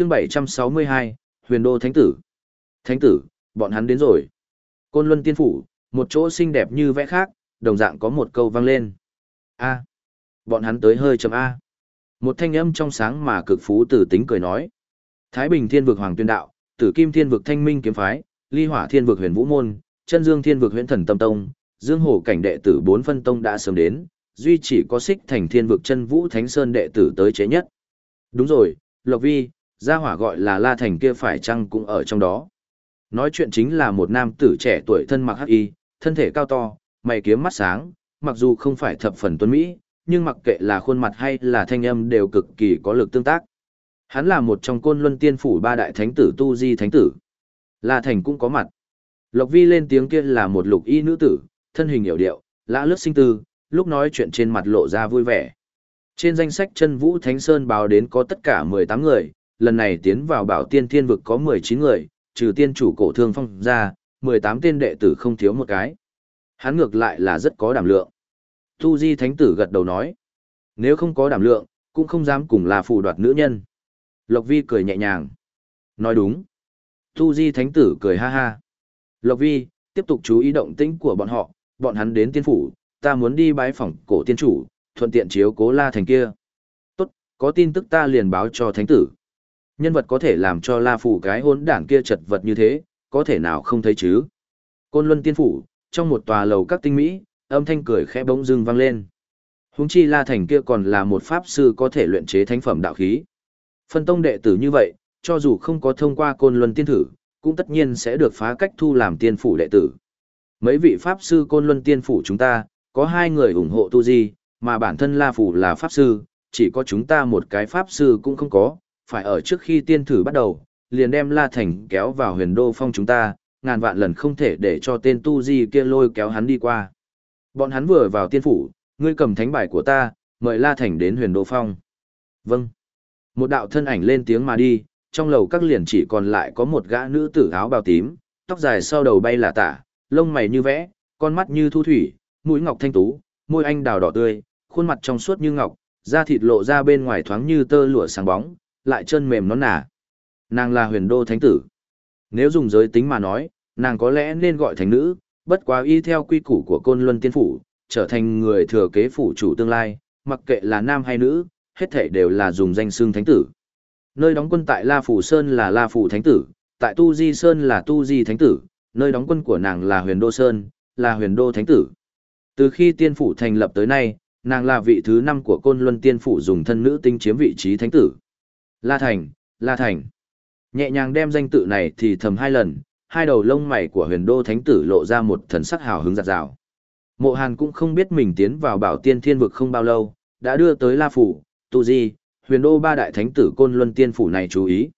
chương 762, huyền đô thánh tử. Thánh tử, bọn hắn đến rồi. Côn Luân Tiên Phủ, một chỗ xinh đẹp như vẽ khác, đồng dạng có một câu vang lên. A. Bọn hắn tới hơi chấm A. Một thanh âm trong sáng mà cực phú tử tính cười nói. Thái Bình Thiên vực Hoàng Tuyên Đạo, Tử Kim Thiên vực Thanh Minh Kiếm Phái, Ly Hỏa Thiên vực Huyền Vũ Môn, Chân Dương Thiên vực Huyền Thần Tâm Tông, Dương Hổ cảnh đệ tử bốn phân tông đã sớm đến, duy chỉ có xích thành thiên vực chân vũ thánh sơn đệ tử tới chế nhất. Đúng rồi, Lộc Vi, gia hỏa gọi là La Thành kia phải chăng cũng ở trong đó. Nói chuyện chính là một nam tử trẻ tuổi thân mặc hắc y, thân thể cao to, mày kiếm mắt sáng, mặc dù không phải thập phần tuấn Mỹ, nhưng mặc kệ là khuôn mặt hay là thanh âm đều cực kỳ có lực tương tác. Hắn là một trong côn luân tiên phủ ba đại thánh tử tu di thánh tử. La Thành cũng có mặt. Lộc Vi lên tiếng kia là một lục y nữ tử, thân hình hiểu điệu, lã lướt sinh tư, lúc nói chuyện trên mặt lộ ra vui vẻ. Trên danh sách chân vũ Thánh Sơn báo đến có tất cả 18 người, lần này tiến vào bảo tiên thiên vực có 19 người, trừ tiên chủ cổ thương phong ra, 18 tên đệ tử không thiếu một cái. Hắn ngược lại là rất có đảm lượng. Tu Di Thánh Tử gật đầu nói, nếu không có đảm lượng, cũng không dám cùng là phù đoạt nữ nhân. Lộc Vi cười nhẹ nhàng. Nói đúng. Tu Di Thánh Tử cười ha ha. Lộc Vi, tiếp tục chú ý động tĩnh của bọn họ, bọn hắn đến tiên phủ, ta muốn đi bái phỏng cổ tiên chủ, thuận tiện chiếu cố La Thành kia. Tốt, có tin tức ta liền báo cho thánh tử. Nhân vật có thể làm cho La Phủ cái hỗn đảng kia chật vật như thế, có thể nào không thấy chứ. Côn Luân Tiên Phủ, trong một tòa lầu các tinh mỹ, âm thanh cười khẽ bỗng dưng vang lên. Húng chi La Thành kia còn là một pháp sư có thể luyện chế thánh phẩm đạo khí. Phân tông đệ tử như vậy, cho dù không có thông qua Côn Luân Tiên Thử, cũng tất nhiên sẽ được phá cách thu làm tiên phủ đệ tử. Mấy vị pháp sư Côn Luân Tiên Phủ chúng ta, có hai người ủng hộ tu di, mà bản thân La Phủ là pháp sư, chỉ có chúng ta một cái pháp sư cũng không có, phải ở trước khi tiên thử bắt đầu, liền đem La Thành kéo vào huyền đô phong chúng ta, ngàn vạn lần không thể để cho tên tu di kia lôi kéo hắn đi qua. Bọn hắn vừa vào tiên phủ, ngươi cầm thánh bài của ta, mời La Thành đến huyền đô phong. Vâng. Một đạo thân ảnh lên tiếng mà đi, trong lầu các liền chỉ còn lại có một gã nữ tử áo bào tím, tóc dài sau đầu bay là tả, lông mày như vẽ, con mắt như thu thủy, mũi ngọc thanh tú, môi anh đào đỏ tươi, khuôn mặt trong suốt như ngọc, da thịt lộ ra bên ngoài thoáng như tơ lụa sáng bóng, lại chân mềm nó nà. Nàng là huyền đô thánh tử. Nếu dùng giới tính mà nói, nàng có lẽ nên gọi thánh nữ, bất quá y theo quy củ của côn luân tiên phủ, trở thành người thừa kế phủ chủ tương lai, mặc kệ là nam hay nữ, hết thể đều là dùng danh xưng thánh tử. Nơi đóng quân tại La Phủ Sơn là La Phủ Thánh Tử, tại Tu Di Sơn là Tu Di Thánh Tử, nơi đóng quân của nàng là Huyền Đô Sơn, là Huyền Đô Thánh Tử. Từ khi tiên phủ thành lập tới nay, nàng là vị thứ năm của côn luân tiên phủ dùng thân nữ tinh chiếm vị trí thánh tử. La Thành, La Thành. Nhẹ nhàng đem danh tự này thì thầm hai lần, hai đầu lông mày của huyền đô thánh tử lộ ra một thần sắc hào hứng giặt rào. Mộ Hàn cũng không biết mình tiến vào bảo tiên thiên vực không bao lâu, đã đưa tới La Phủ, Tu Di, huyền đô ba đại thánh tử côn luân tiên phủ này chú ý.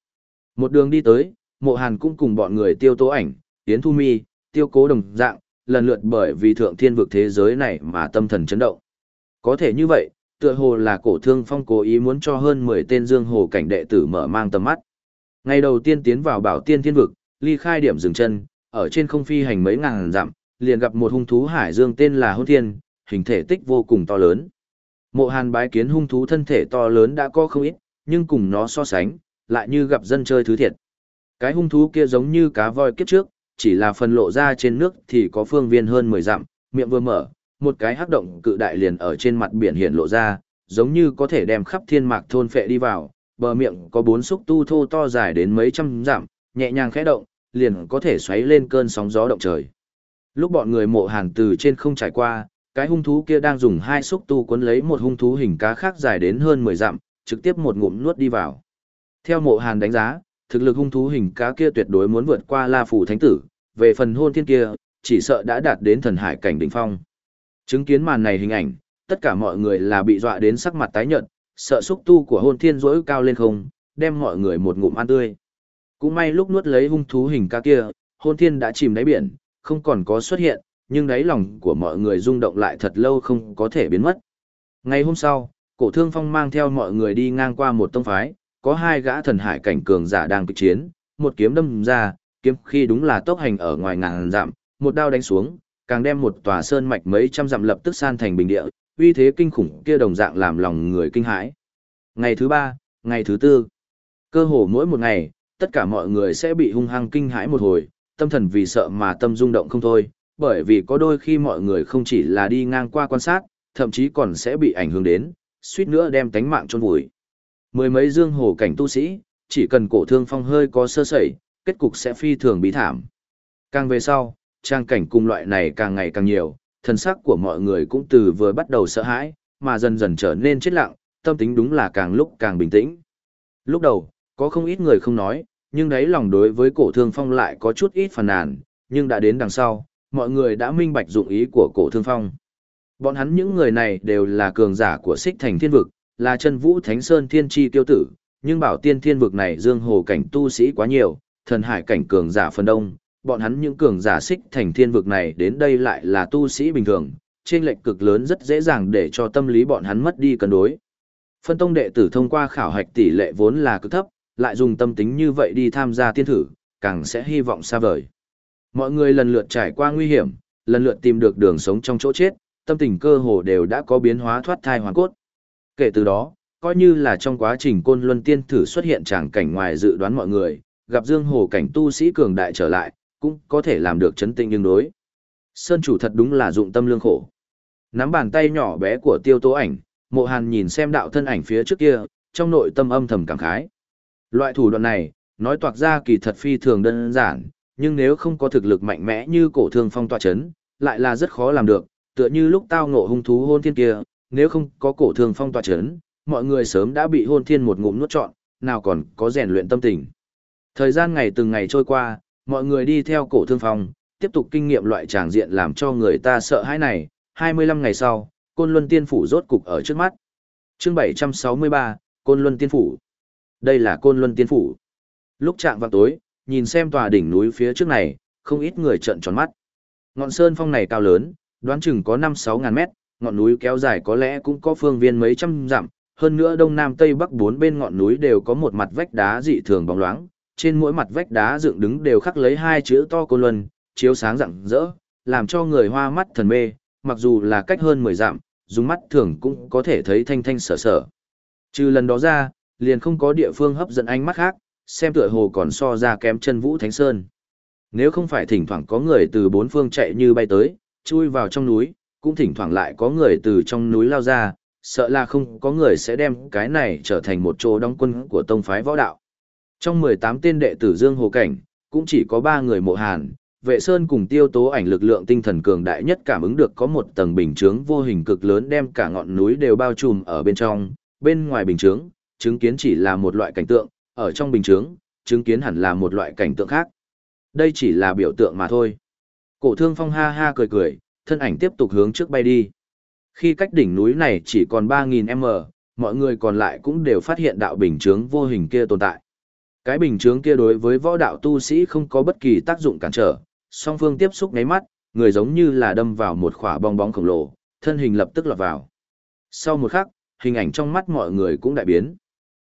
Một đường đi tới, mộ Hàn cũng cùng bọn người tiêu tố ảnh, tiến thu mi, tiêu cố đồng dạng, lần lượt bởi vì thượng thiên vực thế giới này mà tâm thần chấn động. Có thể như vậy, tựa hồ là cổ thương phong cố ý muốn cho hơn 10 tên dương hồ cảnh đệ tử mở mang tầm mắt. Ngày đầu tiên tiến vào bảo tiên thiên vực, ly khai điểm dừng chân, ở trên không phi hành mấy ngàn dặm, liền gặp một hung thú hải dương tên là hôn thiên, hình thể tích vô cùng to lớn. Mộ hàn bái kiến hung thú thân thể to lớn đã có không ít, nhưng cùng nó so sánh, lại như gặp dân chơi thứ thiệt. Cái hung thú kia giống như cá voi kiếp trước, chỉ là phần lộ ra trên nước thì có phương viên hơn 10 dặm, miệng vừa mở, một cái hắc động cự đại liền ở trên mặt biển hiện lộ ra, giống như có thể đem khắp thiên mạc thôn phệ đi vào, bờ miệng có bốn xúc tu thô to dài đến mấy trăm dặm, nhẹ nhàng khẽ động, liền có thể xoáy lên cơn sóng gió động trời. Lúc bọn người mộ hàn từ trên không trải qua, cái hung thú kia đang dùng hai xúc tu cuốn lấy một hung thú hình cá khác dài đến hơn 10 dặm, trực tiếp một ngụm nuốt đi vào. Theo mộ hàn đánh giá, thực lực hung thú hình cá kia tuyệt đối muốn vượt qua La Phủ Thánh Tử, về phần hôn thiên kia, chỉ sợ đã đạt đến thần hải cảnh đỉnh phong. Chứng kiến màn này hình ảnh, tất cả mọi người là bị dọa đến sắc mặt tái nhợt, sợ xúc tu của hôn thiên rỗi cao lên không, đem mọi người một ngụm ăn tươi. Cũng may lúc nuốt lấy hung thú hình ca kia, hôn thiên đã chìm đáy biển, không còn có xuất hiện, nhưng đáy lòng của mọi người rung động lại thật lâu không có thể biến mất. Ngày hôm sau, cổ thương phong mang theo mọi người đi ngang qua một tông phái, có hai gã thần hải cảnh cường giả đang kịch chiến, một kiếm đâm ra, kiếm khi đúng là tốc hành ở ngoài ngàn dặm, một đao đánh xuống, càng đem một tòa sơn mạch mấy trăm dặm lập tức san thành bình địa, uy thế kinh khủng kia đồng dạng làm lòng người kinh hãi. Ngày thứ ba, ngày thứ tư, Cơ hồ mỗi một ngày, tất cả mọi người sẽ bị hung hăng kinh hãi một hồi, tâm thần vì sợ mà tâm rung động không thôi, bởi vì có đôi khi mọi người không chỉ là đi ngang qua quan sát, thậm chí còn sẽ bị ảnh hưởng đến, suýt nữa đem tánh mạng chôn vùi. Mười mấy dương hồ cảnh tu sĩ, chỉ cần cổ thương phong hơi có sơ sẩy, kết cục sẽ phi thường bí thảm. Càng về sau, trang cảnh cùng loại này càng ngày càng nhiều, thần sắc của mọi người cũng từ vừa bắt đầu sợ hãi, mà dần dần trở nên chết lặng, tâm tính đúng là càng lúc càng bình tĩnh. Lúc đầu, có không ít người không nói, nhưng đấy lòng đối với cổ thương phong lại có chút ít phàn nàn, nhưng đã đến đằng sau, mọi người đã minh bạch dụng ý của cổ thương phong. Bọn hắn những người này đều là cường giả của xích thành thiên vực, là chân vũ thánh sơn thiên tri tiêu tử, nhưng bảo tiên thiên vực này dương hồ cảnh tu sĩ quá nhiều, thần hải cảnh cường giả phần đông, bọn hắn những cường giả xích thành thiên vực này đến đây lại là tu sĩ bình thường, trên lệnh cực lớn rất dễ dàng để cho tâm lý bọn hắn mất đi cân đối. Phân tông đệ tử thông qua khảo hạch tỷ lệ vốn là cực thấp, lại dùng tâm tính như vậy đi tham gia tiên thử, càng sẽ hy vọng xa vời. Mọi người lần lượt trải qua nguy hiểm, lần lượt tìm được đường sống trong chỗ chết, tâm tình cơ hồ đều đã có biến hóa thoát thai hoàn cốt. Kể từ đó, coi như là trong quá trình côn luân tiên thử xuất hiện tràng cảnh ngoài dự đoán mọi người, gặp dương hồ cảnh tu sĩ cường đại trở lại, cũng có thể làm được chấn tĩnh nhưng đối. Sơn chủ thật đúng là dụng tâm lương khổ. Nắm bàn tay nhỏ bé của tiêu tố ảnh, mộ hàn nhìn xem đạo thân ảnh phía trước kia, trong nội tâm âm thầm cảm khái. Loại thủ đoạn này, nói toạc ra kỳ thật phi thường đơn giản, nhưng nếu không có thực lực mạnh mẽ như cổ thương phong tọa chấn, lại là rất khó làm được, tựa như lúc tao ngộ hung thú hôn thiên kia, nếu không có cổ thương phong tọa chấn, mọi người sớm đã bị hôn thiên một ngụm nuốt trọn, nào còn có rèn luyện tâm tình. Thời gian ngày từng ngày trôi qua, mọi người đi theo cổ thương phong, tiếp tục kinh nghiệm loại tràng diện làm cho người ta sợ hãi này, 25 ngày sau, Côn Luân Tiên Phủ rốt cục ở trước mắt. chương 763, Côn Luân Tiên Phủ. Đây là Côn Luân Tiên Phủ. Lúc chạm vào tối, nhìn xem tòa đỉnh núi phía trước này, không ít người trợn tròn mắt. Ngọn sơn phong này cao lớn, đoán chừng có 5-6 ngàn mét, ngọn núi kéo dài có lẽ cũng có phương viên mấy trăm dặm, hơn nữa đông nam tây bắc bốn bên ngọn núi đều có một mặt vách đá dị thường bóng loáng, trên mỗi mặt vách đá dựng đứng đều khắc lấy hai chữ to côn luân, chiếu sáng rạng rỡ, làm cho người hoa mắt thần mê, mặc dù là cách hơn 10 dặm, dùng mắt thường cũng có thể thấy thanh thanh sở sở. Trừ lần đó ra, liền không có địa phương hấp dẫn ánh mắt khác, xem tựa hồ còn so ra kém chân vũ thánh sơn. Nếu không phải thỉnh thoảng có người từ bốn phương chạy như bay tới, chui vào trong núi, cũng thỉnh thoảng lại có người từ trong núi lao ra, sợ là không có người sẽ đem cái này trở thành một chỗ đóng quân của tông phái võ đạo. Trong 18 tên đệ tử Dương Hồ Cảnh, cũng chỉ có 3 người mộ hàn, vệ sơn cùng tiêu tố ảnh lực lượng tinh thần cường đại nhất cảm ứng được có một tầng bình chướng vô hình cực lớn đem cả ngọn núi đều bao trùm ở bên trong, bên ngoài bình chướng, chứng kiến chỉ là một loại cảnh tượng, ở trong bình chướng, chứng kiến hẳn là một loại cảnh tượng khác. Đây chỉ là biểu tượng mà thôi. Cổ thương phong ha ha cười cười, thân ảnh tiếp tục hướng trước bay đi. Khi cách đỉnh núi này chỉ còn 3.000m, mọi người còn lại cũng đều phát hiện đạo bình chướng vô hình kia tồn tại. Cái bình chướng kia đối với võ đạo tu sĩ không có bất kỳ tác dụng cản trở, song phương tiếp xúc ngáy mắt, người giống như là đâm vào một khỏa bong bóng khổng lồ, thân hình lập tức lọt vào. Sau một khắc, hình ảnh trong mắt mọi người cũng đại biến.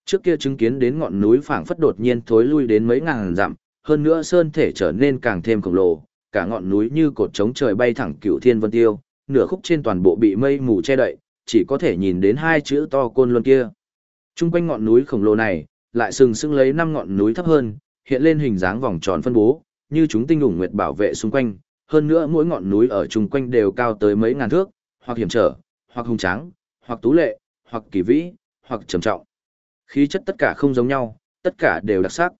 Trước kia chứng kiến đến ngọn núi phảng phất đột nhiên thối lui đến mấy ngàn dặm, hơn nữa sơn thể trở nên càng thêm khổng lồ, cả ngọn núi như cột trống trời bay thẳng cựu thiên vân tiêu, nửa khúc trên toàn bộ bị mây mù che đậy, chỉ có thể nhìn đến hai chữ to côn luân kia. Trung quanh ngọn núi khổng lồ này, lại sừng sững lấy năm ngọn núi thấp hơn, hiện lên hình dáng vòng tròn phân bố, như chúng tinh ủng nguyệt bảo vệ xung quanh, hơn nữa mỗi ngọn núi ở chung quanh đều cao tới mấy ngàn thước, hoặc hiểm trở, hoặc hung tráng, hoặc tú lệ, hoặc kỳ vĩ, hoặc trầm trọng. Khí chất tất cả không giống nhau, tất cả đều đặc sắc.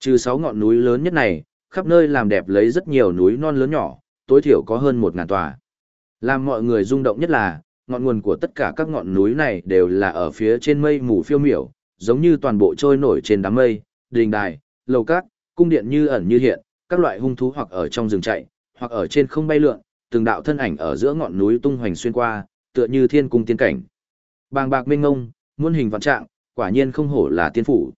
Trừ sáu ngọn núi lớn nhất này, khắp nơi làm đẹp lấy rất nhiều núi non lớn nhỏ, tối thiểu có hơn một ngàn tòa. Làm mọi người rung động nhất là, ngọn nguồn của tất cả các ngọn núi này đều là ở phía trên mây mù phiêu miểu, giống như toàn bộ trôi nổi trên đám mây, đình đài, lầu cát, cung điện như ẩn như hiện, các loại hung thú hoặc ở trong rừng chạy, hoặc ở trên không bay lượn, từng đạo thân ảnh ở giữa ngọn núi tung hoành xuyên qua, tựa như thiên cung tiên cảnh. Bàng bạc minh ngông, muôn hình vạn trạng, quả nhiên không hổ là tiên phủ.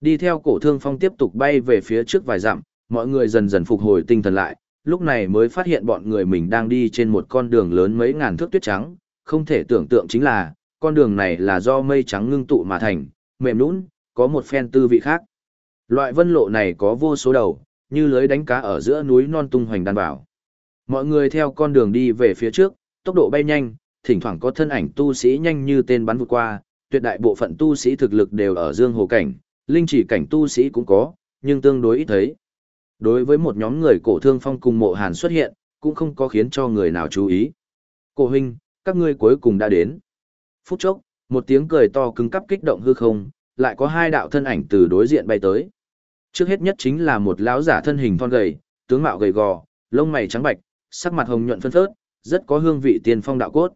Đi theo cổ thương phong tiếp tục bay về phía trước vài dặm, mọi người dần dần phục hồi tinh thần lại, lúc này mới phát hiện bọn người mình đang đi trên một con đường lớn mấy ngàn thước tuyết trắng, không thể tưởng tượng chính là, con đường này là do mây trắng ngưng tụ mà thành, mềm nũng, có một phen tư vị khác. Loại vân lộ này có vô số đầu, như lưới đánh cá ở giữa núi non tung hoành đan bảo. Mọi người theo con đường đi về phía trước, tốc độ bay nhanh, thỉnh thoảng có thân ảnh tu sĩ nhanh như tên bắn vụt qua, tuyệt đại bộ phận tu sĩ thực lực đều ở dương hồ cảnh, linh chỉ cảnh tu sĩ cũng có, nhưng tương đối ít thấy. Đối với một nhóm người cổ thương phong cùng mộ hàn xuất hiện, cũng không có khiến cho người nào chú ý. Cổ huynh, các ngươi cuối cùng đã đến. Phút chốc, một tiếng cười to cứng cắp kích động hư không, lại có hai đạo thân ảnh từ đối diện bay tới. Trước hết nhất chính là một lão giả thân hình thon gầy, tướng mạo gầy gò, lông mày trắng bạch, sắc mặt hồng nhuận phân phớt, rất có hương vị tiên phong đạo cốt.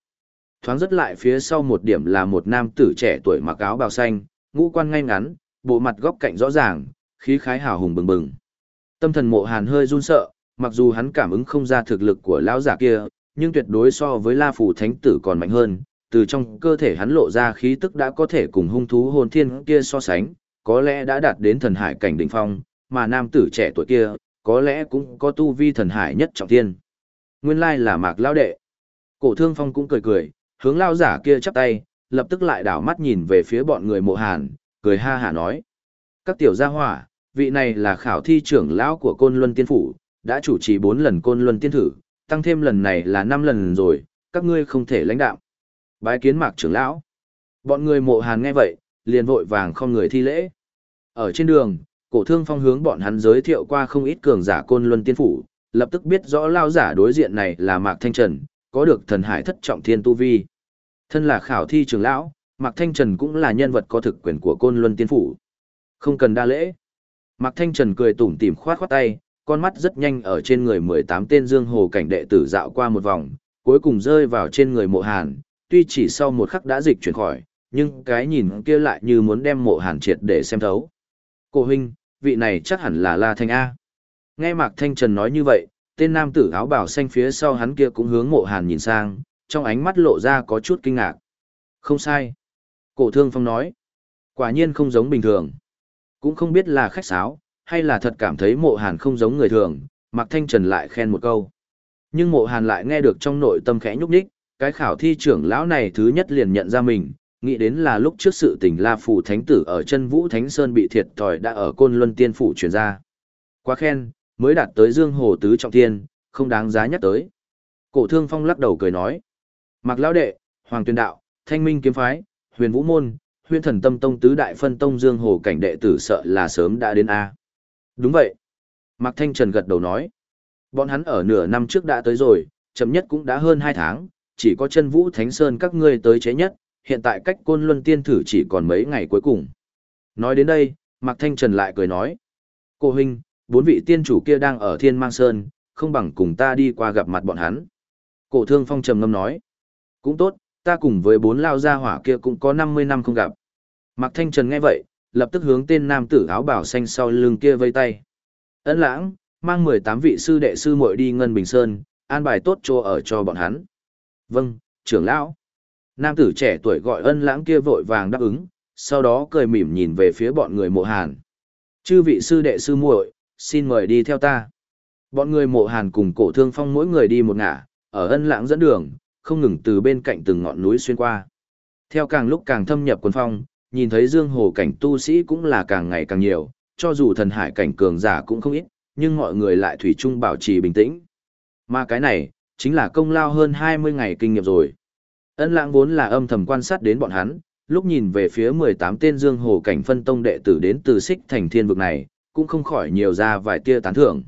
Thoáng rất lại phía sau một điểm là một nam tử trẻ tuổi mặc áo bào xanh, ngũ quan ngay ngắn, bộ mặt góc cạnh rõ ràng, khí khái hào hùng bừng bừng. Tâm thần mộ hàn hơi run sợ, mặc dù hắn cảm ứng không ra thực lực của lão giả kia, nhưng tuyệt đối so với La Phủ Thánh Tử còn mạnh hơn, từ trong cơ thể hắn lộ ra khí tức đã có thể cùng hung thú hồn thiên kia so sánh, có lẽ đã đạt đến thần hải cảnh đỉnh phong, mà nam tử trẻ tuổi kia, có lẽ cũng có tu vi thần hải nhất trọng thiên. Nguyên lai là Mạc lão đệ. Cổ Thương Phong cũng cười cười, hướng lão giả kia chắp tay, lập tức lại đảo mắt nhìn về phía bọn người Mộ Hàn, cười ha hả nói: "Các tiểu gia hỏa, vị này là khảo thi trưởng lão của Côn Luân Tiên phủ, đã chủ trì 4 lần Côn Luân Tiên thử, tăng thêm lần này là 5 lần rồi, các ngươi không thể lãnh đạo." Bái kiến Mạc trưởng lão. Bọn người Mộ Hàn nghe vậy, liền vội vàng không người thi lễ. Ở trên đường, cổ thương phong hướng bọn hắn giới thiệu qua không ít cường giả côn luân tiên phủ, lập tức biết rõ lao giả đối diện này là Mạc Thanh Trần, có được thần hải thất trọng thiên tu vi. Thân là khảo thi trưởng lão, Mạc Thanh Trần cũng là nhân vật có thực quyền của côn luân tiên phủ. Không cần đa lễ. Mạc Thanh Trần cười tủm tỉm khoát khoát tay, con mắt rất nhanh ở trên người 18 tên dương hồ cảnh đệ tử dạo qua một vòng, cuối cùng rơi vào trên người mộ hàn, tuy chỉ sau một khắc đã dịch chuyển khỏi, nhưng cái nhìn kia lại như muốn đem mộ hàn triệt để xem thấu. Cô huynh, vị này chắc hẳn là La Thanh A. Nghe Mạc Thanh Trần nói như vậy, tên nam tử áo bảo xanh phía sau hắn kia cũng hướng mộ hàn nhìn sang, trong ánh mắt lộ ra có chút kinh ngạc. Không sai. Cổ thương phong nói. Quả nhiên không giống bình thường. Cũng không biết là khách sáo, hay là thật cảm thấy mộ hàn không giống người thường, Mạc Thanh Trần lại khen một câu. Nhưng mộ hàn lại nghe được trong nội tâm khẽ nhúc nhích, cái khảo thi trưởng lão này thứ nhất liền nhận ra mình, nghĩ đến là lúc trước sự tình La Phù Thánh Tử ở chân Vũ Thánh Sơn bị thiệt thòi đã ở Côn Luân Tiên Phủ truyền ra. Quá khen, mới đạt tới Dương Hồ Tứ Trọng Thiên, không đáng giá nhắc tới. Cổ Thương Phong lắc đầu cười nói. Mạc Lão Đệ, Hoàng Tuyên Đạo, Thanh Minh Kiếm Phái, Huyền Vũ Môn, Huyền Thần Tâm Tông Tứ Đại Phân Tông Dương Hồ Cảnh Đệ Tử sợ là sớm đã đến A. Đúng vậy. Mạc Thanh Trần gật đầu nói. Bọn hắn ở nửa năm trước đã tới rồi, chậm nhất cũng đã hơn hai tháng, chỉ có chân Vũ Thánh Sơn các ngươi tới chế nhất, hiện tại cách côn luân tiên thử chỉ còn mấy ngày cuối cùng. Nói đến đây, Mạc Thanh Trần lại cười nói. Cô huynh, bốn vị tiên chủ kia đang ở Thiên Mang Sơn, không bằng cùng ta đi qua gặp mặt bọn hắn. Cổ thương phong trầm ngâm nói. Cũng tốt, ta cùng với bốn lao gia hỏa kia cũng có 50 năm không gặp. Mạc Thanh Trần nghe vậy, lập tức hướng tên nam tử áo bảo xanh sau lưng kia vây tay. Ấn lãng, mang 18 vị sư đệ sư muội đi Ngân Bình Sơn, an bài tốt cho ở cho bọn hắn. Vâng, trưởng lão. Nam tử trẻ tuổi gọi ân lãng kia vội vàng đáp ứng, sau đó cười mỉm nhìn về phía bọn người mộ hàn. Chư vị sư đệ sư muội, xin mời đi theo ta. Bọn người mộ hàn cùng cổ thương phong mỗi người đi một ngả, ở ân lãng dẫn đường, không ngừng từ bên cạnh từng ngọn núi xuyên qua. Theo càng lúc càng thâm nhập quần phong, nhìn thấy dương hồ cảnh tu sĩ cũng là càng ngày càng nhiều, cho dù thần hải cảnh cường giả cũng không ít, nhưng mọi người lại thủy chung bảo trì bình tĩnh. Mà cái này, chính là công lao hơn 20 ngày kinh nghiệm rồi. Ân lãng vốn là âm thầm quan sát đến bọn hắn, lúc nhìn về phía 18 tên dương hồ cảnh phân tông đệ tử đến từ xích thành thiên vực này, cũng không khỏi nhiều ra vài tia tán thưởng.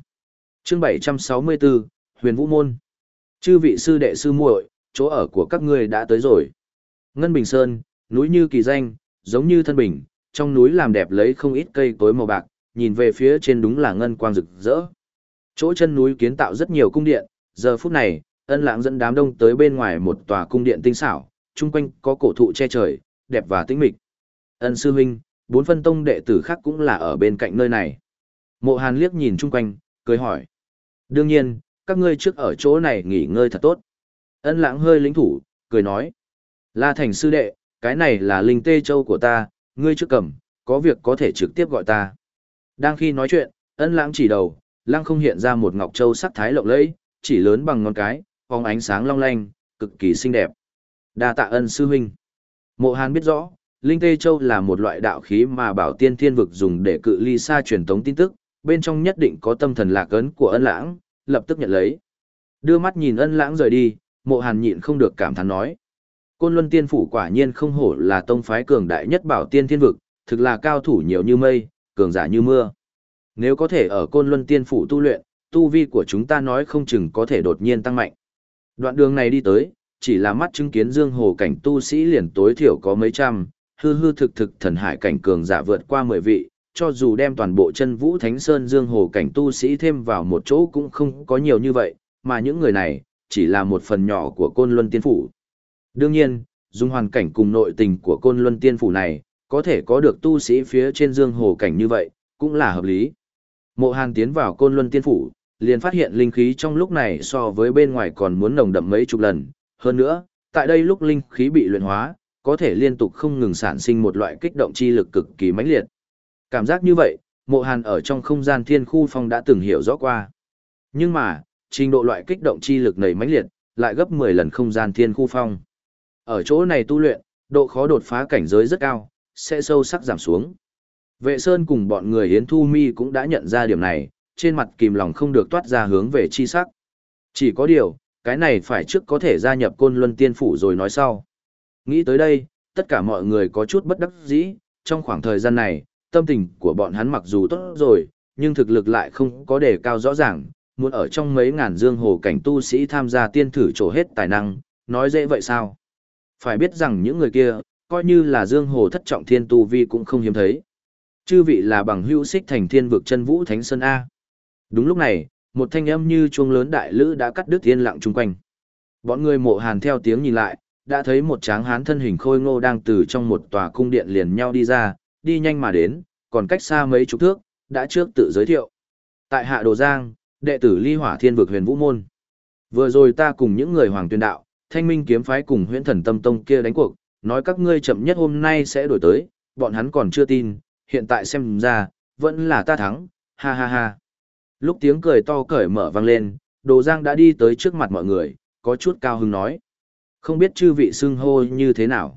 Chương 764, Huyền Vũ Môn. Chư vị sư đệ sư muội, chỗ ở của các ngươi đã tới rồi. Ngân Bình Sơn, núi như kỳ danh, giống như thân bình, trong núi làm đẹp lấy không ít cây tối màu bạc, nhìn về phía trên đúng là ngân quang rực rỡ. Chỗ chân núi kiến tạo rất nhiều cung điện, giờ phút này, ân lãng dẫn đám đông tới bên ngoài một tòa cung điện tinh xảo, chung quanh có cổ thụ che trời, đẹp và tĩnh mịch. Ân sư huynh, bốn phân tông đệ tử khác cũng là ở bên cạnh nơi này. Mộ Hàn liếc nhìn chung quanh, cười hỏi. Đương nhiên, các ngươi trước ở chỗ này nghỉ ngơi thật tốt. Ân lãng hơi lính thủ, cười nói. La thành sư đệ, cái này là linh tê châu của ta, ngươi trước cầm, có việc có thể trực tiếp gọi ta. Đang khi nói chuyện, ân lãng chỉ đầu, lăng không hiện ra một ngọc châu sắc thái lộng lẫy, chỉ lớn bằng ngón cái, phóng ánh sáng long lanh, cực kỳ xinh đẹp. Đa tạ ân sư huynh. Mộ Hàn biết rõ, Linh Tê Châu là một loại đạo khí mà bảo tiên thiên vực dùng để cự ly xa truyền tống tin tức, bên trong nhất định có tâm thần lạc ấn của ân lãng, lập tức nhận lấy. Đưa mắt nhìn ân lãng rời đi, mộ hàn nhịn không được cảm thán nói. Côn Luân Tiên Phủ quả nhiên không hổ là tông phái cường đại nhất bảo tiên thiên vực, thực là cao thủ nhiều như mây, cường giả như mưa. Nếu có thể ở Côn Luân Tiên Phủ tu luyện, tu vi của chúng ta nói không chừng có thể đột nhiên tăng mạnh. Đoạn đường này đi tới, chỉ là mắt chứng kiến dương hồ cảnh tu sĩ liền tối thiểu có mấy trăm, hư hư thực thực thần hải cảnh cường giả vượt qua 10 vị, cho dù đem toàn bộ chân vũ thánh sơn dương hồ cảnh tu sĩ thêm vào một chỗ cũng không có nhiều như vậy, mà những người này, chỉ là một phần nhỏ của côn luân tiên phủ. Đương nhiên, dùng hoàn cảnh cùng nội tình của côn luân tiên phủ này, có thể có được tu sĩ phía trên dương hồ cảnh như vậy, cũng là hợp lý. Mộ Hàn tiến vào côn luân tiên phủ, liền phát hiện linh khí trong lúc này so với bên ngoài còn muốn nồng đậm mấy chục lần. Hơn nữa, tại đây lúc linh khí bị luyện hóa, có thể liên tục không ngừng sản sinh một loại kích động chi lực cực kỳ mãnh liệt. Cảm giác như vậy, mộ hàn ở trong không gian thiên khu phong đã từng hiểu rõ qua. Nhưng mà, trình độ loại kích động chi lực này mãnh liệt, lại gấp 10 lần không gian thiên khu phong. Ở chỗ này tu luyện, độ khó đột phá cảnh giới rất cao, sẽ sâu sắc giảm xuống. Vệ Sơn cùng bọn người Yến Thu Mi cũng đã nhận ra điểm này, trên mặt kìm lòng không được toát ra hướng về chi sắc. Chỉ có điều, cái này phải trước có thể gia nhập côn luân tiên phủ rồi nói sau. Nghĩ tới đây, tất cả mọi người có chút bất đắc dĩ, trong khoảng thời gian này, tâm tình của bọn hắn mặc dù tốt rồi, nhưng thực lực lại không có đề cao rõ ràng, muốn ở trong mấy ngàn dương hồ cảnh tu sĩ tham gia tiên thử trổ hết tài năng, nói dễ vậy sao? Phải biết rằng những người kia, coi như là dương hồ thất trọng thiên tu vi cũng không hiếm thấy. Chư vị là bằng hữu xích thành thiên vực chân vũ thánh sơn A. Đúng lúc này, một thanh âm như chuông lớn đại lữ đã cắt đứt yên lặng chung quanh. Bọn người mộ hàn theo tiếng nhìn lại, đã thấy một tráng hán thân hình khôi ngô đang từ trong một tòa cung điện liền nhau đi ra, đi nhanh mà đến, còn cách xa mấy chục thước, đã trước tự giới thiệu. Tại Hạ Đồ Giang, đệ tử Ly Hỏa Thiên vực Huyền Vũ môn. Vừa rồi ta cùng những người hoàng tuyên đạo, Thanh Minh kiếm phái cùng Huyền Thần Tâm Tông kia đánh cuộc, nói các ngươi chậm nhất hôm nay sẽ đổi tới, bọn hắn còn chưa tin, hiện tại xem ra, vẫn là ta thắng, ha ha ha. Lúc tiếng cười to cởi mở vang lên, Đồ Giang đã đi tới trước mặt mọi người, có chút cao hứng nói. Không biết chư vị xưng hô như thế nào.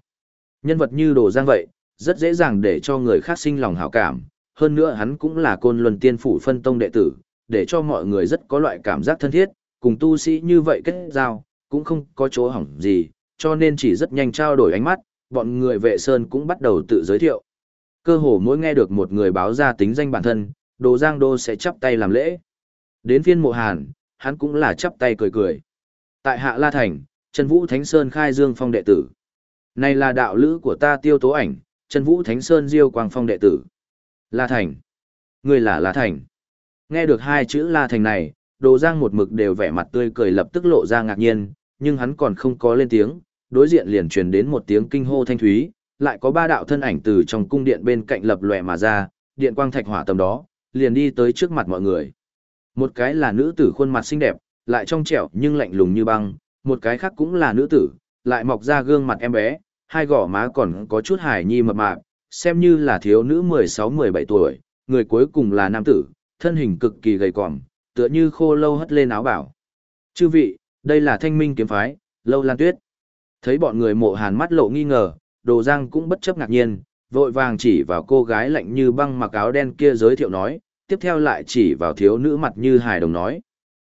Nhân vật như Đồ Giang vậy, rất dễ dàng để cho người khác sinh lòng hảo cảm. Hơn nữa hắn cũng là côn luân tiên phủ phân tông đệ tử, để cho mọi người rất có loại cảm giác thân thiết, cùng tu sĩ như vậy kết giao, cũng không có chỗ hỏng gì, cho nên chỉ rất nhanh trao đổi ánh mắt, bọn người vệ sơn cũng bắt đầu tự giới thiệu. Cơ hồ mỗi nghe được một người báo ra tính danh bản thân, Đồ Giang Đô sẽ chắp tay làm lễ. Đến phiên mộ hàn, hắn cũng là chắp tay cười cười. Tại Hạ La Thành, Trần Vũ Thánh Sơn khai dương phong đệ tử. Này là đạo lữ của ta tiêu tố ảnh, Trần Vũ Thánh Sơn diêu quang phong đệ tử. La Thành. Người là La Thành. Nghe được hai chữ La Thành này, Đồ Giang một mực đều vẻ mặt tươi cười lập tức lộ ra ngạc nhiên, nhưng hắn còn không có lên tiếng, đối diện liền truyền đến một tiếng kinh hô thanh thúy, lại có ba đạo thân ảnh từ trong cung điện bên cạnh lập lòe mà ra, điện quang thạch hỏa tầm đó, liền đi tới trước mặt mọi người. Một cái là nữ tử khuôn mặt xinh đẹp, lại trong trẻo nhưng lạnh lùng như băng, một cái khác cũng là nữ tử, lại mọc ra gương mặt em bé, hai gò má còn có chút hài nhi mập mạp, xem như là thiếu nữ 16-17 tuổi, người cuối cùng là nam tử, thân hình cực kỳ gầy còm, tựa như khô lâu hất lên áo bảo. Chư vị, đây là thanh minh kiếm phái, lâu lan tuyết. Thấy bọn người mộ hàn mắt lộ nghi ngờ, đồ giang cũng bất chấp ngạc nhiên, vội vàng chỉ vào cô gái lạnh như băng mặc áo đen kia giới thiệu nói, tiếp theo lại chỉ vào thiếu nữ mặt như hài đồng nói.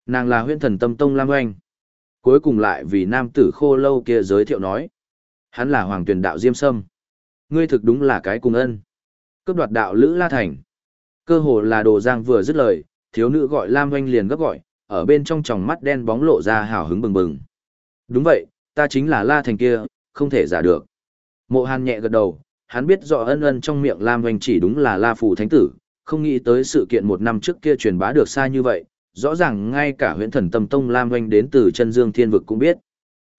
Nàng là huyên thần tâm tông Lam Oanh. Cuối cùng lại vì nam tử khô lâu kia giới thiệu nói. Hắn là hoàng tuyển đạo Diêm Sâm. Ngươi thực đúng là cái cùng ân. Cướp đoạt đạo Lữ La Thành. Cơ hồ là đồ giang vừa dứt lời, thiếu nữ gọi Lam Oanh liền gấp gọi, ở bên trong tròng mắt đen bóng lộ ra hào hứng bừng bừng. Đúng vậy, ta chính là La Thành kia, không thể giả được. Mộ Hàn nhẹ gật đầu, hắn biết rõ ân ân trong miệng Lam Hoành chỉ đúng là La Phù Thánh Tử, không nghĩ tới sự kiện một năm trước kia truyền bá được xa như vậy, rõ ràng ngay cả huyện thần tâm tông Lam Hoành đến từ chân dương thiên vực cũng biết.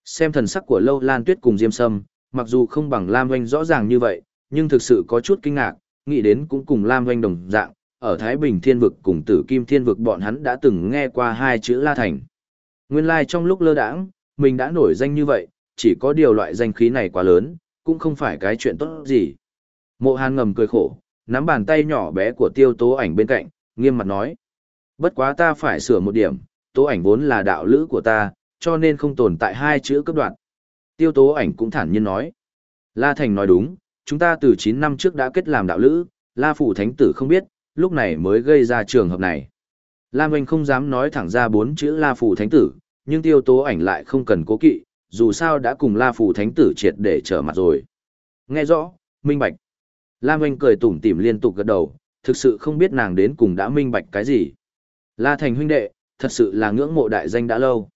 Xem thần sắc của Lâu Lan Tuyết cùng Diêm Sâm, mặc dù không bằng Lam Hoành rõ ràng như vậy, nhưng thực sự có chút kinh ngạc, nghĩ đến cũng cùng Lam Hoành đồng dạng, ở Thái Bình thiên vực cùng tử Kim thiên vực bọn hắn đã từng nghe qua hai chữ La Thành. Nguyên lai like trong lúc lơ đãng, mình đã nổi danh như vậy, chỉ có điều loại danh khí này quá lớn, cũng không phải cái chuyện tốt gì. Mộ Hàn ngầm cười khổ, nắm bàn tay nhỏ bé của tiêu tố ảnh bên cạnh, nghiêm mặt nói. Bất quá ta phải sửa một điểm, tố ảnh vốn là đạo lữ của ta, cho nên không tồn tại hai chữ cấp đoạn. Tiêu tố ảnh cũng thản nhiên nói. La Thành nói đúng, chúng ta từ 9 năm trước đã kết làm đạo lữ, La Phủ Thánh Tử không biết, lúc này mới gây ra trường hợp này. Lam Anh không dám nói thẳng ra bốn chữ La Phủ Thánh Tử, nhưng tiêu tố ảnh lại không cần cố kỵ, dù sao đã cùng La Phủ Thánh Tử triệt để trở mặt rồi. Nghe rõ, minh bạch. Lam Anh cười tủm tỉm liên tục gật đầu, thực sự không biết nàng đến cùng đã minh bạch cái gì. La Thành huynh đệ, thật sự là ngưỡng mộ đại danh đã lâu.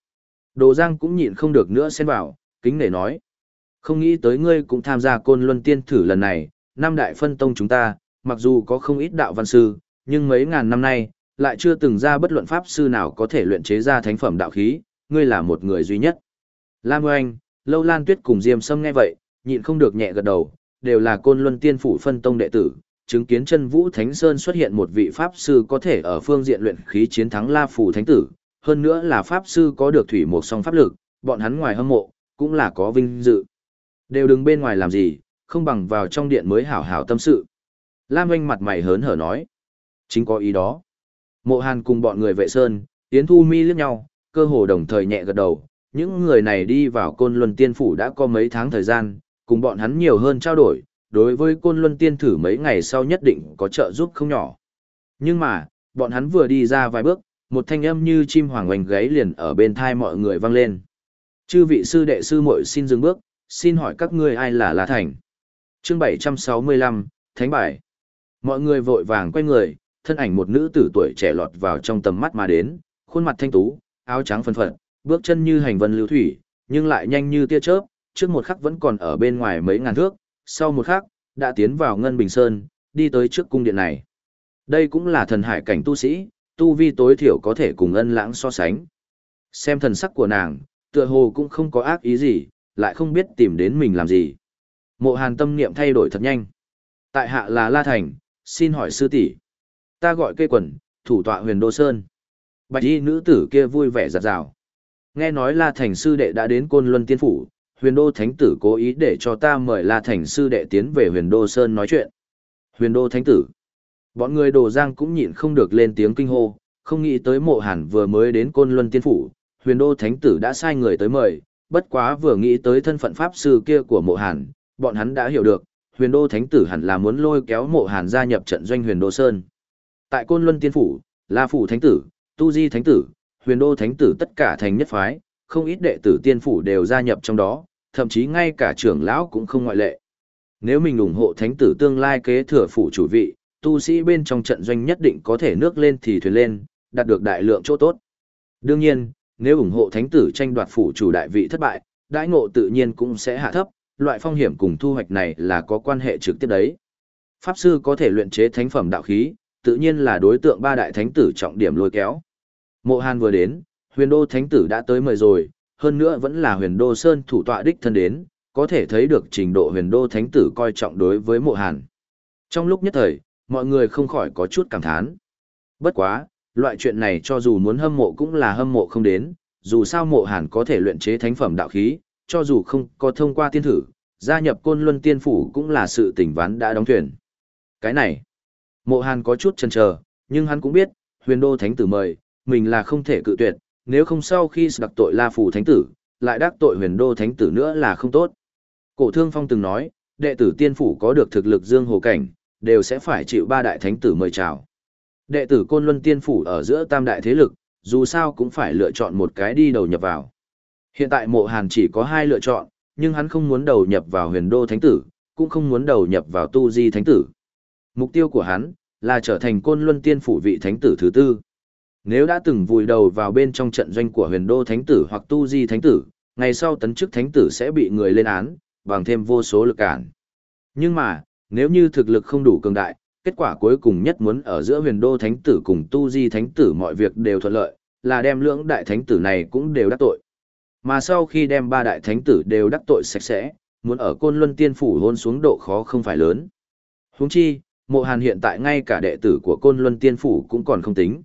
Đồ Giang cũng nhịn không được nữa xen vào, kính nể nói. Không nghĩ tới ngươi cũng tham gia côn luân tiên thử lần này, năm đại phân tông chúng ta, mặc dù có không ít đạo văn sư, nhưng mấy ngàn năm nay, lại chưa từng ra bất luận pháp sư nào có thể luyện chế ra thánh phẩm đạo khí, ngươi là một người duy nhất. Lam Oanh, Lâu Lan Tuyết cùng Diêm Sâm nghe vậy, nhịn không được nhẹ gật đầu, đều là côn luân tiên phủ phân tông đệ tử, chứng kiến chân vũ thánh sơn xuất hiện một vị pháp sư có thể ở phương diện luyện khí chiến thắng La Phủ thánh tử, hơn nữa là pháp sư có được thủy một song pháp lực, bọn hắn ngoài hâm mộ, cũng là có vinh dự. Đều đứng bên ngoài làm gì, không bằng vào trong điện mới hảo hảo tâm sự. Lam Oanh mặt mày hớn hở nói. Chính có ý đó. Mộ Hàn cùng bọn người vệ sơn, Yến Thu Mi liếc nhau, cơ hồ đồng thời nhẹ gật đầu. Những người này đi vào côn luân tiên phủ đã có mấy tháng thời gian, cùng bọn hắn nhiều hơn trao đổi, đối với côn luân tiên thử mấy ngày sau nhất định có trợ giúp không nhỏ. Nhưng mà, bọn hắn vừa đi ra vài bước, một thanh âm như chim hoàng oanh gáy liền ở bên thai mọi người vang lên. Chư vị sư đệ sư muội xin dừng bước, xin hỏi các ngươi ai là La Thành? Chương 765, Thánh Bài. Mọi người vội vàng quay người, thân ảnh một nữ tử tuổi trẻ lọt vào trong tầm mắt mà đến, khuôn mặt thanh tú, áo trắng phân phật, bước chân như hành vân lưu thủy, nhưng lại nhanh như tia chớp, trước một khắc vẫn còn ở bên ngoài mấy ngàn thước, sau một khắc, đã tiến vào Ngân Bình Sơn, đi tới trước cung điện này. Đây cũng là thần hải cảnh tu sĩ, tu vi tối thiểu có thể cùng ân lãng so sánh. Xem thần sắc của nàng, tựa hồ cũng không có ác ý gì, lại không biết tìm đến mình làm gì. Mộ hàn tâm niệm thay đổi thật nhanh. Tại hạ là La Thành, xin hỏi sư tỷ Ta gọi cây quần, thủ tọa huyền Đô Sơn. Bạch y nữ tử kia vui vẻ giặt rào. Nghe nói La Thành sư đệ đã đến Côn Luân Tiên Phủ, huyền đô thánh tử cố ý để cho ta mời La Thành sư đệ tiến về huyền đô Sơn nói chuyện. Huyền đô thánh tử. Bọn người đồ giang cũng nhịn không được lên tiếng kinh hô, không nghĩ tới mộ hàn vừa mới đến Côn Luân Tiên Phủ, huyền đô thánh tử đã sai người tới mời, bất quá vừa nghĩ tới thân phận pháp sư kia của mộ hàn, bọn hắn đã hiểu được, huyền đô thánh tử hẳn là muốn lôi kéo mộ hàn gia nhập trận doanh huyền đô Sơn. Tại Côn Luân Tiên Phủ, La Phủ Thánh Tử, Tu Di Thánh Tử, Huyền Đô Thánh Tử tất cả thành nhất phái, không ít đệ tử tiên phủ đều gia nhập trong đó, thậm chí ngay cả trưởng lão cũng không ngoại lệ. Nếu mình ủng hộ Thánh Tử tương lai kế thừa phủ chủ vị, tu sĩ bên trong trận doanh nhất định có thể nước lên thì thuyền lên, đạt được đại lượng chỗ tốt. Đương nhiên, nếu ủng hộ Thánh Tử tranh đoạt phủ chủ đại vị thất bại, đãi ngộ tự nhiên cũng sẽ hạ thấp, loại phong hiểm cùng thu hoạch này là có quan hệ trực tiếp đấy. Pháp sư có thể luyện chế thánh phẩm đạo khí, tự nhiên là đối tượng ba đại thánh tử trọng điểm lôi kéo. Mộ Hàn vừa đến, huyền đô thánh tử đã tới mời rồi, hơn nữa vẫn là huyền đô sơn thủ tọa đích thân đến, có thể thấy được trình độ huyền đô thánh tử coi trọng đối với mộ Hàn. Trong lúc nhất thời, mọi người không khỏi có chút cảm thán. Bất quá, loại chuyện này cho dù muốn hâm mộ cũng là hâm mộ không đến, dù sao mộ Hàn có thể luyện chế thánh phẩm đạo khí, cho dù không có thông qua tiên thử, gia nhập côn luân tiên phủ cũng là sự tỉnh ván đã đóng thuyền. Cái này, Mộ Hàn có chút chần chờ, nhưng hắn cũng biết, huyền đô thánh tử mời, mình là không thể cự tuyệt, nếu không sau khi đặc tội La Phù thánh tử, lại đắc tội huyền đô thánh tử nữa là không tốt. Cổ Thương Phong từng nói, đệ tử tiên phủ có được thực lực dương hồ cảnh, đều sẽ phải chịu ba đại thánh tử mời chào. Đệ tử Côn Luân tiên phủ ở giữa tam đại thế lực, dù sao cũng phải lựa chọn một cái đi đầu nhập vào. Hiện tại mộ hàn chỉ có hai lựa chọn, nhưng hắn không muốn đầu nhập vào huyền đô thánh tử, cũng không muốn đầu nhập vào tu di thánh tử. Mục tiêu của hắn là trở thành côn luân tiên phủ vị thánh tử thứ tư. Nếu đã từng vùi đầu vào bên trong trận doanh của huyền đô thánh tử hoặc tu di thánh tử, ngày sau tấn chức thánh tử sẽ bị người lên án, bằng thêm vô số lực cản. Nhưng mà, nếu như thực lực không đủ cường đại, kết quả cuối cùng nhất muốn ở giữa huyền đô thánh tử cùng tu di thánh tử mọi việc đều thuận lợi, là đem lưỡng đại thánh tử này cũng đều đắc tội. Mà sau khi đem ba đại thánh tử đều đắc tội sạch sẽ, muốn ở côn luân tiên phủ hôn xuống độ khó không phải lớn. Huống chi, Mộ Hàn hiện tại ngay cả đệ tử của Côn Luân Tiên Phủ cũng còn không tính.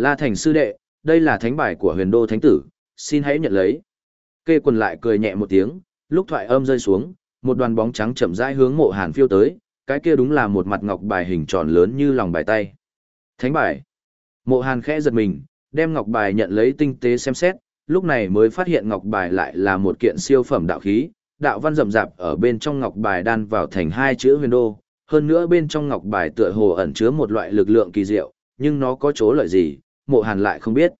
La Thành sư đệ, đây là thánh bài của huyền đô thánh tử, xin hãy nhận lấy. Kê quần lại cười nhẹ một tiếng, lúc thoại âm rơi xuống, một đoàn bóng trắng chậm rãi hướng mộ hàn phiêu tới, cái kia đúng là một mặt ngọc bài hình tròn lớn như lòng bài tay. Thánh bài. Mộ hàn khẽ giật mình, đem ngọc bài nhận lấy tinh tế xem xét, lúc này mới phát hiện ngọc bài lại là một kiện siêu phẩm đạo khí, đạo văn rậm rạp ở bên trong ngọc bài đan vào thành hai chữ huyền đô, hơn nữa bên trong ngọc bài tựa hồ ẩn chứa một loại lực lượng kỳ diệu, nhưng nó có chỗ lợi gì, mộ hàn lại không biết.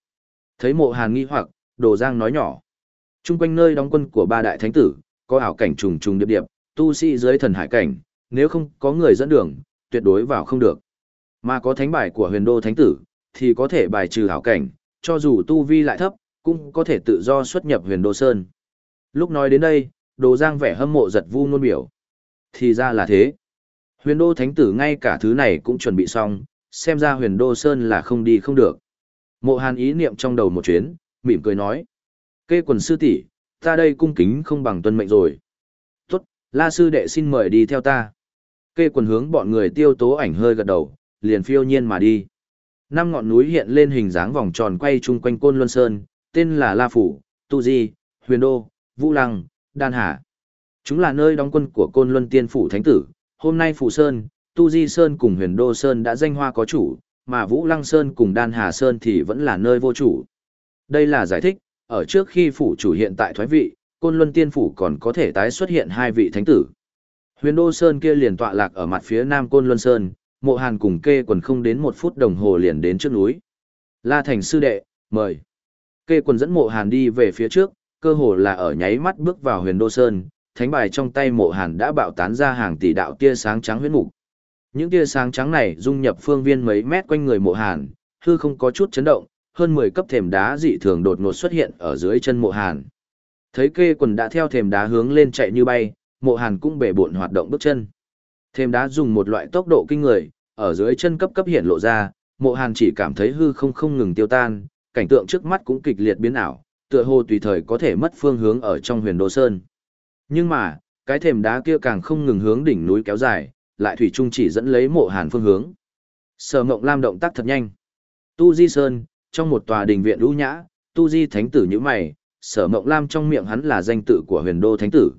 Thấy mộ hàn nghi hoặc, đồ giang nói nhỏ. Trung quanh nơi đóng quân của ba đại thánh tử, có ảo cảnh trùng trùng điệp điệp, tu sĩ dưới thần hải cảnh, nếu không có người dẫn đường, tuyệt đối vào không được. Mà có thánh bài của huyền đô thánh tử, thì có thể bài trừ hảo cảnh, cho dù tu vi lại thấp, cũng có thể tự do xuất nhập huyền đô sơn. Lúc nói đến đây, đồ giang vẻ hâm mộ giật vu ngôn biểu. Thì ra là thế. Huyền đô thánh tử ngay cả thứ này cũng chuẩn bị xong, xem ra huyền đô sơn là không đi không được. Mộ hàn ý niệm trong đầu một chuyến, mỉm cười nói. Kê quần sư tỷ ta đây cung kính không bằng tuân mệnh rồi. Tốt, la sư đệ xin mời đi theo ta. Kê quần hướng bọn người tiêu tố ảnh hơi gật đầu, liền phiêu nhiên mà đi. Năm ngọn núi hiện lên hình dáng vòng tròn quay chung quanh Côn Luân Sơn, tên là La Phủ, Tu Di, Huyền Đô, Vũ Lăng, Đan Hà. Chúng là nơi đóng quân của Côn Luân Tiên Phủ Thánh Tử. Hôm nay Phủ Sơn, Tu Di Sơn cùng Huyền Đô Sơn đã danh hoa có chủ, mà Vũ Lăng Sơn cùng Đan Hà Sơn thì vẫn là nơi vô chủ. Đây là giải thích, ở trước khi phủ chủ hiện tại thoái vị, Côn Luân Tiên Phủ còn có thể tái xuất hiện hai vị thánh tử. Huyền Đô Sơn kia liền tọa lạc ở mặt phía nam Côn Luân Sơn, mộ hàn cùng kê quần không đến một phút đồng hồ liền đến trước núi. La Thành sư đệ, mời. Kê quần dẫn mộ hàn đi về phía trước, cơ hồ là ở nháy mắt bước vào huyền đô sơn, thánh bài trong tay mộ hàn đã bạo tán ra hàng tỷ đạo tia sáng trắng huyết mục. Những tia sáng trắng này dung nhập phương viên mấy mét quanh người mộ hàn, hư không có chút chấn động, hơn 10 cấp thềm đá dị thường đột ngột xuất hiện ở dưới chân mộ hàn. Thấy kê quần đã theo thềm đá hướng lên chạy như bay, mộ hàn cũng bể buộn hoạt động bước chân. Thềm đá dùng một loại tốc độ kinh người, ở dưới chân cấp cấp hiện lộ ra, mộ hàn chỉ cảm thấy hư không không ngừng tiêu tan, cảnh tượng trước mắt cũng kịch liệt biến ảo, tựa hồ tùy thời có thể mất phương hướng ở trong huyền đô sơn. Nhưng mà, cái thềm đá kia càng không ngừng hướng đỉnh núi kéo dài, lại thủy trung chỉ dẫn lấy mộ hàn phương hướng. Sở Mộng Lam động tác thật nhanh. Tu Di Sơn, trong một tòa đình viện lũ nhã, Tu Di Thánh tử như mày, Sở Mộng Lam trong miệng hắn là danh tự của huyền đô Thánh tử.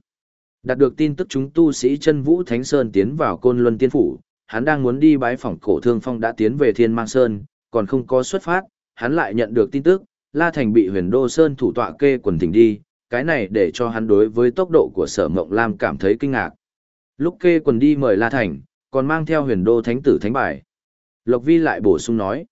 Đạt được tin tức chúng tu sĩ chân vũ Thánh Sơn tiến vào Côn Luân Tiên Phủ, hắn đang muốn đi bái phỏng cổ thương phong đã tiến về Thiên Mang Sơn, còn không có xuất phát, hắn lại nhận được tin tức, La Thành bị huyền đô Sơn thủ tọa kê quần thỉnh đi, cái này để cho hắn đối với tốc độ của sở mộng lam cảm thấy kinh ngạc. Lúc kê quần đi mời La Thành, còn mang theo huyền đô thánh tử thánh bài. Lộc Vi lại bổ sung nói,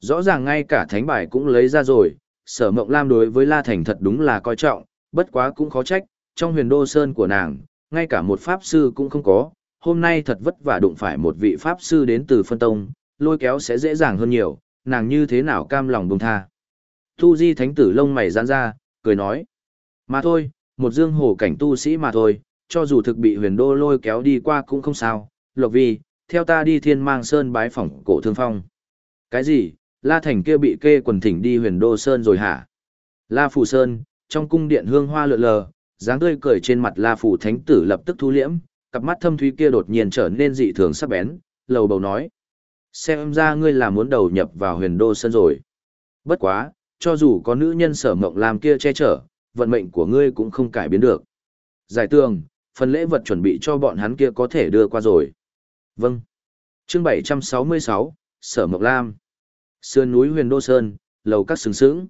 rõ ràng ngay cả thánh bài cũng lấy ra rồi, sở mộng lam đối với La Thành thật đúng là coi trọng, bất quá cũng khó trách, trong huyền đô Sơn của nàng, ngay cả một pháp sư cũng không có, hôm nay thật vất vả đụng phải một vị pháp sư đến từ phân tông, lôi kéo sẽ dễ dàng hơn nhiều, nàng như thế nào cam lòng buông tha. Tu di thánh tử lông mày giãn ra, cười nói. Mà thôi, một dương hồ cảnh tu sĩ mà thôi, cho dù thực bị huyền đô lôi kéo đi qua cũng không sao, lộc vi, theo ta đi thiên mang sơn bái phỏng cổ thương phong. Cái gì, la thành kia bị kê quần thỉnh đi huyền đô sơn rồi hả? La phù sơn, trong cung điện hương hoa lượn lờ, dáng tươi cười trên mặt la phù thánh tử lập tức thu liễm, cặp mắt thâm thúy kia đột nhiên trở nên dị thường sắc bén, lầu bầu nói. Xem ra ngươi là muốn đầu nhập vào huyền đô sơn rồi. Bất quá, cho dù có nữ nhân sở mộng làm kia che chở, vận mệnh của ngươi cũng không cải biến được. Giải tường, phần lễ vật chuẩn bị cho bọn hắn kia có thể đưa qua rồi. Vâng. Chương 766, Sở Mộc Lam. Sườn núi huyền đô sơn, lầu các sừng sững.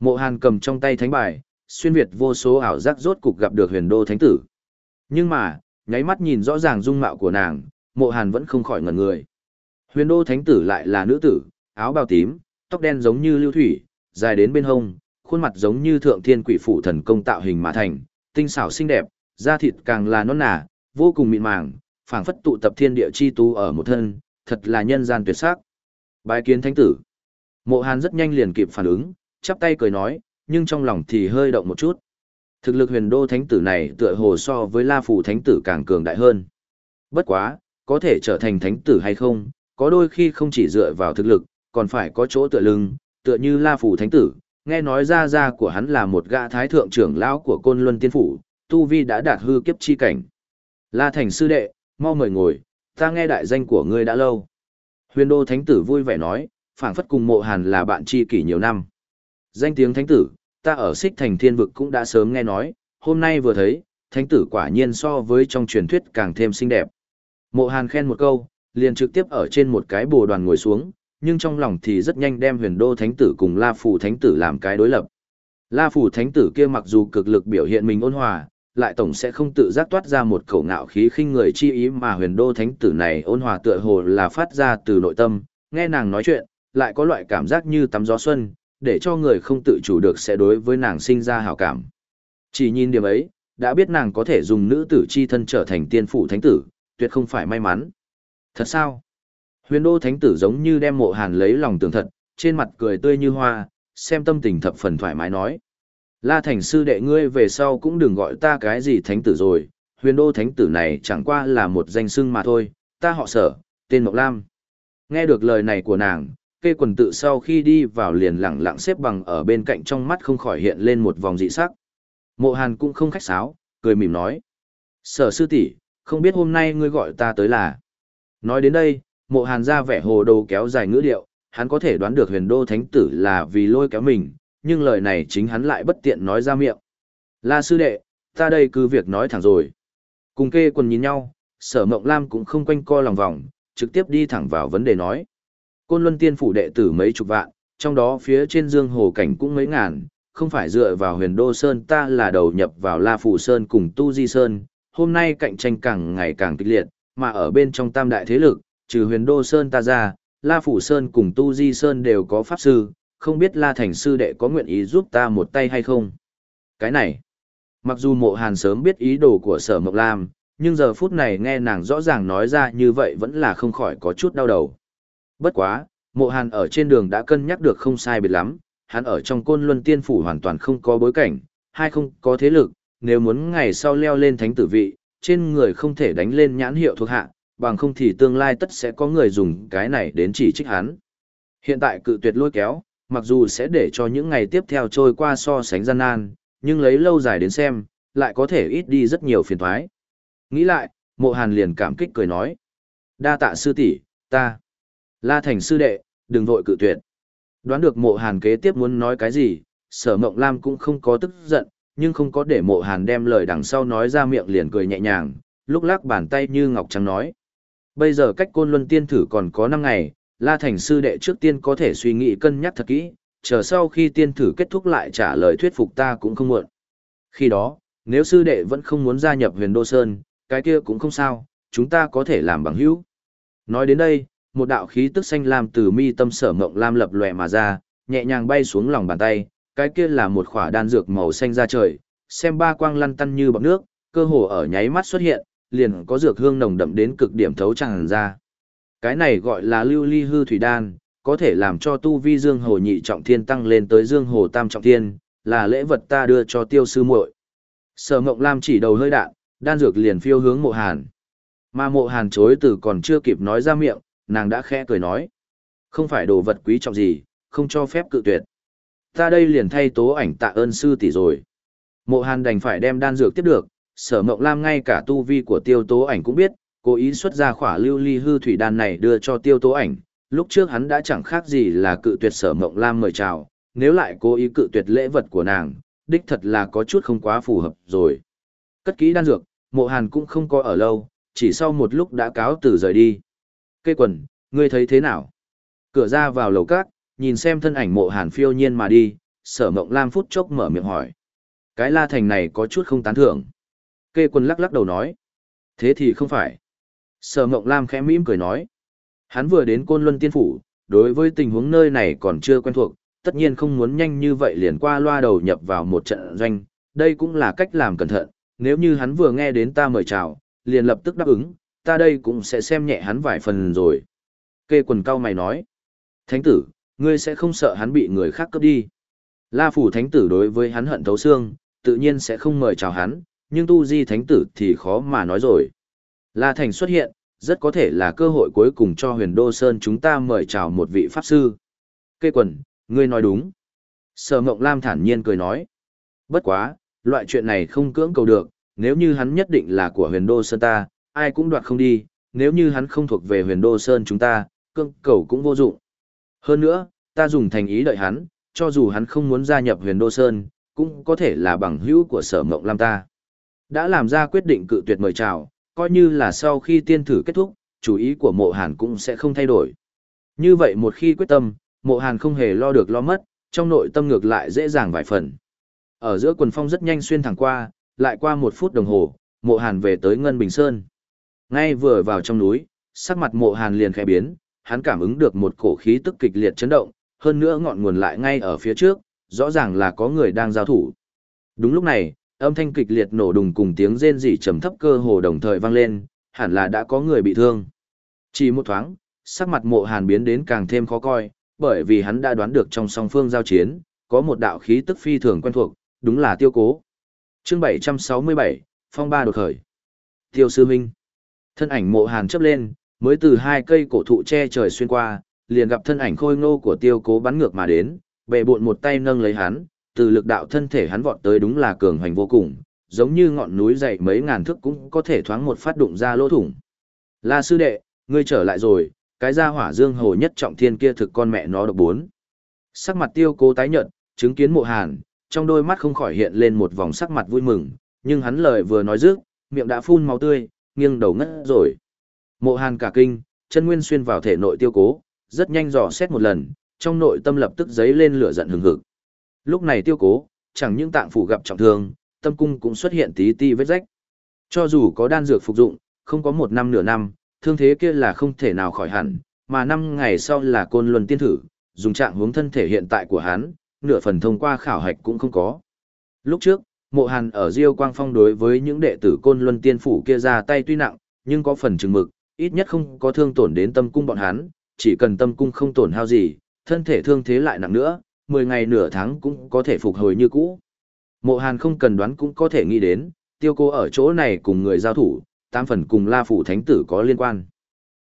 Mộ Hàn cầm trong tay thánh bài, xuyên việt vô số ảo giác rốt cục gặp được huyền đô thánh tử. Nhưng mà, nháy mắt nhìn rõ ràng dung mạo của nàng, mộ hàn vẫn không khỏi ngẩn người. Huyền đô thánh tử lại là nữ tử, áo bào tím, tóc đen giống như lưu thủy, dài đến bên hông, khuôn mặt giống như thượng thiên quỷ phụ thần công tạo hình mà thành, tinh xảo xinh đẹp, da thịt càng là non nả vô cùng mịn màng, phảng phất tụ tập thiên địa chi tú ở một thân, thật là nhân gian tuyệt sắc. Bái kiến thánh tử. Mộ Hàn rất nhanh liền kịp phản ứng, chắp tay cười nói, nhưng trong lòng thì hơi động một chút. Thực lực huyền đô thánh tử này tựa hồ so với La Phù thánh tử càng cường đại hơn. Bất quá, có thể trở thành thánh tử hay không, có đôi khi không chỉ dựa vào thực lực, còn phải có chỗ tựa lưng, tựa như La Phù thánh tử, nghe nói ra ra của hắn là một gã thái thượng trưởng lão của Côn Luân Tiên phủ, tu vi đã đạt hư kiếp chi cảnh. La Thành sư đệ, mau mời ngồi, ta nghe đại danh của ngươi đã lâu. Huyền đô thánh tử vui vẻ nói, phảng phất cùng mộ hàn là bạn tri kỷ nhiều năm. Danh tiếng thánh tử, ta ở xích thành thiên vực cũng đã sớm nghe nói, hôm nay vừa thấy, thánh tử quả nhiên so với trong truyền thuyết càng thêm xinh đẹp. Mộ hàn khen một câu, liền trực tiếp ở trên một cái bồ đoàn ngồi xuống, nhưng trong lòng thì rất nhanh đem huyền đô thánh tử cùng La Phủ thánh tử làm cái đối lập. La Phủ thánh tử kia mặc dù cực lực biểu hiện mình ôn hòa, lại tổng sẽ không tự giác toát ra một khẩu ngạo khí khinh người chi ý mà huyền đô thánh tử này ôn hòa tựa hồ là phát ra từ nội tâm, nghe nàng nói chuyện, lại có loại cảm giác như tắm gió xuân, để cho người không tự chủ được sẽ đối với nàng sinh ra hảo cảm. Chỉ nhìn điểm ấy, đã biết nàng có thể dùng nữ tử chi thân trở thành tiên phủ thánh tử, tuyệt không phải may mắn. Thật sao? Huyền đô thánh tử giống như đem mộ hàn lấy lòng tường thật, trên mặt cười tươi như hoa, xem tâm tình thập phần thoải mái nói. La thành sư đệ ngươi về sau cũng đừng gọi ta cái gì thánh tử rồi, huyền đô thánh tử này chẳng qua là một danh xưng mà thôi, ta họ sở, tên Mộc Lam. Nghe được lời này của nàng, kê quần tự sau khi đi vào liền lặng lặng xếp bằng ở bên cạnh trong mắt không khỏi hiện lên một vòng dị sắc. Mộ hàn cũng không khách sáo, cười mỉm nói. Sở sư tỷ không biết hôm nay ngươi gọi ta tới là. Nói đến đây, mộ hàn ra vẻ hồ đồ kéo dài ngữ điệu, hắn có thể đoán được huyền đô thánh tử là vì lôi kéo mình, nhưng lời này chính hắn lại bất tiện nói ra miệng. La sư đệ, ta đây cứ việc nói thẳng rồi. Cùng kê quần nhìn nhau, sở mộng lam cũng không quanh co lòng vòng, trực tiếp đi thẳng vào vấn đề nói. Côn Luân Tiên phủ đệ tử mấy chục vạn, trong đó phía trên dương hồ cảnh cũng mấy ngàn, không phải dựa vào huyền đô sơn ta là đầu nhập vào La Phủ Sơn cùng Tu Di Sơn, hôm nay cạnh tranh càng ngày càng kịch liệt, mà ở bên trong tam đại thế lực, trừ huyền đô sơn ta ra, La Phủ Sơn cùng Tu Di Sơn đều có pháp sư, không biết La Thành sư đệ có nguyện ý giúp ta một tay hay không. Cái này, mặc dù mộ hàn sớm biết ý đồ của sở Mộc Lam, nhưng giờ phút này nghe nàng rõ ràng nói ra như vậy vẫn là không khỏi có chút đau đầu. Bất quá, mộ hàn ở trên đường đã cân nhắc được không sai biệt lắm, hắn ở trong côn luân tiên phủ hoàn toàn không có bối cảnh, hay không có thế lực, nếu muốn ngày sau leo lên thánh tử vị, trên người không thể đánh lên nhãn hiệu thuộc hạ, bằng không thì tương lai tất sẽ có người dùng cái này đến chỉ trích hắn. Hiện tại cự tuyệt lôi kéo, mặc dù sẽ để cho những ngày tiếp theo trôi qua so sánh gian nan, nhưng lấy lâu dài đến xem, lại có thể ít đi rất nhiều phiền thoái. Nghĩ lại, mộ hàn liền cảm kích cười nói. Đa tạ sư tỷ ta. La thành sư đệ, đừng vội cự tuyệt. Đoán được mộ hàn kế tiếp muốn nói cái gì, sở mộng lam cũng không có tức giận, nhưng không có để mộ hàn đem lời đằng sau nói ra miệng liền cười nhẹ nhàng, lúc lắc bàn tay như ngọc trắng nói. Bây giờ cách côn luân tiên thử còn có 5 ngày, La Thành sư đệ trước tiên có thể suy nghĩ cân nhắc thật kỹ, chờ sau khi tiên thử kết thúc lại trả lời thuyết phục ta cũng không muộn. Khi đó, nếu sư đệ vẫn không muốn gia nhập huyền Đô Sơn, cái kia cũng không sao, chúng ta có thể làm bằng hữu. Nói đến đây, một đạo khí tức xanh lam từ mi tâm sở mộng lam lập lòe mà ra, nhẹ nhàng bay xuống lòng bàn tay, cái kia là một khỏa đan dược màu xanh ra trời, xem ba quang lăn tăn như bọt nước, cơ hồ ở nháy mắt xuất hiện, liền có dược hương nồng đậm đến cực điểm thấu tràn ra. Cái này gọi là lưu ly hư thủy đan, có thể làm cho tu vi dương hồ nhị trọng thiên tăng lên tới dương hồ tam trọng thiên, là lễ vật ta đưa cho tiêu sư muội. Sở Mộng Lam chỉ đầu hơi đạn, đan dược liền phiêu hướng Mộ Hàn. Mà Mộ Hàn chối từ còn chưa kịp nói ra miệng, nàng đã khẽ cười nói: "Không phải đồ vật quý trọng gì, không cho phép cự tuyệt." Ta đây liền thay tố ảnh tạ ơn sư tỷ rồi. Mộ Hàn đành phải đem đan dược tiếp được, Sở Mộng Lam ngay cả tu vi của Tiêu Tố ảnh cũng biết, cố ý xuất ra khỏa lưu ly hư thủy đan này đưa cho Tiêu Tố ảnh, lúc trước hắn đã chẳng khác gì là cự tuyệt Sở Mộng Lam mời chào, nếu lại cố ý cự tuyệt lễ vật của nàng, đích thật là có chút không quá phù hợp rồi. Cất kỹ đan dược, Mộ Hàn cũng không có ở lâu, chỉ sau một lúc đã cáo từ rời đi. Cây quần, ngươi thấy thế nào? Cửa ra vào lầu cát, nhìn xem thân ảnh mộ hàn phiêu nhiên mà đi, sở mộng lam phút chốc mở miệng hỏi. Cái la thành này có chút không tán thưởng. Kê quần lắc lắc đầu nói. Thế thì không phải. Sở mộng lam khẽ mỉm cười nói. Hắn vừa đến côn luân tiên phủ, đối với tình huống nơi này còn chưa quen thuộc, tất nhiên không muốn nhanh như vậy liền qua loa đầu nhập vào một trận doanh, đây cũng là cách làm cẩn thận, nếu như hắn vừa nghe đến ta mời chào, liền lập tức đáp ứng, ta đây cũng sẽ xem nhẹ hắn vài phần rồi. Kê quần cao mày nói, Thánh tử, ngươi sẽ không sợ hắn bị người khác cướp đi. La phủ thánh tử đối với hắn hận thấu xương, tự nhiên sẽ không mời chào hắn, nhưng tu di thánh tử thì khó mà nói rồi. La thành xuất hiện, rất có thể là cơ hội cuối cùng cho huyền đô sơn chúng ta mời chào một vị pháp sư. Kê quần, ngươi nói đúng. Sở Ngộng Lam thản nhiên cười nói. Bất quá, loại chuyện này không cưỡng cầu được, nếu như hắn nhất định là của huyền đô sơn ta, ai cũng đoạt không đi, nếu như hắn không thuộc về huyền đô sơn chúng ta, cưỡng cầu cũng vô dụng. Hơn nữa, ta dùng thành ý đợi hắn, cho dù hắn không muốn gia nhập huyền đô sơn, cũng có thể là bằng hữu của sở mộng lam ta. Đã làm ra quyết định cự tuyệt mời chào, coi như là sau khi tiên thử kết thúc, chủ ý của mộ hàn cũng sẽ không thay đổi. Như vậy một khi quyết tâm, mộ hàn không hề lo được lo mất, trong nội tâm ngược lại dễ dàng vài phần. Ở giữa quần phong rất nhanh xuyên thẳng qua, lại qua một phút đồng hồ, mộ hàn về tới Ngân Bình Sơn. Ngay vừa vào trong núi, sắc mặt mộ hàn liền khẽ biến, hắn cảm ứng được một cổ khí tức kịch liệt chấn động, hơn nữa ngọn nguồn lại ngay ở phía trước, rõ ràng là có người đang giao thủ. Đúng lúc này, âm thanh kịch liệt nổ đùng cùng tiếng rên rỉ trầm thấp cơ hồ đồng thời vang lên, hẳn là đã có người bị thương. Chỉ một thoáng, sắc mặt mộ hàn biến đến càng thêm khó coi, bởi vì hắn đã đoán được trong song phương giao chiến, có một đạo khí tức phi thường quen thuộc, đúng là tiêu cố. chương 767, phong ba đột khởi. Tiêu sư minh. Thân ảnh mộ hàn chấp lên, mới từ hai cây cổ thụ che trời xuyên qua, liền gặp thân ảnh khôi ngô của tiêu cố bắn ngược mà đến, bệ bộn một tay nâng lấy hắn, từ lực đạo thân thể hắn vọt tới đúng là cường hành vô cùng, giống như ngọn núi dày mấy ngàn thước cũng có thể thoáng một phát đụng ra lỗ thủng. La sư đệ, ngươi trở lại rồi, cái gia hỏa dương hồ nhất trọng thiên kia thực con mẹ nó độc bốn. Sắc mặt tiêu cố tái nhợt, chứng kiến mộ hàn, trong đôi mắt không khỏi hiện lên một vòng sắc mặt vui mừng, nhưng hắn lời vừa nói dứt, miệng đã phun máu tươi, nghiêng đầu ngất rồi. Mộ hàn cả kinh, chân nguyên xuyên vào thể nội tiêu cố, rất nhanh dò xét một lần, trong nội tâm lập tức giấy lên lửa giận hừng hực. Lúc này tiêu cố, chẳng những tạng phủ gặp trọng thương, tâm cung cũng xuất hiện tí ti vết rách. Cho dù có đan dược phục dụng, không có một năm nửa năm, thương thế kia là không thể nào khỏi hẳn, mà năm ngày sau là côn luân tiên thử, dùng trạng hướng thân thể hiện tại của hắn, nửa phần thông qua khảo hạch cũng không có. Lúc trước, mộ hàn ở Diêu Quang Phong đối với những đệ tử côn luân tiên phủ kia ra tay tuy nặng, nhưng có phần chừng mực, ít nhất không có thương tổn đến tâm cung bọn hắn, chỉ cần tâm cung không tổn hao gì, thân thể thương thế lại nặng nữa, 10 ngày nửa tháng cũng có thể phục hồi như cũ. Mộ Hàn không cần đoán cũng có thể nghĩ đến, tiêu cô ở chỗ này cùng người giao thủ, tam phần cùng La Phủ Thánh Tử có liên quan.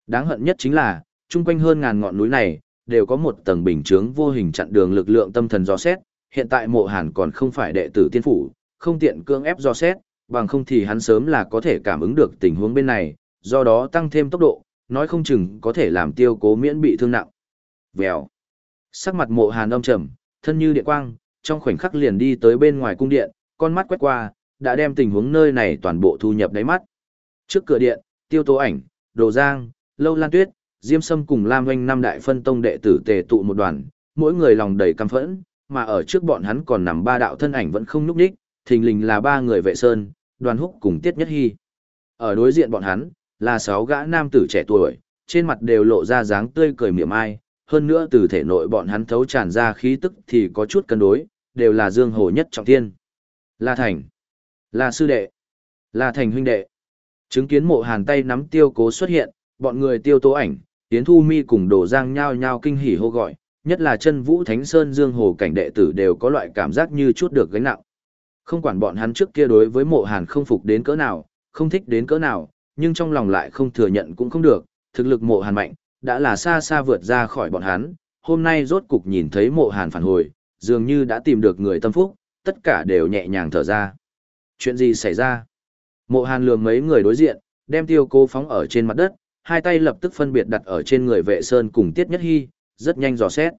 Đáng hận nhất chính là, chung quanh hơn ngàn ngọn núi này, đều có một tầng bình chướng vô hình chặn đường lực lượng tâm thần do xét, hiện tại mộ hàn còn không phải đệ tử tiên phủ, không tiện cương ép do xét, bằng không thì hắn sớm là có thể cảm ứng được tình huống bên này, do đó tăng thêm tốc độ, nói không chừng có thể làm tiêu cố miễn bị thương nặng. Vèo. Sắc mặt mộ hàn âm trầm, thân như điện quang, trong khoảnh khắc liền đi tới bên ngoài cung điện, con mắt quét qua, đã đem tình huống nơi này toàn bộ thu nhập đáy mắt. Trước cửa điện, tiêu tố ảnh, đồ giang, lâu lan tuyết, diêm sâm cùng lam oanh năm đại phân tông đệ tử tề tụ một đoàn, mỗi người lòng đầy căm phẫn, mà ở trước bọn hắn còn nằm ba đạo thân ảnh vẫn không nhúc đích, thình lình là ba người vệ sơn, đoàn húc cùng tiết nhất hy. Ở đối diện bọn hắn, là sáu gã nam tử trẻ tuổi, trên mặt đều lộ ra dáng tươi cười miệng ai, hơn nữa từ thể nội bọn hắn thấu tràn ra khí tức thì có chút cân đối, đều là dương hồ nhất trọng thiên. La Thành, La Sư Đệ, La Thành huynh đệ. Chứng kiến mộ hàn tay nắm tiêu cố xuất hiện, bọn người tiêu tố ảnh, tiến thu mi cùng đổ giang nhao nhao kinh hỉ hô gọi, nhất là chân vũ thánh sơn dương hồ cảnh đệ tử đều có loại cảm giác như chút được gánh nặng. Không quản bọn hắn trước kia đối với mộ hàn không phục đến cỡ nào, không thích đến cỡ nào, nhưng trong lòng lại không thừa nhận cũng không được, thực lực mộ hàn mạnh, đã là xa xa vượt ra khỏi bọn hắn, hôm nay rốt cục nhìn thấy mộ hàn phản hồi, dường như đã tìm được người tâm phúc, tất cả đều nhẹ nhàng thở ra. Chuyện gì xảy ra? Mộ hàn lường mấy người đối diện, đem tiêu cô phóng ở trên mặt đất, hai tay lập tức phân biệt đặt ở trên người vệ sơn cùng tiết nhất hy, rất nhanh dò xét.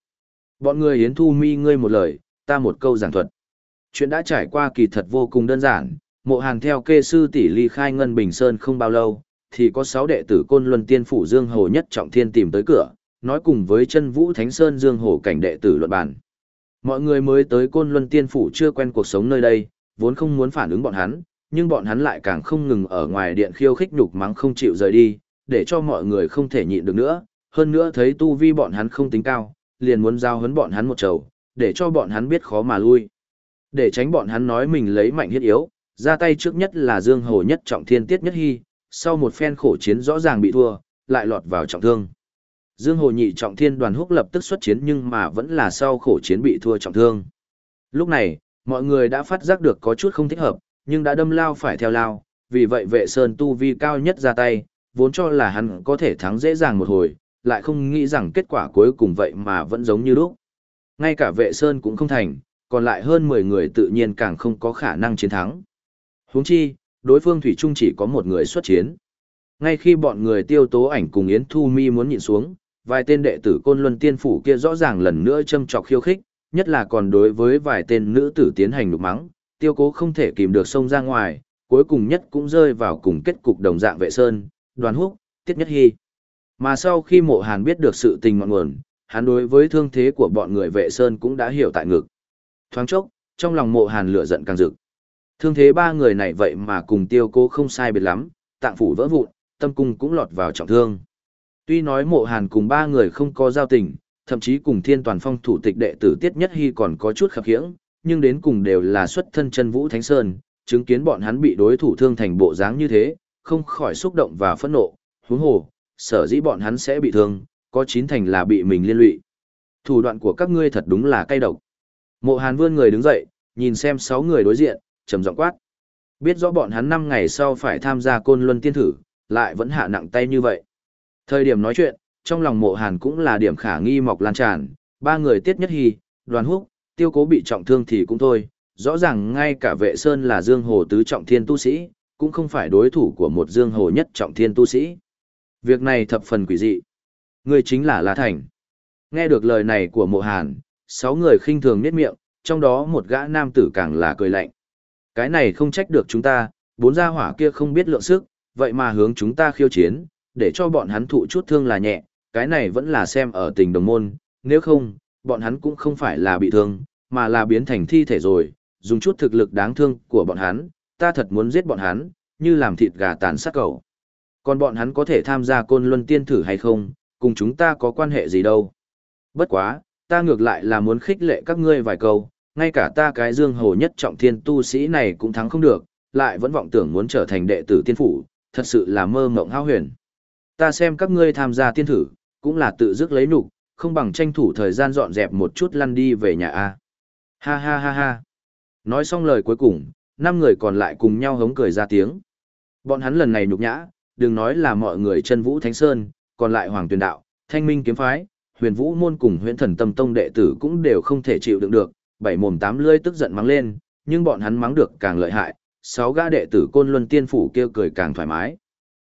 Bọn người hiến thu mi ngươi một lời, ta một câu giảng thuật. Chuyện đã trải qua kỳ thật vô cùng đơn giản, mộ hàn theo kê sư tỷ ly khai ngân bình sơn không bao lâu, thì có sáu đệ tử côn luân tiên phủ Dương Hồ nhất trọng thiên tìm tới cửa, nói cùng với chân vũ thánh sơn Dương Hồ cảnh đệ tử luận bàn. Mọi người mới tới côn luân tiên phủ chưa quen cuộc sống nơi đây, vốn không muốn phản ứng bọn hắn, nhưng bọn hắn lại càng không ngừng ở ngoài điện khiêu khích nhục mắng không chịu rời đi, để cho mọi người không thể nhịn được nữa, hơn nữa thấy tu vi bọn hắn không tính cao, liền muốn giao hấn bọn hắn một trầu, để cho bọn hắn biết khó mà lui. Để tránh bọn hắn nói mình lấy mạnh hiết yếu, ra tay trước nhất là Dương Hồ nhất trọng thiên tiết nhất hy, sau một phen khổ chiến rõ ràng bị thua, lại lọt vào trọng thương. Dương Hồ nhị trọng thiên đoàn húc lập tức xuất chiến nhưng mà vẫn là sau khổ chiến bị thua trọng thương. Lúc này, mọi người đã phát giác được có chút không thích hợp, nhưng đã đâm lao phải theo lao, vì vậy vệ sơn tu vi cao nhất ra tay, vốn cho là hắn có thể thắng dễ dàng một hồi, lại không nghĩ rằng kết quả cuối cùng vậy mà vẫn giống như lúc. Ngay cả vệ sơn cũng không thành, còn lại hơn 10 người tự nhiên càng không có khả năng chiến thắng. Huống chi, đối phương Thủy Trung chỉ có một người xuất chiến. Ngay khi bọn người tiêu tố ảnh cùng Yến Thu Mi muốn nhịn xuống, vài tên đệ tử côn luân tiên phủ kia rõ ràng lần nữa châm trọc khiêu khích, nhất là còn đối với vài tên nữ tử tiến hành lục mắng, tiêu cố không thể kìm được sông ra ngoài, cuối cùng nhất cũng rơi vào cùng kết cục đồng dạng vệ sơn, đoàn húc, tiết nhất hy. Mà sau khi mộ hàn biết được sự tình ngọn nguồn, hắn đối với thương thế của bọn người vệ sơn cũng đã hiểu tại ngực. Thoáng chốc, trong lòng mộ hàn lửa giận càng rực. Thương thế ba người này vậy mà cùng tiêu cố không sai biệt lắm, tạng phủ vỡ vụn, tâm cung cũng lọt vào trọng thương. Tuy nói mộ hàn cùng ba người không có giao tình, thậm chí cùng thiên toàn phong thủ tịch đệ tử Tiết Nhất Hy còn có chút khập khiễng, nhưng đến cùng đều là xuất thân chân vũ Thánh Sơn, chứng kiến bọn hắn bị đối thủ thương thành bộ dáng như thế, không khỏi xúc động và phẫn nộ, huống hồ, sở dĩ bọn hắn sẽ bị thương, có chín thành là bị mình liên lụy. Thủ đoạn của các ngươi thật đúng là cay độc. Mộ Hàn vươn người đứng dậy, nhìn xem sáu người đối diện, trầm giọng quát. Biết rõ bọn hắn năm ngày sau phải tham gia côn luân tiên thử, lại vẫn hạ nặng tay như vậy. Thời điểm nói chuyện, trong lòng mộ hàn cũng là điểm khả nghi mọc lan tràn, ba người tiết nhất hy, đoàn húc, tiêu cố bị trọng thương thì cũng thôi, rõ ràng ngay cả vệ sơn là dương hồ tứ trọng thiên tu sĩ, cũng không phải đối thủ của một dương hồ nhất trọng thiên tu sĩ. Việc này thập phần quỷ dị. Người chính là La Thành. Nghe được lời này của mộ hàn, sáu người khinh thường niết miệng, trong đó một gã nam tử càng là cười lạnh. Cái này không trách được chúng ta, bốn gia hỏa kia không biết lượng sức, vậy mà hướng chúng ta khiêu chiến, để cho bọn hắn thụ chút thương là nhẹ, cái này vẫn là xem ở tình đồng môn, nếu không, bọn hắn cũng không phải là bị thương, mà là biến thành thi thể rồi, dùng chút thực lực đáng thương của bọn hắn, ta thật muốn giết bọn hắn, như làm thịt gà tàn sát cầu. Còn bọn hắn có thể tham gia côn luân tiên thử hay không, cùng chúng ta có quan hệ gì đâu. Bất quá, ta ngược lại là muốn khích lệ các ngươi vài câu, ngay cả ta cái dương hồ nhất trọng thiên tu sĩ này cũng thắng không được, lại vẫn vọng tưởng muốn trở thành đệ tử tiên phủ, thật sự là mơ mộng hao huyền. Ta xem các ngươi tham gia tiên thử, cũng là tự dứt lấy nục, không bằng tranh thủ thời gian dọn dẹp một chút lăn đi về nhà a. Ha ha ha ha. Nói xong lời cuối cùng, năm người còn lại cùng nhau hống cười ra tiếng. Bọn hắn lần này nhục nhã, đừng nói là mọi người chân vũ thánh sơn, còn lại hoàng tuyển đạo, thanh minh kiếm phái, huyền vũ môn cùng huyền thần tâm tông đệ tử cũng đều không thể chịu đựng được, bảy mồm tám lưỡi tức giận mắng lên, nhưng bọn hắn mắng được càng lợi hại, sáu gã đệ tử côn luân tiên phủ kêu cười càng thoải mái.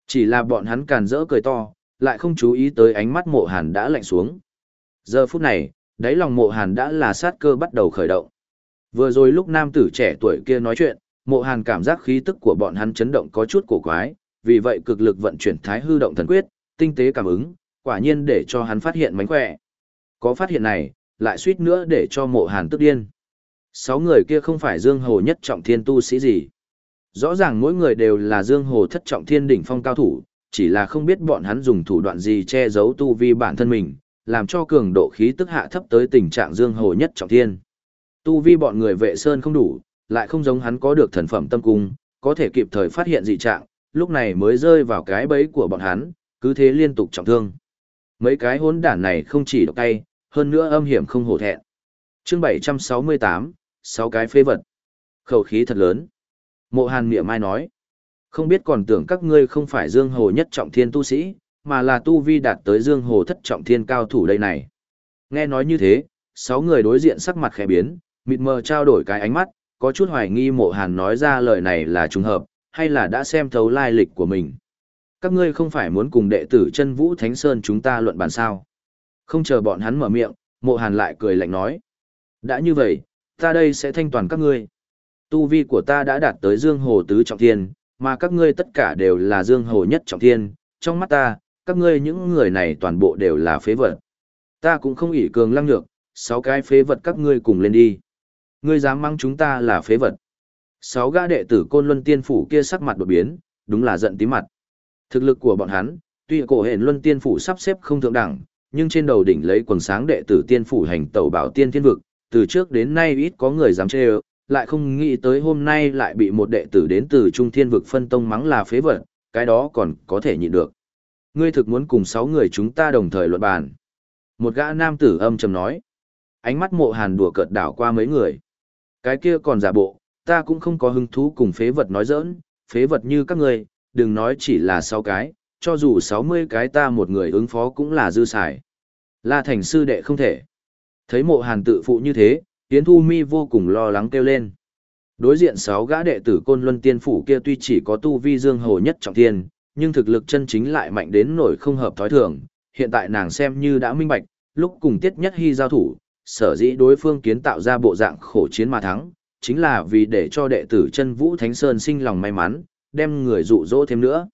Chỉ là bọn hắn càn rỡ cười to, lại không chú ý tới ánh mắt mộ hàn đã lạnh xuống. Giờ phút này, đáy lòng mộ hàn đã là sát cơ bắt đầu khởi động. Vừa rồi lúc nam tử trẻ tuổi kia nói chuyện, mộ hàn cảm giác khí tức của bọn hắn chấn động có chút cổ quái, vì vậy cực lực vận chuyển thái hư động thần quyết, tinh tế cảm ứng, quả nhiên để cho hắn phát hiện mánh khỏe. Có phát hiện này, lại suýt nữa để cho mộ hàn tức điên. Sáu người kia không phải dương hồ nhất trọng thiên tu sĩ gì. Rõ ràng mỗi người đều là dương hồ thất trọng thiên đỉnh phong cao thủ, chỉ là không biết bọn hắn dùng thủ đoạn gì che giấu tu vi bản thân mình, làm cho cường độ khí tức hạ thấp tới tình trạng dương hồ nhất trọng thiên. Tu vi bọn người vệ sơn không đủ, lại không giống hắn có được thần phẩm tâm cung, có thể kịp thời phát hiện dị trạng, lúc này mới rơi vào cái bẫy của bọn hắn, cứ thế liên tục trọng thương. Mấy cái hỗn đản này không chỉ độc tay, hơn nữa âm hiểm không hổ thẹn. Chương 768, sáu cái phế vật. Khẩu khí thật lớn. Mộ Hàn miệng Mai nói, không biết còn tưởng các ngươi không phải Dương Hồ nhất trọng thiên tu sĩ, mà là tu vi đạt tới Dương Hồ thất trọng thiên cao thủ đây này. Nghe nói như thế, sáu người đối diện sắc mặt khẽ biến, mịt mờ trao đổi cái ánh mắt, có chút hoài nghi mộ hàn nói ra lời này là trùng hợp, hay là đã xem thấu lai lịch của mình. Các ngươi không phải muốn cùng đệ tử chân vũ Thánh Sơn chúng ta luận bàn sao. Không chờ bọn hắn mở miệng, mộ hàn lại cười lạnh nói. Đã như vậy, ta đây sẽ thanh toàn các ngươi. Tu vi của ta đã đạt tới Dương Hồ Tứ Trọng Thiên, mà các ngươi tất cả đều là Dương Hồ Nhất Trọng Thiên. Trong mắt ta, các ngươi những người này toàn bộ đều là phế vật. Ta cũng không ỷ cường lăng nhược, sáu cái phế vật các ngươi cùng lên đi. Ngươi dám mang chúng ta là phế vật. Sáu gã đệ tử côn luân tiên phủ kia sắc mặt đột biến, đúng là giận tí mặt. Thực lực của bọn hắn, tuy cổ hển luân tiên phủ sắp xếp không thượng đẳng, nhưng trên đầu đỉnh lấy quần sáng đệ tử tiên phủ hành tẩu bảo tiên thiên vực, từ trước đến nay ít có người dám chê lại không nghĩ tới hôm nay lại bị một đệ tử đến từ trung thiên vực phân tông mắng là phế vật, cái đó còn có thể nhịn được. Ngươi thực muốn cùng sáu người chúng ta đồng thời luận bàn. Một gã nam tử âm trầm nói. Ánh mắt mộ hàn đùa cợt đảo qua mấy người. Cái kia còn giả bộ, ta cũng không có hứng thú cùng phế vật nói giỡn, phế vật như các ngươi, đừng nói chỉ là sáu cái, cho dù sáu mươi cái ta một người ứng phó cũng là dư xài. La thành sư đệ không thể. Thấy mộ hàn tự phụ như thế, Yến Thu Mi vô cùng lo lắng kêu lên. Đối diện sáu gã đệ tử côn luân tiên phủ kia tuy chỉ có tu vi dương hồ nhất trọng thiên, nhưng thực lực chân chính lại mạnh đến nổi không hợp thói thường. Hiện tại nàng xem như đã minh bạch, lúc cùng tiết nhất hy giao thủ, sở dĩ đối phương kiến tạo ra bộ dạng khổ chiến mà thắng, chính là vì để cho đệ tử chân vũ Thánh Sơn sinh lòng may mắn, đem người dụ dỗ thêm nữa.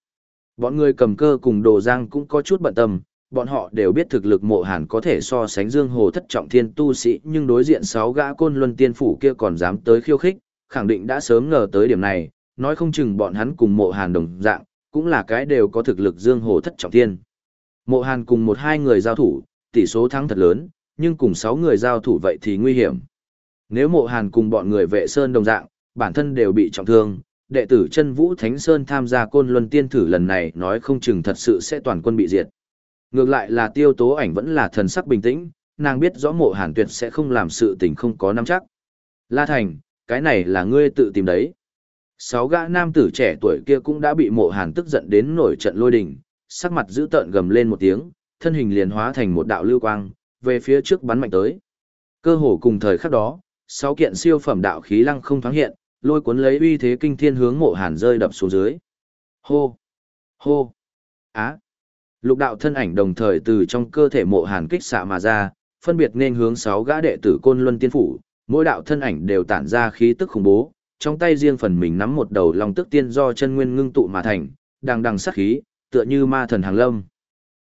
Bọn người cầm cơ cùng đồ giang cũng có chút bận tâm, bọn họ đều biết thực lực mộ hàn có thể so sánh dương hồ thất trọng thiên tu sĩ nhưng đối diện sáu gã côn luân tiên phủ kia còn dám tới khiêu khích, khẳng định đã sớm ngờ tới điểm này, nói không chừng bọn hắn cùng mộ hàn đồng dạng, cũng là cái đều có thực lực dương hồ thất trọng thiên. Mộ hàn cùng một hai người giao thủ, tỷ số thắng thật lớn, nhưng cùng sáu người giao thủ vậy thì nguy hiểm. Nếu mộ hàn cùng bọn người vệ sơn đồng dạng, bản thân đều bị trọng thương, đệ tử chân vũ Thánh Sơn tham gia côn luân tiên thử lần này nói không chừng thật sự sẽ toàn quân bị diệt. Ngược lại là tiêu tố ảnh vẫn là thần sắc bình tĩnh, nàng biết rõ mộ hàn tuyệt sẽ không làm sự tình không có nắm chắc. La Thành, cái này là ngươi tự tìm đấy. Sáu gã nam tử trẻ tuổi kia cũng đã bị mộ hàn tức giận đến nổi trận lôi đình, sắc mặt dữ tợn gầm lên một tiếng, thân hình liền hóa thành một đạo lưu quang, về phía trước bắn mạnh tới. Cơ hồ cùng thời khắc đó, sáu kiện siêu phẩm đạo khí lăng không thoáng hiện, lôi cuốn lấy uy thế kinh thiên hướng mộ hàn rơi đập xuống dưới. Hô! Hô! Á! Lục đạo thân ảnh đồng thời từ trong cơ thể mộ hàn kích xạ mà ra, phân biệt nên hướng sáu gã đệ tử côn luân tiên phủ, mỗi đạo thân ảnh đều tản ra khí tức khủng bố, trong tay riêng phần mình nắm một đầu long tức tiên do chân nguyên ngưng tụ mà thành, đằng đằng sát khí, tựa như ma thần hàng lâm.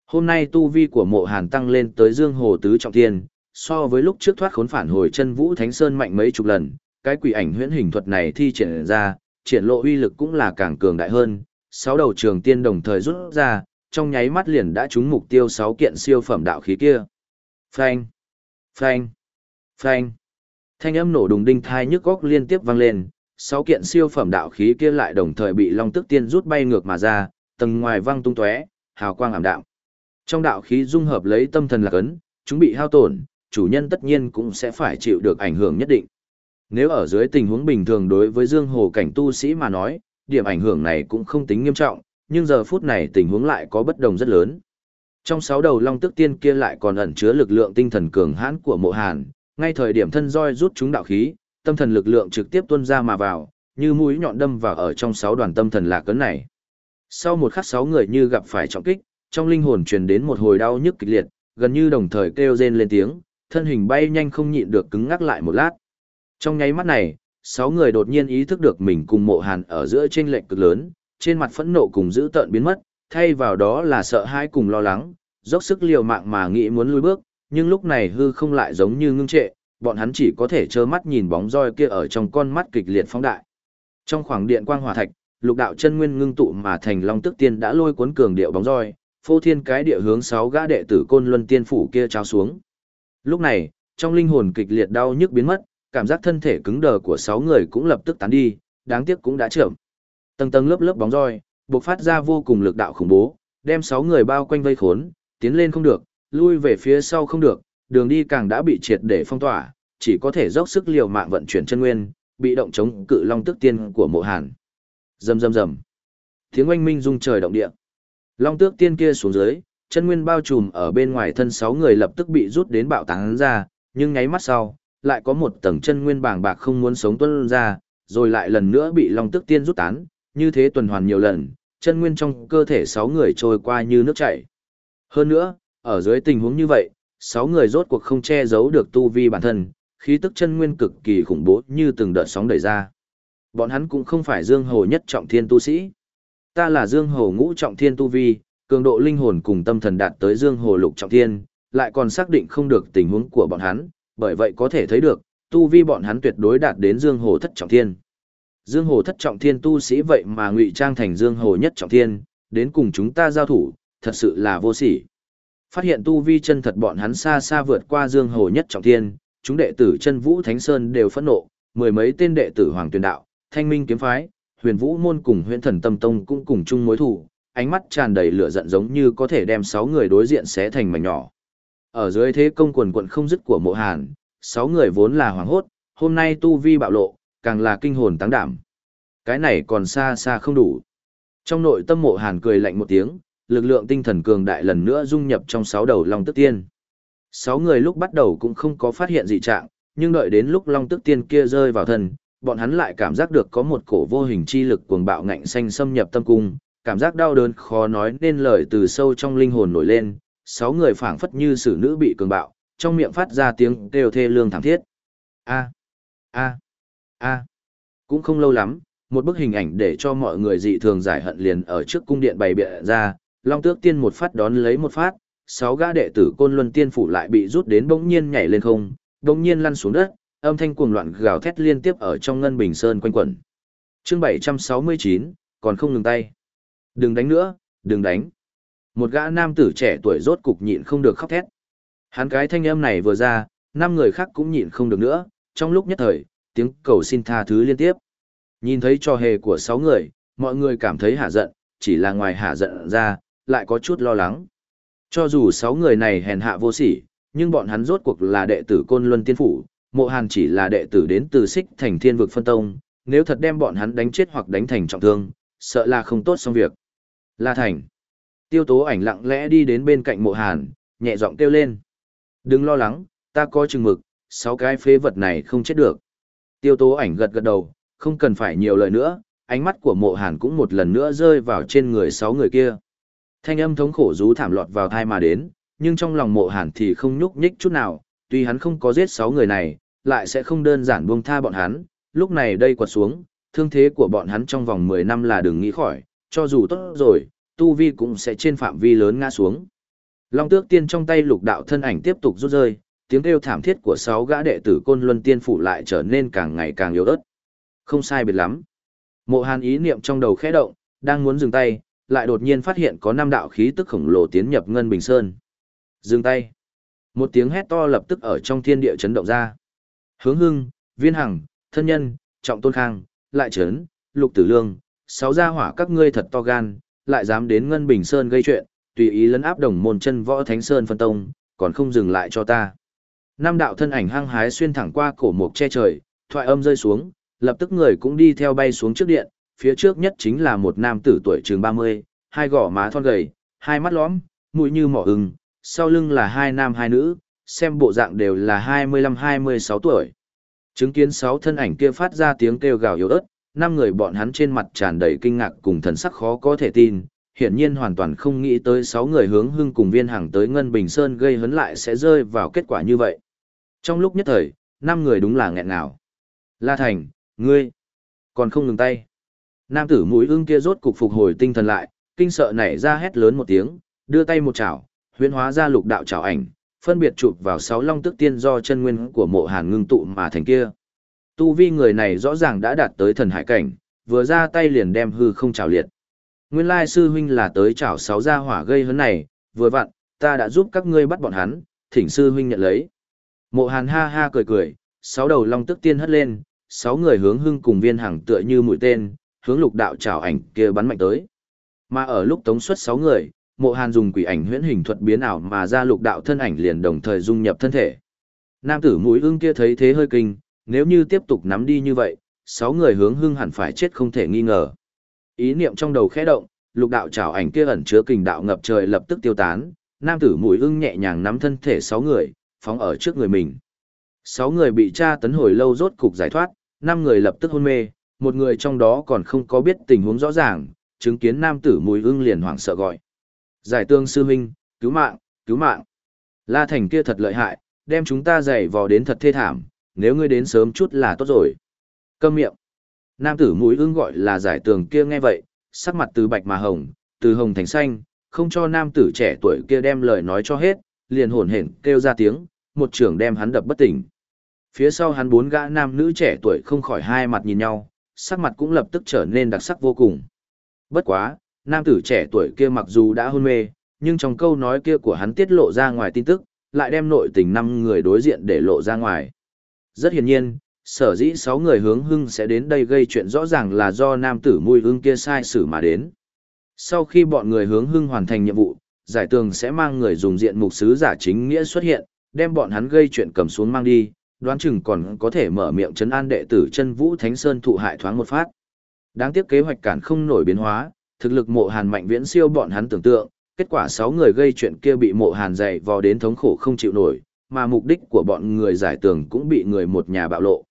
Hôm nay tu vi của mộ hàn tăng lên tới dương hồ tứ trọng tiên, so với lúc trước thoát khốn phản hồi chân vũ thánh sơn mạnh mấy chục lần, cái quỷ ảnh huyễn hình thuật này thi triển ra, triển lộ uy lực cũng là càng cường đại hơn, sáu đầu trường tiên đồng thời rút ra, trong nháy mắt liền đã trúng mục tiêu sáu kiện siêu phẩm đạo khí kia. Phanh, phanh, phanh. Thanh âm nổ đùng đinh thai nhức góc liên tiếp vang lên, sáu kiện siêu phẩm đạo khí kia lại đồng thời bị Long Tức Tiên rút bay ngược mà ra, tầng ngoài văng tung tóe, hào quang ảm đạm. Trong đạo khí dung hợp lấy tâm thần là cấn, chúng bị hao tổn, chủ nhân tất nhiên cũng sẽ phải chịu được ảnh hưởng nhất định. Nếu ở dưới tình huống bình thường đối với Dương Hồ cảnh tu sĩ mà nói, điểm ảnh hưởng này cũng không tính nghiêm trọng, nhưng giờ phút này tình huống lại có bất đồng rất lớn. Trong sáu đầu long tức tiên kia lại còn ẩn chứa lực lượng tinh thần cường hãn của mộ hàn, ngay thời điểm thân roi rút chúng đạo khí, tâm thần lực lượng trực tiếp tuôn ra mà vào, như mũi nhọn đâm vào ở trong sáu đoàn tâm thần lạc cấn này. Sau một khắc sáu người như gặp phải trọng kích, trong linh hồn truyền đến một hồi đau nhức kịch liệt, gần như đồng thời kêu rên lên tiếng, thân hình bay nhanh không nhịn được cứng ngắc lại một lát. Trong nháy mắt này, sáu người đột nhiên ý thức được mình cùng mộ hàn ở giữa trên lệnh cực lớn, trên mặt phẫn nộ cùng giữ tợn biến mất, thay vào đó là sợ hãi cùng lo lắng, dốc sức liều mạng mà nghĩ muốn lùi bước, nhưng lúc này hư không lại giống như ngưng trệ, bọn hắn chỉ có thể trơ mắt nhìn bóng roi kia ở trong con mắt kịch liệt phóng đại. Trong khoảng điện quang hỏa thạch, lục đạo chân nguyên ngưng tụ mà thành long tức tiên đã lôi cuốn cường điệu bóng roi, phô thiên cái địa hướng sáu gã đệ tử côn luân tiên phủ kia trao xuống. Lúc này, trong linh hồn kịch liệt đau nhức biến mất, cảm giác thân thể cứng đờ của sáu người cũng lập tức tán đi, đáng tiếc cũng đã chậm. Tầng tầng lớp lớp bóng roi, bộc phát ra vô cùng lực đạo khủng bố, đem sáu người bao quanh vây khốn, tiến lên không được, lui về phía sau không được, đường đi càng đã bị triệt để phong tỏa, chỉ có thể dốc sức liều mạng vận chuyển chân nguyên, bị động chống cự long tước tiên của mộ hàn. Rầm rầm rầm. Tiếng oanh minh rung trời động địa. Long tước tiên kia xuống dưới, chân nguyên bao trùm ở bên ngoài thân sáu người lập tức bị rút đến bạo tán ra, nhưng nháy mắt sau, lại có một tầng chân nguyên bàng bạc không muốn sống tuôn ra, rồi lại lần nữa bị long tức tiên rút tán, như thế tuần hoàn nhiều lần, chân nguyên trong cơ thể sáu người trôi qua như nước chảy. Hơn nữa, ở dưới tình huống như vậy, sáu người rốt cuộc không che giấu được tu vi bản thân, khí tức chân nguyên cực kỳ khủng bố như từng đợt sóng đẩy ra. Bọn hắn cũng không phải dương hồ nhất trọng thiên tu sĩ. Ta là dương hồ ngũ trọng thiên tu vi, cường độ linh hồn cùng tâm thần đạt tới dương hồ lục trọng thiên, lại còn xác định không được tình huống của bọn hắn, bởi vậy có thể thấy được, tu vi bọn hắn tuyệt đối đạt đến dương hồ thất trọng thiên. Dương hồ thất trọng thiên tu sĩ vậy mà ngụy trang thành dương hồ nhất trọng thiên, đến cùng chúng ta giao thủ, thật sự là vô sỉ. Phát hiện tu vi chân thật bọn hắn xa xa vượt qua dương hồ nhất trọng thiên, chúng đệ tử chân vũ thánh sơn đều phẫn nộ, mười mấy tên đệ tử hoàng tuyền đạo, thanh minh kiếm phái, huyền vũ môn cùng huyền thần tâm tông cũng cùng chung mối thù ánh mắt tràn đầy lửa giận giống như có thể đem sáu người đối diện xé thành mảnh nhỏ. Ở dưới thế công quần quận không dứt của mộ hàn, sáu người vốn là hoàng hốt, hôm nay tu vi bạo lộ, càng là kinh hồn tăng đảm. Cái này còn xa xa không đủ. Trong nội tâm mộ hàn cười lạnh một tiếng, lực lượng tinh thần cường đại lần nữa dung nhập trong sáu đầu long tức tiên. Sáu người lúc bắt đầu cũng không có phát hiện dị trạng, nhưng đợi đến lúc long tức tiên kia rơi vào thân, bọn hắn lại cảm giác được có một cổ vô hình chi lực cuồng bạo ngạnh xanh xâm nhập tâm cung, cảm giác đau đớn khó nói nên lời từ sâu trong linh hồn nổi lên, sáu người phảng phất như xử nữ bị cường bạo, trong miệng phát ra tiếng kêu thê lương thảm thiết. A, a, a. Cũng không lâu lắm, một bức hình ảnh để cho mọi người dị thường giải hận liền ở trước cung điện bày biện ra, Long Tước Tiên một phát đón lấy một phát, sáu gã đệ tử Côn Luân Tiên phủ lại bị rút đến bỗng nhiên nhảy lên không, bỗng nhiên lăn xuống đất, âm thanh cuồng loạn gào thét liên tiếp ở trong ngân bình sơn quanh quẩn. Chương 769, còn không ngừng tay. Đừng đánh nữa, đừng đánh. Một gã nam tử trẻ tuổi rốt cục nhịn không được khóc thét. Hắn cái thanh âm này vừa ra, năm người khác cũng nhịn không được nữa, trong lúc nhất thời, tiếng cầu xin tha thứ liên tiếp. Nhìn thấy trò hề của sáu người, mọi người cảm thấy hả giận, chỉ là ngoài hả giận ra, lại có chút lo lắng. Cho dù sáu người này hèn hạ vô sỉ, nhưng bọn hắn rốt cuộc là đệ tử Côn Luân Tiên Phủ, mộ hàn chỉ là đệ tử đến từ xích thành thiên vực phân tông, nếu thật đem bọn hắn đánh chết hoặc đánh thành trọng thương, sợ là không tốt xong việc. La Thành. Tiêu tố ảnh lặng lẽ đi đến bên cạnh mộ hàn, nhẹ giọng kêu lên. Đừng lo lắng, ta có chừng mực, sáu cái phế vật này không chết được. Tiêu tố ảnh gật gật đầu, không cần phải nhiều lời nữa, ánh mắt của mộ hàn cũng một lần nữa rơi vào trên người sáu người kia. Thanh âm thống khổ rú thảm lọt vào thai mà đến, nhưng trong lòng mộ hàn thì không nhúc nhích chút nào, tuy hắn không có giết sáu người này, lại sẽ không đơn giản buông tha bọn hắn, lúc này đây quật xuống, thương thế của bọn hắn trong vòng 10 năm là đừng nghĩ khỏi, cho dù tốt rồi, tu vi cũng sẽ trên phạm vi lớn ngã xuống. Long tước tiên trong tay lục đạo thân ảnh tiếp tục rút rơi, tiếng kêu thảm thiết của sáu gã đệ tử côn luân tiên phủ lại trở nên càng ngày càng yếu ớt. Không sai biệt lắm. Mộ hàn ý niệm trong đầu khẽ động, đang muốn dừng tay, lại đột nhiên phát hiện có năm đạo khí tức khổng lồ tiến nhập Ngân Bình Sơn. Dừng tay. Một tiếng hét to lập tức ở trong thiên địa chấn động ra. Hướng hưng, viên hằng, thân nhân, trọng tôn khang, lại trấn, lục tử lương, sáu gia hỏa các ngươi thật to gan, lại dám đến Ngân Bình Sơn gây chuyện, tùy ý lấn áp đồng môn chân võ thánh sơn phân tông, còn không dừng lại cho ta. Nam đạo thân ảnh hăng hái xuyên thẳng qua cổ mục che trời, thoại âm rơi xuống, lập tức người cũng đi theo bay xuống trước điện, phía trước nhất chính là một nam tử tuổi chừng 30, hai gò má thon gầy, hai mắt lõm, mũi như mỏ hừng, sau lưng là hai nam hai nữ, xem bộ dạng đều là 25-26 tuổi. Chứng kiến sáu thân ảnh kia phát ra tiếng kêu gào yếu ớt, năm người bọn hắn trên mặt tràn đầy kinh ngạc cùng thần sắc khó có thể tin, hiển nhiên hoàn toàn không nghĩ tới sáu người hướng hưng cùng viên hàng tới Ngân Bình Sơn gây hấn lại sẽ rơi vào kết quả như vậy. Trong lúc nhất thời, năm người đúng là nghẹn ngào. La Thành, ngươi, còn không ngừng tay. Nam tử mũi ưng kia rốt cục phục hồi tinh thần lại, kinh sợ nảy ra hét lớn một tiếng, đưa tay một chảo, huyễn hóa ra lục đạo chảo ảnh, phân biệt chụp vào sáu long tức tiên do chân nguyên của mộ hàn ngưng tụ mà thành kia. Tu vi người này rõ ràng đã đạt tới thần hải cảnh, vừa ra tay liền đem hư không chảo liệt. Nguyên lai sư huynh là tới chảo sáu gia hỏa gây hấn này, vừa vặn, ta đã giúp các ngươi bắt bọn hắn, thỉnh sư huynh nhận lấy. Mộ hàn ha ha cười cười, sáu đầu long tức tiên hất lên, sáu người hướng hưng cùng viên hàng tựa như mũi tên, hướng lục đạo chảo ảnh kia bắn mạnh tới. Mà ở lúc tống xuất sáu người, mộ hàn dùng quỷ ảnh huyễn hình thuật biến ảo mà ra lục đạo thân ảnh liền đồng thời dung nhập thân thể. Nam tử mũi ưng kia thấy thế hơi kinh, nếu như tiếp tục nắm đi như vậy, sáu người hướng hưng hẳn phải chết không thể nghi ngờ. Ý niệm trong đầu khẽ động, lục đạo trảo ảnh kia ẩn chứa kình đạo ngập trời lập tức tiêu tán, nam tử mũi ưng nhẹ nhàng nắm thân thể sáu người, phóng ở trước người mình. Sáu người bị tra tấn hồi lâu rốt cục giải thoát, năm người lập tức hôn mê, một người trong đó còn không có biết tình huống rõ ràng, chứng kiến nam tử mùi ưng liền hoảng sợ gọi. Giải tương sư huynh, cứu mạng, cứu mạng. La Thành kia thật lợi hại, đem chúng ta giày vò đến thật thê thảm, nếu ngươi đến sớm chút là tốt rồi. Câm miệng. Nam tử mũi ưng gọi là giải tường kia nghe vậy, sắc mặt từ bạch mà hồng, từ hồng thành xanh, không cho nam tử trẻ tuổi kia đem lời nói cho hết, liền hồn hển kêu ra tiếng, một trưởng đem hắn đập bất tỉnh. Phía sau hắn bốn gã nam nữ trẻ tuổi không khỏi hai mặt nhìn nhau, sắc mặt cũng lập tức trở nên đặc sắc vô cùng. Bất quá, nam tử trẻ tuổi kia mặc dù đã hôn mê, nhưng trong câu nói kia của hắn tiết lộ ra ngoài tin tức, lại đem nội tình năm người đối diện để lộ ra ngoài. Rất hiển nhiên, sở dĩ sáu người hướng hưng sẽ đến đây gây chuyện rõ ràng là do nam tử mùi hưng kia sai sử mà đến. Sau khi bọn người hướng hưng hoàn thành nhiệm vụ, giải tường sẽ mang người dùng diện mục sứ giả chính nghĩa xuất hiện, đem bọn hắn gây chuyện cầm xuống mang đi, đoán chừng còn có thể mở miệng chấn an đệ tử chân vũ thánh sơn thụ hại thoáng một phát. Đáng tiếc kế hoạch cản không nổi biến hóa, thực lực mộ hàn mạnh viễn siêu bọn hắn tưởng tượng, kết quả sáu người gây chuyện kia bị mộ hàn dày vò đến thống khổ không chịu nổi, mà mục đích của bọn người giải tường cũng bị người một nhà bạo lộ.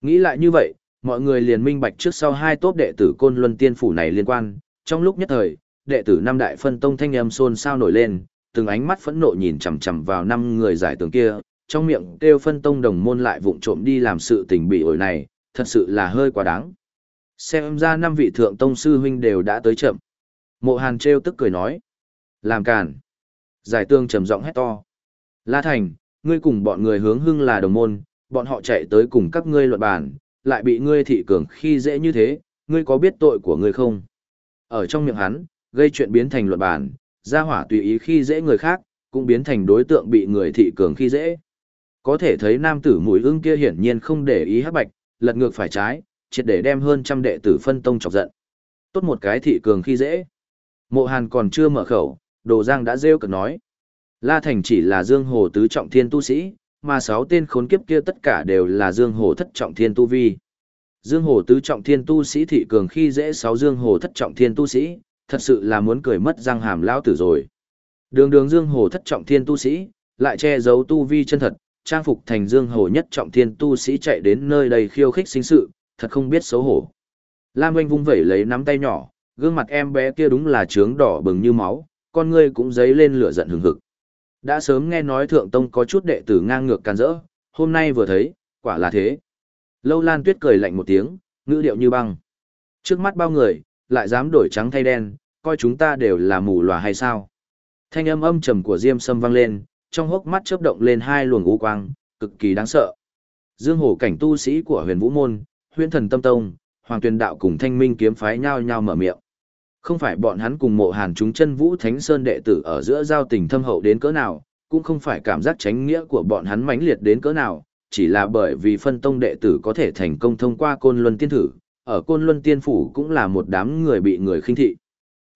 Nghĩ lại như vậy, mọi người liền minh bạch trước sau hai tốt đệ tử côn luân tiên phủ này liên quan, trong lúc nhất thời, đệ tử năm đại phân tông thanh âm xôn xao nổi lên, từng ánh mắt phẫn nộ nhìn chằm chằm vào năm người giải tường kia, trong miệng kêu phân tông đồng môn lại vụng trộm đi làm sự tình bị ổi này, thật sự là hơi quá đáng. Xem ra năm vị thượng tông sư huynh đều đã tới chậm. Mộ Hàn trêu tức cười nói. Làm càn. Giải tương trầm giọng hét to. La Thành, ngươi cùng bọn người hướng hưng là đồng môn, bọn họ chạy tới cùng các ngươi luận bàn, lại bị ngươi thị cường khi dễ như thế, ngươi có biết tội của ngươi không? Ở trong miệng hắn, gây chuyện biến thành luận bàn, gia hỏa tùy ý khi dễ người khác, cũng biến thành đối tượng bị người thị cường khi dễ. Có thể thấy nam tử mũi ưng kia hiển nhiên không để ý hắc bạch, lật ngược phải trái, triệt để đem hơn trăm đệ tử phân tông chọc giận. Tốt một cái thị cường khi dễ. Mộ Hàn còn chưa mở khẩu, Đồ Giang đã rêu cực nói. La Thành chỉ là Dương Hồ tứ trọng thiên tu sĩ, mà sáu tên khốn kiếp kia tất cả đều là Dương Hồ thất trọng thiên tu vi. Dương Hồ tứ trọng thiên tu sĩ thị cường khi dễ sáu Dương Hồ thất trọng thiên tu sĩ, thật sự là muốn cười mất răng hàm lão tử rồi. Đường đường Dương Hồ thất trọng thiên tu sĩ, lại che giấu tu vi chân thật, trang phục thành Dương Hồ nhất trọng thiên tu sĩ chạy đến nơi đây khiêu khích sinh sự, thật không biết xấu hổ. Lam Anh vung vẩy lấy nắm tay nhỏ, gương mặt em bé kia đúng là trướng đỏ bừng như máu, con ngươi cũng dấy lên lửa giận hừng hực. Đã sớm nghe nói Thượng Tông có chút đệ tử ngang ngược can rỡ, hôm nay vừa thấy, quả là thế. Lâu Lan Tuyết cười lạnh một tiếng, ngữ điệu như băng. Trước mắt bao người, lại dám đổi trắng thay đen, coi chúng ta đều là mù lòa hay sao? Thanh âm âm trầm của Diêm Sâm vang lên, trong hốc mắt chớp động lên hai luồng u quang, cực kỳ đáng sợ. Dương Hổ cảnh tu sĩ của Huyền Vũ môn, Huyền Thần Tâm Tông, Hoàng Tuyền Đạo cùng Thanh Minh kiếm phái nhau nhau mở miệng. Không phải bọn hắn cùng mộ hàn chúng chân vũ thánh sơn đệ tử ở giữa giao tình thâm hậu đến cỡ nào, cũng không phải cảm giác tránh nghĩa của bọn hắn mãnh liệt đến cỡ nào, chỉ là bởi vì phân tông đệ tử có thể thành công thông qua côn luân tiên thử, ở côn luân tiên phủ cũng là một đám người bị người khinh thị.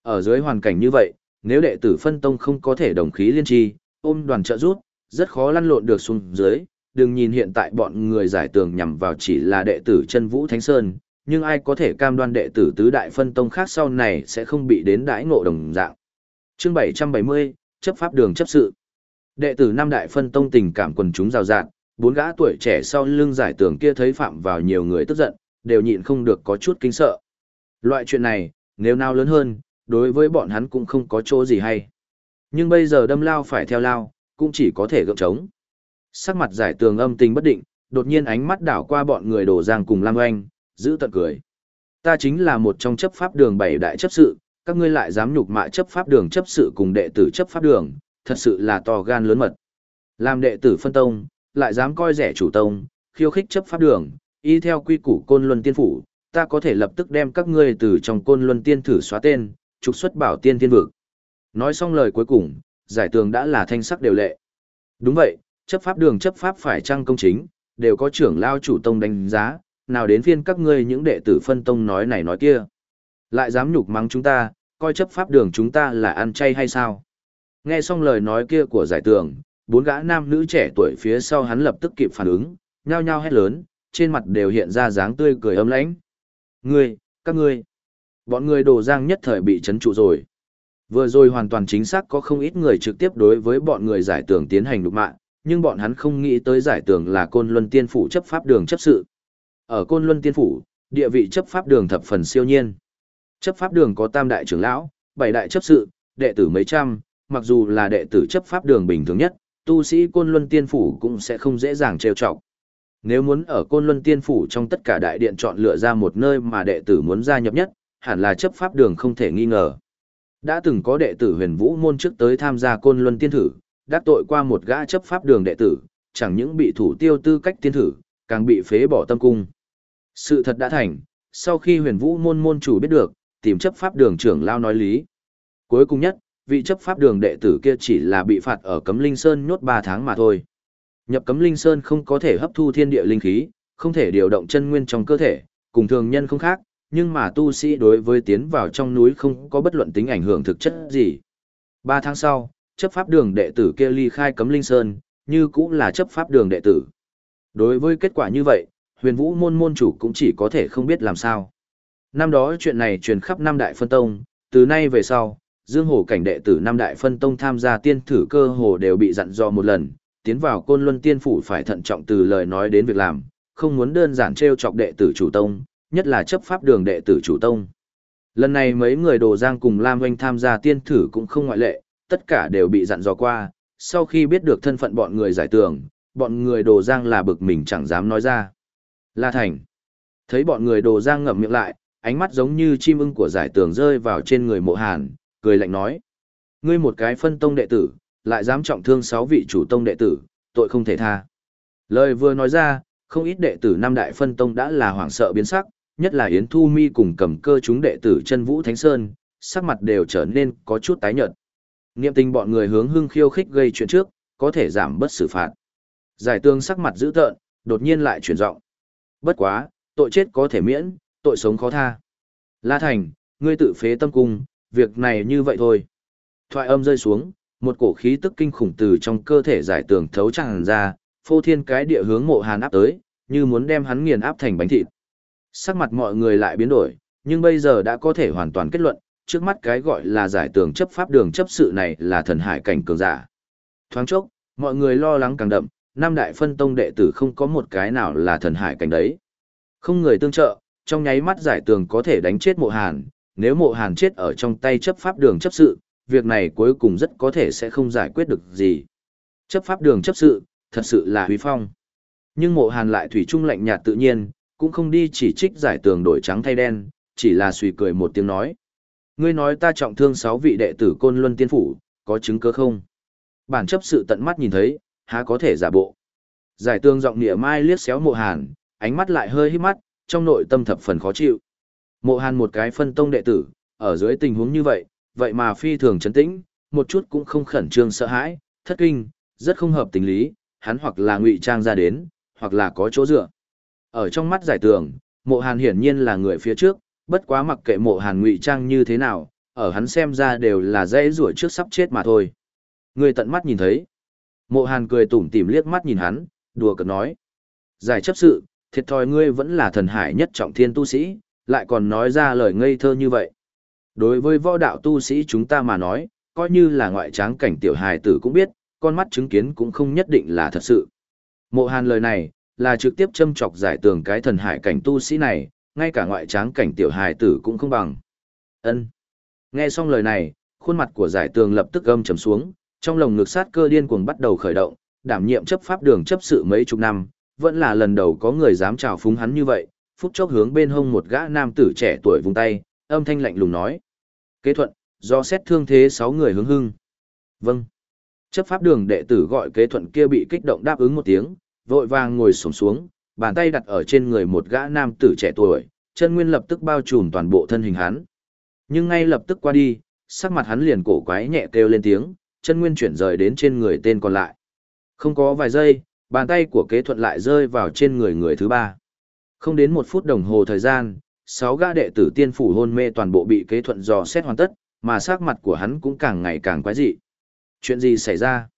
Ở dưới hoàn cảnh như vậy, nếu đệ tử phân tông không có thể đồng khí liên tri, ôm đoàn trợ rút, rất khó lăn lộn được xuống dưới, đừng nhìn hiện tại bọn người giải tường nhằm vào chỉ là đệ tử chân vũ thánh sơn, nhưng ai có thể cam đoan đệ tử tứ đại phân tông khác sau này sẽ không bị đến đãi ngộ đồng dạng. Chương 770, chấp pháp đường chấp sự. Đệ tử năm đại phân tông tình cảm quần chúng rào rạt, bốn gã tuổi trẻ sau lưng giải tường kia thấy phạm vào nhiều người tức giận, đều nhịn không được có chút kinh sợ. Loại chuyện này, nếu nào lớn hơn, đối với bọn hắn cũng không có chỗ gì hay. Nhưng bây giờ đâm lao phải theo lao, cũng chỉ có thể gượng chống. Sắc mặt giải tường âm tình bất định, đột nhiên ánh mắt đảo qua bọn người đổ giang cùng Lam Oanh, giữ tận cười. Ta chính là một trong chấp pháp đường bảy đại chấp sự, các ngươi lại dám nhục mạ chấp pháp đường chấp sự cùng đệ tử chấp pháp đường, thật sự là to gan lớn mật. Làm đệ tử phân tông, lại dám coi rẻ chủ tông, khiêu khích chấp pháp đường, y theo quy củ côn luân tiên phủ, ta có thể lập tức đem các ngươi từ trong côn luân tiên thử xóa tên, trục xuất bảo tiên tiên vực. Nói xong lời cuối cùng, giải tường đã là thanh sắc đều lệ. Đúng vậy, chấp pháp đường chấp pháp phải trăng công chính, đều có trưởng lao chủ tông đánh giá, nào đến phiên các ngươi những đệ tử phân tông nói này nói kia. Lại dám nhục mắng chúng ta, coi chấp pháp đường chúng ta là ăn chay hay sao? Nghe xong lời nói kia của giải tường, bốn gã nam nữ trẻ tuổi phía sau hắn lập tức kịp phản ứng, nhao nhao hét lớn, trên mặt đều hiện ra dáng tươi cười ấm lãnh. Ngươi, các ngươi, bọn người đồ giang nhất thời bị chấn trụ rồi. Vừa rồi hoàn toàn chính xác có không ít người trực tiếp đối với bọn người giải tường tiến hành đục mạng, nhưng bọn hắn không nghĩ tới giải tường là côn luân tiên phủ chấp pháp đường chấp sự. Ở Côn Luân Tiên Phủ, địa vị chấp pháp đường thập phần siêu nhiên. Chấp pháp đường có tam đại trưởng lão, bảy đại chấp sự, đệ tử mấy trăm, mặc dù là đệ tử chấp pháp đường bình thường nhất, tu sĩ Côn Luân Tiên Phủ cũng sẽ không dễ dàng trêu chọc. Nếu muốn ở Côn Luân Tiên Phủ trong tất cả đại điện chọn lựa ra một nơi mà đệ tử muốn gia nhập nhất, hẳn là chấp pháp đường không thể nghi ngờ. Đã từng có đệ tử huyền vũ môn trước tới tham gia Côn Luân Tiên Thử, đắc tội qua một gã chấp pháp đường đệ tử, chẳng những bị thủ tiêu tư cách tiên thử, càng bị phế bỏ tâm cung. Sự thật đã thành, sau khi huyền vũ môn môn chủ biết được, tìm chấp pháp đường trưởng lao nói lý. Cuối cùng nhất, vị chấp pháp đường đệ tử kia chỉ là bị phạt ở cấm linh sơn nhốt 3 tháng mà thôi. Nhập cấm linh sơn không có thể hấp thu thiên địa linh khí, không thể điều động chân nguyên trong cơ thể, cùng thường nhân không khác, nhưng mà tu sĩ đối với tiến vào trong núi không có bất luận tính ảnh hưởng thực chất gì. 3 tháng sau, chấp pháp đường đệ tử kia ly khai cấm linh sơn, như cũng là chấp pháp đường đệ tử. Đối với kết quả như vậy, huyền vũ môn môn chủ cũng chỉ có thể không biết làm sao. Năm đó chuyện này truyền khắp năm đại phân tông, từ nay về sau, dương hồ cảnh đệ tử năm đại phân tông tham gia tiên thử cơ hồ đều bị dặn dò một lần, tiến vào côn luân tiên phủ phải thận trọng từ lời nói đến việc làm, không muốn đơn giản treo chọc đệ tử chủ tông, nhất là chấp pháp đường đệ tử chủ tông. Lần này mấy người đồ giang cùng Lam Oanh tham gia tiên thử cũng không ngoại lệ, tất cả đều bị dặn dò qua, sau khi biết được thân phận bọn người giải tường, bọn người đồ giang là bực mình chẳng dám nói ra. La Thành. Thấy bọn người đồ giang ngậm miệng lại, ánh mắt giống như chim ưng của giải tường rơi vào trên người mộ hàn, cười lạnh nói. Ngươi một cái phân tông đệ tử, lại dám trọng thương sáu vị chủ tông đệ tử, tội không thể tha. Lời vừa nói ra, không ít đệ tử năm đại phân tông đã là hoảng sợ biến sắc, nhất là Yến Thu Mi cùng cầm cơ chúng đệ tử chân Vũ Thánh Sơn, sắc mặt đều trở nên có chút tái nhợt. Niệm tình bọn người hướng hưng khiêu khích gây chuyện trước, có thể giảm bất xử phạt. Giải tương sắc mặt dữ tợn, đột nhiên lại chuyển giọng. Bất quá, tội chết có thể miễn, tội sống khó tha. La Thành, ngươi tự phế tâm cung, việc này như vậy thôi. Thoại âm rơi xuống, một cổ khí tức kinh khủng từ trong cơ thể giải tường thấu tràn ra, phô thiên cái địa hướng mộ hàn áp tới, như muốn đem hắn nghiền áp thành bánh thịt. Sắc mặt mọi người lại biến đổi, nhưng bây giờ đã có thể hoàn toàn kết luận, trước mắt cái gọi là giải tường chấp pháp đường chấp sự này là thần hải cảnh cường giả. Thoáng chốc, mọi người lo lắng càng đậm, năm đại phân tông đệ tử không có một cái nào là thần hải cảnh đấy. Không người tương trợ, trong nháy mắt giải tường có thể đánh chết mộ hàn, nếu mộ hàn chết ở trong tay chấp pháp đường chấp sự, việc này cuối cùng rất có thể sẽ không giải quyết được gì. Chấp pháp đường chấp sự, thật sự là huy phong. Nhưng mộ hàn lại thủy chung lạnh nhạt tự nhiên, cũng không đi chỉ trích giải tường đổi trắng thay đen, chỉ là suy cười một tiếng nói. Ngươi nói ta trọng thương sáu vị đệ tử côn luân tiên phủ, có chứng cứ không? Bản chấp sự tận mắt nhìn thấy, há có thể giả bộ. Giải tương giọng nịa mai liếc xéo mộ hàn, ánh mắt lại hơi hít mắt, trong nội tâm thập phần khó chịu. Mộ hàn một cái phân tông đệ tử, ở dưới tình huống như vậy, vậy mà phi thường chấn tĩnh, một chút cũng không khẩn trương sợ hãi, thất kinh, rất không hợp tình lý, hắn hoặc là ngụy trang ra đến, hoặc là có chỗ dựa. Ở trong mắt giải tường, mộ hàn hiển nhiên là người phía trước, bất quá mặc kệ mộ hàn ngụy trang như thế nào, ở hắn xem ra đều là dễ rủa trước sắp chết mà thôi. Người tận mắt nhìn thấy. Mộ hàn cười tủm tỉm liếc mắt nhìn hắn, đùa cợt nói. Giải chấp sự, thiệt thòi ngươi vẫn là thần hải nhất trọng thiên tu sĩ, lại còn nói ra lời ngây thơ như vậy. Đối với võ đạo tu sĩ chúng ta mà nói, coi như là ngoại tráng cảnh tiểu hài tử cũng biết, con mắt chứng kiến cũng không nhất định là thật sự. Mộ hàn lời này, là trực tiếp châm chọc giải tường cái thần hải cảnh tu sĩ này, ngay cả ngoại tráng cảnh tiểu hài tử cũng không bằng. ân Nghe xong lời này, khuôn mặt của giải tường lập tức gâm trầm xuống, trong lồng ngực sát cơ điên cuồng bắt đầu khởi động, đảm nhiệm chấp pháp đường chấp sự mấy chục năm, vẫn là lần đầu có người dám chào phúng hắn như vậy, phút chốc hướng bên hông một gã nam tử trẻ tuổi vùng tay, âm thanh lạnh lùng nói. Kế thuận, do xét thương thế sáu người hướng hưng. Vâng. Chấp pháp đường đệ tử gọi kế thuận kia bị kích động đáp ứng một tiếng, vội vàng ngồi sổng xuống, bàn tay đặt ở trên người một gã nam tử trẻ tuổi, chân nguyên lập tức bao trùm toàn bộ thân hình hắn. Nhưng ngay lập tức qua đi, sắc mặt hắn liền cổ quái nhẹ kêu lên tiếng, chân nguyên chuyển rời đến trên người tên còn lại. Không có vài giây, bàn tay của kế thuận lại rơi vào trên người người thứ ba. Không đến một phút đồng hồ thời gian, sáu gã đệ tử tiên phủ hôn mê toàn bộ bị kế thuận dò xét hoàn tất, mà sắc mặt của hắn cũng càng ngày càng quái dị. Chuyện gì xảy ra?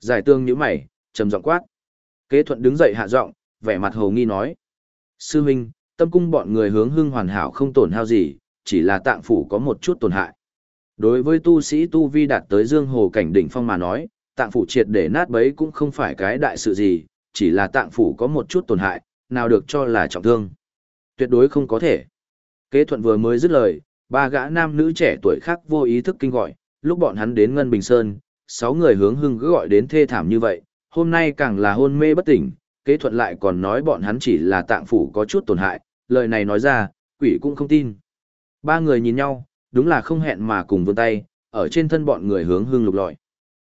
Giải tương nhíu mày, trầm giọng quát. Kế thuận đứng dậy hạ giọng, vẻ mặt hồ nghi nói. Sư huynh, tâm cung bọn người hướng hưng hoàn hảo không tổn hao gì, chỉ là tạng phủ có một chút tổn hại. Đối với tu sĩ tu vi đạt tới dương hồ cảnh đỉnh phong mà nói, tạng phủ triệt để nát bấy cũng không phải cái đại sự gì, chỉ là tạng phủ có một chút tổn hại, nào được cho là trọng thương. Tuyệt đối không có thể. Kế thuận vừa mới dứt lời, ba gã nam nữ trẻ tuổi khác vô ý thức kinh gọi, lúc bọn hắn đến Ngân Bình Sơn, sáu người hướng hưng cứ gọi đến thê thảm như vậy, hôm nay càng là hôn mê bất tỉnh, kế thuận lại còn nói bọn hắn chỉ là tạng phủ có chút tổn hại, lời này nói ra, quỷ cũng không tin. Ba người nhìn nhau, đúng là không hẹn mà cùng vươn tay, ở trên thân bọn người hướng hương lục lọi.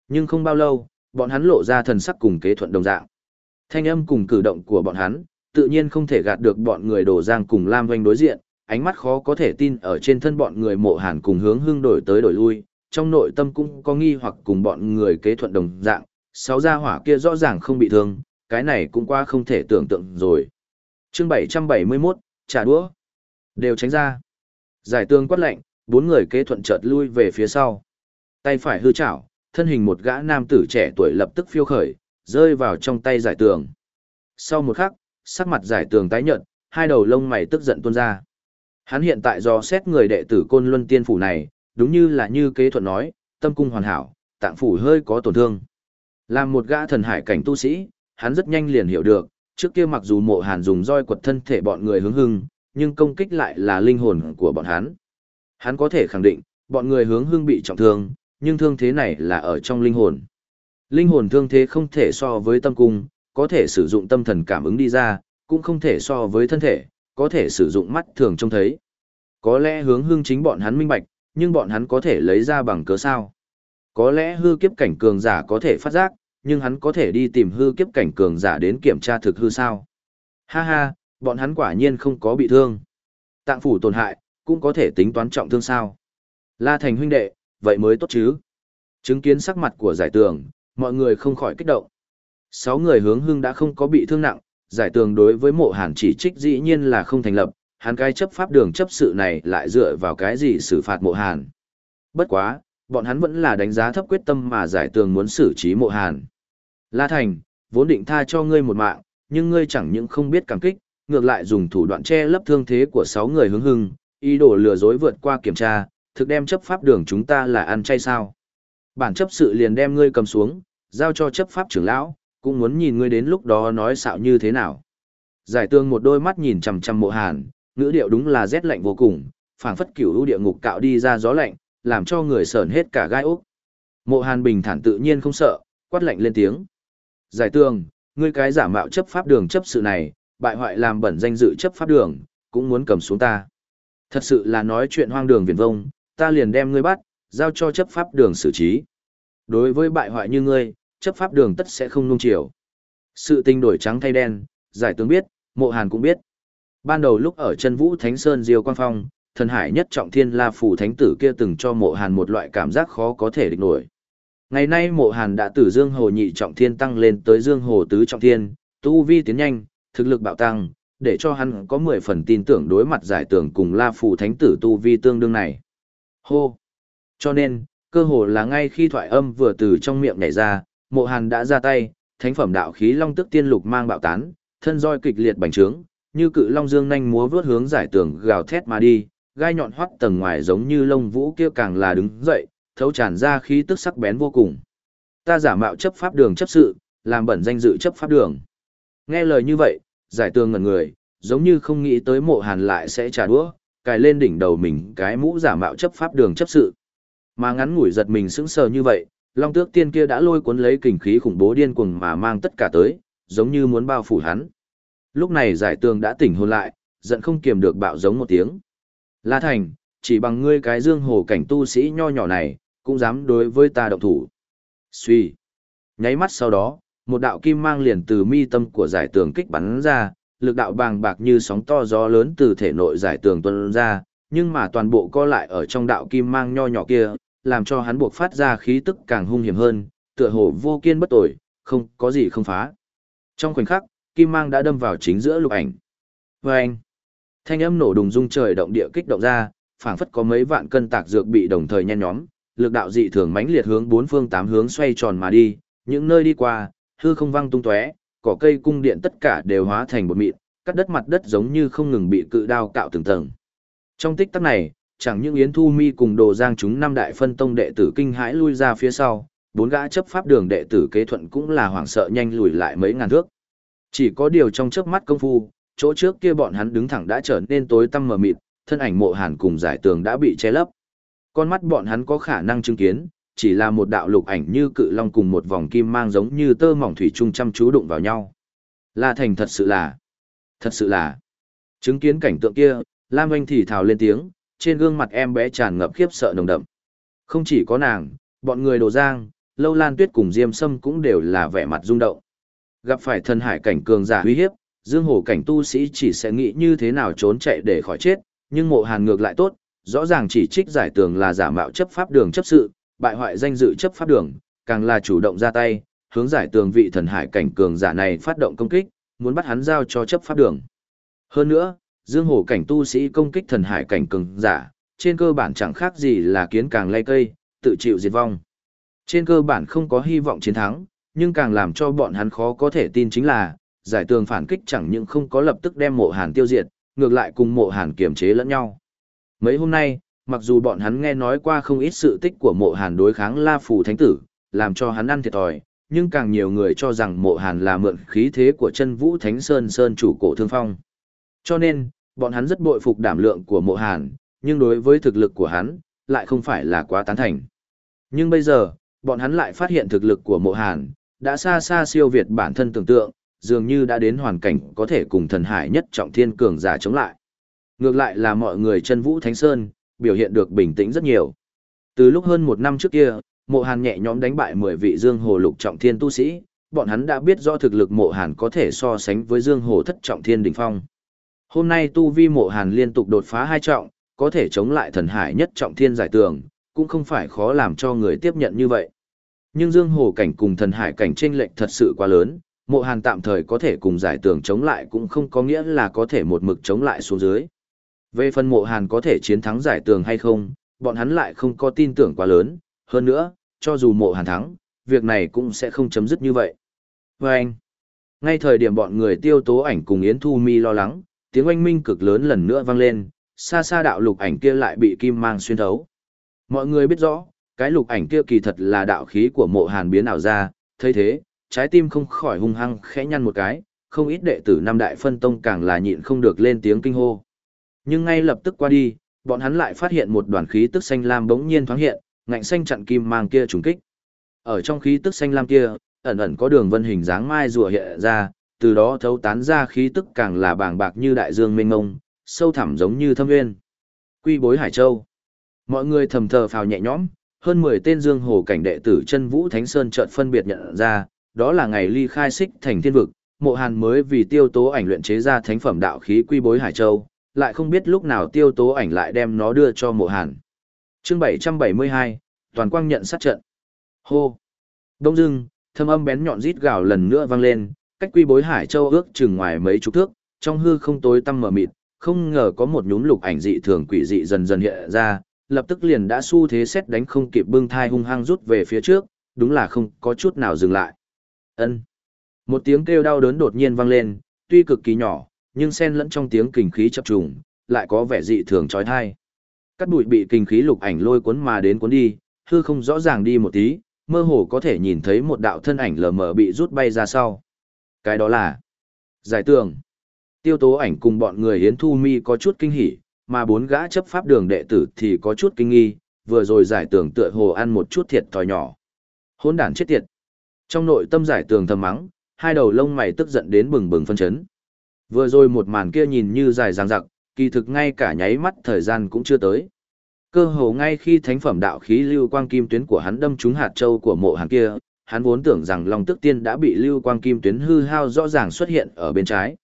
Nhưng không bao lâu, bọn hắn lộ ra thần sắc cùng kế thuận đồng dạng. Thanh âm cùng cử động của bọn hắn, tự nhiên không thể gạt được bọn người đổ giang cùng Lam Doanh đối diện, ánh mắt khó có thể tin ở trên thân bọn người mộ hàn cùng hướng hương đổi tới đổi lui, trong nội tâm cũng có nghi hoặc cùng bọn người kế thuận đồng dạng, sáu gia hỏa kia rõ ràng không bị thương, cái này cũng qua không thể tưởng tượng rồi. chương 771, trả đũa. Đều tránh ra. Giải tương quát lệnh, bốn người kế thuận chợt lui về phía sau. Tay phải hư chảo, thân hình một gã nam tử trẻ tuổi lập tức phiêu khởi, rơi vào trong tay giải tường. Sau một khắc, sắc mặt giải tường tái nhợt, hai đầu lông mày tức giận tuôn ra. Hắn hiện tại do xét người đệ tử côn luân tiên phủ này, đúng như là như kế thuận nói, tâm cung hoàn hảo, tạng phủ hơi có tổn thương. Làm một gã thần hải cảnh tu sĩ, hắn rất nhanh liền hiểu được, trước kia mặc dù mộ hàn dùng roi quật thân thể bọn người hướng hưng, nhưng công kích lại là linh hồn của bọn hắn. Hắn có thể khẳng định, bọn người hướng hương bị trọng thương, nhưng thương thế này là ở trong linh hồn. Linh hồn thương thế không thể so với tâm cung, có thể sử dụng tâm thần cảm ứng đi ra, cũng không thể so với thân thể, có thể sử dụng mắt thường trông thấy. Có lẽ hướng hương chính bọn hắn minh bạch, nhưng bọn hắn có thể lấy ra bằng cớ sao. Có lẽ hư kiếp cảnh cường giả có thể phát giác, nhưng hắn có thể đi tìm hư kiếp cảnh cường giả đến kiểm tra thực hư sao. Ha ha, bọn hắn quả nhiên không có bị thương. Tạng phủ tổn hại, cũng có thể tính toán trọng thương sao. La Thành huynh đệ, vậy mới tốt chứ. Chứng kiến sắc mặt của giải tường, mọi người không khỏi kích động. Sáu người hướng hưng đã không có bị thương nặng, giải tường đối với mộ hàn chỉ trích dĩ nhiên là không thành lập, hắn cái chấp pháp đường chấp sự này lại dựa vào cái gì xử phạt mộ hàn. Bất quá, bọn hắn vẫn là đánh giá thấp quyết tâm mà giải tường muốn xử trí mộ hàn. La Thành, vốn định tha cho ngươi một mạng, nhưng ngươi chẳng những không biết cảm kích, ngược lại dùng thủ đoạn che lấp thương thế của sáu người hướng hưng, ý đồ lừa dối vượt qua kiểm tra, thực đem chấp pháp đường chúng ta là ăn chay sao. Bản chấp sự liền đem ngươi cầm xuống, giao cho chấp pháp trưởng lão, cũng muốn nhìn ngươi đến lúc đó nói xạo như thế nào. Giải tương một đôi mắt nhìn chằm chằm mộ hàn, ngữ điệu đúng là rét lạnh vô cùng, phảng phất cửu u địa ngục cạo đi ra gió lạnh, làm cho người sởn hết cả gai ốc. Mộ hàn bình thản tự nhiên không sợ, quát lạnh lên tiếng. Giải tương, ngươi cái giả mạo chấp pháp đường chấp sự này, bại hoại làm bẩn danh dự chấp pháp đường, cũng muốn cầm xuống ta. Thật sự là nói chuyện hoang đường viển vông, ta liền đem ngươi bắt, giao cho chấp pháp đường xử trí. Đối với bại hoại như ngươi, chấp pháp đường tất sẽ không nung chiều. Sự tình đổi trắng thay đen, giải tướng biết, mộ hàn cũng biết. Ban đầu lúc ở chân vũ Thánh Sơn Diêu Quang Phong, thần hải nhất trọng thiên la phủ thánh tử kia từng cho mộ hàn một loại cảm giác khó có thể địch nổi. Ngày nay mộ hàn đã từ dương hồ nhị trọng thiên tăng lên tới dương hồ tứ trọng thiên, tu vi tiến nhanh, thực lực bạo tăng, để cho hắn có 10 phần tin tưởng đối mặt giải tưởng cùng la phù thánh tử tu vi tương đương này. Hô! Cho nên, cơ hồ là ngay khi thoại âm vừa từ trong miệng nhảy ra, mộ hàn đã ra tay, thánh phẩm đạo khí long tức tiên lục mang bạo tán, thân roi kịch liệt bành trướng, như cự long dương nhanh múa vướt hướng giải tường gào thét mà đi, gai nhọn hoắt tầng ngoài giống như lông vũ kia càng là đứng dậy, thấu tràn ra khí tức sắc bén vô cùng. Ta giả mạo chấp pháp đường chấp sự, làm bẩn danh dự chấp pháp đường. Nghe lời như vậy, giải tường ngẩn người, giống như không nghĩ tới mộ hàn lại sẽ trả đũa, cài lên đỉnh đầu mình cái mũ giả mạo chấp pháp đường chấp sự. Mà ngắn ngủi giật mình sững sờ như vậy, long tước tiên kia đã lôi cuốn lấy kình khí khủng bố điên cuồng mà mang tất cả tới, giống như muốn bao phủ hắn. Lúc này giải tường đã tỉnh hồn lại, giận không kiềm được bạo giống một tiếng. La Thành, chỉ bằng ngươi cái dương hồ cảnh tu sĩ nho nhỏ này, cũng dám đối với ta động thủ. Suy. Nháy mắt sau đó, một đạo kim mang liền từ mi tâm của giải tường kích bắn ra, lực đạo bàng bạc như sóng to gió lớn từ thể nội giải tường tuôn ra, nhưng mà toàn bộ co lại ở trong đạo kim mang nho nhỏ kia, làm cho hắn buộc phát ra khí tức càng hung hiểm hơn, tựa hồ vô kiên bất tội, không có gì không phá. Trong khoảnh khắc, kim mang đã đâm vào chính giữa lục ảnh. Và anh, thanh âm nổ đùng rung trời động địa kích động ra, phảng phất có mấy vạn cân tạc dược bị đồng thời nhen nhóm, lực đạo dị thường mãnh liệt hướng bốn phương tám hướng xoay tròn mà đi, những nơi đi qua, hư không văng tung tóe, cỏ cây cung điện tất cả đều hóa thành bột mịn, cắt đất mặt đất giống như không ngừng bị cự đao cạo từng tầng. Trong tích tắc này, chẳng những Yến Thu Mi cùng Đồ Giang chúng năm đại phân tông đệ tử kinh hãi lui ra phía sau, bốn gã chấp pháp đường đệ tử kế thuận cũng là hoảng sợ nhanh lùi lại mấy ngàn thước. Chỉ có điều trong chớp mắt công phu, chỗ trước kia bọn hắn đứng thẳng đã trở nên tối tăm mờ mịt, thân ảnh mộ hàn cùng giải tường đã bị che lấp. Con mắt bọn hắn có khả năng chứng kiến, chỉ là một đạo lục ảnh như cự long cùng một vòng kim mang giống như tơ mỏng thủy chung chăm chú đụng vào nhau. La Thành thật sự là, thật sự là, chứng kiến cảnh tượng kia, Lam Anh thì thào lên tiếng, trên gương mặt em bé tràn ngập khiếp sợ nồng đậm. Không chỉ có nàng, bọn người đồ giang, lâu lan tuyết cùng diêm sâm cũng đều là vẻ mặt rung động. Gặp phải thần hải cảnh cường giả uy hiếp, dương hổ cảnh tu sĩ chỉ sẽ nghĩ như thế nào trốn chạy để khỏi chết, nhưng mộ hàn ngược lại tốt, rõ ràng chỉ trích giải tường là giả mạo chấp pháp đường chấp sự, bại hoại danh dự chấp pháp đường, càng là chủ động ra tay, hướng giải tường vị thần hải cảnh cường giả này phát động công kích, muốn bắt hắn giao cho chấp pháp đường. Hơn nữa, dương hổ cảnh tu sĩ công kích thần hải cảnh cường giả, trên cơ bản chẳng khác gì là kiến càng lay cây, tự chịu diệt vong. Trên cơ bản không có hy vọng chiến thắng, nhưng càng làm cho bọn hắn khó có thể tin chính là, giải tường phản kích chẳng những không có lập tức đem mộ hàn tiêu diệt, ngược lại cùng mộ hàn kiềm chế lẫn nhau. Mấy hôm nay, mặc dù bọn hắn nghe nói qua không ít sự tích của mộ hàn đối kháng La Phù Thánh Tử, làm cho hắn ăn thiệt thòi, nhưng càng nhiều người cho rằng mộ hàn là mượn khí thế của chân vũ Thánh Sơn Sơn chủ cổ thương phong. Cho nên, bọn hắn rất bội phục đảm lượng của mộ hàn, nhưng đối với thực lực của hắn, lại không phải là quá tán thành. Nhưng bây giờ, bọn hắn lại phát hiện thực lực của mộ hàn, đã xa xa siêu việt bản thân tưởng tượng, dường như đã đến hoàn cảnh có thể cùng thần hải nhất trọng thiên cường giả chống lại. Ngược lại là mọi người chân vũ Thánh Sơn, biểu hiện được bình tĩnh rất nhiều. Từ lúc hơn một năm trước kia, mộ hàn nhẹ nhõm đánh bại 10 vị dương hồ lục trọng thiên tu sĩ, bọn hắn đã biết rõ thực lực mộ hàn có thể so sánh với dương hồ thất trọng thiên đỉnh phong. Hôm nay tu vi mộ hàn liên tục đột phá hai trọng, có thể chống lại thần hải nhất trọng thiên giải tường, cũng không phải khó làm cho người tiếp nhận như vậy. Nhưng dương hồ cảnh cùng thần hải cảnh chênh lệch thật sự quá lớn, mộ hàn tạm thời có thể cùng giải tường chống lại cũng không có nghĩa là có thể một mực chống lại xuống dưới. Về phần mộ hàn có thể chiến thắng giải tường hay không, bọn hắn lại không có tin tưởng quá lớn, hơn nữa, cho dù mộ hàn thắng, việc này cũng sẽ không chấm dứt như vậy. Và anh, ngay thời điểm bọn người tiêu tố ảnh cùng Yến Thu Mi lo lắng, tiếng oanh minh cực lớn lần nữa vang lên, xa xa đạo lục ảnh kia lại bị kim mang xuyên thấu. Mọi người biết rõ, cái lục ảnh kia kỳ thật là đạo khí của mộ hàn biến ảo ra, thấy thế, trái tim không khỏi hung hăng khẽ nhăn một cái, không ít đệ tử năm đại phân tông càng là nhịn không được lên tiếng kinh hô. Nhưng ngay lập tức qua đi, bọn hắn lại phát hiện một đoàn khí tức xanh lam bỗng nhiên thoáng hiện, ngạnh xanh chặn kim mang kia trùng kích. Ở trong khí tức xanh lam kia, ẩn ẩn có đường vân hình dáng mai rùa hiện ra, từ đó thấu tán ra khí tức càng là bàng bạc như đại dương mênh mông, sâu thẳm giống như thâm nguyên. Quy bối Hải Châu. Mọi người thầm thờ phào nhẹ nhõm, hơn 10 tên dương hồ cảnh đệ tử chân vũ Thánh Sơn chợt phân biệt nhận ra, đó là ngày ly khai xích thành thiên vực, mộ hàn mới vì tiêu tố ảnh luyện chế ra thánh phẩm đạo khí quy bối Hải Châu, lại không biết lúc nào tiêu tố ảnh lại đem nó đưa cho mộ hàn. chương 772, toàn quang nhận sát trận. Hô! Đông dưng, thâm âm bén nhọn rít gào lần nữa vang lên, cách quy bối Hải Châu ước chừng ngoài mấy chục thước, trong hư không tối tăm mờ mịt, không ngờ có một nhúm lục ảnh dị thường quỷ dị dần dần hiện ra, lập tức liền đã xu thế xét đánh không kịp bưng thai hung hăng rút về phía trước, đúng là không có chút nào dừng lại. Ân. Một tiếng kêu đau đớn đột nhiên vang lên, tuy cực kỳ nhỏ, nhưng xen lẫn trong tiếng kình khí chập trùng, lại có vẻ dị thường chói tai. Cắt bụi bị kình khí lục ảnh lôi cuốn mà đến cuốn đi, hư không rõ ràng đi một tí, mơ hồ có thể nhìn thấy một đạo thân ảnh lờ mờ bị rút bay ra sau. Cái đó là giải tường. Tiêu tố ảnh cùng bọn người hiến thu mi có chút kinh hỉ, mà bốn gã chấp pháp đường đệ tử thì có chút kinh nghi, vừa rồi giải tường tựa hồ ăn một chút thiệt thòi nhỏ. Hôn đản chết tiệt. Trong nội tâm giải tường thầm mắng, hai đầu lông mày tức giận đến bừng bừng phân chấn. Vừa rồi một màn kia nhìn như dài dằng dặc, kỳ thực ngay cả nháy mắt thời gian cũng chưa tới. Cơ hồ ngay khi thánh phẩm đạo khí lưu quang kim tuyến của hắn đâm trúng hạt châu của mộ hàng kia, hắn vốn tưởng rằng Long Tức Tiên đã bị lưu quang kim tuyến hư hao rõ ràng xuất hiện ở bên trái.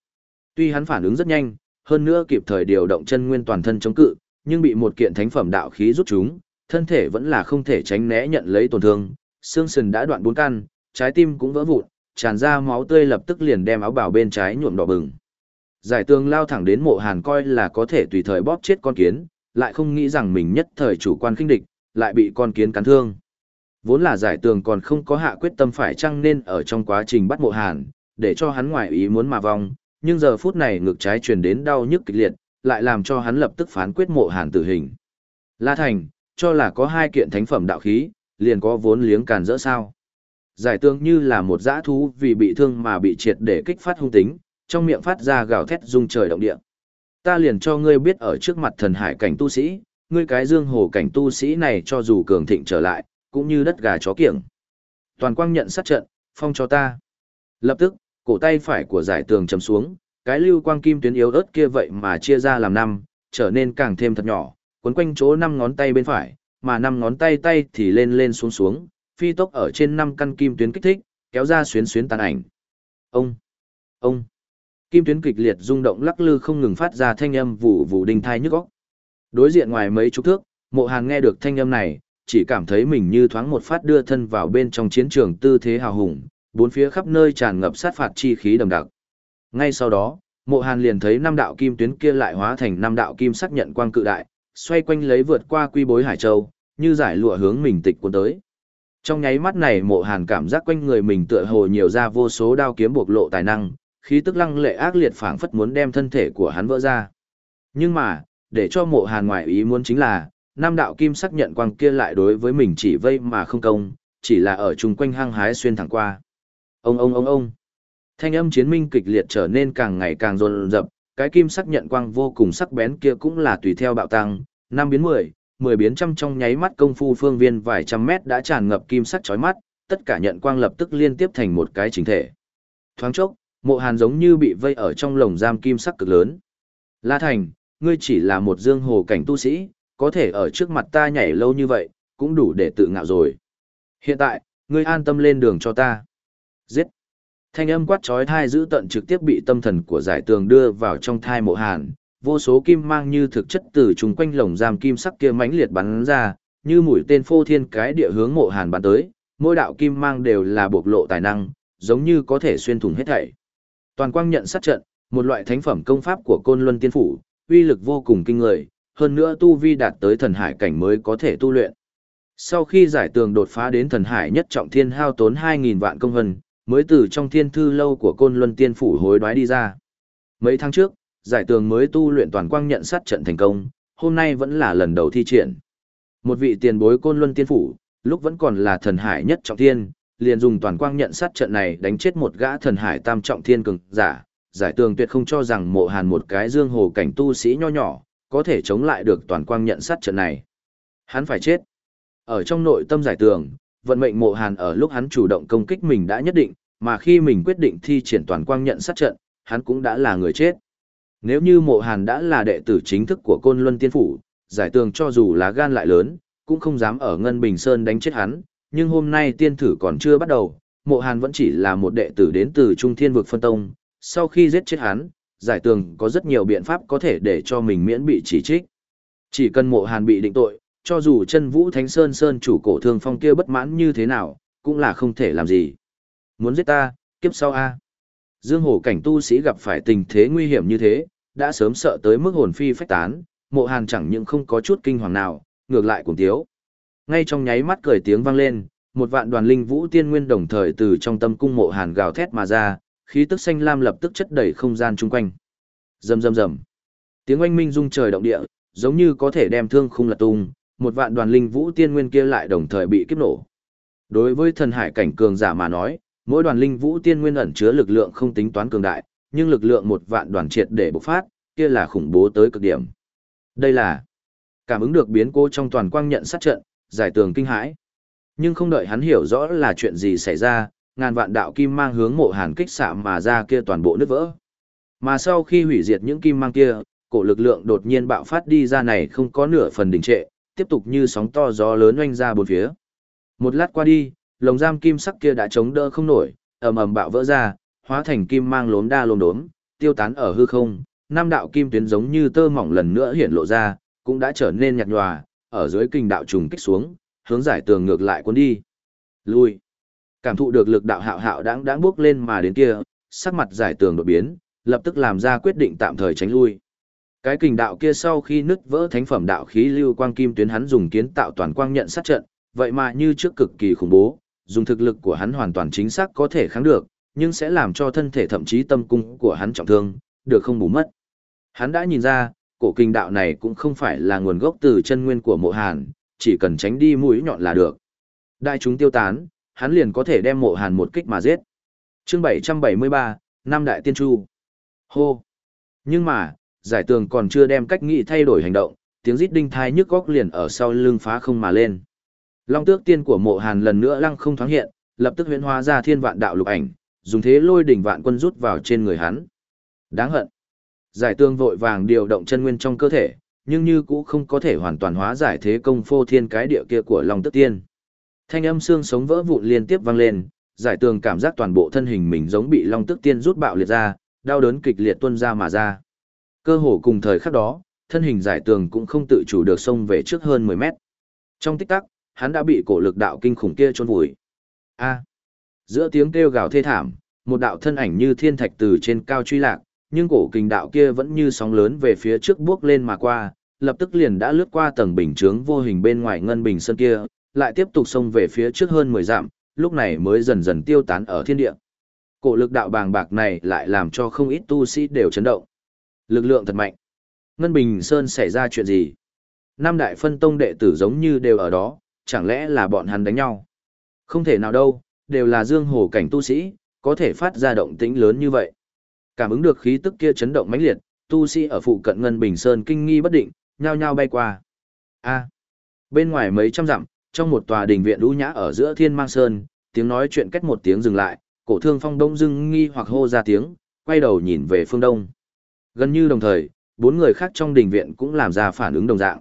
Tuy hắn phản ứng rất nhanh, hơn nữa kịp thời điều động chân nguyên toàn thân chống cự, nhưng bị một kiện thánh phẩm đạo khí rút chúng, thân thể vẫn là không thể tránh né nhận lấy tổn thương, xương sườn đã đoạn bốn căn, trái tim cũng vỡ vụn, tràn ra máu tươi lập tức liền đem áo bào bên trái nhuộm đỏ bừng. Giải tường lao thẳng đến mộ hàn coi là có thể tùy thời bóp chết con kiến, lại không nghĩ rằng mình nhất thời chủ quan khinh địch, lại bị con kiến cắn thương. Vốn là giải tường còn không có hạ quyết tâm phải chăng nên ở trong quá trình bắt mộ hàn, để cho hắn ngoại ý muốn mà vong, nhưng giờ phút này ngực trái truyền đến đau nhức kịch liệt, lại làm cho hắn lập tức phán quyết mộ hàn tử hình. La Thành, cho là có hai kiện thánh phẩm đạo khí, liền có vốn liếng càn rỡ sao. Giải tương như là một dã thú vì bị thương mà bị triệt để kích phát hung tính, trong miệng phát ra gào thét rung trời động địa. Ta liền cho ngươi biết ở trước mặt thần hải cảnh tu sĩ, ngươi cái dương hồ cảnh tu sĩ này cho dù cường thịnh trở lại, cũng như đất gà chó kiểng. Toàn quang nhận sát trận, phong cho ta. Lập tức, cổ tay phải của giải tường chầm xuống, cái lưu quang kim tuyến yếu ớt kia vậy mà chia ra làm năm, trở nên càng thêm thật nhỏ, quấn quanh chỗ năm ngón tay bên phải, mà năm ngón tay tay thì lên lên xuống xuống, phi tốc ở trên năm căn kim tuyến kích thích, kéo ra xuyến xuyến tàn ảnh. Ông! Ông! Kim tuyến kịch liệt rung động lắc lư không ngừng phát ra thanh âm vụ vụ đinh thai nhức óc. Đối diện ngoài mấy chục thước, Mộ Hàn nghe được thanh âm này, chỉ cảm thấy mình như thoáng một phát đưa thân vào bên trong chiến trường tư thế hào hùng, bốn phía khắp nơi tràn ngập sát phạt chi khí đậm đặc. Ngay sau đó, Mộ Hàn liền thấy năm đạo kim tuyến kia lại hóa thành năm đạo kim sắc nhận quang cự đại, xoay quanh lấy vượt qua quy bối hải châu, như giải lụa hướng mình tịch cuốn tới. Trong nháy mắt này Mộ Hàn cảm giác quanh người mình tựa hồ nhiều ra vô số đao kiếm bộc lộ tài năng, khí tức lăng lệ ác liệt phảng phất muốn đem thân thể của hắn vỡ ra. Nhưng mà, để cho Mộ Hàn ngoại ý muốn chính là, Nam đạo kim sắc nhận quang kia lại đối với mình chỉ vây mà không công, chỉ là ở chung quanh hang hái xuyên thẳng qua. Ông ông ông ông. Thanh âm chiến minh kịch liệt trở nên càng ngày càng rồn rập, cái kim sắc nhận quang vô cùng sắc bén kia cũng là tùy theo bạo tăng, năm biến mười, mười biến trăm trong nháy mắt công phu phương viên vài trăm mét đã tràn ngập kim sắc chói mắt, tất cả nhận quang lập tức liên tiếp thành một cái chính thể. Thoáng chốc, mộ hàn giống như bị vây ở trong lồng giam kim sắc cực lớn. La Thành, ngươi chỉ là một dương hồ cảnh tu sĩ, có thể ở trước mặt ta nhảy lâu như vậy, cũng đủ để tự ngạo rồi. Hiện tại, ngươi an tâm lên đường cho ta. Giết! Thanh âm quát trói thai giữ tận trực tiếp bị tâm thần của giải tường đưa vào trong thai mộ hàn, vô số kim mang như thực chất từ chung quanh lồng giam kim sắc kia mãnh liệt bắn ra, như mũi tên phô thiên cái địa hướng mộ hàn bắn tới, mỗi đạo kim mang đều là bộc lộ tài năng, giống như có thể xuyên thủng hết thảy. Toàn quang nhận sát trận, một loại thánh phẩm công pháp của Côn Luân Tiên phủ, uy lực vô cùng kinh người, hơn nữa tu vi đạt tới thần hải cảnh mới có thể tu luyện. Sau khi giải tường đột phá đến thần hải nhất trọng thiên hao tốn 2.000 vạn công hân, mới từ trong thiên thư lâu của Côn Luân Tiên phủ hối đoái đi ra. Mấy tháng trước, giải tường mới tu luyện toàn quang nhận sát trận thành công, hôm nay vẫn là lần đầu thi triển. Một vị tiền bối Côn Luân Tiên phủ, lúc vẫn còn là thần hải nhất trọng thiên, liền dùng toàn quang nhận sát trận này đánh chết một gã thần hải tam trọng thiên cường giả, giải tường tuyệt không cho rằng mộ hàn một cái dương hồ cảnh tu sĩ nho nhỏ, có thể chống lại được toàn quang nhận sát trận này. Hắn phải chết. Ở trong nội tâm giải tường, vận mệnh mộ hàn ở lúc hắn chủ động công kích mình đã nhất định, mà khi mình quyết định thi triển toàn quang nhận sát trận, hắn cũng đã là người chết. Nếu như mộ hàn đã là đệ tử chính thức của Côn Luân Tiên Phủ, giải tường cho dù lá gan lại lớn, cũng không dám ở Ngân Bình Sơn đánh chết hắn, nhưng hôm nay tiên thử còn chưa bắt đầu, mộ hàn vẫn chỉ là một đệ tử đến từ Trung Thiên Vực Phân Tông, sau khi giết chết hắn, giải tường có rất nhiều biện pháp có thể để cho mình miễn bị chỉ trích. Chỉ cần mộ hàn bị định tội, cho dù chân vũ thánh sơn sơn chủ cổ thương phong kia bất mãn như thế nào, cũng là không thể làm gì. Muốn giết ta, kiếp sau A. Dương hồ cảnh tu sĩ gặp phải tình thế nguy hiểm như thế, đã sớm sợ tới mức hồn phi phách tán, mộ hàn chẳng những không có chút kinh hoàng nào, ngược lại cũng tiếu. Ngay trong nháy mắt cười tiếng vang lên, một vạn đoàn linh vũ tiên nguyên đồng thời từ trong tâm cung mộ hàn gào thét mà ra, khí tức xanh lam lập tức chất đầy không gian chung quanh. Rầm rầm rầm. Tiếng oanh minh rung trời động địa, giống như có thể đem thương khung lật tung, một vạn đoàn linh vũ tiên nguyên kia lại đồng thời bị kiếp nổ. Đối với thần hải cảnh cường giả mà nói, mỗi đoàn linh vũ tiên nguyên ẩn chứa lực lượng không tính toán cường đại, nhưng lực lượng một vạn đoàn triệt để bộc phát, kia là khủng bố tới cực điểm. Đây là cảm ứng được biến cố trong toàn quang nhận sát trận, giải tường kinh hãi. Nhưng không đợi hắn hiểu rõ là chuyện gì xảy ra, ngàn vạn đạo kim mang hướng mộ hàn kích xạ mà ra kia toàn bộ nứt vỡ. Mà sau khi hủy diệt những kim mang kia, cổ lực lượng đột nhiên bạo phát đi ra này không có nửa phần đình trệ, tiếp tục như sóng to gió lớn oanh ra bốn phía. Một lát qua đi, lồng giam kim sắc kia đã chống đỡ không nổi, ầm ầm bạo vỡ ra, hóa thành kim mang lốm đa lốm đốm, tiêu tán ở hư không, Nam đạo kim tuyến giống như tơ mỏng lần nữa hiện lộ ra, cũng đã trở nên nhạt nhòa, ở dưới kinh đạo trùng kích xuống, hướng giải tường ngược lại cuốn đi. Lui. Cảm thụ được lực đạo hạo hạo đáng đáng bước lên mà đến kia, sắc mặt giải tường đột biến, lập tức làm ra quyết định tạm thời tránh lui. Cái kình đạo kia sau khi nứt vỡ thánh phẩm đạo khí lưu quang kim tuyến hắn dùng kiến tạo toàn quang nhận sát trận, vậy mà như trước cực kỳ khủng bố, dùng thực lực của hắn hoàn toàn chính xác có thể kháng được, nhưng sẽ làm cho thân thể thậm chí tâm cung của hắn trọng thương, được không bù mất. Hắn đã nhìn ra, cổ kinh đạo này cũng không phải là nguồn gốc từ chân nguyên của mộ hàn, chỉ cần tránh đi mũi nhọn là được. Đại chúng tiêu tán, hắn liền có thể đem mộ hàn một kích mà giết. chương 773, Nam Đại Tiên Chu. Hô! Nhưng mà, giải tường còn chưa đem cách nghĩ thay đổi hành động, tiếng rít đinh thai nhức góc liền ở sau lưng phá không mà lên. Long tước tiên của mộ hàn lần nữa lăng không thoáng hiện, lập tức huyễn hóa ra thiên vạn đạo lục ảnh, dùng thế lôi đỉnh vạn quân rút vào trên người hắn. Đáng hận. Giải tương vội vàng điều động chân nguyên trong cơ thể, nhưng như cũ không có thể hoàn toàn hóa giải thế công phô thiên cái địa kia của Long Tức tiên. Thanh âm xương sống vỡ vụn liên tiếp vang lên, giải tường cảm giác toàn bộ thân hình mình giống bị Long Tức tiên rút bạo liệt ra, đau đớn kịch liệt tuôn ra mà ra. Cơ hồ cùng thời khắc đó, thân hình giải tường cũng không tự chủ được xông về trước hơn 10 mét. Trong tích tắc, hắn đã bị cổ lực đạo kinh khủng kia chôn vùi. A. Giữa tiếng kêu gào thê thảm, một đạo thân ảnh như thiên thạch từ trên cao truy lạc, nhưng cổ kình đạo kia vẫn như sóng lớn về phía trước bước lên mà qua, lập tức liền đã lướt qua tầng bình chướng vô hình bên ngoài ngân bình sơn kia, lại tiếp tục xông về phía trước hơn 10 dặm, lúc này mới dần dần tiêu tán ở thiên địa. Cổ lực đạo bàng bạc này lại làm cho không ít tu sĩ đều chấn động. Lực lượng thật mạnh. Ngân Bình Sơn xảy ra chuyện gì? Năm đại phân tông đệ tử giống như đều ở đó, chẳng lẽ là bọn hắn đánh nhau? Không thể nào đâu, đều là dương hồ cảnh tu sĩ, có thể phát ra động tĩnh lớn như vậy. Cảm ứng được khí tức kia chấn động mãnh liệt, tu sĩ ở phụ cận Ngân Bình Sơn kinh nghi bất định, nhao nhao bay qua. A. bên ngoài mấy trăm dặm, trong một tòa đình viện lũ nhã ở giữa Thiên Mang Sơn, tiếng nói chuyện cách một tiếng dừng lại, Cổ Thương Phong đông dưng nghi hoặc hô ra tiếng, quay đầu nhìn về phương đông. Gần như đồng thời, bốn người khác trong đình viện cũng làm ra phản ứng đồng dạng.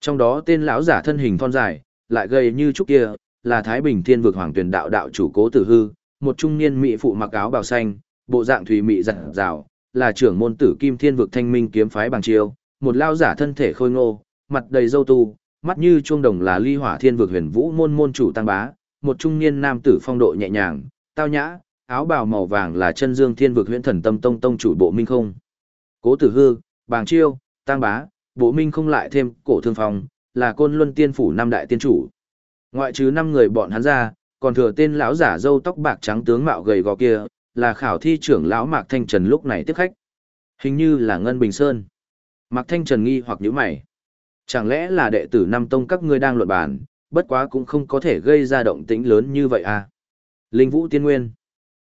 Trong đó tên lão giả thân hình thon dài, lại gầy như trúc kia, là Thái Bình Thiên vực Hoàng tuyền đạo đạo chủ Cố Tử Hư, một trung niên mỹ phụ mặc áo bào xanh, bộ dạng thủy mị giật rào, là trưởng môn tử Kim Thiên vực Thanh Minh kiếm phái bằng chiêu, một lão giả thân thể khôi ngô, mặt đầy râu tu, mắt như chuông đồng là Ly Hỏa Thiên vực Huyền Vũ môn môn chủ tăng bá, một trung niên nam tử phong độ nhẹ nhàng, tao nhã, áo bào màu vàng là chân dương thiên vực huyễn thần tâm tông tông chủ bộ minh không. Cố tử hư, bàng chiêu, tăng bá, bộ minh không lại thêm cổ thương phong, là côn luân tiên phủ năm đại tiên chủ. Ngoại trừ năm người bọn hắn ra, còn thừa tên lão giả râu tóc bạc trắng tướng mạo gầy gò kia, là khảo thi trưởng lão Mạc Thanh Trần lúc này tiếp khách. Hình như là Ngân Bình Sơn. Mạc Thanh Trần nghi hoặc nhíu mày. Chẳng lẽ là đệ tử Nam Tông các ngươi đang luận bàn, bất quá cũng không có thể gây ra động tĩnh lớn như vậy à. Linh Vũ Tiên Nguyên.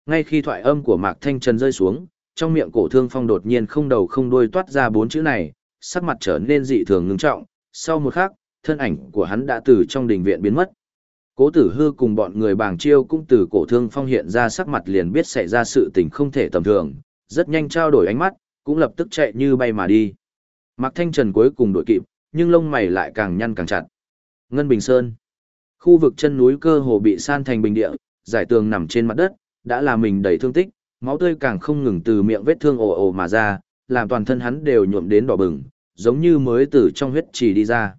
Ngay khi thoại âm của Mạc Thanh Trần rơi xuống, trong miệng cổ thương phong đột nhiên không đầu không đuôi toát ra bốn chữ này, sắc mặt trở nên dị thường ngưng trọng, sau một khắc, thân ảnh của hắn đã từ trong đình viện biến mất. Cố tử hư cùng bọn người bàng chiêu cũng từ cổ thương phong hiện ra sắc mặt liền biết xảy ra sự tình không thể tầm thường, rất nhanh trao đổi ánh mắt, cũng lập tức chạy như bay mà đi. Mạc Thanh Trần cuối cùng đuổi kịp, nhưng lông mày lại càng nhăn càng chặt. Ngân Bình Sơn. Khu vực chân núi cơ hồ bị san thành bình địa, giải tường nằm trên mặt đất, đã là mình đầy thương tích, máu tươi càng không ngừng từ miệng vết thương ồ ồ mà ra, làm toàn thân hắn đều nhuộm đến đỏ bừng, giống như mới từ trong huyết trì đi ra.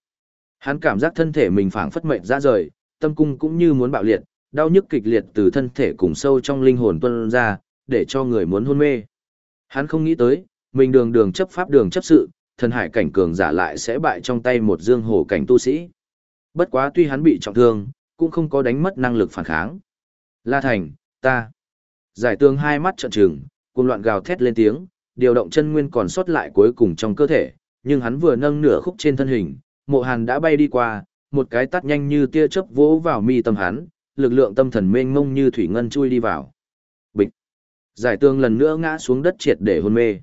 Hắn cảm giác thân thể mình phảng phất mệnh ra rời, tâm cung cũng như muốn bạo liệt, đau nhức kịch liệt từ thân thể cùng sâu trong linh hồn tuân ra, để cho người muốn hôn mê. Hắn không nghĩ tới, mình đường đường chấp pháp đường chấp sự, thần hải cảnh cường giả lại sẽ bại trong tay một dương hồ cảnh tu sĩ. Bất quá tuy hắn bị trọng thương, cũng không có đánh mất năng lực phản kháng. La Thành, ta. Giải tương hai mắt trợn trừng, cuồng loạn gào thét lên tiếng, điều động chân nguyên còn sót lại cuối cùng trong cơ thể, nhưng hắn vừa nâng nửa khúc trên thân hình, mộ hàn đã bay đi qua, một cái tắt nhanh như tia chớp vỗ vào mi tâm hắn, lực lượng tâm thần mênh mông như thủy ngân chui đi vào. Bịch. Giải tương lần nữa ngã xuống đất triệt để hôn mê.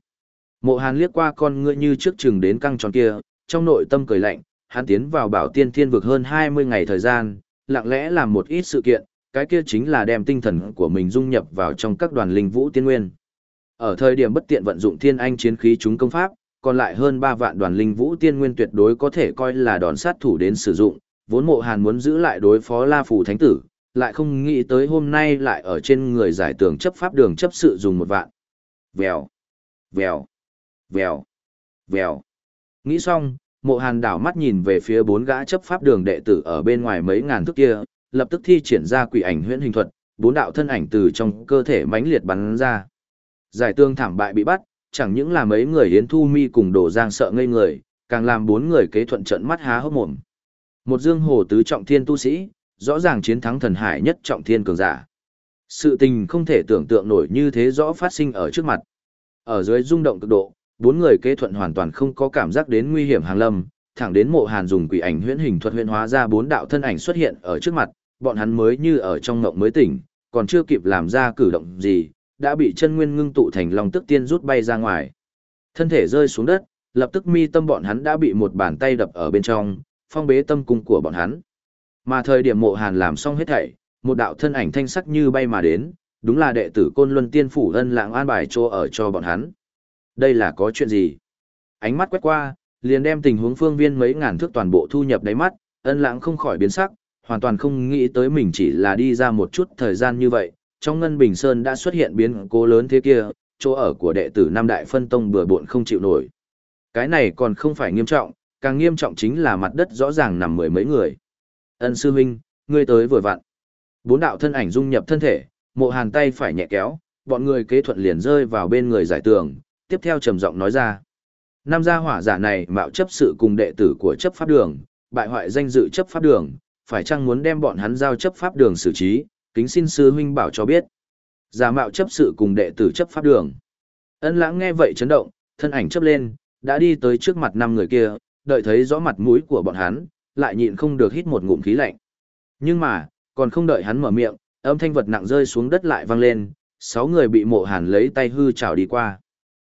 Mộ Hàn liếc qua con ngựa như trước chừng đến căng tròn kia, trong nội tâm cười lạnh, hắn tiến vào bảo tiên thiên vực hơn 20 ngày thời gian, lặng lẽ làm một ít sự kiện, cái kia chính là đem tinh thần của mình dung nhập vào trong các đoàn linh vũ tiên nguyên. Ở thời điểm bất tiện vận dụng thiên anh chiến khí chúng công pháp, còn lại hơn 3 vạn đoàn linh vũ tiên nguyên tuyệt đối có thể coi là đòn sát thủ đến sử dụng, vốn mộ hàn muốn giữ lại đối phó La Phù Thánh Tử, lại không nghĩ tới hôm nay lại ở trên người giải tường chấp pháp đường chấp sự dùng một vạn. Vèo, vèo, vèo, vèo. Nghĩ xong, mộ hàn đảo mắt nhìn về phía bốn gã chấp pháp đường đệ tử ở bên ngoài mấy ngàn thước kia, lập tức thi triển ra quỷ ảnh huyễn hình thuật, bốn đạo thân ảnh từ trong cơ thể mãnh liệt bắn ra. Giải tương thảm bại bị bắt, chẳng những là mấy người Yến thu mi cùng đổ giang sợ ngây người, càng làm bốn người kế thuận trận mắt há hốc mồm. Một dương hồ tứ trọng thiên tu sĩ, rõ ràng chiến thắng thần hải nhất trọng thiên cường giả. Sự tình không thể tưởng tượng nổi như thế rõ phát sinh ở trước mặt. Ở dưới rung động cực độ, bốn người kế thuận hoàn toàn không có cảm giác đến nguy hiểm hàng lâm, thẳng đến mộ hàn dùng quỷ ảnh huyễn hình thuật huyễn hóa ra bốn đạo thân ảnh xuất hiện ở trước mặt, bọn hắn mới như ở trong ngộng mới tỉnh, còn chưa kịp làm ra cử động gì, đã bị chân nguyên ngưng tụ thành lòng tức tiên rút bay ra ngoài. Thân thể rơi xuống đất, lập tức mi tâm bọn hắn đã bị một bàn tay đập ở bên trong, phong bế tâm cung của bọn hắn. Mà thời điểm mộ hàn làm xong hết thảy, một đạo thân ảnh thanh sắc như bay mà đến, đúng là đệ tử Côn Luân Tiên Phủ ân lạng an bài cho ở cho bọn hắn. Đây là có chuyện gì? Ánh mắt quét qua, liền đem tình huống phương viên mấy ngàn thước toàn bộ thu nhập đáy mắt, ân lãng không khỏi biến sắc, hoàn toàn không nghĩ tới mình chỉ là đi ra một chút thời gian như vậy, trong Ngân Bình Sơn đã xuất hiện biến cố lớn thế kia, chỗ ở của đệ tử Nam Đại Phân Tông bừa bộn không chịu nổi. Cái này còn không phải nghiêm trọng, càng nghiêm trọng chính là mặt đất rõ ràng nằm mười mấy người. Ân sư huynh, ngươi tới vừa vặn. Bốn đạo thân ảnh dung nhập thân thể, mộ hàn tay phải nhẹ kéo, bọn người kế thuận liền rơi vào bên người giải tường, tiếp theo trầm giọng nói ra. Nam gia hỏa giả này mạo chấp sự cùng đệ tử của chấp pháp đường, bại hoại danh dự chấp pháp đường, phải chăng muốn đem bọn hắn giao chấp pháp đường xử trí, kính xin sư huynh bảo cho biết. Giả mạo chấp sự cùng đệ tử chấp pháp đường. Ân lãng nghe vậy chấn động, thân ảnh chấp lên, đã đi tới trước mặt năm người kia, đợi thấy rõ mặt mũi của bọn hắn, lại nhịn không được hít một ngụm khí lạnh. Nhưng mà, còn không đợi hắn mở miệng, âm thanh vật nặng rơi xuống đất lại vang lên, sáu người bị mộ hàn lấy tay hư chảo đi qua.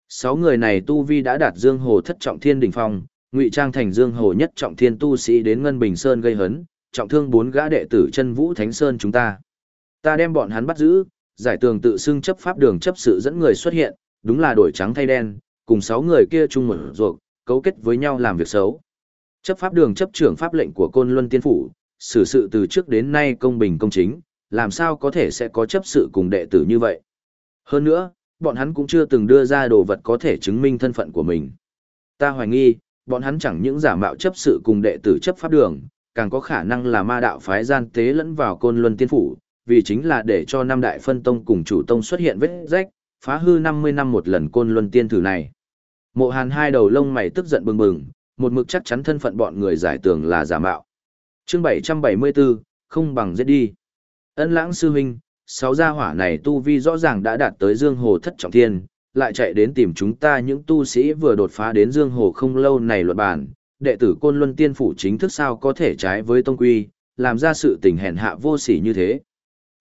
Sáu người này tu vi đã đạt dương hồ thất trọng thiên đỉnh phong, ngụy trang thành dương hồ nhất trọng thiên tu sĩ đến Ngân Bình Sơn gây hấn, trọng thương bốn gã đệ tử chân vũ thánh sơn chúng ta. Ta đem bọn hắn bắt giữ, giải tường tự xưng chấp pháp đường chấp sự dẫn người xuất hiện, đúng là đổi trắng thay đen, cùng sáu người kia chung một ruột, cấu kết với nhau làm việc xấu. Chấp pháp đường chấp trưởng pháp lệnh của Côn Luân Tiên Phủ, xử sự từ trước đến nay công bình công chính, làm sao có thể sẽ có chấp sự cùng đệ tử như vậy. Hơn nữa, bọn hắn cũng chưa từng đưa ra đồ vật có thể chứng minh thân phận của mình. Ta hoài nghi, bọn hắn chẳng những giả mạo chấp sự cùng đệ tử chấp pháp đường, càng có khả năng là ma đạo phái gian tế lẫn vào Côn Luân Tiên Phủ, vì chính là để cho năm đại phân tông cùng chủ tông xuất hiện vết rách, phá hư 50 năm một lần côn luân tiên thử này. Mộ Hàn hai đầu lông mày tức giận bừng bừng, một mực chắc chắn thân phận bọn người giải tường là giả mạo. Chương 774, không bằng giết đi. Ân Lãng sư huynh, sáu gia hỏa này tu vi rõ ràng đã đạt tới Dương Hồ thất trọng thiên, lại chạy đến tìm chúng ta những tu sĩ vừa đột phá đến Dương Hồ không lâu này luận bàn, đệ tử Côn Luân Tiên phủ chính thức sao có thể trái với tông quy, làm ra sự tình hèn hạ vô sỉ như thế.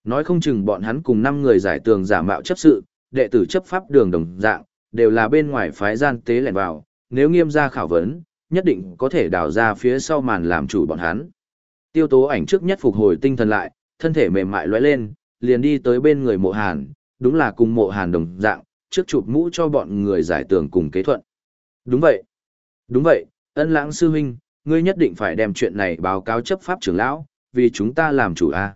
Nói không chừng bọn hắn cùng năm người giải tường giả mạo chấp sự, đệ tử chấp pháp đường đồng dạng, đều là bên ngoài phái gian tế lẻn vào, nếu nghiêm ra khảo vấn, nhất định có thể đào ra phía sau màn làm chủ bọn hắn. Tiêu tố ảnh trước nhất phục hồi tinh thần lại, thân thể mềm mại lóe lên, liền đi tới bên người mộ hàn, đúng là cùng mộ hàn đồng dạng, trước chụp mũ cho bọn người giải tường cùng kế thuận. Đúng vậy. Đúng vậy, ân lãng sư huynh, ngươi nhất định phải đem chuyện này báo cáo chấp pháp trưởng lão, vì chúng ta làm chủ a.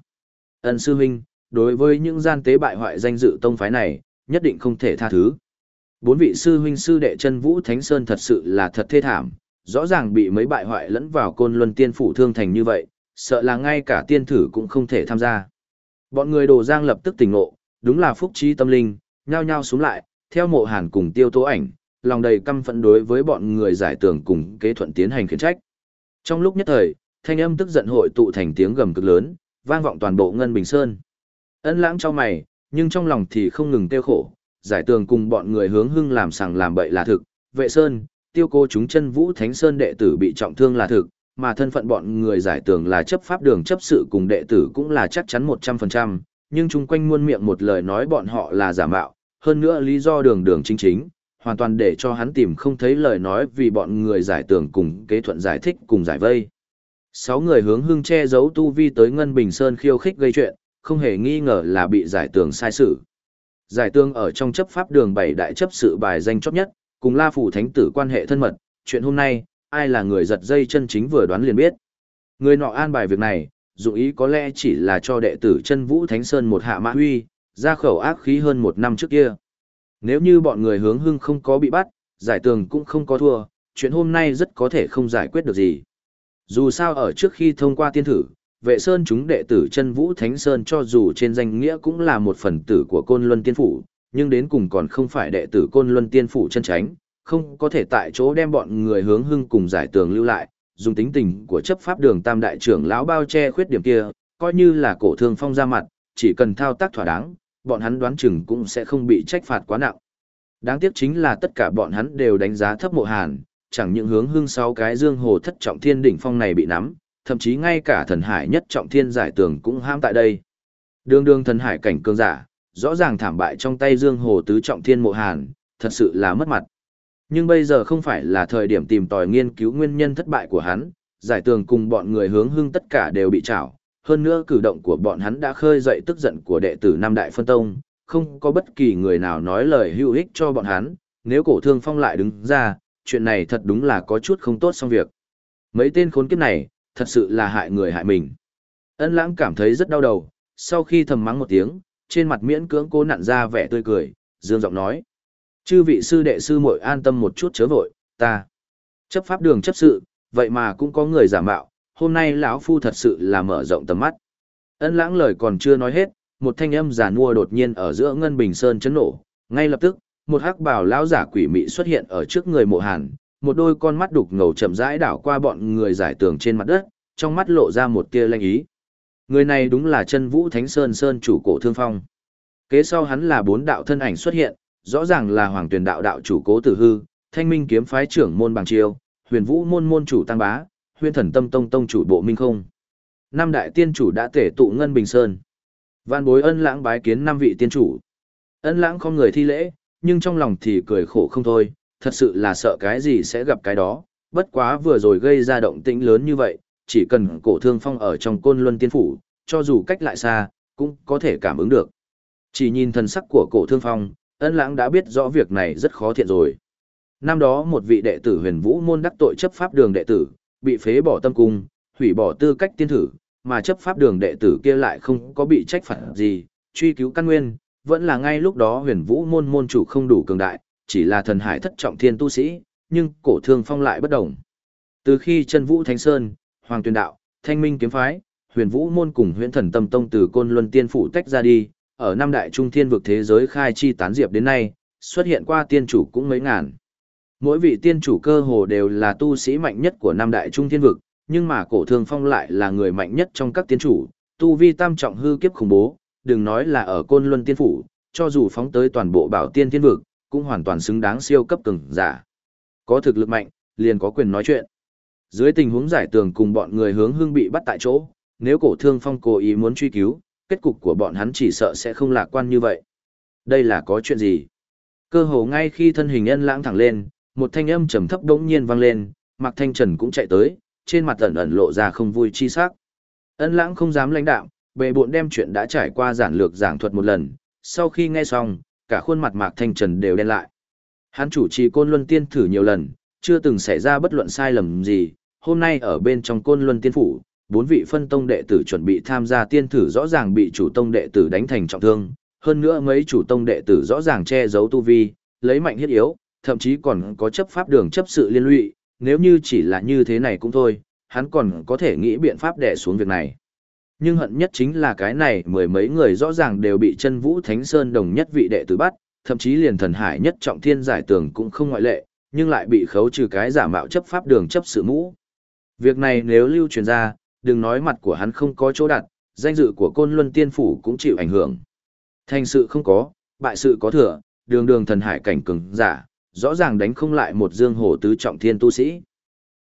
Ân sư huynh, đối với những gian tế bại hoại danh dự tông phái này, nhất định không thể tha thứ. Bốn vị sư huynh sư đệ chân vũ Thánh Sơn thật sự là thật thê thảm, rõ ràng bị mấy bại hoại lẫn vào côn luân tiên phủ thương thành như vậy, sợ là ngay cả tiên thử cũng không thể tham gia. Bọn người đồ giang lập tức tỉnh ngộ, đúng là phúc trí tâm linh, nhao nhao xuống lại, theo mộ hàn cùng tiêu tố ảnh, lòng đầy căm phẫn đối với bọn người giải tưởng cùng kế thuận tiến hành khiển trách. Trong lúc nhất thời, thanh âm tức giận hội tụ thành tiếng gầm cực lớn, vang vọng toàn bộ Ngân Bình Sơn. Ân lãng cho mày, nhưng trong lòng thì không ngừng tiêu khổ, giải tường cùng bọn người hướng hưng làm sằng làm bậy là thực, vệ sơn, tiêu cô chúng chân vũ thánh sơn đệ tử bị trọng thương là thực, mà thân phận bọn người giải tường là chấp pháp đường chấp sự cùng đệ tử cũng là chắc chắn 100%, nhưng chung quanh muôn miệng một lời nói bọn họ là giả mạo, hơn nữa lý do đường đường chính chính, hoàn toàn để cho hắn tìm không thấy lời nói vì bọn người giải tường cùng kế thuận giải thích cùng giải vây. Sáu người hướng hưng che giấu tu vi tới Ngân Bình Sơn khiêu khích gây chuyện, không hề nghi ngờ là bị giải tường sai sự. Giải tường ở trong chấp pháp đường bảy đại chấp sự bài danh chấp nhất, cùng La Phủ Thánh tử quan hệ thân mật, chuyện hôm nay, ai là người giật dây chân chính vừa đoán liền biết. Người nọ an bài việc này, dụng ý có lẽ chỉ là cho đệ tử chân vũ Thánh Sơn một hạ mã huy, ra khẩu ác khí hơn một năm trước kia. Nếu như bọn người hướng hưng không có bị bắt, giải tường cũng không có thua, chuyện hôm nay rất có thể không giải quyết được gì. Dù sao ở trước khi thông qua tiên thử, vệ sơn chúng đệ tử chân vũ thánh sơn cho dù trên danh nghĩa cũng là một phần tử của côn luân tiên phủ, nhưng đến cùng còn không phải đệ tử côn luân tiên phủ chân tránh, không có thể tại chỗ đem bọn người hướng hưng cùng giải tường lưu lại, dùng tính tình của chấp pháp đường tam đại trưởng lão bao che khuyết điểm kia, coi như là cổ thương phong ra mặt, chỉ cần thao tác thỏa đáng, bọn hắn đoán chừng cũng sẽ không bị trách phạt quá nặng. Đáng tiếc chính là tất cả bọn hắn đều đánh giá thấp mộ hàn, chẳng những hướng hưng sáu cái dương hồ thất trọng thiên đỉnh phong này bị nắm, thậm chí ngay cả thần hải nhất trọng thiên giải tường cũng ham tại đây. Đường đường thần hải cảnh cường giả, rõ ràng thảm bại trong tay dương hồ tứ trọng thiên mộ hàn, thật sự là mất mặt. Nhưng bây giờ không phải là thời điểm tìm tòi nghiên cứu nguyên nhân thất bại của hắn, giải tường cùng bọn người hướng hưng tất cả đều bị trảo. Hơn nữa cử động của bọn hắn đã khơi dậy tức giận của đệ tử Nam Đại Phân Tông, không có bất kỳ người nào nói lời hữu ích cho bọn hắn, nếu cổ thương phong lại đứng ra, chuyện này thật đúng là có chút không tốt xong việc. Mấy tên khốn kiếp này, thật sự là hại người hại mình. Ân lãng cảm thấy rất đau đầu, sau khi thầm mắng một tiếng, trên mặt miễn cưỡng cố nặn ra vẻ tươi cười, dương giọng nói. Chư vị sư đệ sư muội an tâm một chút chớ vội, ta. Chấp pháp đường chấp sự, vậy mà cũng có người giả mạo, hôm nay lão phu thật sự là mở rộng tầm mắt. Ân lãng lời còn chưa nói hết, một thanh âm giả nua đột nhiên ở giữa ngân bình sơn chấn nổ, ngay lập tức, một hắc bào lão giả quỷ mị xuất hiện ở trước người mộ hàn, một đôi con mắt đục ngầu chậm rãi đảo qua bọn người giải tường trên mặt đất, trong mắt lộ ra một tia lanh ý. Người này đúng là chân vũ thánh sơn sơn chủ cổ thương phong. Kế sau hắn là bốn đạo thân ảnh xuất hiện, rõ ràng là hoàng tuyển đạo đạo chủ cố tử hư, thanh minh kiếm phái trưởng môn bằng chiêu, huyền vũ môn môn chủ tăng bá, huyền thần tâm tông tông chủ bộ minh không. Năm đại tiên chủ đã tể tụ ngân bình sơn. Văn bối ân lãng bái kiến năm vị tiên chủ. Ân lãng không người thi lễ, nhưng trong lòng thì cười khổ không thôi, thật sự là sợ cái gì sẽ gặp cái đó, bất quá vừa rồi gây ra động tĩnh lớn như vậy, chỉ cần cổ thương phong ở trong côn luân tiên phủ, cho dù cách lại xa, cũng có thể cảm ứng được. Chỉ nhìn thần sắc của cổ thương phong, ân lãng đã biết rõ việc này rất khó thiện rồi. Năm đó một vị đệ tử huyền vũ môn đắc tội chấp pháp đường đệ tử, bị phế bỏ tâm cung, hủy bỏ tư cách tiên thử, mà chấp pháp đường đệ tử kia lại không có bị trách phạt gì, truy cứu căn nguyên, vẫn là ngay lúc đó huyền vũ môn môn chủ không đủ cường đại, chỉ là thần hải thất trọng thiên tu sĩ, nhưng cổ thương phong lại bất đồng. Từ khi chân vũ thánh sơn, hoàng tuyền đạo, thanh minh kiếm phái, huyền vũ môn cùng Huyền thần tâm tông từ côn luân tiên phủ tách ra đi, ở năm đại trung thiên vực thế giới khai chi tán diệp đến nay, xuất hiện qua tiên chủ cũng mấy ngàn. Mỗi vị tiên chủ cơ hồ đều là tu sĩ mạnh nhất của năm đại trung thiên vực, nhưng mà cổ thương phong lại là người mạnh nhất trong các tiên chủ, tu vi tam trọng hư kiếp khủng bố, đừng nói là ở côn luân tiên phủ, cho dù phóng tới toàn bộ bảo tiên thiên vực, cũng hoàn toàn xứng đáng siêu cấp cường giả. Có thực lực mạnh, liền có quyền nói chuyện. Dưới tình huống giải tường cùng bọn người hướng hương bị bắt tại chỗ, nếu cổ thương phong cố ý muốn truy cứu, kết cục của bọn hắn chỉ sợ sẽ không lạc quan như vậy. Đây là có chuyện gì? Cơ hồ ngay khi thân hình ân lãng thẳng lên, một thanh âm trầm thấp đống nhiên vang lên, Mạc Thanh Trần cũng chạy tới, trên mặt ẩn ẩn lộ ra không vui chi sắc. Ân lãng không dám lãnh đạo, bệ bộn đem chuyện đã trải qua giản lược giảng thuật một lần, sau khi nghe xong, cả khuôn mặt Mạc Thanh Trần đều đen lại. Hắn chủ trì côn luân tiên thử nhiều lần, chưa từng xảy ra bất luận sai lầm gì, hôm nay ở bên trong côn luân tiên phủ, bốn vị phân tông đệ tử chuẩn bị tham gia tiên thử rõ ràng bị chủ tông đệ tử đánh thành trọng thương, hơn nữa mấy chủ tông đệ tử rõ ràng che giấu tu vi, lấy mạnh hiết yếu, thậm chí còn có chấp pháp đường chấp sự liên lụy, nếu như chỉ là như thế này cũng thôi, hắn còn có thể nghĩ biện pháp đè xuống việc này. Nhưng hận nhất chính là cái này mười mấy người rõ ràng đều bị chân vũ thánh sơn đồng nhất vị đệ tử bắt, thậm chí liền thần hải nhất trọng thiên giải tường cũng không ngoại lệ, nhưng lại bị khấu trừ cái giả mạo chấp pháp đường chấp sự mũ. Việc này nếu lưu truyền ra, đừng nói mặt của hắn không có chỗ đặt, danh dự của côn luân tiên phủ cũng chịu ảnh hưởng. Thành sự không có, bại sự có thừa, đường đường thần hải cảnh cường giả, rõ ràng đánh không lại một dương hồ tứ trọng thiên tu sĩ.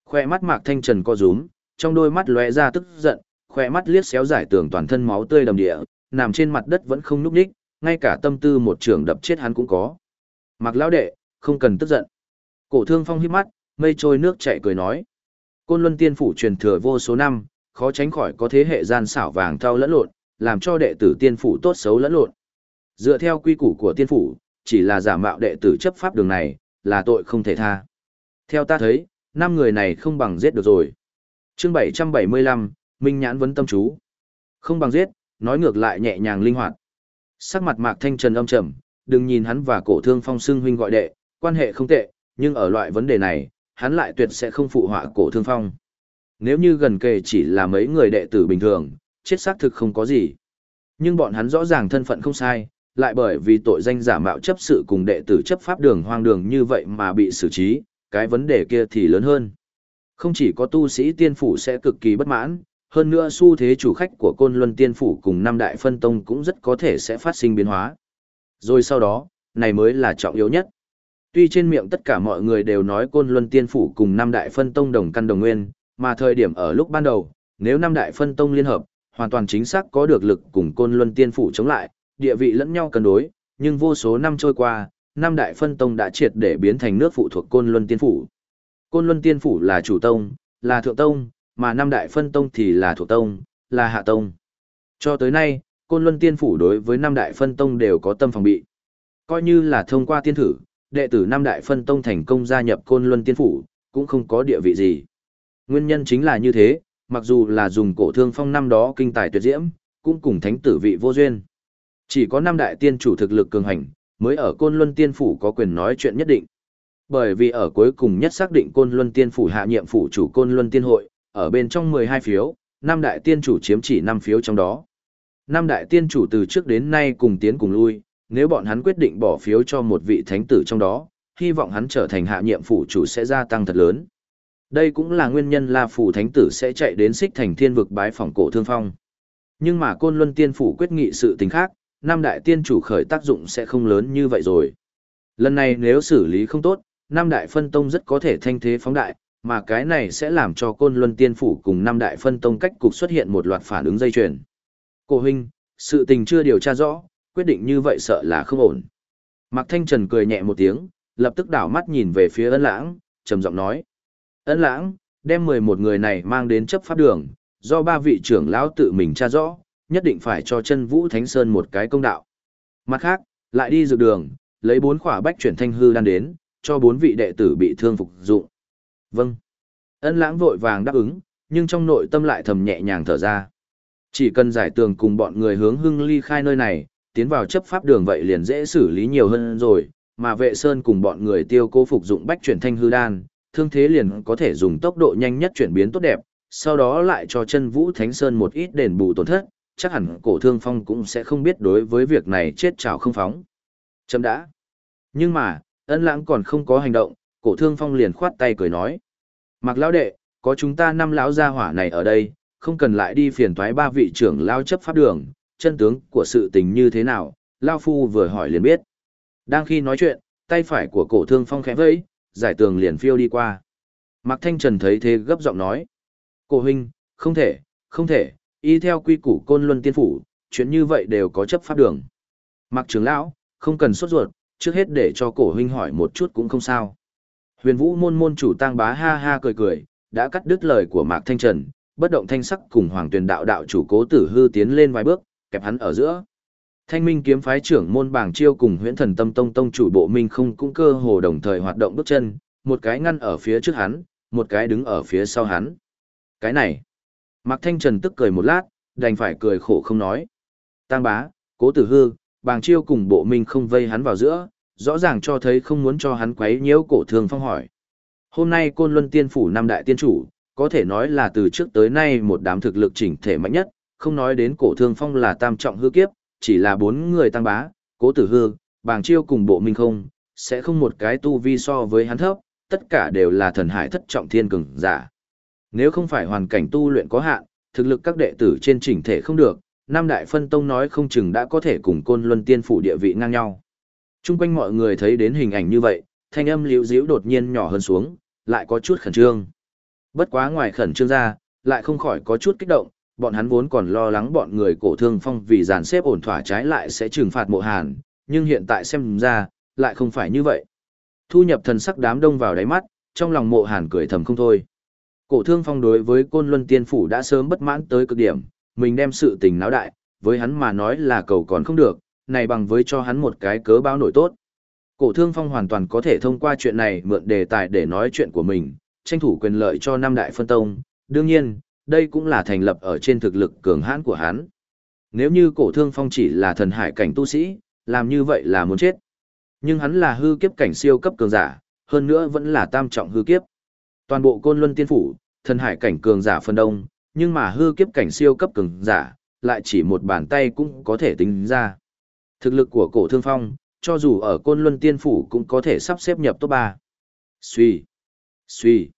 Khoe mắt mạc thanh trần co rúm, trong đôi mắt lóe ra tức giận, khỏe mắt liếc xéo giải tường toàn thân máu tươi đầm địa, nằm trên mặt đất vẫn không núp đích, ngay cả tâm tư một trường đập chết hắn cũng có. mặc lão đệ, không cần tức giận. Cổ thương phong hít mắt, mây trôi nước chảy cười nói. Côn luân tiên phủ truyền thừa vô số năm, khó tránh khỏi có thế hệ gian xảo vàng thao lẫn lộn, làm cho đệ tử tiên phủ tốt xấu lẫn lộn. Dựa theo quy củ của tiên phủ, chỉ là giả mạo đệ tử chấp pháp đường này, là tội không thể tha. Theo ta thấy, năm người này không bằng giết được rồi. Chương 775, Minh Nhãn vấn tâm chú. Không bằng giết, nói ngược lại nhẹ nhàng linh hoạt. Sắc mặt Mạc Thanh Trần âm trầm, đừng nhìn hắn và Cổ Thương Phong xưng huynh gọi đệ, quan hệ không tệ, nhưng ở loại vấn đề này, hắn lại tuyệt sẽ không phụ họa Cổ Thương Phong. Nếu như gần kề chỉ là mấy người đệ tử bình thường, chết xác thực không có gì. Nhưng bọn hắn rõ ràng thân phận không sai, lại bởi vì tội danh giả mạo chấp sự cùng đệ tử chấp pháp đường hoang đường như vậy mà bị xử trí, cái vấn đề kia thì lớn hơn. Không chỉ có tu sĩ tiên phủ sẽ cực kỳ bất mãn, hơn nữa xu thế chủ khách của côn luân tiên phủ cùng năm đại phân tông cũng rất có thể sẽ phát sinh biến hóa. Rồi sau đó, này mới là trọng yếu nhất. Tuy trên miệng tất cả mọi người đều nói côn luân tiên phủ cùng năm đại phân tông đồng căn đồng nguyên, mà thời điểm ở lúc ban đầu, nếu năm đại phân tông liên hợp, hoàn toàn chính xác có được lực cùng côn luân tiên phủ chống lại, địa vị lẫn nhau cân đối, nhưng vô số năm trôi qua, năm đại phân tông đã triệt để biến thành nước phụ thuộc côn luân tiên phủ. Côn luân tiên phủ là chủ tông, là thượng tông, mà năm đại phân tông thì là thuộc tông, là hạ tông. Cho tới nay, côn luân tiên phủ đối với năm đại phân tông đều có tâm phòng bị. Coi như là thông qua tiên thử, đệ tử năm đại phân tông thành công gia nhập côn luân tiên phủ, cũng không có địa vị gì. Nguyên nhân chính là như thế, mặc dù là dùng cổ thương phong năm đó kinh tài tuyệt diễm, cũng cùng thánh tử vị vô duyên. Chỉ có năm đại tiên chủ thực lực cường hành, mới ở Côn Luân Tiên Phủ có quyền nói chuyện nhất định. Bởi vì ở cuối cùng nhất xác định Côn Luân Tiên Phủ hạ nhiệm phủ chủ Côn Luân Tiên Hội, ở bên trong 12 phiếu, năm đại tiên chủ chiếm chỉ 5 phiếu trong đó. Năm đại tiên chủ từ trước đến nay cùng tiến cùng lui, nếu bọn hắn quyết định bỏ phiếu cho một vị thánh tử trong đó, hy vọng hắn trở thành hạ nhiệm phủ chủ sẽ gia tăng thật lớn. Đây cũng là nguyên nhân là phủ thánh tử sẽ chạy đến xích thành thiên vực bái phòng cổ thương phong. Nhưng mà côn luân tiên phủ quyết nghị sự tình khác, năm đại tiên chủ khởi tác dụng sẽ không lớn như vậy rồi. Lần này nếu xử lý không tốt, năm đại phân tông rất có thể thanh thế phóng đại, mà cái này sẽ làm cho côn luân tiên phủ cùng năm đại phân tông cách cục xuất hiện một loạt phản ứng dây chuyền. Cô huynh, sự tình chưa điều tra rõ, quyết định như vậy sợ là không ổn. Mạc Thanh Trần cười nhẹ một tiếng, lập tức đảo mắt nhìn về phía ân lãng, trầm giọng nói. Ân lãng, đem 11 người này mang đến chấp pháp đường, do ba vị trưởng lão tự mình tra rõ, nhất định phải cho chân vũ thánh sơn một cái công đạo. Mặt khác, lại đi dược đường, lấy bốn khỏa bách chuyển thanh hư đan đến, cho bốn vị đệ tử bị thương phục dụng. Vâng. Ân lãng vội vàng đáp ứng, nhưng trong nội tâm lại thầm nhẹ nhàng thở ra. Chỉ cần giải tường cùng bọn người hướng hưng ly khai nơi này, tiến vào chấp pháp đường vậy liền dễ xử lý nhiều hơn rồi, mà vệ sơn cùng bọn người tiêu cố phục dụng bách chuyển thanh hư đan, thương thế liền có thể dùng tốc độ nhanh nhất chuyển biến tốt đẹp, Sau đó lại cho chân Vũ Thánh Sơn một ít đền bù tổn thất, chắc hẳn cổ thương phong cũng sẽ không biết đối với việc này chết chào không phóng. Chấm đã. Nhưng mà, ân lãng còn không có hành động, cổ thương phong liền khoát tay cười nói. Mặc lão đệ, có chúng ta năm lão gia hỏa này ở đây, không cần lại đi phiền toái ba vị trưởng lao chấp pháp đường, chân tướng của sự tình như thế nào, lao phu vừa hỏi liền biết. Đang khi nói chuyện, tay phải của cổ thương phong khẽ vẫy, giải tường liền phiêu đi qua. Mạc Thanh Trần thấy thế gấp giọng nói. Cổ huynh, không thể, không thể, y theo quy củ côn luân tiên phủ, chuyện như vậy đều có chấp pháp đường. Mạc trưởng lão, không cần sốt ruột, trước hết để cho cổ huynh hỏi một chút cũng không sao. Huyền vũ môn môn chủ tang bá ha ha cười cười, đã cắt đứt lời của Mạc Thanh Trần, bất động thanh sắc cùng hoàng Tuyền đạo đạo chủ cố tử hư tiến lên vài bước, kẹp hắn ở giữa. Thanh minh kiếm phái trưởng môn bảng chiêu cùng Huyền thần tâm tông tông chủ bộ minh không cũng cơ hồ đồng thời hoạt động bước chân, một cái ngăn ở phía trước hắn, một cái đứng ở phía sau hắn. Cái này, Mạc Thanh Trần tức cười một lát, đành phải cười khổ không nói. Tang bá, cố tử hư, bàng chiêu cùng bộ minh không vây hắn vào giữa, rõ ràng cho thấy không muốn cho hắn quấy nhiễu cổ thương phong hỏi. Hôm nay côn luân tiên phủ năm đại tiên chủ, có thể nói là từ trước tới nay một đám thực lực chỉnh thể mạnh nhất, không nói đến cổ thương phong là tam trọng hư kiếp, chỉ là bốn người tăng bá, cố tử hư, bàng chiêu cùng bộ minh không, sẽ không một cái tu vi so với hắn thấp, tất cả đều là thần hải thất trọng thiên cường giả. Nếu không phải hoàn cảnh tu luyện có hạn, thực lực các đệ tử trên chỉnh thể không được, Nam Đại Phân Tông nói không chừng đã có thể cùng côn luân tiên phủ địa vị ngang nhau. Trung quanh mọi người thấy đến hình ảnh như vậy, thanh âm liễu diễu đột nhiên nhỏ hơn xuống, lại có chút khẩn trương. Bất quá ngoài khẩn trương ra, lại không khỏi có chút kích động, bọn hắn vốn còn lo lắng bọn người cổ thương phong vì dàn xếp ổn thỏa trái lại sẽ trừng phạt mộ hàn, nhưng hiện tại xem ra, lại không phải như vậy. Thu nhập thần sắc đám đông vào đáy mắt, trong lòng mộ hàn cười thầm không thôi. Cổ thương phong đối với côn luân tiên phủ đã sớm bất mãn tới cực điểm, mình đem sự tình náo đại, với hắn mà nói là cầu còn không được, này bằng với cho hắn một cái cớ báo nổi tốt. Cổ thương phong hoàn toàn có thể thông qua chuyện này mượn đề tài để nói chuyện của mình, tranh thủ quyền lợi cho năm đại phân tông, đương nhiên, đây cũng là thành lập ở trên thực lực cường hãn của hắn. Nếu như cổ thương phong chỉ là thần hải cảnh tu sĩ, làm như vậy là muốn chết. Nhưng hắn là hư kiếp cảnh siêu cấp cường giả, hơn nữa vẫn là tam trọng hư kiếp. Toàn bộ côn luân tiên phủ, thần hải cảnh cường giả phân đông, nhưng mà hư kiếp cảnh siêu cấp cường giả, lại chỉ một bàn tay cũng có thể tính ra. Thực lực của cổ thương phong, cho dù ở côn luân tiên phủ cũng có thể sắp xếp nhập top 3. Suy, suy.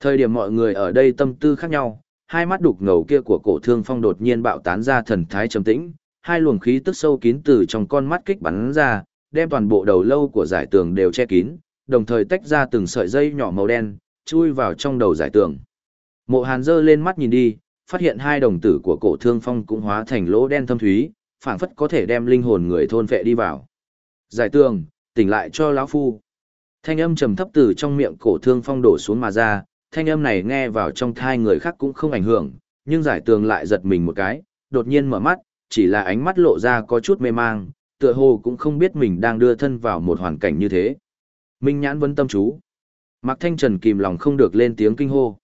Thời điểm mọi người ở đây tâm tư khác nhau, hai mắt đục ngầu kia của cổ thương phong đột nhiên bạo tán ra thần thái trầm tĩnh, hai luồng khí tức sâu kín từ trong con mắt kích bắn ra, đem toàn bộ đầu lâu của giải tường đều che kín, đồng thời tách ra từng sợi dây nhỏ màu đen, chui vào trong đầu giải tường. Mộ Hàn giơ lên mắt nhìn đi, phát hiện hai đồng tử của cổ thương phong cũng hóa thành lỗ đen thâm thúy, phảng phất có thể đem linh hồn người thôn vệ đi vào. Giải tường, tỉnh lại cho lão phu. Thanh âm trầm thấp từ trong miệng cổ thương phong đổ xuống mà ra, thanh âm này nghe vào trong thai người khác cũng không ảnh hưởng, nhưng giải tường lại giật mình một cái, đột nhiên mở mắt, chỉ là ánh mắt lộ ra có chút mê mang, tựa hồ cũng không biết mình đang đưa thân vào một hoàn cảnh như thế. Minh nhãn vấn tâm chú. Mạc Thanh Trần kìm lòng không được lên tiếng kinh hô.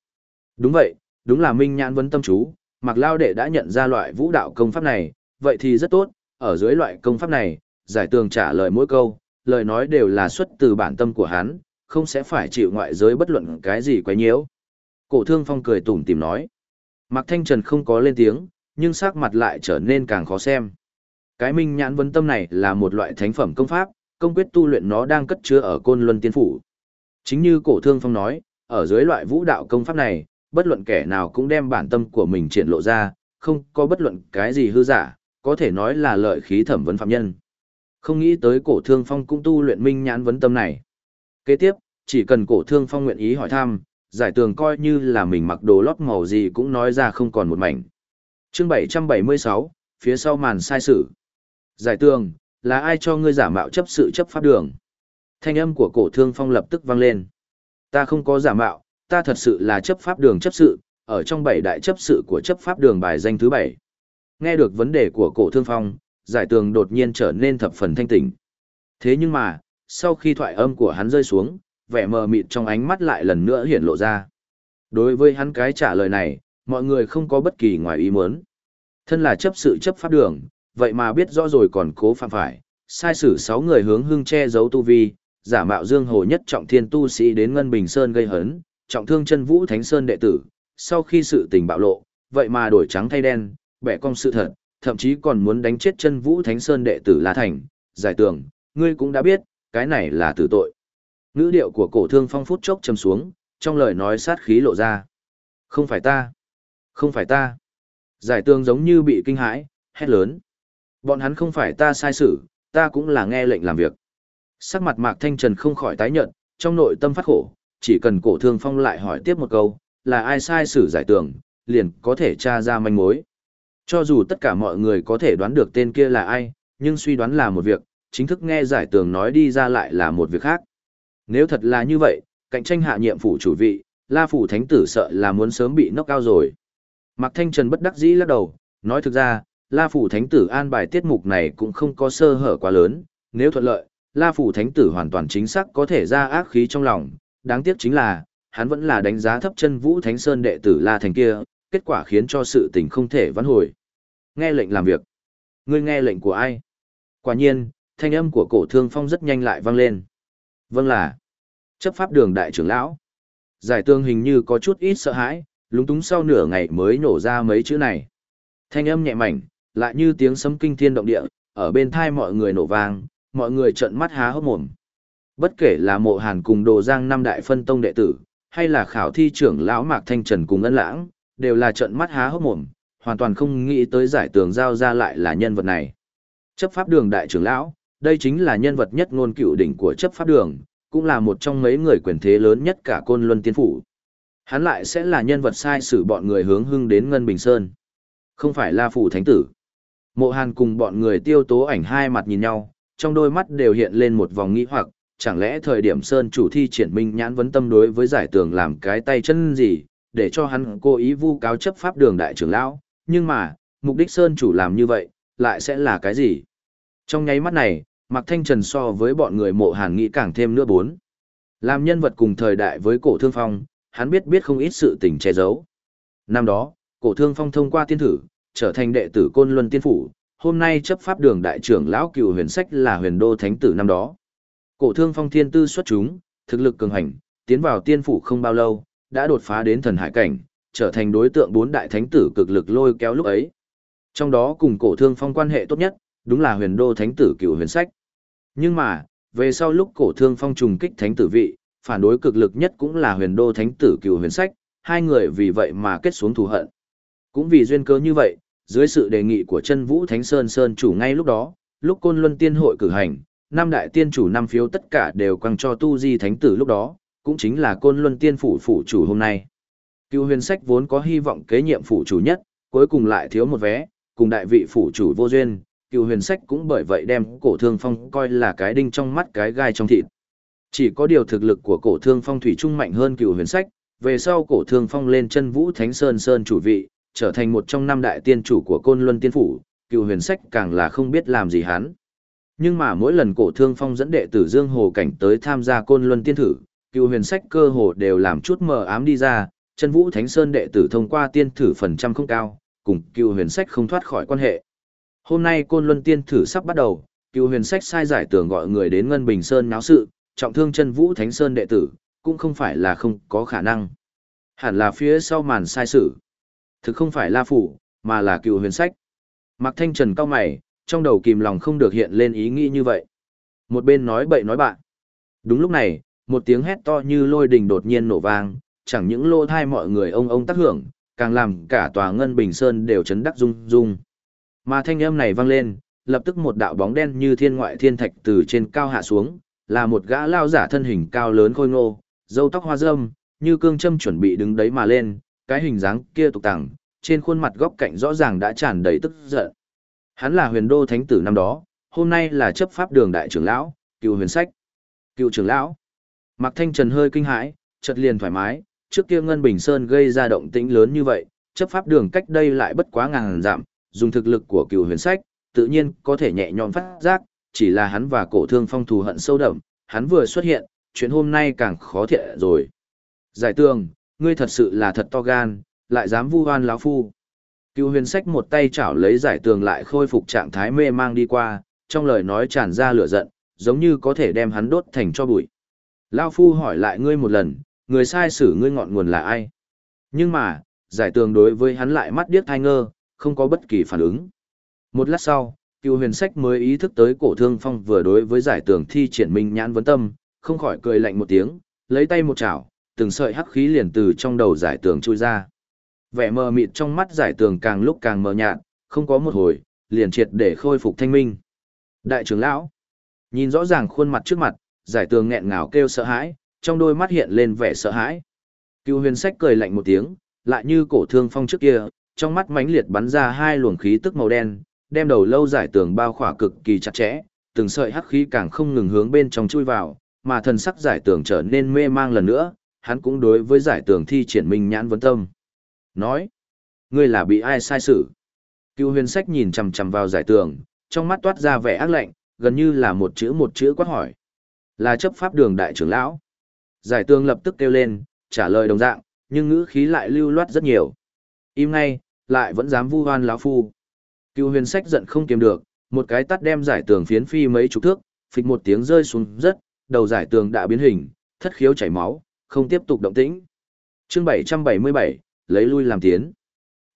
Đúng vậy, đúng là Minh nhãn vấn tâm chú, Mạc Lao Đệ đã nhận ra loại vũ đạo công pháp này, vậy thì rất tốt, ở dưới loại công pháp này, giải tường trả lời mỗi câu, lời nói đều là xuất từ bản tâm của hắn, không sẽ phải chịu ngoại giới bất luận cái gì quấy nhiễu. Cổ thương phong cười tủm tìm nói. Mạc Thanh Trần không có lên tiếng, nhưng sắc mặt lại trở nên càng khó xem. Cái minh nhãn vấn tâm này là một loại thánh phẩm công pháp, công quyết tu luyện nó đang cất chứa ở côn luân tiên phủ. Chính như cổ thương phong nói, ở dưới loại vũ đạo công pháp này, bất luận kẻ nào cũng đem bản tâm của mình triển lộ ra, không có bất luận cái gì hư giả, có thể nói là lợi khí thẩm vấn phạm nhân. Không nghĩ tới cổ thương phong cũng tu luyện minh nhãn vấn tâm này. Kế tiếp, chỉ cần cổ thương phong nguyện ý hỏi thăm, giải tường coi như là mình mặc đồ lót màu gì cũng nói ra không còn một mảnh. chương 776, phía sau màn sai sự. Giải tường, là ai cho ngươi giả mạo chấp sự chấp pháp đường? Thanh âm của cổ thương phong lập tức vang lên. Ta không có giả mạo, ta thật sự là chấp pháp đường chấp sự, ở trong bảy đại chấp sự của chấp pháp đường bài danh thứ bảy. Nghe được vấn đề của cổ thương phong, giải tường đột nhiên trở nên thập phần thanh tỉnh. Thế nhưng mà, sau khi thoại âm của hắn rơi xuống, vẻ mờ mịt trong ánh mắt lại lần nữa hiển lộ ra. Đối với hắn cái trả lời này, mọi người không có bất kỳ ngoài ý muốn. Thân là chấp sự chấp pháp đường, vậy mà biết rõ rồi còn cố phạm phải, sai sử sáu người hướng hưng che giấu tu vi, giả mạo dương hồ nhất trọng thiên tu sĩ đến Ngân Bình Sơn gây hấn, trọng thương chân vũ Thánh Sơn đệ tử, sau khi sự tình bạo lộ, vậy mà đổi trắng thay đen, bẻ cong sự thật, thậm chí còn muốn đánh chết chân vũ thánh sơn đệ tử La Thành, giải tường, ngươi cũng đã biết, cái này là tử tội. Ngữ điệu của cổ thương phong phút chốc trầm xuống, trong lời nói sát khí lộ ra. Không phải ta, không phải ta. Giải tường giống như bị kinh hãi, hét lớn. Bọn hắn không phải ta sai xử, ta cũng là nghe lệnh làm việc. Sắc mặt Mạc Thanh Trần không khỏi tái nhận, trong nội tâm phát khổ, chỉ cần cổ thương phong lại hỏi tiếp một câu, là ai sai sử giải tường, liền có thể tra ra manh mối. Cho dù tất cả mọi người có thể đoán được tên kia là ai, nhưng suy đoán là một việc, chính thức nghe giải tường nói đi ra lại là một việc khác. Nếu thật là như vậy, cạnh tranh hạ nhiệm phủ chủ vị, La phủ thánh tử sợ là muốn sớm bị knock cao rồi. Mạc Thanh Trần bất đắc dĩ lắc đầu, nói thực ra, La phủ thánh tử an bài tiết mục này cũng không có sơ hở quá lớn, nếu thuận lợi, La phủ thánh tử hoàn toàn chính xác có thể ra ác khí trong lòng, đáng tiếc chính là, hắn vẫn là đánh giá thấp chân Vũ Thánh Sơn đệ tử La Thành kia, kết quả khiến cho sự tình không thể vãn hồi. Nghe lệnh làm việc. Ngươi nghe lệnh của ai? Quả nhiên, thanh âm của cổ thương phong rất nhanh lại vang lên. Vâng là. Chấp pháp đường đại trưởng lão. Giải tương hình như có chút ít sợ hãi, lúng túng sau nửa ngày mới nổ ra mấy chữ này. Thanh âm nhẹ mảnh, lại như tiếng sấm kinh thiên động địa, ở bên thai mọi người nổ vang, mọi người trợn mắt há hốc mồm. Bất kể là mộ hàn cùng đồ giang năm đại phân tông đệ tử, hay là khảo thi trưởng lão Mạc Thanh Trần cùng ân lãng, đều là trợn mắt há hốc mồm, hoàn toàn không nghĩ tới giải tường giao ra lại là nhân vật này. Chấp pháp đường đại trưởng lão, đây chính là nhân vật nhất ngôn cựu đỉnh của chấp pháp đường, cũng là một trong mấy người quyền thế lớn nhất cả côn luân tiên phủ. Hắn lại sẽ là nhân vật sai sử bọn người hướng hưng đến Ngân Bình Sơn. Không phải là phủ thánh tử. Mộ hàn cùng bọn người tiêu tố ảnh hai mặt nhìn nhau, trong đôi mắt đều hiện lên một vòng nghi hoặc, chẳng lẽ thời điểm Sơn chủ thi triển minh nhãn vấn tâm đối với giải tường làm cái tay chân gì, để cho hắn cố ý vu cáo chấp pháp đường đại trưởng lão, nhưng mà, mục đích Sơn chủ làm như vậy, lại sẽ là cái gì? Trong nháy mắt này, Mạc Thanh Trần so với bọn người mộ hàn nghĩ càng thêm nữa bốn. Làm nhân vật cùng thời đại với cổ thương phong, hắn biết biết không ít sự tình che giấu. Năm đó, cổ thương phong thông qua tiên thử, trở thành đệ tử côn luân tiên phủ, hôm nay chấp pháp đường đại trưởng lão cựu huyền sách là huyền đô thánh tử năm đó. Cổ thương phong thiên tư xuất chúng, thực lực cường hành, tiến vào tiên phủ không bao lâu, đã đột phá đến thần hải cảnh, trở thành đối tượng bốn đại thánh tử cực lực lôi kéo lúc ấy. Trong đó cùng cổ thương phong quan hệ tốt nhất, đúng là huyền đô thánh tử cựu huyền sách. Nhưng mà, về sau lúc cổ thương phong trùng kích thánh tử vị, phản đối cực lực nhất cũng là huyền đô thánh tử cựu huyền sách, hai người vì vậy mà kết xuống thù hận. Cũng vì duyên cớ như vậy, dưới sự đề nghị của chân vũ thánh sơn sơn chủ ngay lúc đó, lúc côn luân tiên hội cử hành, năm đại tiên chủ năm phiếu tất cả đều quăng cho tu di thánh tử lúc đó, cũng chính là côn luân tiên phủ phủ chủ hôm nay. Cựu huyền sách vốn có hy vọng kế nhiệm phủ chủ nhất, cuối cùng lại thiếu một vé, cùng đại vị phủ chủ vô duyên, cựu huyền sách cũng bởi vậy đem cổ thương phong coi là cái đinh trong mắt cái gai trong thịt. Chỉ có điều thực lực của cổ thương phong thủy trung mạnh hơn cựu huyền sách, về sau cổ thương phong lên chân vũ thánh sơn sơn chủ vị, trở thành một trong năm đại tiên chủ của côn luân tiên phủ, cựu huyền sách càng là không biết làm gì hắn. Nhưng mà mỗi lần cổ thương phong dẫn đệ tử Dương Hồ Cảnh tới tham gia côn luân tiên thử, cựu huyền sách cơ hồ đều làm chút mờ ám đi ra, chân vũ thánh sơn đệ tử thông qua tiên thử phần trăm không cao, cùng cựu huyền sách không thoát khỏi quan hệ. Hôm nay côn luân tiên thử sắp bắt đầu, cựu huyền sách sai giải tưởng gọi người đến Ngân Bình Sơn náo sự, trọng thương chân vũ thánh sơn đệ tử, cũng không phải là không có khả năng. Hẳn là phía sau màn sai sự. Thực không phải La Phủ, mà là cựu huyền sách. Mạc Thanh Trần cao mày, trong đầu kìm lòng không được hiện lên ý nghĩ như vậy. Một bên nói bậy nói bạn. Đúng lúc này, một tiếng hét to như lôi đình đột nhiên nổ vang, chẳng những lô thai mọi người ông ông tác hưởng, càng làm cả tòa ngân bình sơn đều chấn đắc rung rung. Mà thanh âm này vang lên, lập tức một đạo bóng đen như thiên ngoại thiên thạch từ trên cao hạ xuống, là một gã lao giả thân hình cao lớn khôi ngô, râu tóc hoa râm, như cương châm chuẩn bị đứng đấy mà lên, cái hình dáng kia tục tẳng, trên khuôn mặt góc cạnh rõ ràng đã tràn đầy tức giận. Hắn là huyền đô thánh tử năm đó, hôm nay là chấp pháp đường đại trưởng lão, cựu huyền sách. Cựu trưởng lão. Mạc Thanh Trần hơi kinh hãi, chợt liền thoải mái, trước kia Ngân Bình Sơn gây ra động tĩnh lớn như vậy, chấp pháp đường cách đây lại bất quá ngàn dặm, dùng thực lực của cựu huyền sách, tự nhiên có thể nhẹ nhõm phát giác, chỉ là hắn và cổ thương phong thù hận sâu đậm, hắn vừa xuất hiện, chuyện hôm nay càng khó thiện rồi. Giải tường, ngươi thật sự là thật to gan, lại dám vu oan lão phu. Cựu huyền sách một tay chảo lấy giải tường lại khôi phục trạng thái mê mang đi qua, trong lời nói tràn ra lửa giận, giống như có thể đem hắn đốt thành cho bụi. Lão phu hỏi lại ngươi một lần, người sai xử ngươi ngọn nguồn là ai? Nhưng mà, giải tường đối với hắn lại mắt điếc thai ngơ, không có bất kỳ phản ứng. Một lát sau, cựu huyền sách mới ý thức tới cổ thương phong vừa đối với giải tường thi triển minh nhãn vấn tâm, không khỏi cười lạnh một tiếng, lấy tay một chảo, từng sợi hắc khí liền từ trong đầu giải tường chui ra. Vẻ mờ mịt trong mắt giải tường càng lúc càng mờ nhạt, không có một hồi, liền triệt để khôi phục thanh minh. Đại trưởng lão, nhìn rõ ràng khuôn mặt trước mặt, giải tường nghẹn ngào kêu sợ hãi, trong đôi mắt hiện lên vẻ sợ hãi. Cựu huyền sách cười lạnh một tiếng, lại như cổ thương phong trước kia, trong mắt mãnh liệt bắn ra hai luồng khí tức màu đen, đem đầu lâu giải tường bao khỏa cực kỳ chặt chẽ, từng sợi hắc khí càng không ngừng hướng bên trong chui vào, mà thần sắc giải tường trở nên mê mang lần nữa, hắn cũng đối với giải tường thi triển minh nhãn vấn tâm. Nói, ngươi là bị ai sai xử? Cựu huyền sách nhìn chằm chằm vào giải tường, trong mắt toát ra vẻ ác lạnh, gần như là một chữ một chữ quát hỏi. Là chấp pháp đường đại trưởng lão. Giải tương lập tức kêu lên, trả lời đồng dạng, nhưng ngữ khí lại lưu loát rất nhiều. Im ngay, lại vẫn dám vu hoan lão phu. Cựu huyền sách giận không kiềm được, một cái tắt đem giải tường phiến phi mấy chục thước, phịch một tiếng rơi xuống rất, đầu giải tường đã biến hình, thất khiếu chảy máu, không tiếp tục động tĩnh. Chương 777, lấy lui làm tiến.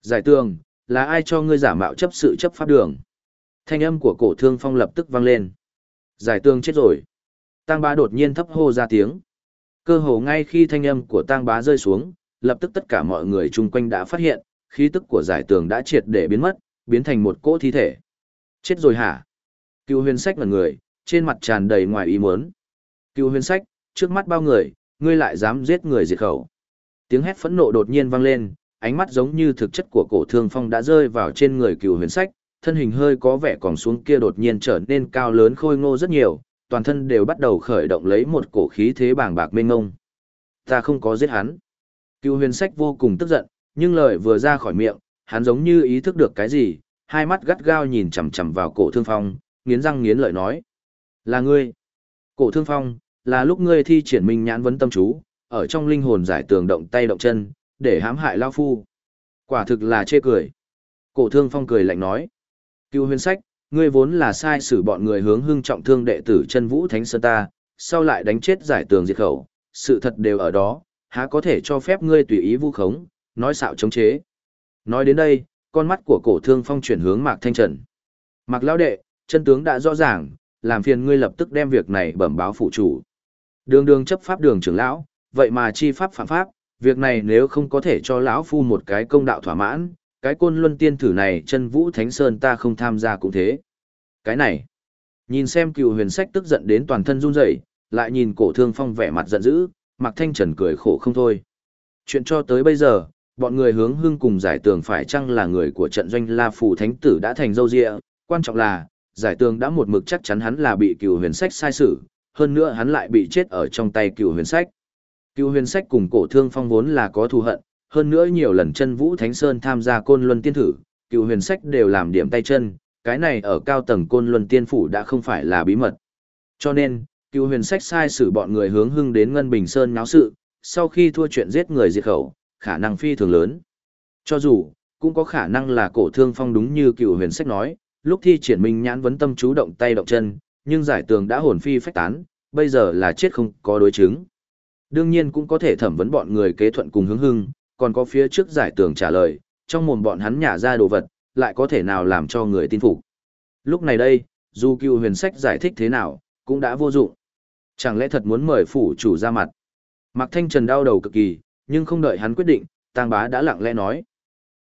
Giải tường, là ai cho ngươi giả mạo chấp sự chấp pháp đường? Thanh âm của cổ thương phong lập tức vang lên. Giải tường chết rồi. Tang bá đột nhiên thấp hô ra tiếng. Cơ hồ ngay khi thanh âm của tang bá rơi xuống, lập tức tất cả mọi người chung quanh đã phát hiện, khí tức của giải tường đã triệt để biến mất, biến thành một cỗ thi thể. Chết rồi hả? Cựu huyền sách ngần người, trên mặt tràn đầy ngoài ý muốn. Cựu huyền sách, trước mắt bao người, ngươi lại dám giết người diệt khẩu. Tiếng hét phẫn nộ đột nhiên vang lên, ánh mắt giống như thực chất của cổ thương phong đã rơi vào trên người cựu huyền sách, thân hình hơi có vẻ còn xuống kia đột nhiên trở nên cao lớn khôi ngô rất nhiều, toàn thân đều bắt đầu khởi động lấy một cổ khí thế bàng bạc mênh ngông. Ta không có giết hắn. Cựu huyền sách vô cùng tức giận, nhưng lời vừa ra khỏi miệng, hắn giống như ý thức được cái gì, hai mắt gắt gao nhìn chằm chằm vào cổ thương phong, nghiến răng nghiến lợi nói. Là ngươi. Cổ thương phong, là lúc ngươi thi triển minh nhãn vấn tâm chú, ở trong linh hồn giải tường động tay động chân, để hãm hại lao phu. Quả thực là chê cười. Cổ thương phong cười lạnh nói. Cựu huyền sách, ngươi vốn là sai sử bọn người hướng hưng trọng thương đệ tử chân vũ thánh sơn ta, sau lại đánh chết giải tường diệt khẩu, sự thật đều ở đó, há có thể cho phép ngươi tùy ý vu khống, nói xạo chống chế. Nói đến đây, con mắt của cổ thương phong chuyển hướng Mạc Thanh Trần. Mạc Lão Đệ, chân tướng đã rõ ràng, làm phiền ngươi lập tức đem việc này bẩm báo phụ chủ. Đường đường chấp pháp đường trưởng lão, vậy mà chi pháp phạm pháp, việc này nếu không có thể cho lão phu một cái công đạo thỏa mãn, cái côn luân tiên thử này chân vũ thánh sơn ta không tham gia cũng thế. Cái này, nhìn xem cựu huyền sách tức giận đến toàn thân run rẩy, lại nhìn cổ thương phong vẻ mặt giận dữ, mặc thanh trần cười khổ không thôi. Chuyện cho tới bây giờ, bọn người hướng hưng cùng giải tường phải chăng là người của trận doanh La phủ Thánh Tử đã thành dâu dịa, quan trọng là, giải tường đã một mực chắc chắn hắn là bị cựu huyền sách sai sử, hơn nữa hắn lại bị chết ở trong tay cựu huyền sách. Cựu huyền sách cùng cổ thương phong vốn là có thù hận, hơn nữa nhiều lần chân vũ thánh sơn tham gia côn luân tiên thử, cựu huyền sách đều làm điểm tay chân, cái này ở cao tầng côn luân tiên phủ đã không phải là bí mật. Cho nên, cựu huyền sách sai sử bọn người hướng hưng đến Ngân Bình Sơn náo sự, sau khi thua chuyện giết người diệt khẩu, khả năng phi thường lớn. Cho dù, cũng có khả năng là cổ thương phong đúng như cựu huyền sách nói, lúc thi triển minh nhãn vấn tâm chú động tay động chân, nhưng giải tường đã hồn phi phách tán, bây giờ là chết không có đối chứng. Đương nhiên cũng có thể thẩm vấn bọn người kế thuận cùng hướng hưng, còn có phía trước giải tường trả lời, trong mồm bọn hắn nhả ra đồ vật, lại có thể nào làm cho người tin phục. Lúc này đây, dù cựu huyền sách giải thích thế nào, cũng đã vô dụng. Chẳng lẽ thật muốn mời phủ chủ ra mặt? Mạc Thanh Trần đau đầu cực kỳ, nhưng không đợi hắn quyết định, Tang Bá đã lặng lẽ nói.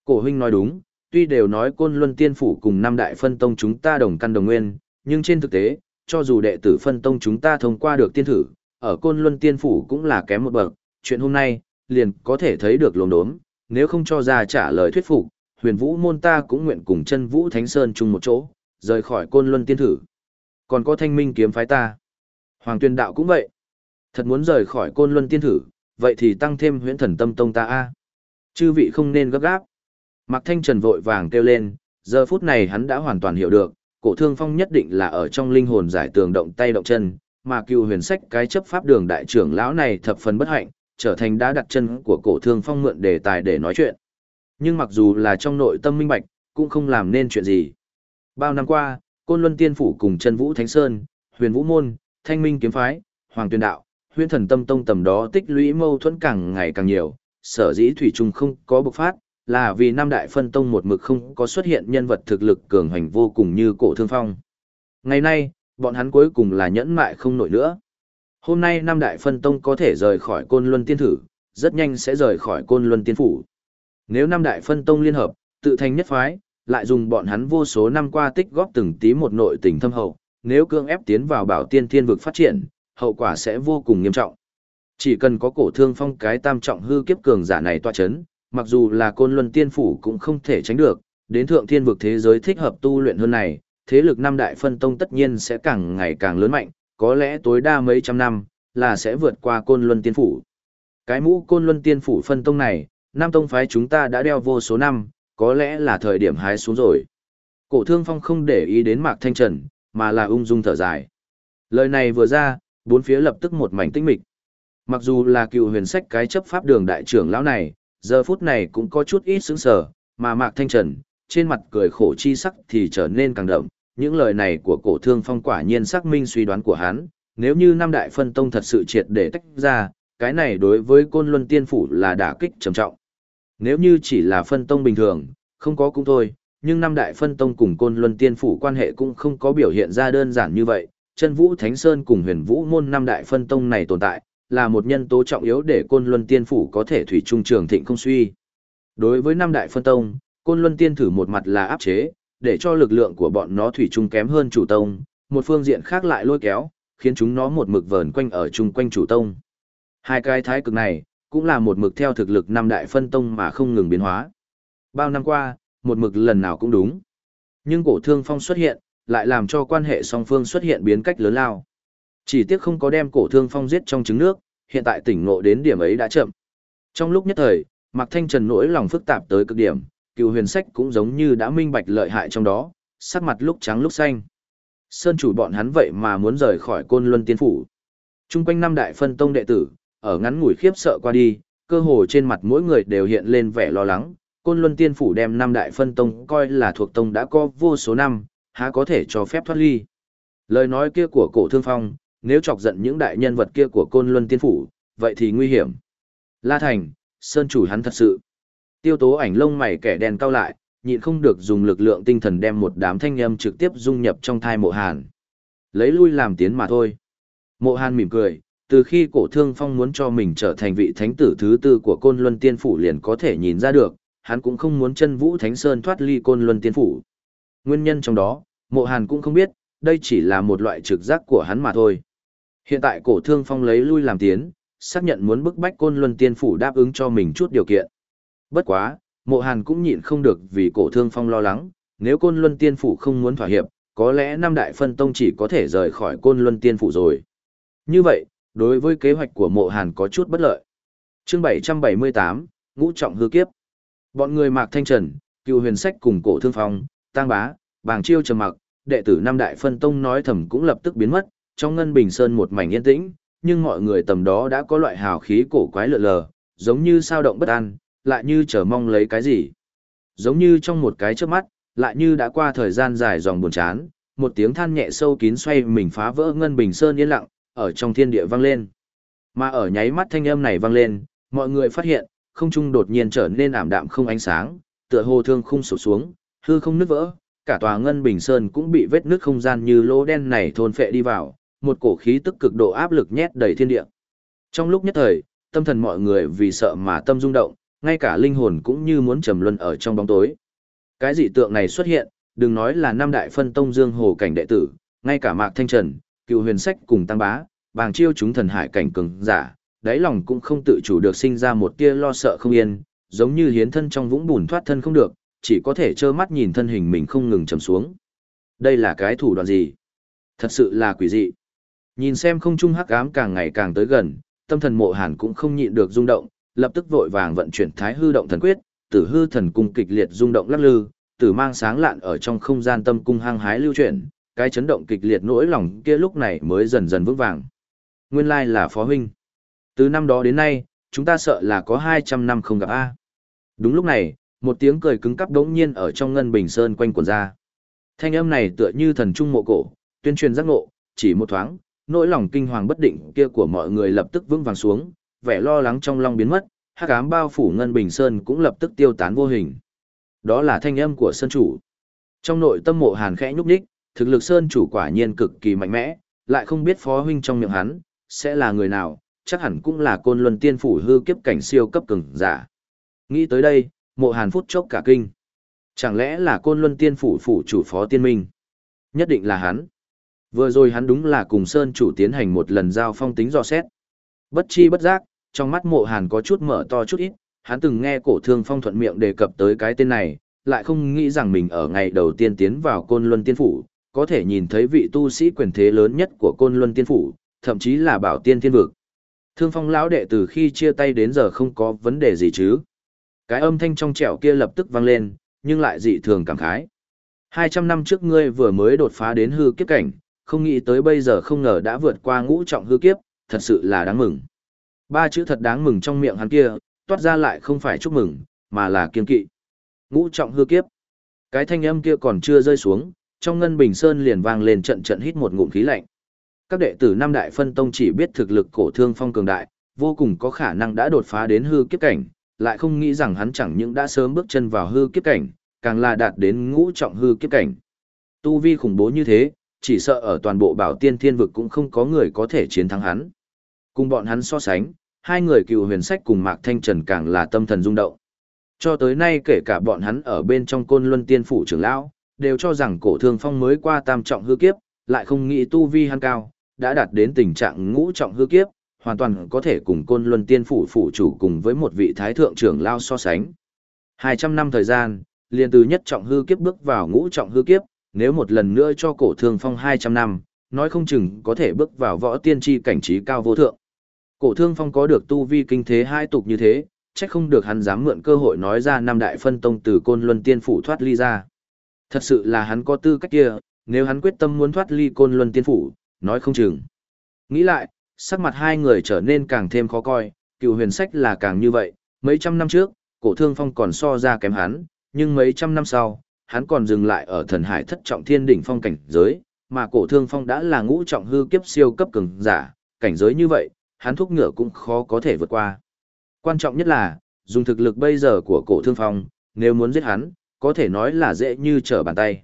Cổ huynh nói đúng, tuy đều nói côn luân tiên phủ cùng năm đại phân tông chúng ta đồng căn đồng nguyên, nhưng trên thực tế, cho dù đệ tử phân tông chúng ta thông qua được tiên thử, ở côn luân tiên phủ cũng là kém một bậc, chuyện hôm nay, liền có thể thấy được lồn đốm, nếu không cho ra trả lời thuyết phục, huyền vũ môn ta cũng nguyện cùng chân vũ thánh sơn chung một chỗ, rời khỏi côn luân tiên thử. Còn có thanh minh kiếm phái ta. Hoàng tuyên đạo cũng vậy. Thật muốn rời khỏi côn luân tiên thử, vậy thì tăng thêm huyễn thần tâm tông ta a Chư vị không nên gấp gáp. Mạc Thanh Trần vội vàng kêu lên, giờ phút này hắn đã hoàn toàn hiểu được, cổ thương phong nhất định là ở trong linh hồn giải tường động tay động chân, mà cựu huyền sách cái chấp pháp đường đại trưởng lão này thập phần bất hạnh, trở thành đã đặt chân của cổ thương phong mượn đề tài để nói chuyện. Nhưng mặc dù là trong nội tâm minh bạch, cũng không làm nên chuyện gì. Bao năm qua, Côn Luân Tiên Phủ cùng chân Vũ Thánh Sơn, Huyền Vũ Môn, Thanh Minh Kiếm Phái, Hoàng Tuyên Đạo, huyền Thần Tâm Tông tầm đó tích lũy mâu thuẫn càng ngày càng nhiều, sở dĩ thủy trung không có bộc phát, là vì nam đại phân tông một mực không có xuất hiện nhân vật thực lực cường hành vô cùng như cổ thương phong. Ngày nay, bọn hắn cuối cùng là nhẫn mại không nổi nữa. Hôm nay năm đại phân tông có thể rời khỏi côn luân tiên thử, rất nhanh sẽ rời khỏi côn luân tiên phủ. Nếu năm đại phân tông liên hợp, tự thành nhất phái, lại dùng bọn hắn vô số năm qua tích góp từng tí một nội tình thâm hậu, nếu cương ép tiến vào bảo tiên thiên vực phát triển, hậu quả sẽ vô cùng nghiêm trọng. Chỉ cần có cổ thương phong cái tam trọng hư kiếp cường giả này tọa chấn, mặc dù là côn luân tiên phủ cũng không thể tránh được, đến thượng thiên vực thế giới thích hợp tu luyện hơn này, thế lực năm đại phân tông tất nhiên sẽ càng ngày càng lớn mạnh, có lẽ tối đa mấy trăm năm, là sẽ vượt qua côn luân tiên phủ. Cái mũ côn luân tiên phủ phân tông này, năm tông phái chúng ta đã đeo vô số năm, có lẽ là thời điểm hái xuống rồi. Cổ thương phong không để ý đến mạc thanh trần, mà là ung dung thở dài. Lời này vừa ra, bốn phía lập tức một mảnh tinh mịch. Mặc dù là cựu huyền sách cái chấp pháp đường đại trưởng lão này, giờ phút này cũng có chút ít sững sờ, mà Mạc Thanh Trần, trên mặt cười khổ chi sắc thì trở nên càng đậm. Những lời này của cổ thương phong quả nhiên xác minh suy đoán của hắn, nếu như năm đại phân tông thật sự triệt để tách ra, cái này đối với côn luân tiên phủ là đả kích trầm trọng. Nếu như chỉ là phân tông bình thường, không có cũng thôi, nhưng năm đại phân tông cùng côn luân tiên phủ quan hệ cũng không có biểu hiện ra đơn giản như vậy. Chân Vũ Thánh Sơn cùng huyền vũ môn năm đại phân tông này tồn tại, là một nhân tố trọng yếu để côn luân tiên phủ có thể thủy trung trường thịnh không suy. Đối với năm đại phân tông, côn luân tiên thử một mặt là áp chế, để cho lực lượng của bọn nó thủy chung kém hơn chủ tông, một phương diện khác lại lôi kéo, khiến chúng nó một mực vờn quanh ở chung quanh chủ tông. Hai cái thái cực này, cũng là một mực theo thực lực năm đại phân tông mà không ngừng biến hóa. Bao năm qua, một mực lần nào cũng đúng. Nhưng cổ thương phong xuất hiện, lại làm cho quan hệ song phương xuất hiện biến cách lớn lao. Chỉ tiếc không có đem cổ thương phong giết trong trứng nước, hiện tại tỉnh ngộ đến điểm ấy đã chậm. Trong lúc nhất thời, Mạc Thanh Trần nỗi lòng phức tạp tới cực điểm, cựu huyền sách cũng giống như đã minh bạch lợi hại trong đó, sắc mặt lúc trắng lúc xanh. Sơn chủ bọn hắn vậy mà muốn rời khỏi côn luân tiên phủ. Trung quanh năm đại phân tông đệ tử, ở ngắn ngủi khiếp sợ qua đi, cơ hồ trên mặt mỗi người đều hiện lên vẻ lo lắng. Côn luân tiên phủ đem năm đại phân tông coi là thuộc tông đã có vô số năm, há có thể cho phép thoát ly. Lời nói kia của cổ thương phong, nếu chọc giận những đại nhân vật kia của côn luân tiên phủ, vậy thì nguy hiểm. La Thành, Sơn chủ hắn thật sự. Tiêu tố ảnh lông mày kẻ đen cao lại, nhịn không được dùng lực lượng tinh thần đem một đám thanh âm trực tiếp dung nhập trong thai mộ hàn. Lấy lui làm tiến mà thôi. Mộ hàn mỉm cười, từ khi cổ thương phong muốn cho mình trở thành vị thánh tử thứ tư của côn luân tiên phủ liền có thể nhìn ra được, hắn cũng không muốn chân vũ thánh sơn thoát ly côn luân tiên phủ. Nguyên nhân trong đó, mộ hàn cũng không biết, đây chỉ là một loại trực giác của hắn mà thôi. Hiện tại cổ thương phong lấy lui làm tiến, xác nhận muốn bức bách côn luân tiên phủ đáp ứng cho mình chút điều kiện. Bất quá, mộ hàn cũng nhịn không được vì cổ thương phong lo lắng, nếu côn luân tiên phủ không muốn thỏa hiệp, có lẽ năm đại phân tông chỉ có thể rời khỏi côn luân tiên phủ rồi. Như vậy, đối với kế hoạch của mộ hàn có chút bất lợi. chương 778, ngũ trọng hư kiếp. Bọn người mạc thanh trần, cựu huyền sách cùng cổ thương phong, tang bá, bàng chiêu trầm mặc, đệ tử năm đại phân tông nói thầm cũng lập tức biến mất, trong ngân bình sơn một mảnh yên tĩnh, nhưng mọi người tầm đó đã có loại hào khí cổ quái lượn lờ, giống như sao động bất an, lại như chờ mong lấy cái gì. Giống như trong một cái chớp mắt, lại như đã qua thời gian dài dòng buồn chán, một tiếng than nhẹ sâu kín xoay mình phá vỡ ngân bình sơn yên lặng, ở trong thiên địa vang lên. Mà ở nháy mắt thanh âm này vang lên, mọi người phát hiện, không trung đột nhiên trở nên ảm đạm không ánh sáng, tựa hồ thương khung sụp xuống, hư không nứt vỡ, cả tòa ngân bình sơn cũng bị vết nứt không gian như lỗ đen này thôn phệ đi vào, một cổ khí tức cực độ áp lực nhét đầy thiên địa. Trong lúc nhất thời, tâm thần mọi người vì sợ mà tâm rung động, ngay cả linh hồn cũng như muốn trầm luân ở trong bóng tối. Cái dị tượng này xuất hiện, đừng nói là năm đại phân tông dương hồ cảnh đệ tử, ngay cả Mạc Thanh Trần, Cựu Huyền Sách cùng Tăng Bá, bàng chiêu chúng thần hải cảnh cường giả, đáy lòng cũng không tự chủ được sinh ra một tia lo sợ không yên, giống như hiến thân trong vũng bùn thoát thân không được, chỉ có thể trơ mắt nhìn thân hình mình không ngừng trầm xuống. Đây là cái thủ đoạn gì? Thật sự là quỷ dị. Nhìn xem không trung hắc ám càng ngày càng tới gần, tâm thần mộ hàn cũng không nhịn được rung động, lập tức vội vàng vận chuyển thái hư động thần quyết, tử hư thần cung kịch liệt rung động lắc lư, tử mang sáng lạn ở trong không gian tâm cung hăng hái lưu chuyển, cái chấn động kịch liệt nỗi lòng kia lúc này mới dần dần vững vàng. Nguyên lai là phó huynh. Từ năm đó đến nay, chúng ta sợ là có 200 năm không gặp A. Đúng lúc này, một tiếng cười cứng cắp đống nhiên ở trong ngân bình sơn quanh quần ra. Thanh âm này tựa như thần trung mộ cổ, tuyên truyền giác ngộ, chỉ một thoáng, nỗi lòng kinh hoàng bất định kia của mọi người lập tức vững vàng xuống, vẻ lo lắng trong lòng biến mất, hắc ám bao phủ ngân bình sơn cũng lập tức tiêu tán vô hình. Đó là thanh âm của sơn chủ. Trong nội tâm mộ hàn khẽ nhúc nhích, thực lực sơn chủ quả nhiên cực kỳ mạnh mẽ, lại không biết phó huynh trong miệng hắn, sẽ là người nào, chắc hẳn cũng là côn luân tiên phủ hư kiếp cảnh siêu cấp cường giả. Nghĩ tới đây, mộ hàn phút chốc cả kinh. Chẳng lẽ là côn luân tiên phủ phủ chủ phó tiên minh? Nhất định là hắn. Vừa rồi hắn đúng là cùng Sơn chủ tiến hành một lần giao phong tính dò xét. Bất chi bất giác, trong mắt mộ hàn có chút mở to chút ít, hắn từng nghe cổ thương phong thuận miệng đề cập tới cái tên này, lại không nghĩ rằng mình ở ngày đầu tiên tiến vào côn luân tiên phủ, có thể nhìn thấy vị tu sĩ quyền thế lớn nhất của côn luân tiên phủ, thậm chí là bảo tiên thiên vực. Thương phong lão đệ từ khi chia tay đến giờ không có vấn đề gì chứ. Cái âm thanh trong trẻo kia lập tức vang lên, nhưng lại dị thường cảm khái. 200 năm trước ngươi vừa mới đột phá đến hư kiếp cảnh, không nghĩ tới bây giờ không ngờ đã vượt qua ngũ trọng hư kiếp, thật sự là đáng mừng. Ba chữ thật đáng mừng trong miệng hắn kia, toát ra lại không phải chúc mừng, mà là kiên kỵ. Ngũ trọng hư kiếp. Cái thanh âm kia còn chưa rơi xuống, trong ngân bình sơn liền vang lên trận trận hít một ngụm khí lạnh. Các đệ tử Nam Đại Phân Tông chỉ biết thực lực cổ thương phong cường đại, vô cùng có khả năng đã đột phá đến hư kiếp cảnh, lại không nghĩ rằng hắn chẳng những đã sớm bước chân vào hư kiếp cảnh, càng là đạt đến ngũ trọng hư kiếp cảnh. Tu vi khủng bố như thế, chỉ sợ ở toàn bộ bảo tiên thiên vực cũng không có người có thể chiến thắng hắn. Cùng bọn hắn so sánh, hai người cựu huyền sách cùng Mạc Thanh Trần càng là tâm thần rung động. Cho tới nay kể cả bọn hắn ở bên trong côn luân tiên phủ trưởng lão, đều cho rằng cổ thương phong mới qua tam trọng hư kiếp, lại không nghĩ tu vi hắn cao, đã đạt đến tình trạng ngũ trọng hư kiếp, hoàn toàn có thể cùng côn luân tiên phủ phủ chủ cùng với một vị thái thượng trưởng lao so sánh. 200 năm thời gian, liền từ nhất trọng hư kiếp bước vào ngũ trọng hư kiếp, nếu một lần nữa cho cổ thương phong 200 năm, nói không chừng có thể bước vào võ tiên tri cảnh trí cao vô thượng. Cổ thương phong có được tu vi kinh thế hai tục như thế, chắc không được hắn dám mượn cơ hội nói ra năm đại phân tông từ côn luân tiên phủ thoát ly ra. Thật sự là hắn có tư cách kia, nếu hắn quyết tâm muốn thoát ly côn luân tiên phủ, nói không chừng. Nghĩ lại, sắc mặt hai người trở nên càng thêm khó coi, cựu huyền sách là càng như vậy, mấy trăm năm trước, cổ thương phong còn so ra kém hắn, nhưng mấy trăm năm sau, hắn còn dừng lại ở thần hải thất trọng thiên đỉnh phong cảnh giới, mà cổ thương phong đã là ngũ trọng hư kiếp siêu cấp cường giả, cảnh giới như vậy, hắn thúc ngựa cũng khó có thể vượt qua. Quan trọng nhất là, dùng thực lực bây giờ của cổ thương phong, nếu muốn giết hắn, có thể nói là dễ như trở bàn tay.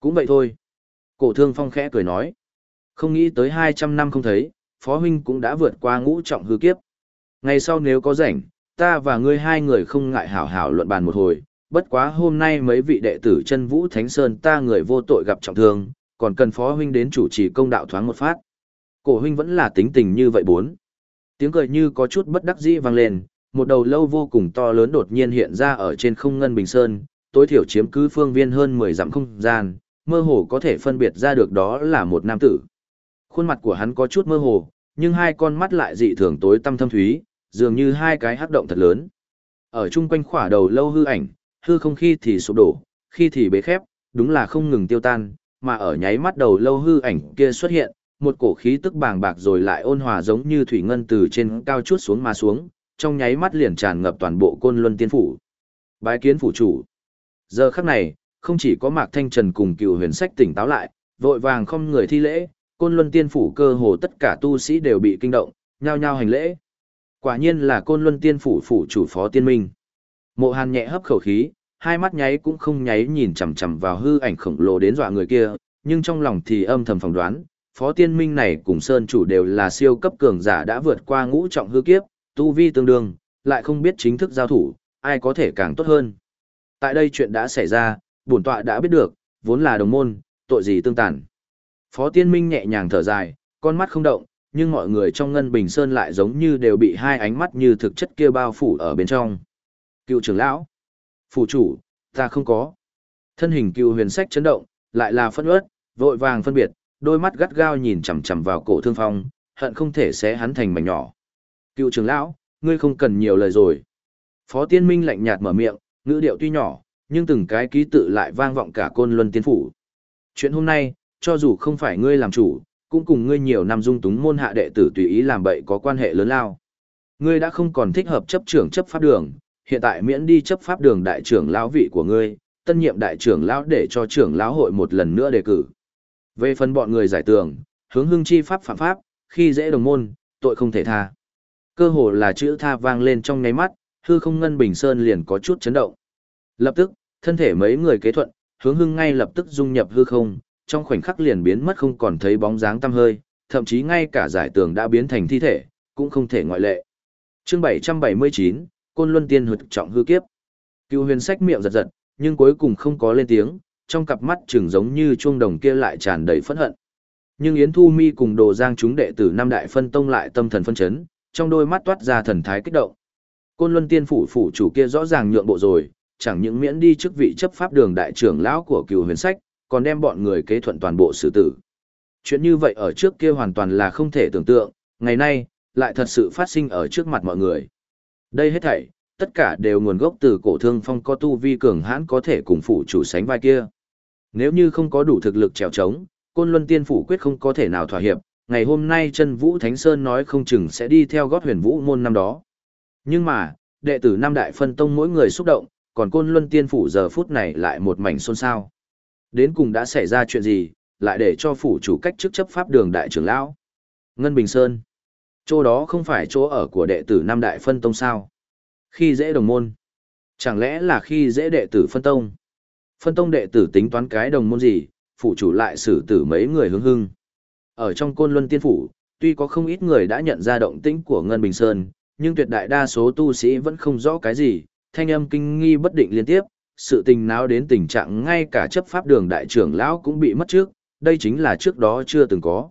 Cũng vậy thôi. Cổ thương phong khẽ cười nói. Không nghĩ tới 200 năm không thấy, Phó Huynh cũng đã vượt qua ngũ trọng hư kiếp. Ngày sau nếu có rảnh, ta và ngươi hai người không ngại hảo hảo luận bàn một hồi, bất quá hôm nay mấy vị đệ tử chân vũ Thánh Sơn ta người vô tội gặp trọng thương, còn cần Phó Huynh đến chủ trì công đạo thoáng một phát. Cổ Huynh vẫn là tính tình như vậy bốn. Tiếng cười như có chút bất đắc dĩ vang lên, một đầu lâu vô cùng to lớn đột nhiên hiện ra ở trên không ngân bình sơn, tối thiểu chiếm cứ phương viên hơn 10 dặm không gian, mơ hồ có thể phân biệt ra được đó là một nam tử. Khuôn mặt của hắn có chút mơ hồ, nhưng hai con mắt lại dị thường tối tăm thâm thúy, dường như hai cái hắc động thật lớn. Ở chung quanh khỏa đầu lâu hư ảnh, hư không khi thì sụp đổ, khi thì bế khép, đúng là không ngừng tiêu tan, mà ở nháy mắt đầu lâu hư ảnh kia xuất hiện, một cổ khí tức bàng bạc rồi lại ôn hòa giống như thủy ngân từ trên cao chút xuống mà xuống, trong nháy mắt liền tràn ngập toàn bộ côn luân tiên phủ. Bái kiến phủ chủ. Giờ khắc này, không chỉ có Mạc Thanh Trần cùng cựu huyền sách tỉnh táo lại, vội vàng không người thi lễ, côn luân tiên phủ cơ hồ tất cả tu sĩ đều bị kinh động, nhao nhao hành lễ. Quả nhiên là côn luân tiên phủ phủ chủ phó tiên minh. Mộ hàn nhẹ hấp khẩu khí, hai mắt nháy cũng không nháy nhìn chằm chằm vào hư ảnh khổng lồ đến dọa người kia, nhưng trong lòng thì âm thầm phỏng đoán, phó tiên minh này cùng sơn chủ đều là siêu cấp cường giả đã vượt qua ngũ trọng hư kiếp, tu vi tương đương, lại không biết chính thức giao thủ, ai có thể càng tốt hơn. Tại đây chuyện đã xảy ra, bổn tọa đã biết được, vốn là đồng môn, tội gì tương tàn. Phó tiên minh nhẹ nhàng thở dài, con mắt không động, nhưng mọi người trong ngân bình sơn lại giống như đều bị hai ánh mắt như thực chất kia bao phủ ở bên trong. Cựu trưởng lão, phủ chủ, ta không có. Thân hình cựu huyền sách chấn động, lại là phân ớt, vội vàng phân biệt, đôi mắt gắt gao nhìn chằm chằm vào cổ thương phong, hận không thể xé hắn thành mảnh nhỏ. Cựu trưởng lão, ngươi không cần nhiều lời rồi. Phó tiên minh lạnh nhạt mở miệng, ngữ điệu tuy nhỏ, nhưng từng cái ký tự lại vang vọng cả côn luân tiên phủ. Chuyện hôm nay, cho dù không phải ngươi làm chủ, cũng cùng ngươi nhiều năm dung túng môn hạ đệ tử tùy ý làm bậy có quan hệ lớn lao. Ngươi đã không còn thích hợp chấp trưởng chấp pháp đường, hiện tại miễn đi chấp pháp đường đại trưởng lão vị của ngươi, tân nhiệm đại trưởng lão để cho trưởng lão hội một lần nữa đề cử. Về phần bọn người giải tưởng hướng hưng chi pháp phạm pháp, khi dễ đồng môn, tội không thể tha. Cơ hồ là chữ tha vang lên trong ngáy mắt, hư không ngân bình sơn liền có chút chấn động. Lập tức, thân thể mấy người kế thuận, hướng hưng ngay lập tức dung nhập hư không, trong khoảnh khắc liền biến mất không còn thấy bóng dáng tăm hơi, thậm chí ngay cả giải tường đã biến thành thi thể, cũng không thể ngoại lệ. Chương 779, Côn Luân Tiên hụt trọng hư kiếp. Cựu huyền sách miệng giật giật, nhưng cuối cùng không có lên tiếng, trong cặp mắt trừng giống như chuông đồng kia lại tràn đầy phẫn hận. Nhưng Yến Thu Mi cùng Đồ Giang chúng đệ tử nam đại phân tông lại tâm thần phân chấn, trong đôi mắt toát ra thần thái kích động. Côn Luân Tiên phủ phủ chủ kia rõ ràng nhượng bộ rồi, chẳng những miễn đi chức vị chấp pháp đường đại trưởng lão của Cửu Huyền Sách, còn đem bọn người kế thuận toàn bộ xử tử. Chuyện như vậy ở trước kia hoàn toàn là không thể tưởng tượng, ngày nay, lại thật sự phát sinh ở trước mặt mọi người. Đây hết thảy, tất cả đều nguồn gốc từ cổ thương phong có tu vi cường hãn có thể cùng phủ chủ sánh vai kia. Nếu như không có đủ thực lực trèo trống, Côn Luân Tiên phủ quyết không có thể nào thỏa hiệp, ngày hôm nay chân Vũ Thánh Sơn nói không chừng sẽ đi theo gót huyền vũ môn năm đó. Nhưng mà, đệ tử Nam đại phân tông mỗi người xúc động, còn Côn Luân Tiên phủ giờ phút này lại một mảnh xôn xao. Đến cùng đã xảy ra chuyện gì, lại để cho phủ chủ cách chức chấp pháp đường đại trưởng lão. Ngân Bình Sơn. Chỗ đó không phải chỗ ở của đệ tử Nam đại phân tông sao. Khi dễ đồng môn. Chẳng lẽ là khi dễ đệ tử phân tông? Phân tông đệ tử tính toán cái đồng môn gì, phủ chủ lại xử tử mấy người hưng hưng. Ở trong côn luân tiên phủ, tuy có không ít người đã nhận ra động tĩnh của Ngân Bình Sơn, nhưng tuyệt đại đa số tu sĩ vẫn không rõ cái gì, thanh âm kinh nghi bất định liên tiếp, sự tình náo đến tình trạng ngay cả chấp pháp đường đại trưởng lão cũng bị mất trước, đây chính là trước đó chưa từng có.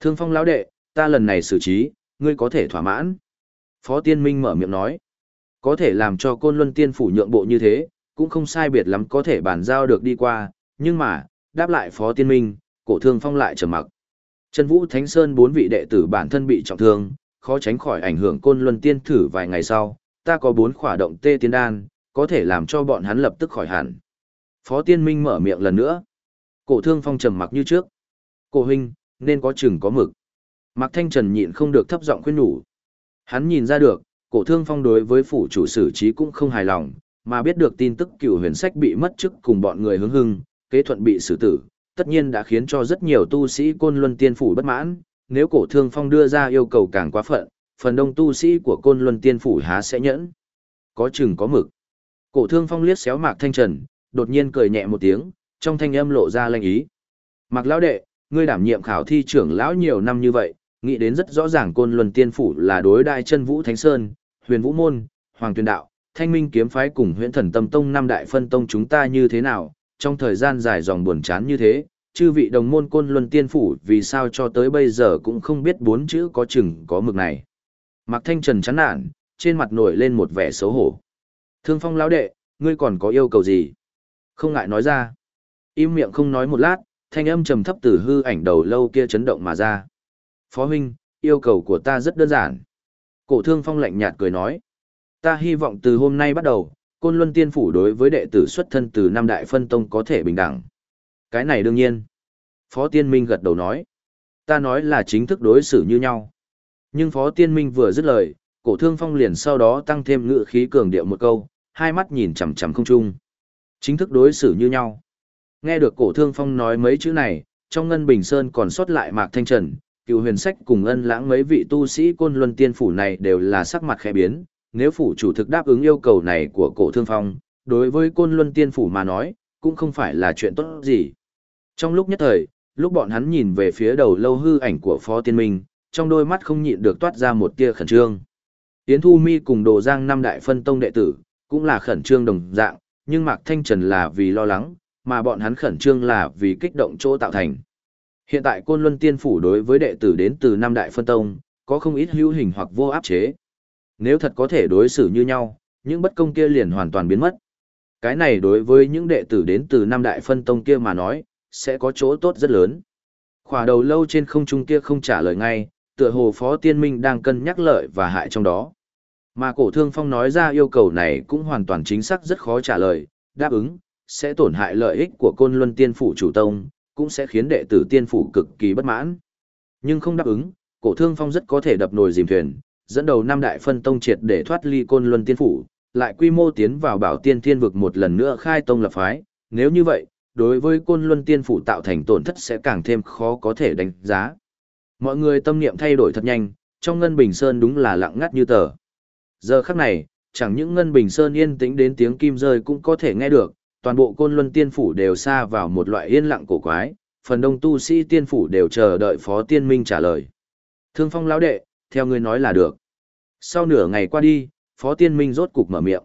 Thương phong lão đệ, ta lần này xử trí, ngươi có thể thỏa mãn. Phó Tiên Minh mở miệng nói, có thể làm cho côn luân tiên phủ nhượng bộ như thế, cũng không sai biệt lắm có thể bàn giao được đi qua, nhưng mà, đáp lại Phó Tiên Minh, cổ thương phong lại trầm mặc. Chân Vũ Thánh Sơn bốn vị đệ tử bản thân bị trọng thương, khó tránh khỏi ảnh hưởng côn luân tiên thử vài ngày sau, ta có bốn khỏa động tê tiên đan, có thể làm cho bọn hắn lập tức khỏi hẳn. Phó Tiên Minh mở miệng lần nữa. Cổ thương phong trầm mặc như trước. Cổ huynh, nên có chừng có mực. Mạc Thanh Trần nhịn không được thấp giọng khuyên nhủ. Hắn nhìn ra được, cổ thương phong đối với phủ chủ xử trí cũng không hài lòng, mà biết được tin tức cựu huyền sách bị mất chức cùng bọn người hướng hưng, kế thuận bị xử tử, tất nhiên đã khiến cho rất nhiều tu sĩ côn luân tiên phủ bất mãn, nếu cổ thương phong đưa ra yêu cầu càng quá phận, phần đông tu sĩ của côn luân tiên phủ há sẽ nhẫn. Có chừng có mực. Cổ thương phong liếc xéo mạc thanh trần, đột nhiên cười nhẹ một tiếng, trong thanh âm lộ ra lanh ý. Mạc lão đệ, ngươi đảm nhiệm khảo thi trưởng lão nhiều năm như vậy, nghĩ đến rất rõ ràng côn luân tiên phủ là đối đại chân vũ thánh sơn, huyền vũ môn, hoàng tuyên đạo, thanh minh kiếm phái cùng huyện thần tâm tông năm đại phân tông chúng ta như thế nào, trong thời gian dài dòng buồn chán như thế, chư vị đồng môn côn luân tiên phủ vì sao cho tới bây giờ cũng không biết bốn chữ có chừng có mực này. Mạc Thanh Trần chán nản, trên mặt nổi lên một vẻ xấu hổ. Thương phong lão đệ, ngươi còn có yêu cầu gì? Không ngại nói ra. Im miệng không nói một lát, thanh âm trầm thấp từ hư ảnh đầu lâu kia chấn động mà ra. Phó huynh, yêu cầu của ta rất đơn giản. Cổ thương phong lạnh nhạt cười nói. Ta hy vọng từ hôm nay bắt đầu, Côn Luân Tiên Phủ đối với đệ tử xuất thân từ năm đại phân tông có thể bình đẳng. Cái này đương nhiên. Phó Tiên Minh gật đầu nói. Ta nói là chính thức đối xử như nhau. Nhưng Phó Tiên Minh vừa dứt lời, cổ thương phong liền sau đó tăng thêm ngựa khí cường điệu một câu, hai mắt nhìn chằm chằm không trung. Chính thức đối xử như nhau. Nghe được cổ thương phong nói mấy chữ này, trong ngân bình sơn còn sót lại mạc thanh trần, cựu huyền sách cùng ân lãng mấy vị tu sĩ côn luân tiên phủ này đều là sắc mặt khẽ biến, nếu phủ chủ thực đáp ứng yêu cầu này của cổ thương phong, đối với côn luân tiên phủ mà nói, cũng không phải là chuyện tốt gì. Trong lúc nhất thời, lúc bọn hắn nhìn về phía đầu lâu hư ảnh của Phó Tiên Minh, trong đôi mắt không nhịn được toát ra một tia khẩn trương. Yến Thu Mi cùng Đồ Giang năm đại phân tông đệ tử, cũng là khẩn trương đồng dạng, nhưng Mạc Thanh Trần là vì lo lắng, mà bọn hắn khẩn trương là vì kích động chỗ tạo thành. Hiện tại Côn Luân Tiên Phủ đối với đệ tử đến từ năm đại phân tông, có không ít hữu hình hoặc vô áp chế. Nếu thật có thể đối xử như nhau, những bất công kia liền hoàn toàn biến mất. Cái này đối với những đệ tử đến từ năm đại phân tông kia mà nói, sẽ có chỗ tốt rất lớn. Khỏa đầu lâu trên không trung kia không trả lời ngay, tựa hồ Phó Tiên Minh đang cân nhắc lợi và hại trong đó. Mà cổ thương phong nói ra yêu cầu này cũng hoàn toàn chính xác rất khó trả lời, đáp ứng, sẽ tổn hại lợi ích của côn luân tiên phủ chủ tông, cũng sẽ khiến đệ tử tiên phủ cực kỳ bất mãn. Nhưng không đáp ứng, cổ thương phong rất có thể đập nồi dìm thuyền, dẫn đầu năm đại phân tông triệt để thoát ly côn luân tiên phủ, lại quy mô tiến vào bảo tiên thiên vực một lần nữa khai tông lập phái, nếu như vậy, đối với côn luân tiên phủ tạo thành tổn thất sẽ càng thêm khó có thể đánh giá. Mọi người tâm niệm thay đổi thật nhanh, trong ngân bình sơn đúng là lặng ngắt như tờ. Giờ khắc này, chẳng những Ngân Bình Sơn yên tĩnh đến tiếng kim rơi cũng có thể nghe được, toàn bộ côn luân tiên phủ đều xa vào một loại yên lặng cổ quái, phần đông tu sĩ tiên phủ đều chờ đợi phó tiên minh trả lời. Thương phong lão đệ, theo ngươi nói là được. Sau nửa ngày qua đi, phó tiên minh rốt cục mở miệng.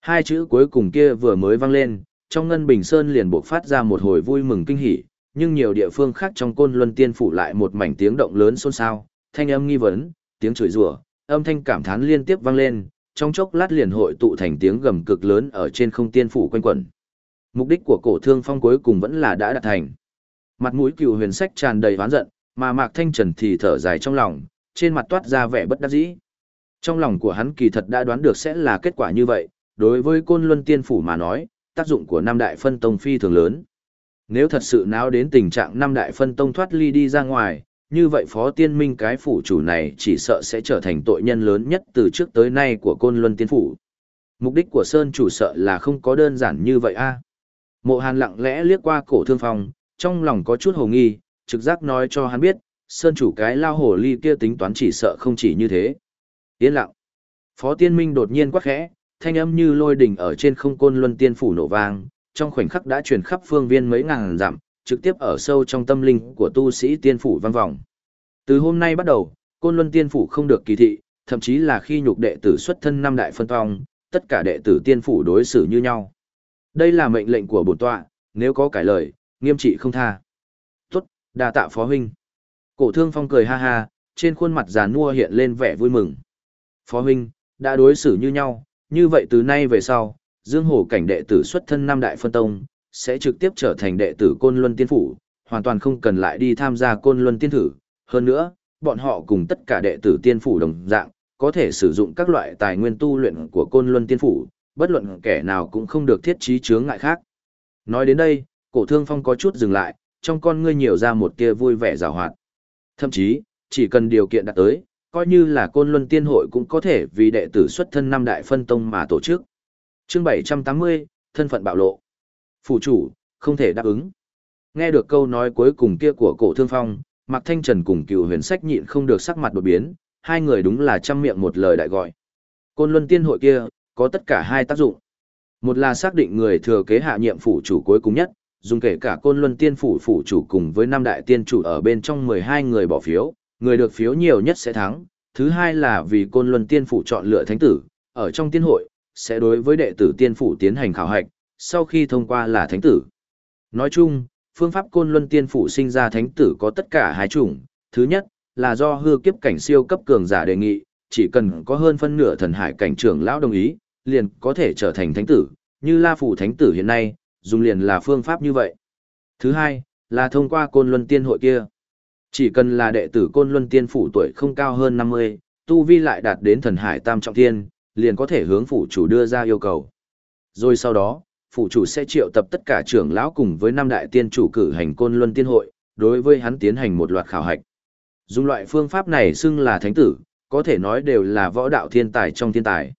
Hai chữ cuối cùng kia vừa mới vang lên, trong ngân bình sơn liền buộc phát ra một hồi vui mừng kinh hỉ, nhưng nhiều địa phương khác trong côn luân tiên phủ lại một mảnh tiếng động lớn xôn xao, thanh âm nghi vấn, tiếng chửi rủa, âm thanh cảm thán liên tiếp vang lên, trong chốc lát liền hội tụ thành tiếng gầm cực lớn ở trên không tiên phủ quanh quẩn. Mục đích của cổ thương phong cuối cùng vẫn là đã đạt thành. Mặt mũi cựu huyền sách tràn đầy oán giận, mà Mạc Thanh Trần thì thở dài trong lòng, trên mặt toát ra vẻ bất đắc dĩ. Trong lòng của hắn kỳ thật đã đoán được sẽ là kết quả như vậy, đối với côn luân tiên phủ mà nói, tác dụng của năm đại phân tông phi thường lớn. Nếu thật sự náo đến tình trạng năm đại phân tông thoát ly đi ra ngoài, như vậy phó tiên minh cái phủ chủ này chỉ sợ sẽ trở thành tội nhân lớn nhất từ trước tới nay của côn luân tiên phủ. Mục đích của Sơn chủ sợ là không có đơn giản như vậy a. Mộ Hàn lặng lẽ liếc qua cổ thương phong, trong lòng có chút hồ nghi, trực giác nói cho hắn biết, Sơn chủ cái lao hồ ly kia tính toán chỉ sợ không chỉ như thế. Yên lặng. Phó tiên minh đột nhiên quắc khẽ, thanh âm như lôi đỉnh ở trên không côn luân tiên phủ nổ vang, trong khoảnh khắc đã truyền khắp phương viên mấy ngàn dặm, trực tiếp ở sâu trong tâm linh của tu sĩ tiên phủ văn vọng. Từ hôm nay bắt đầu, côn luân tiên phủ không được kỳ thị, thậm chí là khi nhục đệ tử xuất thân năm đại phân tông, tất cả đệ tử tiên phủ đối xử như nhau. Đây là mệnh lệnh của bổn tọa, nếu có cải lời, nghiêm trị không tha. Tốt, đa tạ phó huynh. Cổ thương phong cười ha ha, trên khuôn mặt già nua hiện lên vẻ vui mừng. Phó huynh, đã đối xử như nhau, như vậy từ nay về sau, Dương Hổ cảnh đệ tử xuất thân Nam đại phân tông, sẽ trực tiếp trở thành đệ tử Côn Luân Tiên Phủ, hoàn toàn không cần lại đi tham gia Côn Luân Tiên Thử. Hơn nữa, bọn họ cùng tất cả đệ tử Tiên Phủ đồng dạng, có thể sử dụng các loại tài nguyên tu luyện của Côn Luân Tiên Phủ, bất luận kẻ nào cũng không được thiết trí chướng ngại khác. Nói đến đây, cổ thương phong có chút dừng lại, trong con ngươi nhiều ra một tia vui vẻ rào hoạt. Thậm chí, chỉ cần điều kiện đạt tới, coi như là côn luân tiên hội cũng có thể vì đệ tử xuất thân năm đại phân tông mà tổ chức. Chương 780, thân phận bạo lộ. Phủ chủ, không thể đáp ứng. Nghe được câu nói cuối cùng kia của cổ thương phong, Mạc Thanh Trần cùng cựu huyền sách nhịn không được sắc mặt đột biến, hai người đúng là trăm miệng một lời đại gọi. Côn luân tiên hội kia, có tất cả hai tác dụng. Một là xác định người thừa kế hạ nhiệm phủ chủ cuối cùng nhất, dùng kể cả côn luân tiên phủ phủ chủ cùng với năm đại tiên chủ ở bên trong 12 người bỏ phiếu, người được phiếu nhiều nhất sẽ thắng. Thứ hai là vì côn luân tiên phủ chọn lựa thánh tử, ở trong tiên hội, sẽ đối với đệ tử tiên phủ tiến hành khảo hạch, sau khi thông qua là thánh tử. Nói chung, phương pháp côn luân tiên phủ sinh ra thánh tử có tất cả hai chủng. Thứ nhất, là do hư kiếp cảnh siêu cấp cường giả đề nghị, chỉ cần có hơn phân nửa thần hải cảnh trưởng lão đồng ý, liền có thể trở thành thánh tử, như La Phủ Thánh tử hiện nay, dùng liền là phương pháp như vậy. Thứ hai, là thông qua côn luân tiên hội kia. Chỉ cần là đệ tử côn luân tiên phủ tuổi không cao hơn 50, tu vi lại đạt đến thần hải tam trọng thiên, liền có thể hướng phủ chủ đưa ra yêu cầu. Rồi sau đó, phủ chủ sẽ triệu tập tất cả trưởng lão cùng với năm đại tiên chủ cử hành côn luân tiên hội, đối với hắn tiến hành một loạt khảo hạch. Dùng loại phương pháp này xưng là thánh tử, có thể nói đều là võ đạo thiên tài trong thiên tài.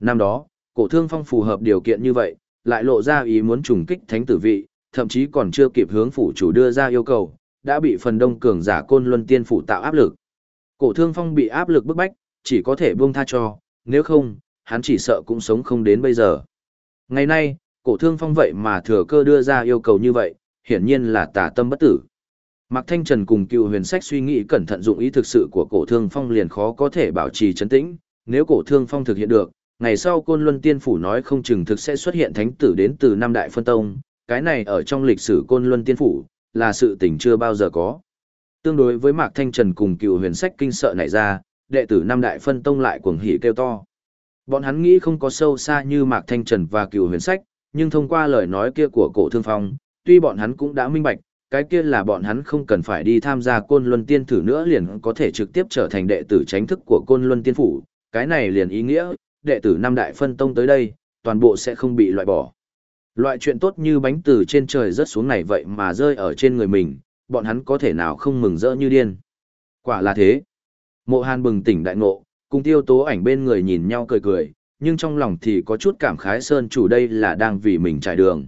Năm đó, cổ thương phong phù hợp điều kiện như vậy, lại lộ ra ý muốn trùng kích thánh tử vị, thậm chí còn chưa kịp hướng phủ chủ đưa ra yêu cầu, đã bị phần đông cường giả côn luân tiên phủ tạo áp lực. Cổ thương phong bị áp lực bức bách, chỉ có thể buông tha cho, nếu không, hắn chỉ sợ cũng sống không đến bây giờ. Ngày nay, cổ thương phong vậy mà thừa cơ đưa ra yêu cầu như vậy, hiển nhiên là tà tâm bất tử. Mạc Thanh Trần cùng cựu huyền sách suy nghĩ cẩn thận dụng ý thực sự của cổ thương phong liền khó có thể bảo trì chấn tĩnh, nếu cổ thương phong thực hiện được, ngày sau Côn Luân Tiên Phủ nói không chừng thực sẽ xuất hiện thánh tử đến từ năm đại phân tông, cái này ở trong lịch sử Côn Luân Tiên Phủ, là sự tình chưa bao giờ có. Tương đối với Mạc Thanh Trần cùng cựu huyền sách kinh sợ này ra, đệ tử năm đại phân tông lại cuồng hỉ kêu to. Bọn hắn nghĩ không có sâu xa như Mạc Thanh Trần và cựu huyền sách, nhưng thông qua lời nói kia của cổ thương phong, tuy bọn hắn cũng đã minh bạch, cái kia là bọn hắn không cần phải đi tham gia côn luân tiên thử nữa liền có thể trực tiếp trở thành đệ tử tránh thức của côn luân tiên phủ, cái này liền ý nghĩa, đệ tử năm đại phân tông tới đây, toàn bộ sẽ không bị loại bỏ. Loại chuyện tốt như bánh từ trên trời rớt xuống này vậy mà rơi ở trên người mình, bọn hắn có thể nào không mừng rỡ như điên. Quả là thế. Mộ Hàn bừng tỉnh đại ngộ, cùng tiêu tố ảnh bên người nhìn nhau cười cười, nhưng trong lòng thì có chút cảm khái Sơn chủ đây là đang vì mình trải đường.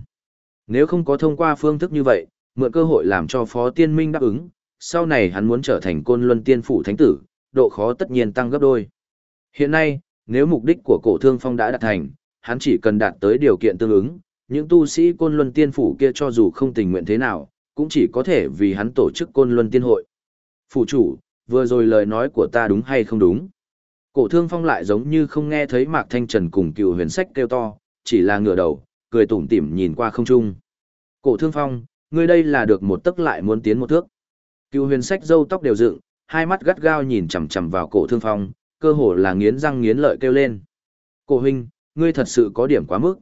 Nếu không có thông qua phương thức như vậy, mượn cơ hội làm cho Phó Tiên Minh đáp ứng, sau này hắn muốn trở thành côn luân tiên phủ thánh tử, độ khó tất nhiên tăng gấp đôi. Hiện nay, nếu mục đích của cổ thương phong đã đạt thành, hắn chỉ cần đạt tới điều kiện tương ứng, những tu sĩ côn luân tiên phủ kia cho dù không tình nguyện thế nào, cũng chỉ có thể vì hắn tổ chức côn luân tiên hội. Phủ chủ, vừa rồi lời nói của ta đúng hay không đúng? Cổ thương phong lại giống như không nghe thấy Mạc Thanh Trần cùng cựu huyền sách kêu to, chỉ là ngửa đầu, cười tủm tỉm nhìn qua không trung. Cổ thương phong, ngươi đây là được một tức lại muốn tiến một thước. Cựu huyền sách râu tóc đều dựng, hai mắt gắt gao nhìn chằm chằm vào cổ thương phong, cơ hồ là nghiến răng nghiến lợi kêu lên. Cổ huynh, ngươi thật sự có điểm quá mức.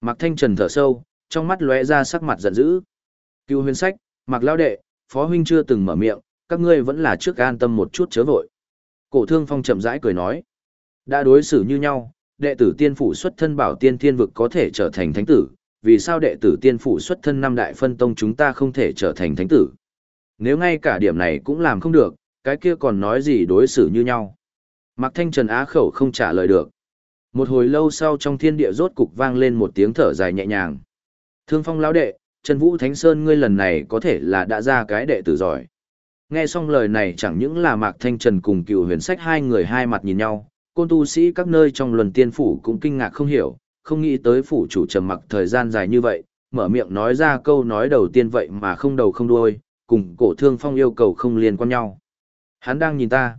Mạc Thanh Trần thở sâu, trong mắt lóe ra sắc mặt giận dữ. Cưu huyên sách, Mạc Lao Đệ, Phó huynh chưa từng mở miệng, các ngươi vẫn là trước an tâm một chút chớ vội. Cổ thương phong chậm rãi cười nói. Đã đối xử như nhau, đệ tử tiên phủ xuất thân bảo tiên thiên vực có thể trở thành thánh tử, vì sao đệ tử tiên phủ xuất thân năm đại phân tông chúng ta không thể trở thành thánh tử? Nếu ngay cả điểm này cũng làm không được, cái kia còn nói gì đối xử như nhau? Mạc Thanh Trần Á khẩu không trả lời được. Một hồi lâu sau trong thiên địa rốt cục vang lên một tiếng thở dài nhẹ nhàng. Thương phong lão đệ, Trần Vũ Thánh Sơn ngươi lần này có thể là đã ra cái đệ tử giỏi. Nghe xong lời này chẳng những là Mạc Thanh Trần cùng cựu huyền sách hai người hai mặt nhìn nhau, côn tu sĩ các nơi trong luân tiên phủ cũng kinh ngạc không hiểu, không nghĩ tới phủ chủ trầm mặc thời gian dài như vậy, mở miệng nói ra câu nói đầu tiên vậy mà không đầu không đuôi, cùng cổ thương phong yêu cầu không liên quan nhau. Hắn đang nhìn ta.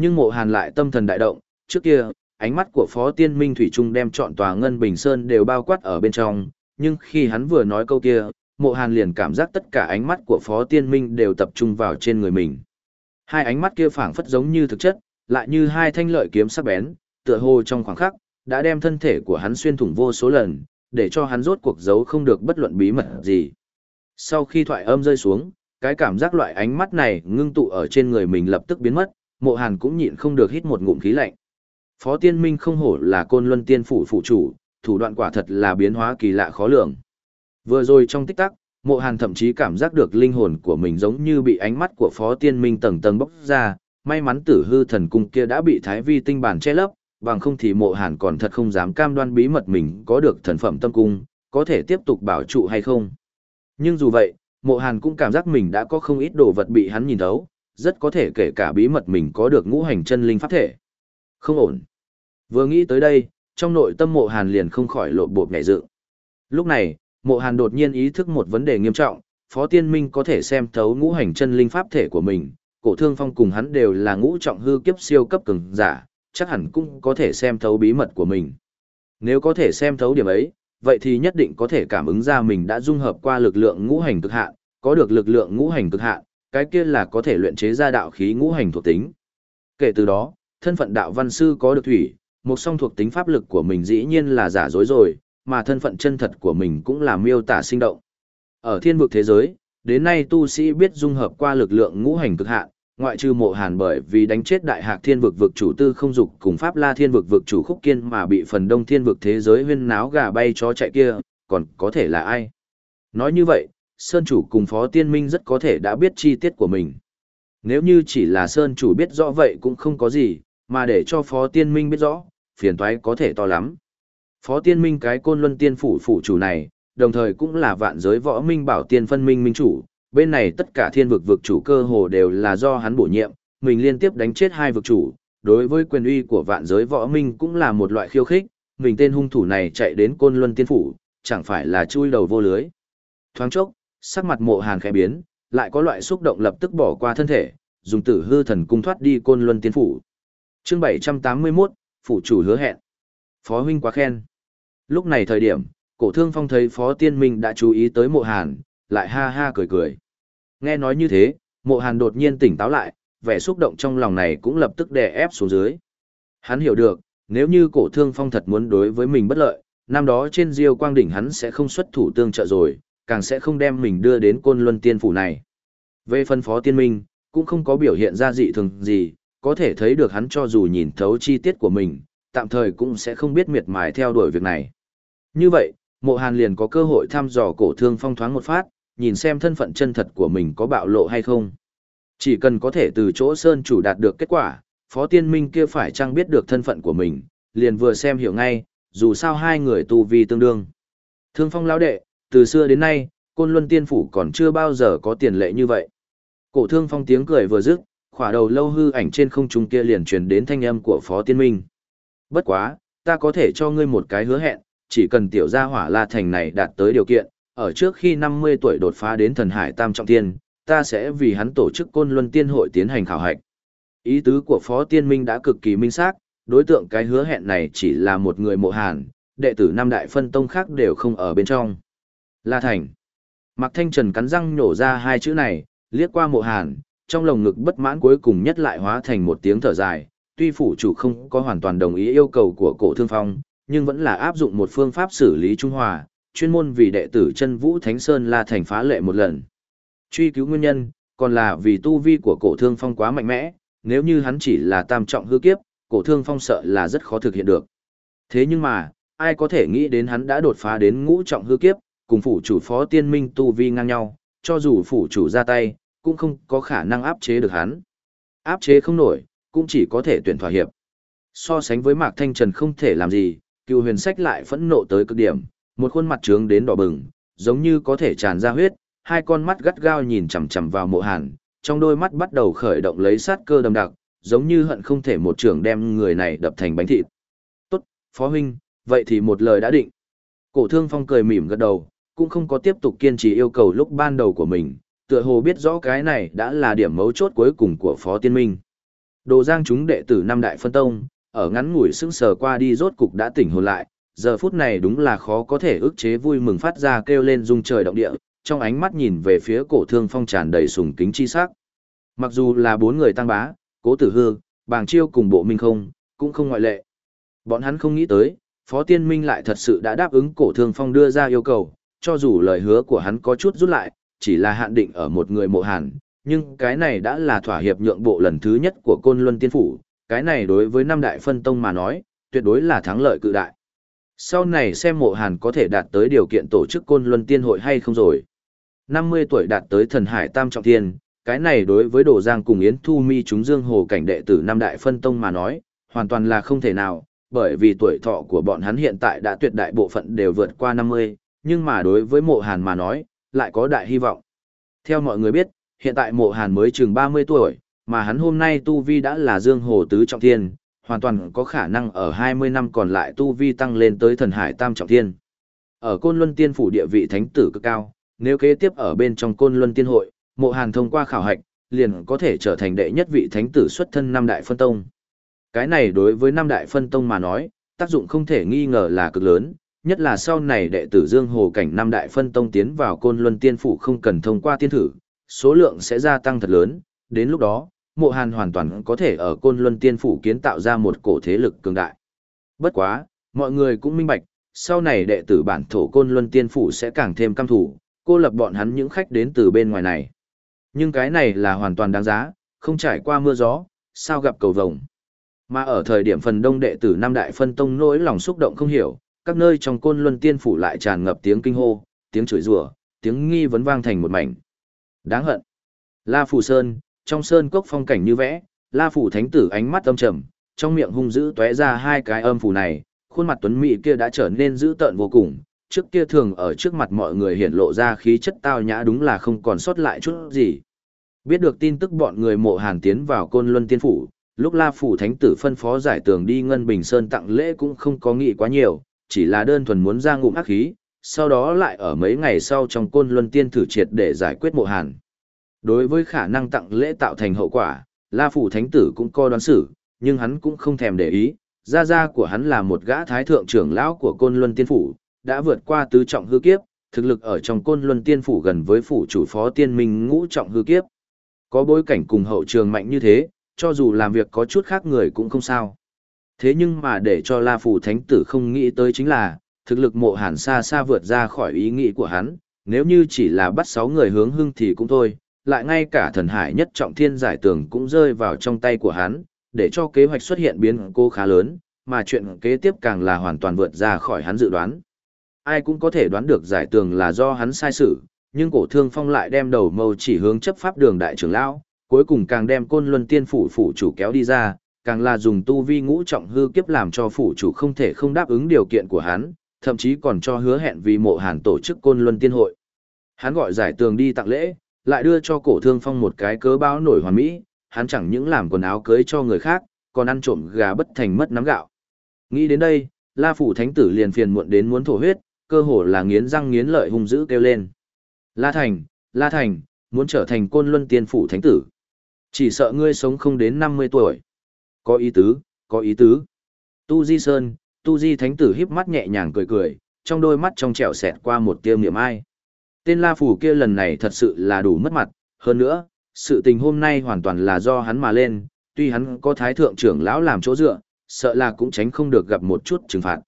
Nhưng mộ hàn lại tâm thần đại động, trước kia, ánh mắt của Phó Tiên Minh Thủy Trung đem chọn tòa Ngân Bình Sơn đều bao quát ở bên trong, nhưng khi hắn vừa nói câu kia, mộ hàn liền cảm giác tất cả ánh mắt của Phó Tiên Minh đều tập trung vào trên người mình. Hai ánh mắt kia phảng phất giống như thực chất, lại như hai thanh lợi kiếm sắc bén, tựa hồ trong khoảng khắc, đã đem thân thể của hắn xuyên thủng vô số lần, để cho hắn rốt cuộc giấu không được bất luận bí mật gì. Sau khi thoại âm rơi xuống, cái cảm giác loại ánh mắt này ngưng tụ ở trên người mình lập tức biến mất, mộ hàn cũng nhịn không được hít một ngụm khí lạnh. Phó tiên minh không hổ là côn luân tiên phủ phụ chủ, thủ đoạn quả thật là biến hóa kỳ lạ khó lường. Vừa rồi trong tích tắc, mộ hàn thậm chí cảm giác được linh hồn của mình giống như bị ánh mắt của phó tiên minh tầng tầng bốc ra, may mắn tử hư thần cung kia đã bị thái vi tinh bản che lấp, bằng không thì mộ hàn còn thật không dám cam đoan bí mật mình có được thần phẩm tâm cung, có thể tiếp tục bảo trụ hay không. Nhưng dù vậy, mộ hàn cũng cảm giác mình đã có không ít đồ vật bị hắn nhìn thấu, rất có thể kể cả bí mật mình có được ngũ hành chân linh pháp thể. Không ổn. Vừa nghĩ tới đây, trong nội tâm mộ hàn liền không khỏi lộ bột ngại dự. Lúc này, mộ hàn đột nhiên ý thức một vấn đề nghiêm trọng, Phó Tiên Minh có thể xem thấu ngũ hành chân linh pháp thể của mình, cổ thương phong cùng hắn đều là ngũ trọng hư kiếp siêu cấp cường giả, chắc hẳn cũng có thể xem thấu bí mật của mình. Nếu có thể xem thấu điểm ấy, vậy thì nhất định có thể cảm ứng ra mình đã dung hợp qua lực lượng ngũ hành cực hạn, có được lực lượng ngũ hành cực hạn, cái kia là có thể luyện chế ra đạo khí ngũ hành thuộc tính. Kể từ đó, thân phận đạo văn sư có được thủy, một song thuộc tính pháp lực của mình dĩ nhiên là giả dối rồi, mà thân phận chân thật của mình cũng là miêu tả sinh động. Ở thiên vực thế giới, đến nay tu sĩ biết dung hợp qua lực lượng ngũ hành cực hạn, ngoại trừ mộ hàn bởi vì đánh chết đại hạc thiên vực vực chủ tư không dục cùng pháp la thiên vực vực chủ khúc kiên mà bị phần đông thiên vực thế giới huyên náo gà bay chó chạy kia, còn có thể là ai? Nói như vậy, Sơn chủ cùng Phó Tiên Minh rất có thể đã biết chi tiết của mình. Nếu như chỉ là Sơn chủ biết rõ vậy cũng không có gì, mà để cho Phó Tiên Minh biết rõ, phiền toái có thể to lắm. Phó Tiên Minh cái côn luân tiên phủ phủ chủ này, đồng thời cũng là vạn giới võ minh bảo tiên phân minh minh chủ, bên này tất cả thiên vực vực chủ cơ hồ đều là do hắn bổ nhiệm, mình liên tiếp đánh chết hai vực chủ, đối với quyền uy của vạn giới võ minh cũng là một loại khiêu khích, mình tên hung thủ này chạy đến côn luân tiên phủ, chẳng phải là chui đầu vô lưới. Thoáng chốc, sắc mặt mộ hàn khẽ biến, lại có loại xúc động lập tức bỏ qua thân thể, dùng tử hư thần cung thoát đi côn luân tiên phủ. chương 781, phủ chủ hứa hẹn. Phó huynh quá khen. Lúc này thời điểm, cổ thương phong thấy phó tiên minh đã chú ý tới mộ hàn, lại ha ha cười cười. Nghe nói như thế, mộ hàn đột nhiên tỉnh táo lại, vẻ xúc động trong lòng này cũng lập tức đè ép xuống dưới. Hắn hiểu được, nếu như cổ thương phong thật muốn đối với mình bất lợi, năm đó trên diêu quang đỉnh hắn sẽ không xuất thủ tương trợ rồi, càng sẽ không đem mình đưa đến côn luân tiên phủ này. Về phân phó tiên minh, cũng không có biểu hiện ra dị thường gì, có thể thấy được hắn cho dù nhìn thấu chi tiết của mình, tạm thời cũng sẽ không biết miệt mài theo đuổi việc này. Như vậy, mộ hàn liền có cơ hội thăm dò cổ thương phong thoáng một phát, nhìn xem thân phận chân thật của mình có bạo lộ hay không. Chỉ cần có thể từ chỗ Sơn chủ đạt được kết quả, Phó Tiên Minh kia phải chăng biết được thân phận của mình, liền vừa xem hiểu ngay, dù sao hai người tu vi tương đương. Thương Phong lão đệ, từ xưa đến nay, Côn Luân Tiên phủ còn chưa bao giờ có tiền lệ như vậy. Cổ Thương Phong tiếng cười vừa dứt, khỏa đầu lâu hư ảnh trên không trung kia liền truyền đến thanh âm của Phó Tiên Minh. Bất quá, ta có thể cho ngươi một cái hứa hẹn, chỉ cần tiểu gia hỏa La Thành này đạt tới điều kiện, ở trước khi 50 tuổi đột phá đến thần hải tam trọng tiên, ta sẽ vì hắn tổ chức côn luân tiên hội tiến hành khảo hạch. Ý tứ của Phó Tiên Minh đã cực kỳ minh xác, đối tượng cái hứa hẹn này chỉ là một người mộ hàn, đệ tử năm đại phân tông khác đều không ở bên trong. La Thành. Mạc Thanh Trần cắn răng nhổ ra hai chữ này, liếc qua mộ hàn, trong lồng ngực bất mãn cuối cùng nhất lại hóa thành một tiếng thở dài, tuy phủ chủ không có hoàn toàn đồng ý yêu cầu của cổ thương phong, nhưng vẫn là áp dụng một phương pháp xử lý trung hòa, chuyên môn vì đệ tử chân vũ Thánh Sơn La Thành phá lệ một lần. Truy cứu nguyên nhân, còn là vì tu vi của cổ thương phong quá mạnh mẽ, nếu như hắn chỉ là tam trọng hư kiếp, cổ thương phong sợ là rất khó thực hiện được. Thế nhưng mà, ai có thể nghĩ đến hắn đã đột phá đến ngũ trọng hư kiếp, cùng phủ chủ phó tiên minh tu vi ngang nhau, cho dù phủ chủ ra tay, cũng không có khả năng áp chế được hắn. Áp chế không nổi, cũng chỉ có thể tuyển thỏa hiệp. So sánh với Mạc Thanh Trần không thể làm gì, cựu huyền sách lại phẫn nộ tới cực điểm, một khuôn mặt trướng đến đỏ bừng, giống như có thể tràn ra huyết, hai con mắt gắt gao nhìn chằm chằm vào mộ hàn, trong đôi mắt bắt đầu khởi động lấy sát cơ đầm đặc, giống như hận không thể một trường đem người này đập thành bánh thịt. Tốt, Phó Huynh, vậy thì một lời đã định. Cổ thương phong cười mỉm gật đầu, cũng không có tiếp tục kiên trì yêu cầu lúc ban đầu của mình, tựa hồ biết rõ cái này đã là điểm mấu chốt cuối cùng của Phó Tiên Minh. Đồ giang chúng đệ tử năm đại phân tông, ở ngắn ngủi sững sờ qua đi rốt cục đã tỉnh hồn lại, giờ phút này đúng là khó có thể ức chế vui mừng phát ra kêu lên rung trời động địa, trong ánh mắt nhìn về phía cổ thương phong tràn đầy sùng kính chi sắc. Mặc dù là bốn người tăng bá, cố tử hư, bàng chiêu cùng bộ minh không, cũng không ngoại lệ. Bọn hắn không nghĩ tới, Phó Tiên Minh lại thật sự đã đáp ứng cổ thương phong đưa ra yêu cầu, cho dù lời hứa của hắn có chút rút lại, chỉ là hạn định ở một người mộ hàn, nhưng cái này đã là thỏa hiệp nhượng bộ lần thứ nhất của Côn Luân Tiên Phủ, cái này đối với năm đại phân tông mà nói, tuyệt đối là thắng lợi cự đại. Sau này xem mộ hàn có thể đạt tới điều kiện tổ chức Côn Luân Tiên Hội hay không rồi. 50 tuổi đạt tới thần hải tam trọng thiên, cái này đối với Đồ Giang cùng Yến Thu Mi chúng dương hồ cảnh đệ tử năm đại phân tông mà nói, hoàn toàn là không thể nào, bởi vì tuổi thọ của bọn hắn hiện tại đã tuyệt đại bộ phận đều vượt qua 50, nhưng mà đối với mộ hàn mà nói, lại có đại hy vọng. Theo mọi người biết, hiện tại mộ hàn mới chừng 30 tuổi, mà hắn hôm nay tu vi đã là dương hồ tứ trọng thiên, hoàn toàn có khả năng ở 20 năm còn lại tu vi tăng lên tới thần hải tam trọng thiên. Ở Côn Luân Tiên phủ địa vị thánh tử cực cao, nếu kế tiếp ở bên trong Côn Luân Tiên hội, mộ hàn thông qua khảo hạch, liền có thể trở thành đệ nhất vị thánh tử xuất thân năm đại phân tông. Cái này đối với năm đại phân tông mà nói, tác dụng không thể nghi ngờ là cực lớn, nhất là sau này đệ tử Dương Hồ cảnh năm đại phân tông tiến vào Côn Luân Tiên phủ không cần thông qua tiên thử, số lượng sẽ gia tăng thật lớn, đến lúc đó, Mộ Hàn hoàn toàn có thể ở Côn Luân Tiên phủ kiến tạo ra một cổ thế lực cường đại. Bất quá, mọi người cũng minh bạch, sau này đệ tử bản thổ Côn Luân Tiên phủ sẽ càng thêm căm thủ, cô lập bọn hắn những khách đến từ bên ngoài này. Nhưng cái này là hoàn toàn đáng giá, không trải qua mưa gió, sao gặp cầu vồng. Mà ở thời điểm phần đông đệ tử Nam Đại phân tông nỗi lòng xúc động không hiểu, các nơi trong côn luân tiên phủ lại tràn ngập tiếng kinh hô, tiếng chửi rủa, tiếng nghi vấn vang thành một mảnh. Đáng hận. La Phủ Sơn, trong sơn cốc phong cảnh như vẽ, La Phủ Thánh tử ánh mắt âm trầm, trong miệng hung dữ tóe ra hai cái âm phủ này, khuôn mặt tuấn mỹ kia đã trở nên dữ tợn vô cùng, trước kia thường ở trước mặt mọi người hiện lộ ra khí chất tao nhã đúng là không còn sót lại chút gì. Biết được tin tức bọn người mộ hàn tiến vào côn luân tiên phủ, lúc La Phủ Thánh tử phân phó giải tường đi Ngân Bình Sơn tặng lễ cũng không có nghĩ quá nhiều, chỉ là đơn thuần muốn ra ngụm ác khí, sau đó lại ở mấy ngày sau trong côn luân tiên thử triệt để giải quyết mộ hàn. Đối với khả năng tặng lễ tạo thành hậu quả, La Phủ Thánh tử cũng coi đoán xử, nhưng hắn cũng không thèm để ý, gia gia của hắn là một gã thái thượng trưởng lão của côn luân tiên phủ, đã vượt qua tứ trọng hư kiếp, thực lực ở trong côn luân tiên phủ gần với phủ chủ phó tiên minh ngũ trọng hư kiếp. Có bối cảnh cùng hậu trường mạnh như thế, cho dù làm việc có chút khác người cũng không sao. Thế nhưng mà để cho La Phủ Thánh Tử không nghĩ tới chính là, thực lực mộ hàn xa xa vượt ra khỏi ý nghĩ của hắn, nếu như chỉ là bắt 6 người hướng hưng thì cũng thôi, lại ngay cả thần hải nhất trọng thiên giải tường cũng rơi vào trong tay của hắn, để cho kế hoạch xuất hiện biến cố khá lớn, mà chuyện kế tiếp càng là hoàn toàn vượt ra khỏi hắn dự đoán. Ai cũng có thể đoán được giải tường là do hắn sai sự, nhưng cổ thương phong lại đem đầu mâu chỉ hướng chấp pháp đường đại trưởng lão, cuối cùng càng đem côn luân tiên phủ phủ chủ kéo đi ra, càng là dùng tu vi ngũ trọng hư kiếp làm cho phủ chủ không thể không đáp ứng điều kiện của hắn, thậm chí còn cho hứa hẹn vì mộ hàn tổ chức côn luân tiên hội. Hắn gọi giải tường đi tặng lễ, lại đưa cho cổ thương phong một cái cớ báo nổi hoàn mỹ, hắn chẳng những làm quần áo cưới cho người khác, còn ăn trộm gà bất thành mất nắm gạo. Nghĩ đến đây, La Phủ Thánh Tử liền phiền muộn đến muốn thổ huyết, cơ hồ là nghiến răng nghiến lợi hung dữ kêu lên. La Thành, La Thành, muốn trở thành côn luân tiên phủ thánh tử. Chỉ sợ ngươi sống không đến 50 tuổi. Có ý tứ, có ý tứ. Tu Di Sơn, Tu Di Thánh tử híp mắt nhẹ nhàng cười cười, trong đôi mắt trong trẻo xẹt qua một tia niệm ai. Tên La Phủ kia lần này thật sự là đủ mất mặt, hơn nữa, sự tình hôm nay hoàn toàn là do hắn mà lên, tuy hắn có thái thượng trưởng lão làm chỗ dựa, sợ là cũng tránh không được gặp một chút trừng phạt.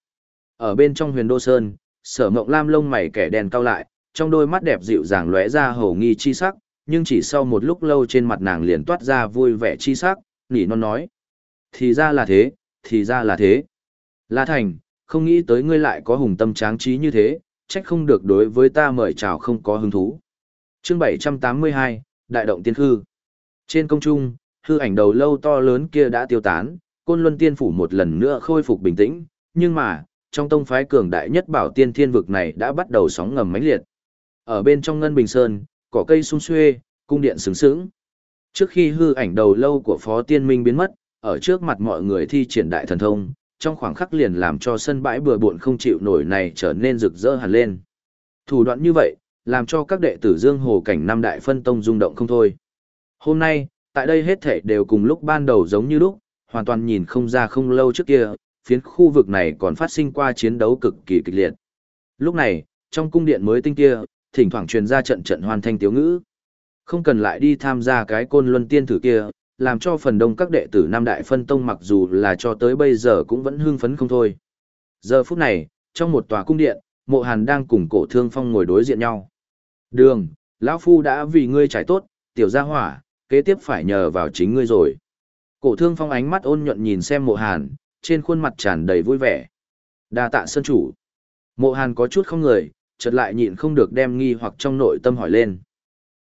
Ở bên trong huyền đô sơn, sở mộng lam lông mày kẻ đèn cao lại, trong đôi mắt đẹp dịu dàng lóe ra hầu nghi chi sắc, nhưng chỉ sau một lúc lâu trên mặt nàng liền toát ra vui vẻ chi sắc, nỉ non nói. Thì ra là thế, thì ra là thế. La Thành, không nghĩ tới ngươi lại có hùng tâm tráng trí như thế, trách không được đối với ta mời chào không có hứng thú. chương 782, Đại động tiên hư. Trên công trung, hư ảnh đầu lâu to lớn kia đã tiêu tán, côn luân tiên phủ một lần nữa khôi phục bình tĩnh, nhưng mà, trong tông phái cường đại nhất bảo tiên thiên vực này đã bắt đầu sóng ngầm mãnh liệt. Ở bên trong ngân bình sơn, cỏ cây sung xuê, cung điện sướng sướng. Trước khi hư ảnh đầu lâu của Phó Tiên Minh biến mất, ở trước mặt mọi người thi triển đại thần thông, trong khoảng khắc liền làm cho sân bãi bừa bộn không chịu nổi này trở nên rực rỡ hẳn lên. Thủ đoạn như vậy, làm cho các đệ tử Dương Hồ cảnh năm đại phân tông rung động không thôi. Hôm nay, tại đây hết thảy đều cùng lúc ban đầu giống như lúc, hoàn toàn nhìn không ra không lâu trước kia, phiến khu vực này còn phát sinh qua chiến đấu cực kỳ kịch liệt. Lúc này, trong cung điện mới tinh kia, thỉnh thoảng truyền ra trận trận hoàn thanh tiếu ngữ. Không cần lại đi tham gia cái côn luân tiên thử kia, làm cho phần đông các đệ tử Nam Đại Phân Tông mặc dù là cho tới bây giờ cũng vẫn hưng phấn không thôi. Giờ phút này, trong một tòa cung điện, mộ hàn đang cùng cổ thương phong ngồi đối diện nhau. Đường, lão Phu đã vì ngươi trải tốt, tiểu gia hỏa, kế tiếp phải nhờ vào chính ngươi rồi. Cổ thương phong ánh mắt ôn nhuận nhìn xem mộ hàn, trên khuôn mặt tràn đầy vui vẻ. đa tạ sơn chủ. Mộ hàn có chút không người, chợt lại nhịn không được đem nghi hoặc trong nội tâm hỏi lên.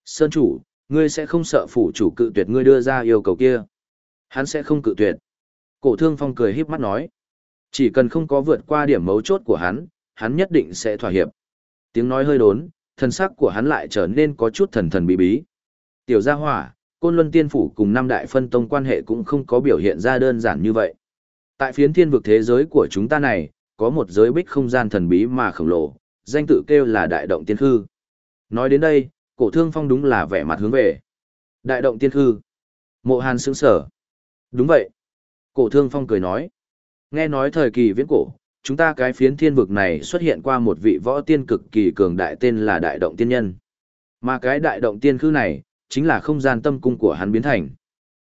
Sơn chủ, ngươi sẽ không sợ phủ chủ cự tuyệt ngươi đưa ra yêu cầu kia. Hắn sẽ không cự tuyệt. Cổ thương phong cười híp mắt nói. Chỉ cần không có vượt qua điểm mấu chốt của hắn, hắn nhất định sẽ thỏa hiệp. Tiếng nói hơi đốn, thân sắc của hắn lại trở nên có chút thần thần bí bí. Tiểu gia hỏa, côn luân tiên phủ cùng năm đại phân tông quan hệ cũng không có biểu hiện ra đơn giản như vậy. Tại phiến thiên vực thế giới của chúng ta này, có một giới bích không gian thần bí mà khổng lồ, danh tự kêu là đại động tiên khư. Nói đến đây, cổ thương phong đúng là vẻ mặt hướng về. Đại động tiên khư. Mộ hàn sững sở. Đúng vậy. Cổ thương phong cười nói. Nghe nói thời kỳ viễn cổ, chúng ta cái phiến thiên vực này xuất hiện qua một vị võ tiên cực kỳ cường đại tên là đại động tiên nhân. Mà cái đại động tiên khư này, chính là không gian tâm cung của hắn biến thành.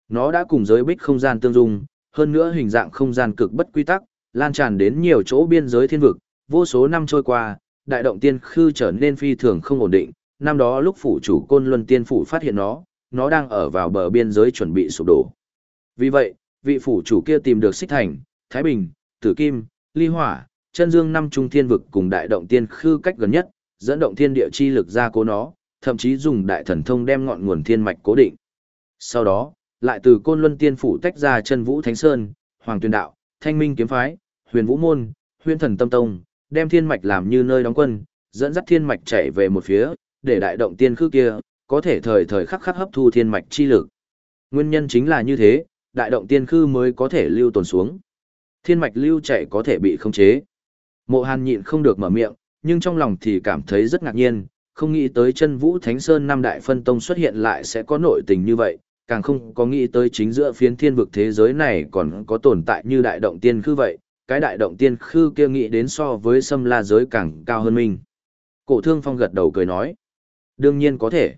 Nó đã cùng giới bích không gian tương dung, hơn nữa hình dạng không gian cực bất quy tắc, lan tràn đến nhiều chỗ biên giới thiên vực, vô số năm trôi qua, đại động tiên khư trở nên phi thường không ổn định, năm đó lúc phủ chủ côn luân tiên phủ phát hiện nó, nó đang ở vào bờ biên giới chuẩn bị sụp đổ. Vì vậy, vị phủ chủ kia tìm được Xích Thành, Thái Bình, Tử Kim, Ly Hỏa, chân dương năm trung thiên vực cùng đại động tiên khư cách gần nhất, dẫn động thiên địa chi lực ra cố nó, thậm chí dùng đại thần thông đem ngọn nguồn thiên mạch cố định. Sau đó, lại từ côn luân tiên phủ tách ra chân vũ thánh sơn, hoàng tuyên đạo, thanh minh kiếm phái, huyền vũ môn, huyền thần tâm tông, đem thiên mạch làm như nơi đóng quân, dẫn dắt thiên mạch chạy về một phía, để đại động tiên khư kia, có thể thời thời khắc khắc hấp thu thiên mạch chi lực. Nguyên nhân chính là như thế, đại động tiên khư mới có thể lưu tồn xuống. Thiên mạch lưu chạy có thể bị khống chế. Mộ Hàn nhịn không được mở miệng, nhưng trong lòng thì cảm thấy rất ngạc nhiên, không nghĩ tới chân vũ Thánh Sơn năm đại phân tông xuất hiện lại sẽ có nội tình như vậy, càng không có nghĩ tới chính giữa phiến thiên vực thế giới này còn có tồn tại như đại động tiên khư vậy, cái đại động tiên khư kia nghĩ đến so với xâm la giới càng cao hơn mình. Cổ thương phong gật đầu cười nói, đương nhiên có thể.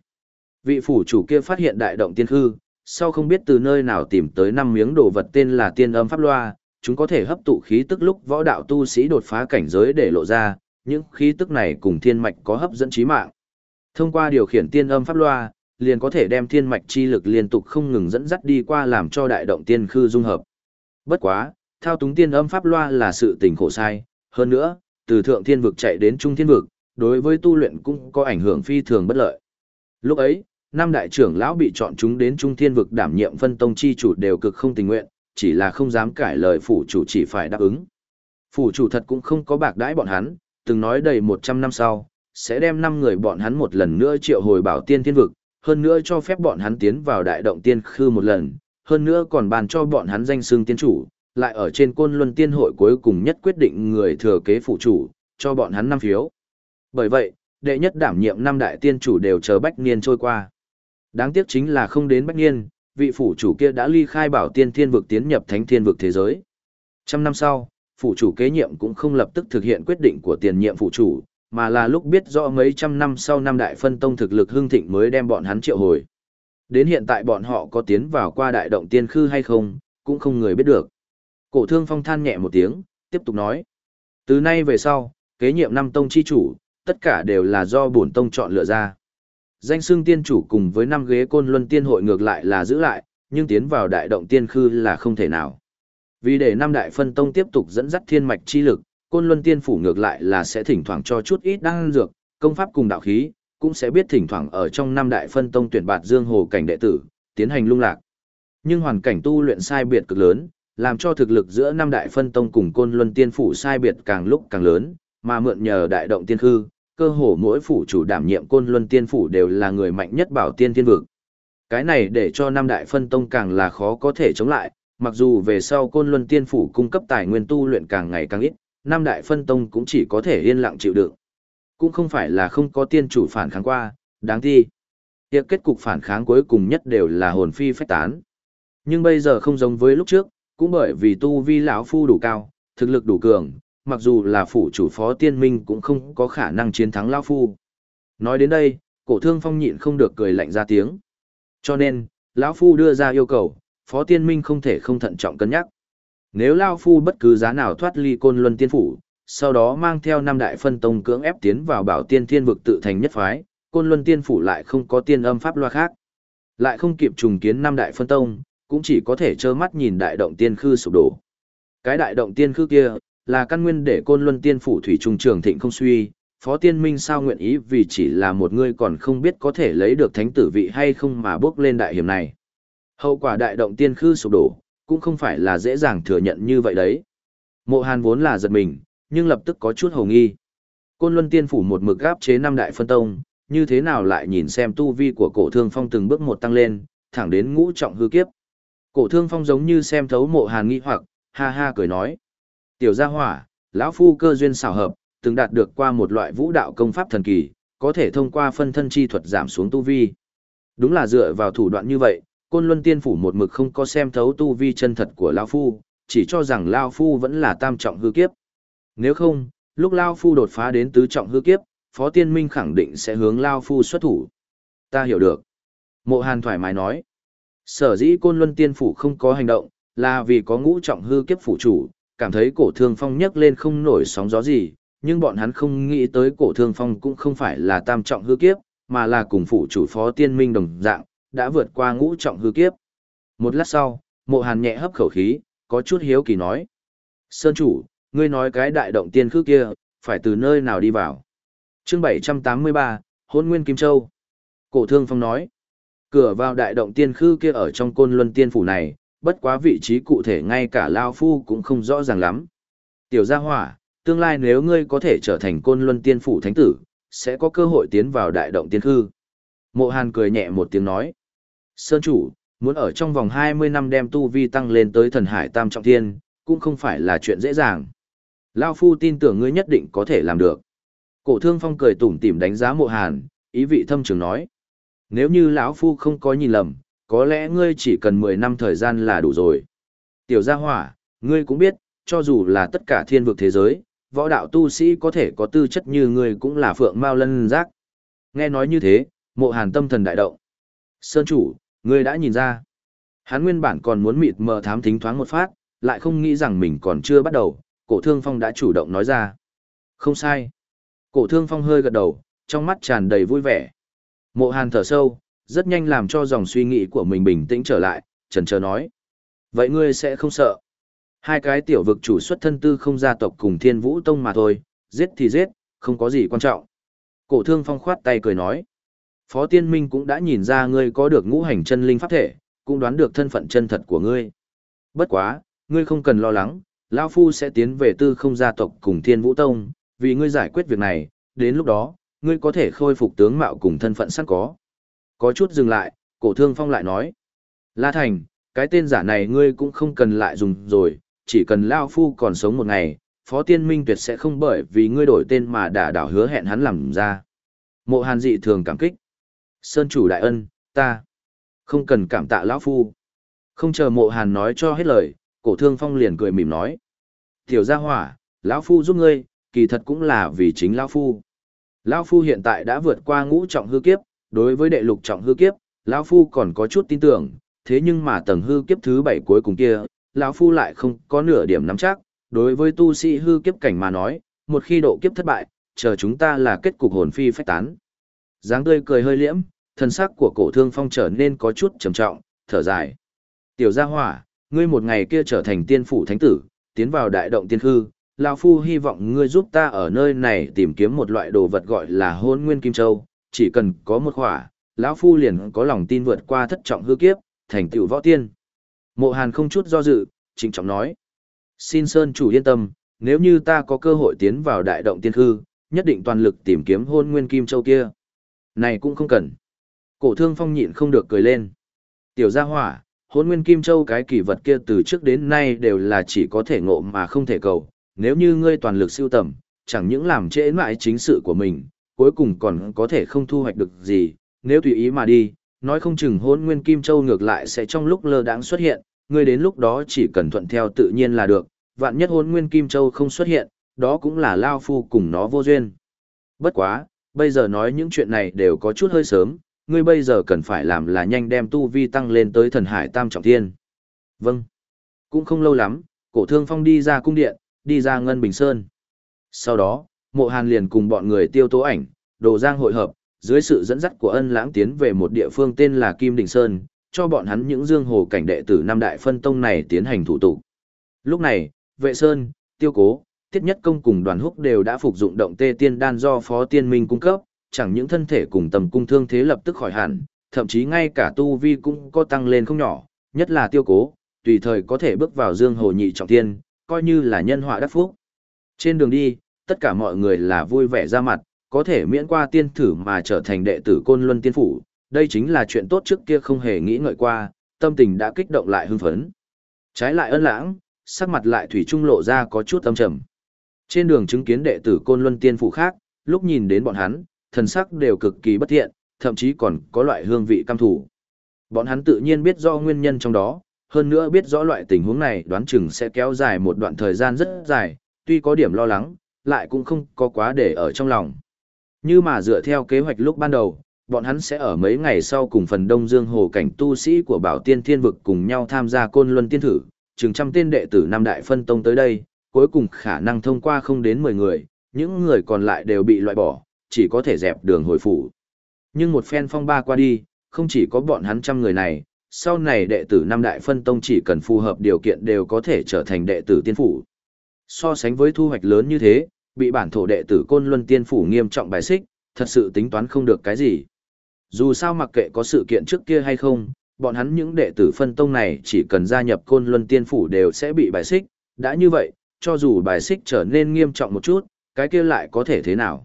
Vị phủ chủ kia phát hiện đại động tiên khư, sau không biết từ nơi nào tìm tới năm miếng đồ vật tên là tiên âm pháp loa, chúng có thể hấp tụ khí tức lúc võ đạo tu sĩ đột phá cảnh giới để lộ ra, những khí tức này cùng thiên mạch có hấp dẫn trí mạng. Thông qua điều khiển tiên âm pháp loa, liền có thể đem thiên mạch chi lực liên tục không ngừng dẫn dắt đi qua làm cho đại động tiên khư dung hợp. Bất quá, thao túng tiên âm pháp loa là sự tình khổ sai, hơn nữa, từ thượng thiên vực chạy đến trung thiên vực, đối với tu luyện cũng có ảnh hưởng phi thường bất lợi. Lúc ấy, năm đại trưởng lão bị chọn chúng đến trung thiên vực đảm nhiệm phân tông chi chủ đều cực không tình nguyện, chỉ là không dám cải lời phủ chủ chỉ phải đáp ứng. Phủ chủ thật cũng không có bạc đãi bọn hắn, từng nói đầy 100 năm sau, sẽ đem năm người bọn hắn một lần nữa triệu hồi bảo tiên thiên vực, hơn nữa cho phép bọn hắn tiến vào đại động tiên khư một lần, hơn nữa còn bàn cho bọn hắn danh xưng tiên chủ, lại ở trên côn luân tiên hội cuối cùng nhất quyết định người thừa kế phụ chủ, cho bọn hắn năm phiếu. Bởi vậy, đệ nhất đảm nhiệm năm đại tiên chủ đều chờ bách niên trôi qua. Đáng tiếc chính là không đến bách niên, vị phủ chủ kia đã ly khai bảo tiên thiên vực tiến nhập thánh thiên vực thế giới. Trăm năm sau, phủ chủ kế nhiệm cũng không lập tức thực hiện quyết định của tiền nhiệm phủ chủ, mà là lúc biết rõ mấy trăm năm sau năm đại phân tông thực lực hưng thịnh mới đem bọn hắn triệu hồi. Đến hiện tại bọn họ có tiến vào qua đại động tiên khư hay không, cũng không người biết được. Cổ thương phong than nhẹ một tiếng, tiếp tục nói. Từ nay về sau, kế nhiệm năm tông chi chủ, tất cả đều là do bổn tông chọn lựa ra. Danh xưng tiên chủ cùng với năm ghế côn luân tiên hội ngược lại là giữ lại, nhưng tiến vào đại động tiên khư là không thể nào. Vì để năm đại phân tông tiếp tục dẫn dắt thiên mạch chi lực, côn luân tiên phủ ngược lại là sẽ thỉnh thoảng cho chút ít đan dược, công pháp cùng đạo khí, cũng sẽ biết thỉnh thoảng ở trong năm đại phân tông tuyển bạt dương hồ cảnh đệ tử, tiến hành lung lạc. Nhưng hoàn cảnh tu luyện sai biệt cực lớn, làm cho thực lực giữa năm đại phân tông cùng côn luân tiên phủ sai biệt càng lúc càng lớn, mà mượn nhờ đại động tiên khư, cơ hồ mỗi phủ chủ đảm nhiệm côn luân tiên phủ đều là người mạnh nhất bảo tiên thiên vực. Cái này để cho năm đại phân tông càng là khó có thể chống lại, mặc dù về sau côn luân tiên phủ cung cấp tài nguyên tu luyện càng ngày càng ít, năm đại phân tông cũng chỉ có thể yên lặng chịu đựng. Cũng không phải là không có tiên chủ phản kháng qua, đáng thi. Tiệc kết cục phản kháng cuối cùng nhất đều là hồn phi phách tán. Nhưng bây giờ không giống với lúc trước, cũng bởi vì tu vi lão phu đủ cao, thực lực đủ cường, mặc dù là phủ chủ phó tiên minh cũng không có khả năng chiến thắng lão phu. Nói đến đây, cổ thương phong nhịn không được cười lạnh ra tiếng. Cho nên, lão phu đưa ra yêu cầu, phó tiên minh không thể không thận trọng cân nhắc. Nếu lão phu bất cứ giá nào thoát ly côn luân tiên phủ, sau đó mang theo năm đại phân tông cưỡng ép tiến vào bảo tiên thiên vực tự thành nhất phái, côn luân tiên phủ lại không có tiên âm pháp loa khác. Lại không kịp trùng kiến năm đại phân tông, cũng chỉ có thể trơ mắt nhìn đại động tiên khư sụp đổ. Cái đại động tiên khư kia, là căn nguyên để côn luân tiên phủ thủy trung trường thịnh không suy, phó tiên minh sao nguyện ý vì chỉ là một người còn không biết có thể lấy được thánh tử vị hay không mà bước lên đại hiểm này. Hậu quả đại động tiên khư sụp đổ, cũng không phải là dễ dàng thừa nhận như vậy đấy. Mộ hàn vốn là giật mình, nhưng lập tức có chút hồ nghi. Côn luân tiên phủ một mực gáp chế năm đại phân tông, như thế nào lại nhìn xem tu vi của cổ thương phong từng bước một tăng lên, thẳng đến ngũ trọng hư kiếp. Cổ thương phong giống như xem thấu mộ hàn nghi hoặc, ha ha cười nói. Tiểu gia hỏa, lão phu cơ duyên xảo hợp, từng đạt được qua một loại vũ đạo công pháp thần kỳ, có thể thông qua phân thân chi thuật giảm xuống tu vi. Đúng là dựa vào thủ đoạn như vậy, côn luân tiên phủ một mực không có xem thấu tu vi chân thật của lão phu, chỉ cho rằng lão phu vẫn là tam trọng hư kiếp. Nếu không, lúc lão phu đột phá đến tứ trọng hư kiếp, phó tiên minh khẳng định sẽ hướng lão phu xuất thủ. Ta hiểu được. Mộ hàn thoải mái nói. Sở dĩ côn luân tiên phủ không có hành động, là vì có ngũ trọng hư kiếp phủ chủ, cảm thấy cổ thương phong nhấc lên không nổi sóng gió gì, nhưng bọn hắn không nghĩ tới cổ thương phong cũng không phải là tam trọng hư kiếp, mà là cùng phụ chủ phó tiên minh đồng dạng, đã vượt qua ngũ trọng hư kiếp. Một lát sau, mộ hàn nhẹ hấp khẩu khí, có chút hiếu kỳ nói. Sơn chủ, ngươi nói cái đại động tiên khư kia, phải từ nơi nào đi vào? chương 783, Hôn Nguyên Kim Châu. Cổ thương phong nói. Cửa vào đại động tiên khư kia ở trong côn luân tiên phủ này, bất quá vị trí cụ thể ngay cả Lao Phu cũng không rõ ràng lắm. Tiểu gia hỏa, tương lai nếu ngươi có thể trở thành côn luân tiên phủ thánh tử, sẽ có cơ hội tiến vào đại động tiên khư. Mộ Hàn cười nhẹ một tiếng nói. Sơn chủ, muốn ở trong vòng 20 năm đem tu vi tăng lên tới thần hải tam trọng thiên, cũng không phải là chuyện dễ dàng. Lao Phu tin tưởng ngươi nhất định có thể làm được. Cổ thương phong cười tủm tỉm đánh giá mộ Hàn, ý vị thâm trường nói. Nếu như lão Phu không có nhìn lầm, có lẽ ngươi chỉ cần 10 năm thời gian là đủ rồi. Tiểu gia hỏa, ngươi cũng biết, cho dù là tất cả thiên vực thế giới, võ đạo tu sĩ có thể có tư chất như ngươi cũng là phượng mao lân giác. Nghe nói như thế, mộ hàn tâm thần đại động. Sơn chủ, ngươi đã nhìn ra. Hắn nguyên bản còn muốn mịt mờ thám thính thoáng một phát, lại không nghĩ rằng mình còn chưa bắt đầu, cổ thương phong đã chủ động nói ra. Không sai. Cổ thương phong hơi gật đầu, trong mắt tràn đầy vui vẻ. Mộ hàn thở sâu, rất nhanh làm cho dòng suy nghĩ của mình bình tĩnh trở lại, trần chờ nói. Vậy ngươi sẽ không sợ. Hai cái tiểu vực chủ xuất thân tư không gia tộc cùng thiên vũ tông mà thôi, giết thì giết, không có gì quan trọng. Cổ thương phong khoát tay cười nói. Phó tiên minh cũng đã nhìn ra ngươi có được ngũ hành chân linh pháp thể, cũng đoán được thân phận chân thật của ngươi. Bất quá, ngươi không cần lo lắng, Lao Phu sẽ tiến về tư không gia tộc cùng thiên vũ tông, vì ngươi giải quyết việc này, đến lúc đó, ngươi có thể khôi phục tướng mạo cùng thân phận sẵn có. Có chút dừng lại, cổ thương phong lại nói. La Thành, cái tên giả này ngươi cũng không cần lại dùng rồi, chỉ cần Lao Phu còn sống một ngày, Phó Tiên Minh tuyệt sẽ không bởi vì ngươi đổi tên mà đả đảo hứa hẹn hắn làm ra. Mộ Hàn dị thường cảm kích. Sơn chủ đại ân, ta không cần cảm tạ lão phu. Không chờ Mộ Hàn nói cho hết lời, Cổ Thương Phong liền cười mỉm nói: "Tiểu gia hỏa, lão phu giúp ngươi, kỳ thật cũng là vì chính lão phu. Lão phu hiện tại đã vượt qua ngũ trọng hư kiếp, đối với đệ lục trọng hư kiếp, lão phu còn có chút tin tưởng, thế nhưng mà tầng hư kiếp thứ bảy cuối cùng kia, lão phu lại không có nửa điểm nắm chắc, đối với tu sĩ hư kiếp cảnh mà nói, một khi độ kiếp thất bại, chờ chúng ta là kết cục hồn phi phách tán. Giáng tươi cười hơi liễm, thân sắc của cổ thương phong trở nên có chút trầm trọng, thở dài. Tiểu gia hỏa, ngươi một ngày kia trở thành tiên phủ thánh tử, tiến vào đại động tiên hư, lão phu hy vọng ngươi giúp ta ở nơi này tìm kiếm một loại đồ vật gọi là hôn nguyên kim châu, chỉ cần có một khỏa, lão phu liền có lòng tin vượt qua thất trọng hư kiếp, thành tựu võ tiên. Mộ Hàn không chút do dự, trịnh trọng nói. Xin Sơn chủ yên tâm, nếu như ta có cơ hội tiến vào đại động tiên hư, nhất định toàn lực tìm kiếm hôn nguyên kim châu kia. Này cũng không cần. Cổ thương phong nhịn không được cười lên. Tiểu gia hỏa, hôn nguyên kim châu cái kỳ vật kia từ trước đến nay đều là chỉ có thể ngộ mà không thể cầu. Nếu như ngươi toàn lực siêu tầm, chẳng những làm trễ mãi chính sự của mình, cuối cùng còn có thể không thu hoạch được gì. Nếu tùy ý mà đi, nói không chừng hôn nguyên kim châu ngược lại sẽ trong lúc lơ đãng xuất hiện, ngươi đến lúc đó chỉ cần thuận theo tự nhiên là được, vạn nhất hôn nguyên kim châu không xuất hiện, đó cũng là lao phu cùng nó vô duyên. Bất quá, bây giờ nói những chuyện này đều có chút hơi sớm, ngươi bây giờ cần phải làm là nhanh đem tu vi tăng lên tới thần hải tam trọng thiên. Vâng. Cũng không lâu lắm, cổ thương phong đi ra cung điện, đi ra ngân bình sơn. Sau đó, mộ hàn liền cùng bọn người tiêu tố ảnh, đồ giang hội hợp, dưới sự dẫn dắt của ân lãng tiến về một địa phương tên là Kim Đình Sơn, cho bọn hắn những dương hồ cảnh đệ tử năm đại phân tông này tiến hành thủ tục. Lúc này, vệ sơn, tiêu cố, tiết nhất công cùng đoàn húc đều đã phục dụng động tê tiên đan do phó tiên minh cung cấp, chẳng những thân thể cùng tầm cung thương thế lập tức khỏi hẳn, thậm chí ngay cả tu vi cũng có tăng lên không nhỏ, nhất là tiêu cố, tùy thời có thể bước vào dương hồ nhị trọng tiên, coi như là nhân họa đắc phúc. Trên đường đi, tất cả mọi người là vui vẻ ra mặt, có thể miễn qua tiên thử mà trở thành đệ tử côn luân tiên phủ, đây chính là chuyện tốt trước kia không hề nghĩ ngợi qua, tâm tình đã kích động lại hưng phấn. Trái lại ân lãng, sắc mặt lại thủy trung lộ ra có chút âm trầm. Trên đường chứng kiến đệ tử côn luân tiên phủ khác, lúc nhìn đến bọn hắn, thần sắc đều cực kỳ bất thiện, thậm chí còn có loại hương vị căm thủ. Bọn hắn tự nhiên biết rõ nguyên nhân trong đó, hơn nữa biết rõ loại tình huống này đoán chừng sẽ kéo dài một đoạn thời gian rất dài, tuy có điểm lo lắng, lại cũng không có quá để ở trong lòng. Như mà dựa theo kế hoạch lúc ban đầu, bọn hắn sẽ ở mấy ngày sau cùng phần Đông Dương Hồ cảnh tu sĩ của Bảo Tiên Thiên Vực cùng nhau tham gia côn luân tiên thử, chừng trăm tên đệ tử năm đại phân tông tới đây, cuối cùng khả năng thông qua không đến 10 người, những người còn lại đều bị loại bỏ, chỉ có thể dẹp đường hồi phủ. Nhưng một phen phong ba qua đi, không chỉ có bọn hắn trăm người này, sau này đệ tử năm đại phân tông chỉ cần phù hợp điều kiện đều có thể trở thành đệ tử tiên phủ. So sánh với thu hoạch lớn như thế, bị bản thổ đệ tử côn luân tiên phủ nghiêm trọng bài xích, thật sự tính toán không được cái gì. Dù sao mặc kệ có sự kiện trước kia hay không, bọn hắn những đệ tử phân tông này chỉ cần gia nhập côn luân tiên phủ đều sẽ bị bài xích, đã như vậy, cho dù bài xích trở nên nghiêm trọng một chút, cái kia lại có thể thế nào?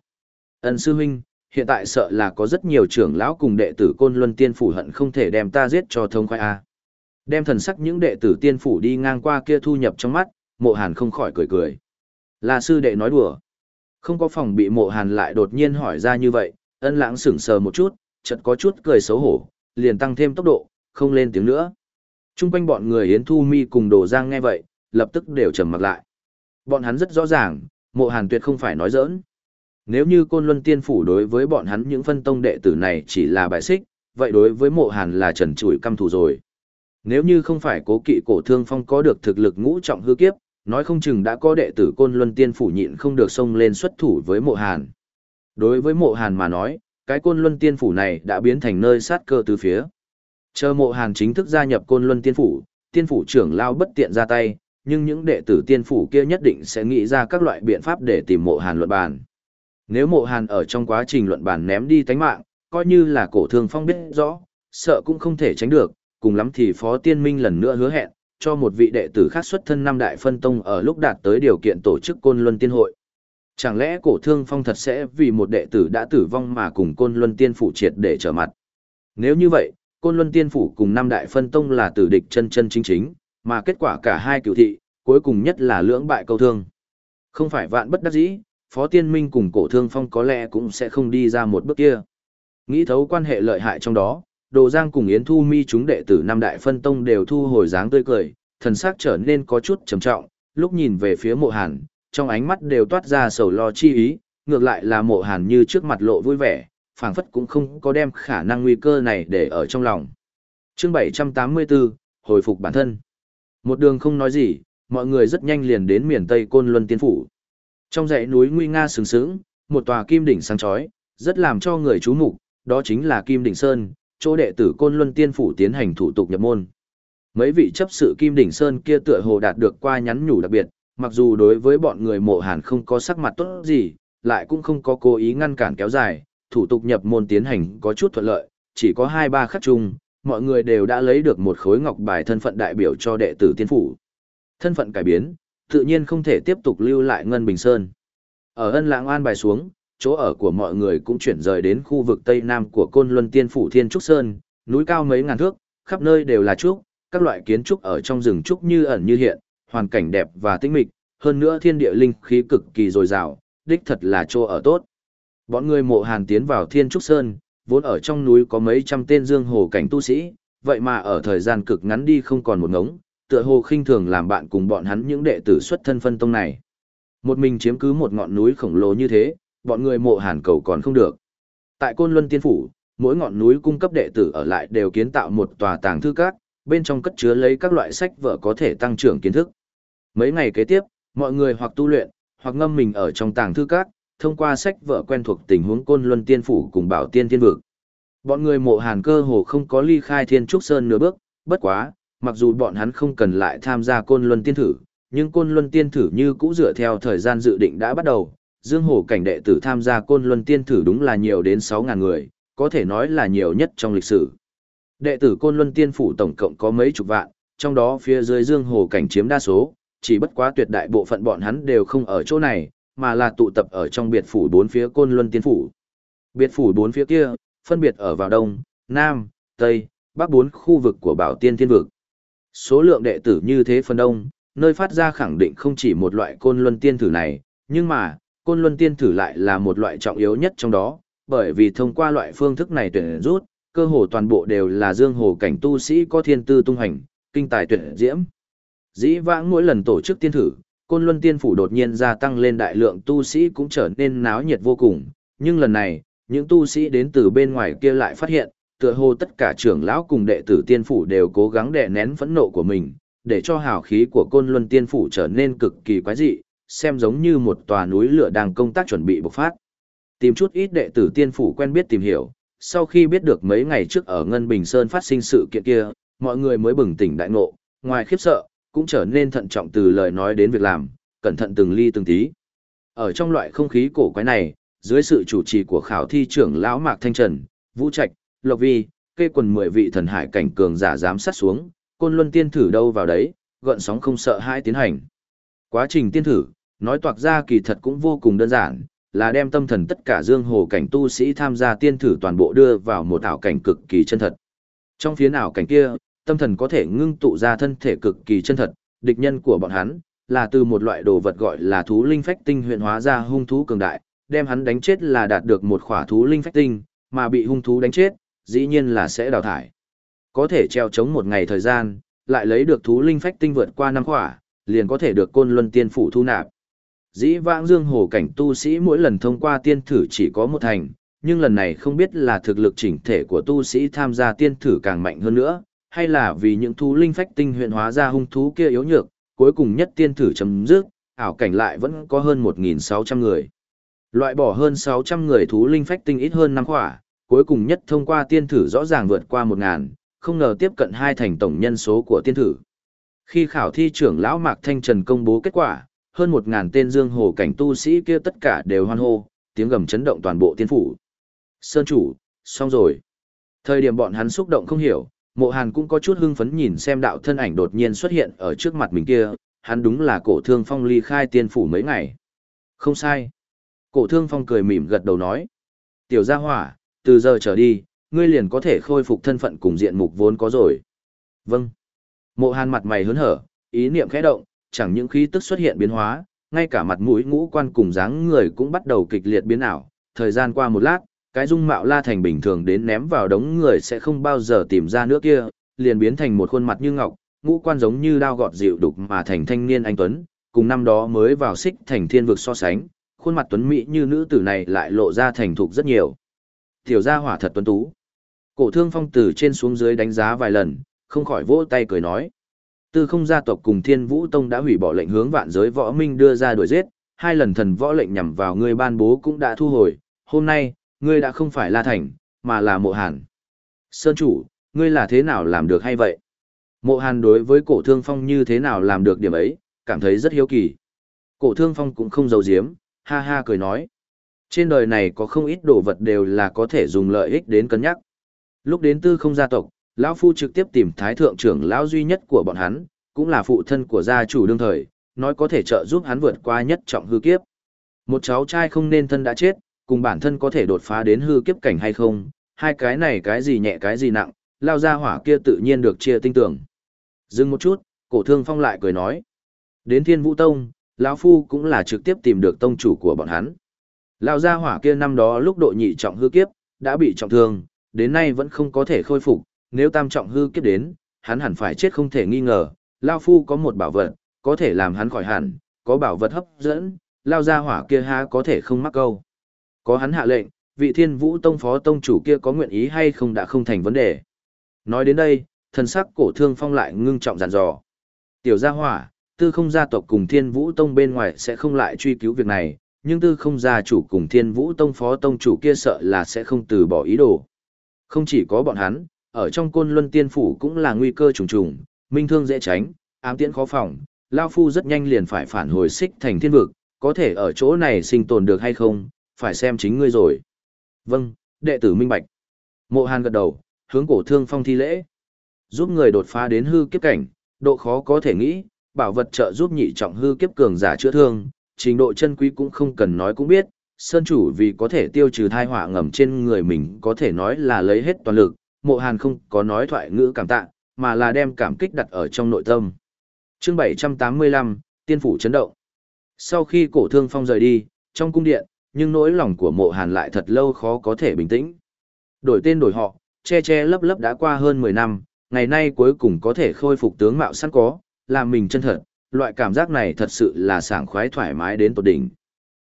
Ân sư huynh, hiện tại sợ là có rất nhiều trưởng lão cùng đệ tử côn luân tiên phủ hận không thể đem ta giết cho thông khoai a. Đem thần sắc những đệ tử tiên phủ đi ngang qua kia thu nhập trong mắt, mộ hàn không khỏi cười cười. Là sư đệ nói đùa. Không có phòng bị mộ hàn lại đột nhiên hỏi ra như vậy, ân lãng sửng sờ một chút, chợt có chút cười xấu hổ, liền tăng thêm tốc độ, không lên tiếng nữa. Trung quanh bọn người Yến Thu Mi cùng Đồ Giang nghe vậy, lập tức đều trầm mặt lại. Bọn hắn rất rõ ràng, mộ hàn tuyệt không phải nói giỡn. Nếu như Côn Luân Tiên Phủ đối với bọn hắn những phân tông đệ tử này chỉ là bài xích, vậy đối với mộ hàn là trần trụi căm thù rồi. Nếu như không phải cố kỵ cổ thương phong có được thực lực ngũ trọng hư kiếp, nói không chừng đã có đệ tử Côn Luân Tiên Phủ nhịn không được xông lên xuất thủ với mộ hàn. Đối với mộ hàn mà nói, cái Côn Luân Tiên Phủ này đã biến thành nơi sát cơ từ phía. Chờ mộ hàn chính thức gia nhập Côn Luân Tiên Phủ, Tiên Phủ trưởng lao bất tiện ra tay, nhưng những đệ tử Tiên Phủ kia nhất định sẽ nghĩ ra các loại biện pháp để tìm mộ hàn luận bàn. Nếu mộ hàn ở trong quá trình luận bàn ném đi tánh mạng, coi như là cổ thương phong biết rõ, sợ cũng không thể tránh được, cùng lắm thì Phó Tiên Minh lần nữa hứa hẹn, cho một vị đệ tử khác xuất thân năm đại phân tông ở lúc đạt tới điều kiện tổ chức côn luân tiên hội. Chẳng lẽ cổ thương phong thật sẽ vì một đệ tử đã tử vong mà cùng côn luân tiên phủ triệt để trở mặt? Nếu như vậy, côn luân tiên phủ cùng năm đại phân tông là tử địch chân chân chính chính, mà kết quả cả hai cựu thị, cuối cùng nhất là lưỡng bại câu thương. Không phải vạn bất đắc dĩ, Phó Tiên Minh cùng cổ thương phong có lẽ cũng sẽ không đi ra một bước kia. Nghĩ thấu quan hệ lợi hại trong đó, Đồ Giang cùng Yến Thu Mi chúng đệ tử Nam Đại Phân Tông đều thu hồi dáng tươi cười, thần sắc trở nên có chút trầm trọng, lúc nhìn về phía mộ hàn, trong ánh mắt đều toát ra sầu lo chi ý, ngược lại là mộ hàn như trước mặt lộ vui vẻ, phảng phất cũng không có đem khả năng nguy cơ này để ở trong lòng. chương 784, hồi phục bản thân. Một đường không nói gì, mọi người rất nhanh liền đến miền Tây Côn Luân Tiên Phủ. Trong dãy núi nguy nga sừng sững, một tòa kim đỉnh sáng chói, rất làm cho người chú mục, đó chính là Kim Đỉnh Sơn, chỗ đệ tử Côn Luân Tiên Phủ tiến hành thủ tục nhập môn. Mấy vị chấp sự Kim Đỉnh Sơn kia tựa hồ đạt được qua nhắn nhủ đặc biệt, mặc dù đối với bọn người mộ hàn không có sắc mặt tốt gì, lại cũng không có cố ý ngăn cản kéo dài, thủ tục nhập môn tiến hành có chút thuận lợi, chỉ có 2-3 khắc chung, mọi người đều đã lấy được một khối ngọc bài thân phận đại biểu cho đệ tử tiên phủ. Thân phận cải biến, tự nhiên không thể tiếp tục lưu lại Ngân Bình Sơn. Ở ân lãng an bài xuống, chỗ ở của mọi người cũng chuyển rời đến khu vực tây nam của Côn Luân Tiên Phủ Thiên Trúc Sơn, núi cao mấy ngàn thước, khắp nơi đều là trúc, các loại kiến trúc ở trong rừng trúc như ẩn như hiện, hoàn cảnh đẹp và tĩnh mịch, hơn nữa thiên địa linh khí cực kỳ dồi dào, đích thật là chỗ ở tốt. Bọn người mộ hàn tiến vào Thiên Trúc Sơn, vốn ở trong núi có mấy trăm tên dương hồ cảnh tu sĩ, vậy mà ở thời gian cực ngắn đi không còn một ngống, tựa hồ khinh thường làm bạn cùng bọn hắn những đệ tử xuất thân phân tông này. Một mình chiếm cứ một ngọn núi khổng lồ như thế, bọn người mộ hàn cầu còn không được. Tại Côn Luân Tiên Phủ, mỗi ngọn núi cung cấp đệ tử ở lại đều kiến tạo một tòa tàng thư các, bên trong cất chứa lấy các loại sách vở có thể tăng trưởng kiến thức. Mấy ngày kế tiếp, mọi người hoặc tu luyện, hoặc ngâm mình ở trong tàng thư các, thông qua sách vở quen thuộc tình huống Côn Luân Tiên Phủ cùng Bảo Tiên Tiên Vực. Bọn người mộ hàn cơ hồ không có ly khai Thiên Trúc Sơn nửa bước, bất quá, mặc dù bọn hắn không cần lại tham gia Côn Luân Tiên Thử, nhưng Côn Luân Tiên Thử như cũ dựa theo thời gian dự định đã bắt đầu, Dương Hổ cảnh đệ tử tham gia Côn Luân Tiên thử đúng là nhiều đến 6.000 người, có thể nói là nhiều nhất trong lịch sử. Đệ tử Côn Luân Tiên phủ tổng cộng có mấy chục vạn, trong đó phía dưới Dương Hồ cảnh chiếm đa số, chỉ bất quá tuyệt đại bộ phận bọn hắn đều không ở chỗ này, mà là tụ tập ở trong biệt phủ bốn phía Côn Luân Tiên phủ. Biệt phủ bốn phía kia, phân biệt ở vào đông, nam, tây, bắc bốn khu vực của Bảo Tiên Thiên vực. Số lượng đệ tử như thế phần đông, nơi phát ra khẳng định không chỉ một loại Côn Luân Tiên thử này, nhưng mà, côn luân tiên thử lại là một loại trọng yếu nhất trong đó, bởi vì thông qua loại phương thức này tuyển rút, cơ hồ toàn bộ đều là dương hồ cảnh tu sĩ có thiên tư tung hành, kinh tài tuyển diễm. Dĩ vãng mỗi lần tổ chức tiên thử, côn luân tiên phủ đột nhiên gia tăng lên đại lượng tu sĩ cũng trở nên náo nhiệt vô cùng, nhưng lần này, những tu sĩ đến từ bên ngoài kia lại phát hiện, tựa hồ tất cả trưởng lão cùng đệ tử tiên phủ đều cố gắng đè nén phẫn nộ của mình, để cho hào khí của côn luân tiên phủ trở nên cực kỳ quái dị, xem giống như một tòa núi lửa đang công tác chuẩn bị bộc phát. Tìm chút ít đệ tử tiên phủ quen biết tìm hiểu, sau khi biết được mấy ngày trước ở Ngân Bình Sơn phát sinh sự kiện kia, mọi người mới bừng tỉnh đại ngộ, ngoài khiếp sợ, cũng trở nên thận trọng từ lời nói đến việc làm, cẩn thận từng ly từng tí. Ở trong loại không khí cổ quái này, dưới sự chủ trì của khảo thi trưởng lão Mạc Thanh Trần, Vũ Trạch, Lộc Vi, kê quần 10 vị thần hải cảnh cường giả giám sát xuống, côn luân tiên thử đâu vào đấy, gợn sóng không sợ hai tiến hành. Quá trình tiên thử, nói toạc ra kỳ thật cũng vô cùng đơn giản, là đem tâm thần tất cả dương hồ cảnh tu sĩ tham gia tiên thử toàn bộ đưa vào một ảo cảnh cực kỳ chân thật. Trong phía ảo cảnh kia, tâm thần có thể ngưng tụ ra thân thể cực kỳ chân thật, địch nhân của bọn hắn là từ một loại đồ vật gọi là thú linh phách tinh huyện hóa ra hung thú cường đại, đem hắn đánh chết là đạt được một khỏa thú linh phách tinh, mà bị hung thú đánh chết, dĩ nhiên là sẽ đào thải. Có thể treo chống một ngày thời gian, lại lấy được thú linh phách tinh vượt qua năm khỏa, liền có thể được côn luân tiên phủ thu nạp. Dĩ vãng dương hồ cảnh tu sĩ mỗi lần thông qua tiên thử chỉ có một thành, nhưng lần này không biết là thực lực chỉnh thể của tu sĩ tham gia tiên thử càng mạnh hơn nữa, hay là vì những thú linh phách tinh huyện hóa ra hung thú kia yếu nhược, cuối cùng nhất tiên thử chấm dứt, ảo cảnh lại vẫn có hơn 1.600 người. Loại bỏ hơn 600 người thú linh phách tinh ít hơn năm khỏa, cuối cùng nhất thông qua tiên thử rõ ràng vượt qua 1.000, không ngờ tiếp cận hai thành tổng nhân số của tiên thử. Khi khảo thi trưởng lão Mạc Thanh Trần công bố kết quả, hơn một ngàn tên dương hồ cảnh tu sĩ kia tất cả đều hoan hô, tiếng gầm chấn động toàn bộ tiên phủ. Sơn chủ, xong rồi. Thời điểm bọn hắn xúc động không hiểu, mộ hàn cũng có chút hưng phấn nhìn xem đạo thân ảnh đột nhiên xuất hiện ở trước mặt mình kia, hắn đúng là cổ thương phong ly khai tiên phủ mấy ngày. Không sai. Cổ thương phong cười mỉm gật đầu nói. Tiểu gia hỏa, từ giờ trở đi, ngươi liền có thể khôi phục thân phận cùng diện mục vốn có rồi. Vâng. Mộ hàn mặt mày hớn hở, ý niệm khẽ động, chẳng những khí tức xuất hiện biến hóa, ngay cả mặt mũi ngũ quan cùng dáng người cũng bắt đầu kịch liệt biến ảo. Thời gian qua một lát, cái dung mạo La Thành bình thường đến ném vào đống người sẽ không bao giờ tìm ra nữa kia, liền biến thành một khuôn mặt như ngọc, ngũ quan giống như đao gọt dịu đục mà thành thanh niên anh tuấn, cùng năm đó mới vào xích thành thiên vực so sánh, khuôn mặt tuấn mỹ như nữ tử này lại lộ ra thành thục rất nhiều. Tiểu gia hỏa thật tuấn tú. Cổ thương phong từ trên xuống dưới đánh giá vài lần, không khỏi vỗ tay cười nói. Tư không gia tộc cùng thiên vũ tông đã hủy bỏ lệnh hướng vạn giới võ minh đưa ra đuổi giết, hai lần thần võ lệnh nhằm vào ngươi ban bố cũng đã thu hồi, hôm nay, ngươi đã không phải La Thành, mà là mộ hàn. Sơn chủ, ngươi là thế nào làm được hay vậy? Mộ hàn đối với cổ thương phong như thế nào làm được điểm ấy, cảm thấy rất hiếu kỳ. Cổ thương phong cũng không giấu giếm, ha ha cười nói. Trên đời này có không ít đồ vật đều là có thể dùng lợi ích đến cân nhắc. Lúc đến tư không gia tộc, lão Phu trực tiếp tìm thái thượng trưởng lão duy nhất của bọn hắn, cũng là phụ thân của gia chủ đương thời, nói có thể trợ giúp hắn vượt qua nhất trọng hư kiếp. Một cháu trai không nên thân đã chết, cùng bản thân có thể đột phá đến hư kiếp cảnh hay không, hai cái này cái gì nhẹ cái gì nặng, lao ra hỏa kia tự nhiên được chia tinh tưởng. Dừng một chút, cổ thương phong lại cười nói. Đến thiên vũ tông, lão Phu cũng là trực tiếp tìm được tông chủ của bọn hắn. Lao gia hỏa kia năm đó lúc độ nhị trọng hư kiếp, đã bị trọng thương, đến nay vẫn không có thể khôi phục, nếu tam trọng hư kiếp đến, hắn hẳn phải chết không thể nghi ngờ. Lao Phu có một bảo vật, có thể làm hắn khỏi hẳn, có bảo vật hấp dẫn, Lao gia hỏa kia há có thể không mắc câu. Có hắn hạ lệnh, vị thiên vũ tông phó tông chủ kia có nguyện ý hay không đã không thành vấn đề. Nói đến đây, thần sắc cổ thương phong lại ngưng trọng dàn dò. Tiểu gia hỏa, tư không gia tộc cùng thiên vũ tông bên ngoài sẽ không lại truy cứu việc này, nhưng tư không gia chủ cùng thiên vũ tông phó tông chủ kia sợ là sẽ không từ bỏ ý đồ. Không chỉ có bọn hắn, ở trong côn luân tiên phủ cũng là nguy cơ trùng trùng, minh thương dễ tránh, ám tiễn khó phòng, Lao Phu rất nhanh liền phải phản hồi xích thành thiên vực, có thể ở chỗ này sinh tồn được hay không, phải xem chính ngươi rồi. Vâng, đệ tử minh bạch. Mộ Hàn gật đầu, hướng cổ thương phong thi lễ. Giúp người đột phá đến hư kiếp cảnh, độ khó có thể nghĩ, bảo vật trợ giúp nhị trọng hư kiếp cường giả chữa thương, trình độ chân quý cũng không cần nói cũng biết, sơn chủ vì có thể tiêu trừ thai họa ngầm trên người mình có thể nói là lấy hết toàn lực, mộ hàn không có nói thoại ngữ cảm tạ, mà là đem cảm kích đặt ở trong nội tâm. chương 785, Tiên Phủ chấn động. Sau khi cổ thương phong rời đi, trong cung điện, nhưng nỗi lòng của mộ hàn lại thật lâu khó có thể bình tĩnh. Đổi tên đổi họ, che che lấp lấp đã qua hơn 10 năm, ngày nay cuối cùng có thể khôi phục tướng mạo sẵn có, làm mình chân thật, loại cảm giác này thật sự là sảng khoái thoải mái đến tột đỉnh.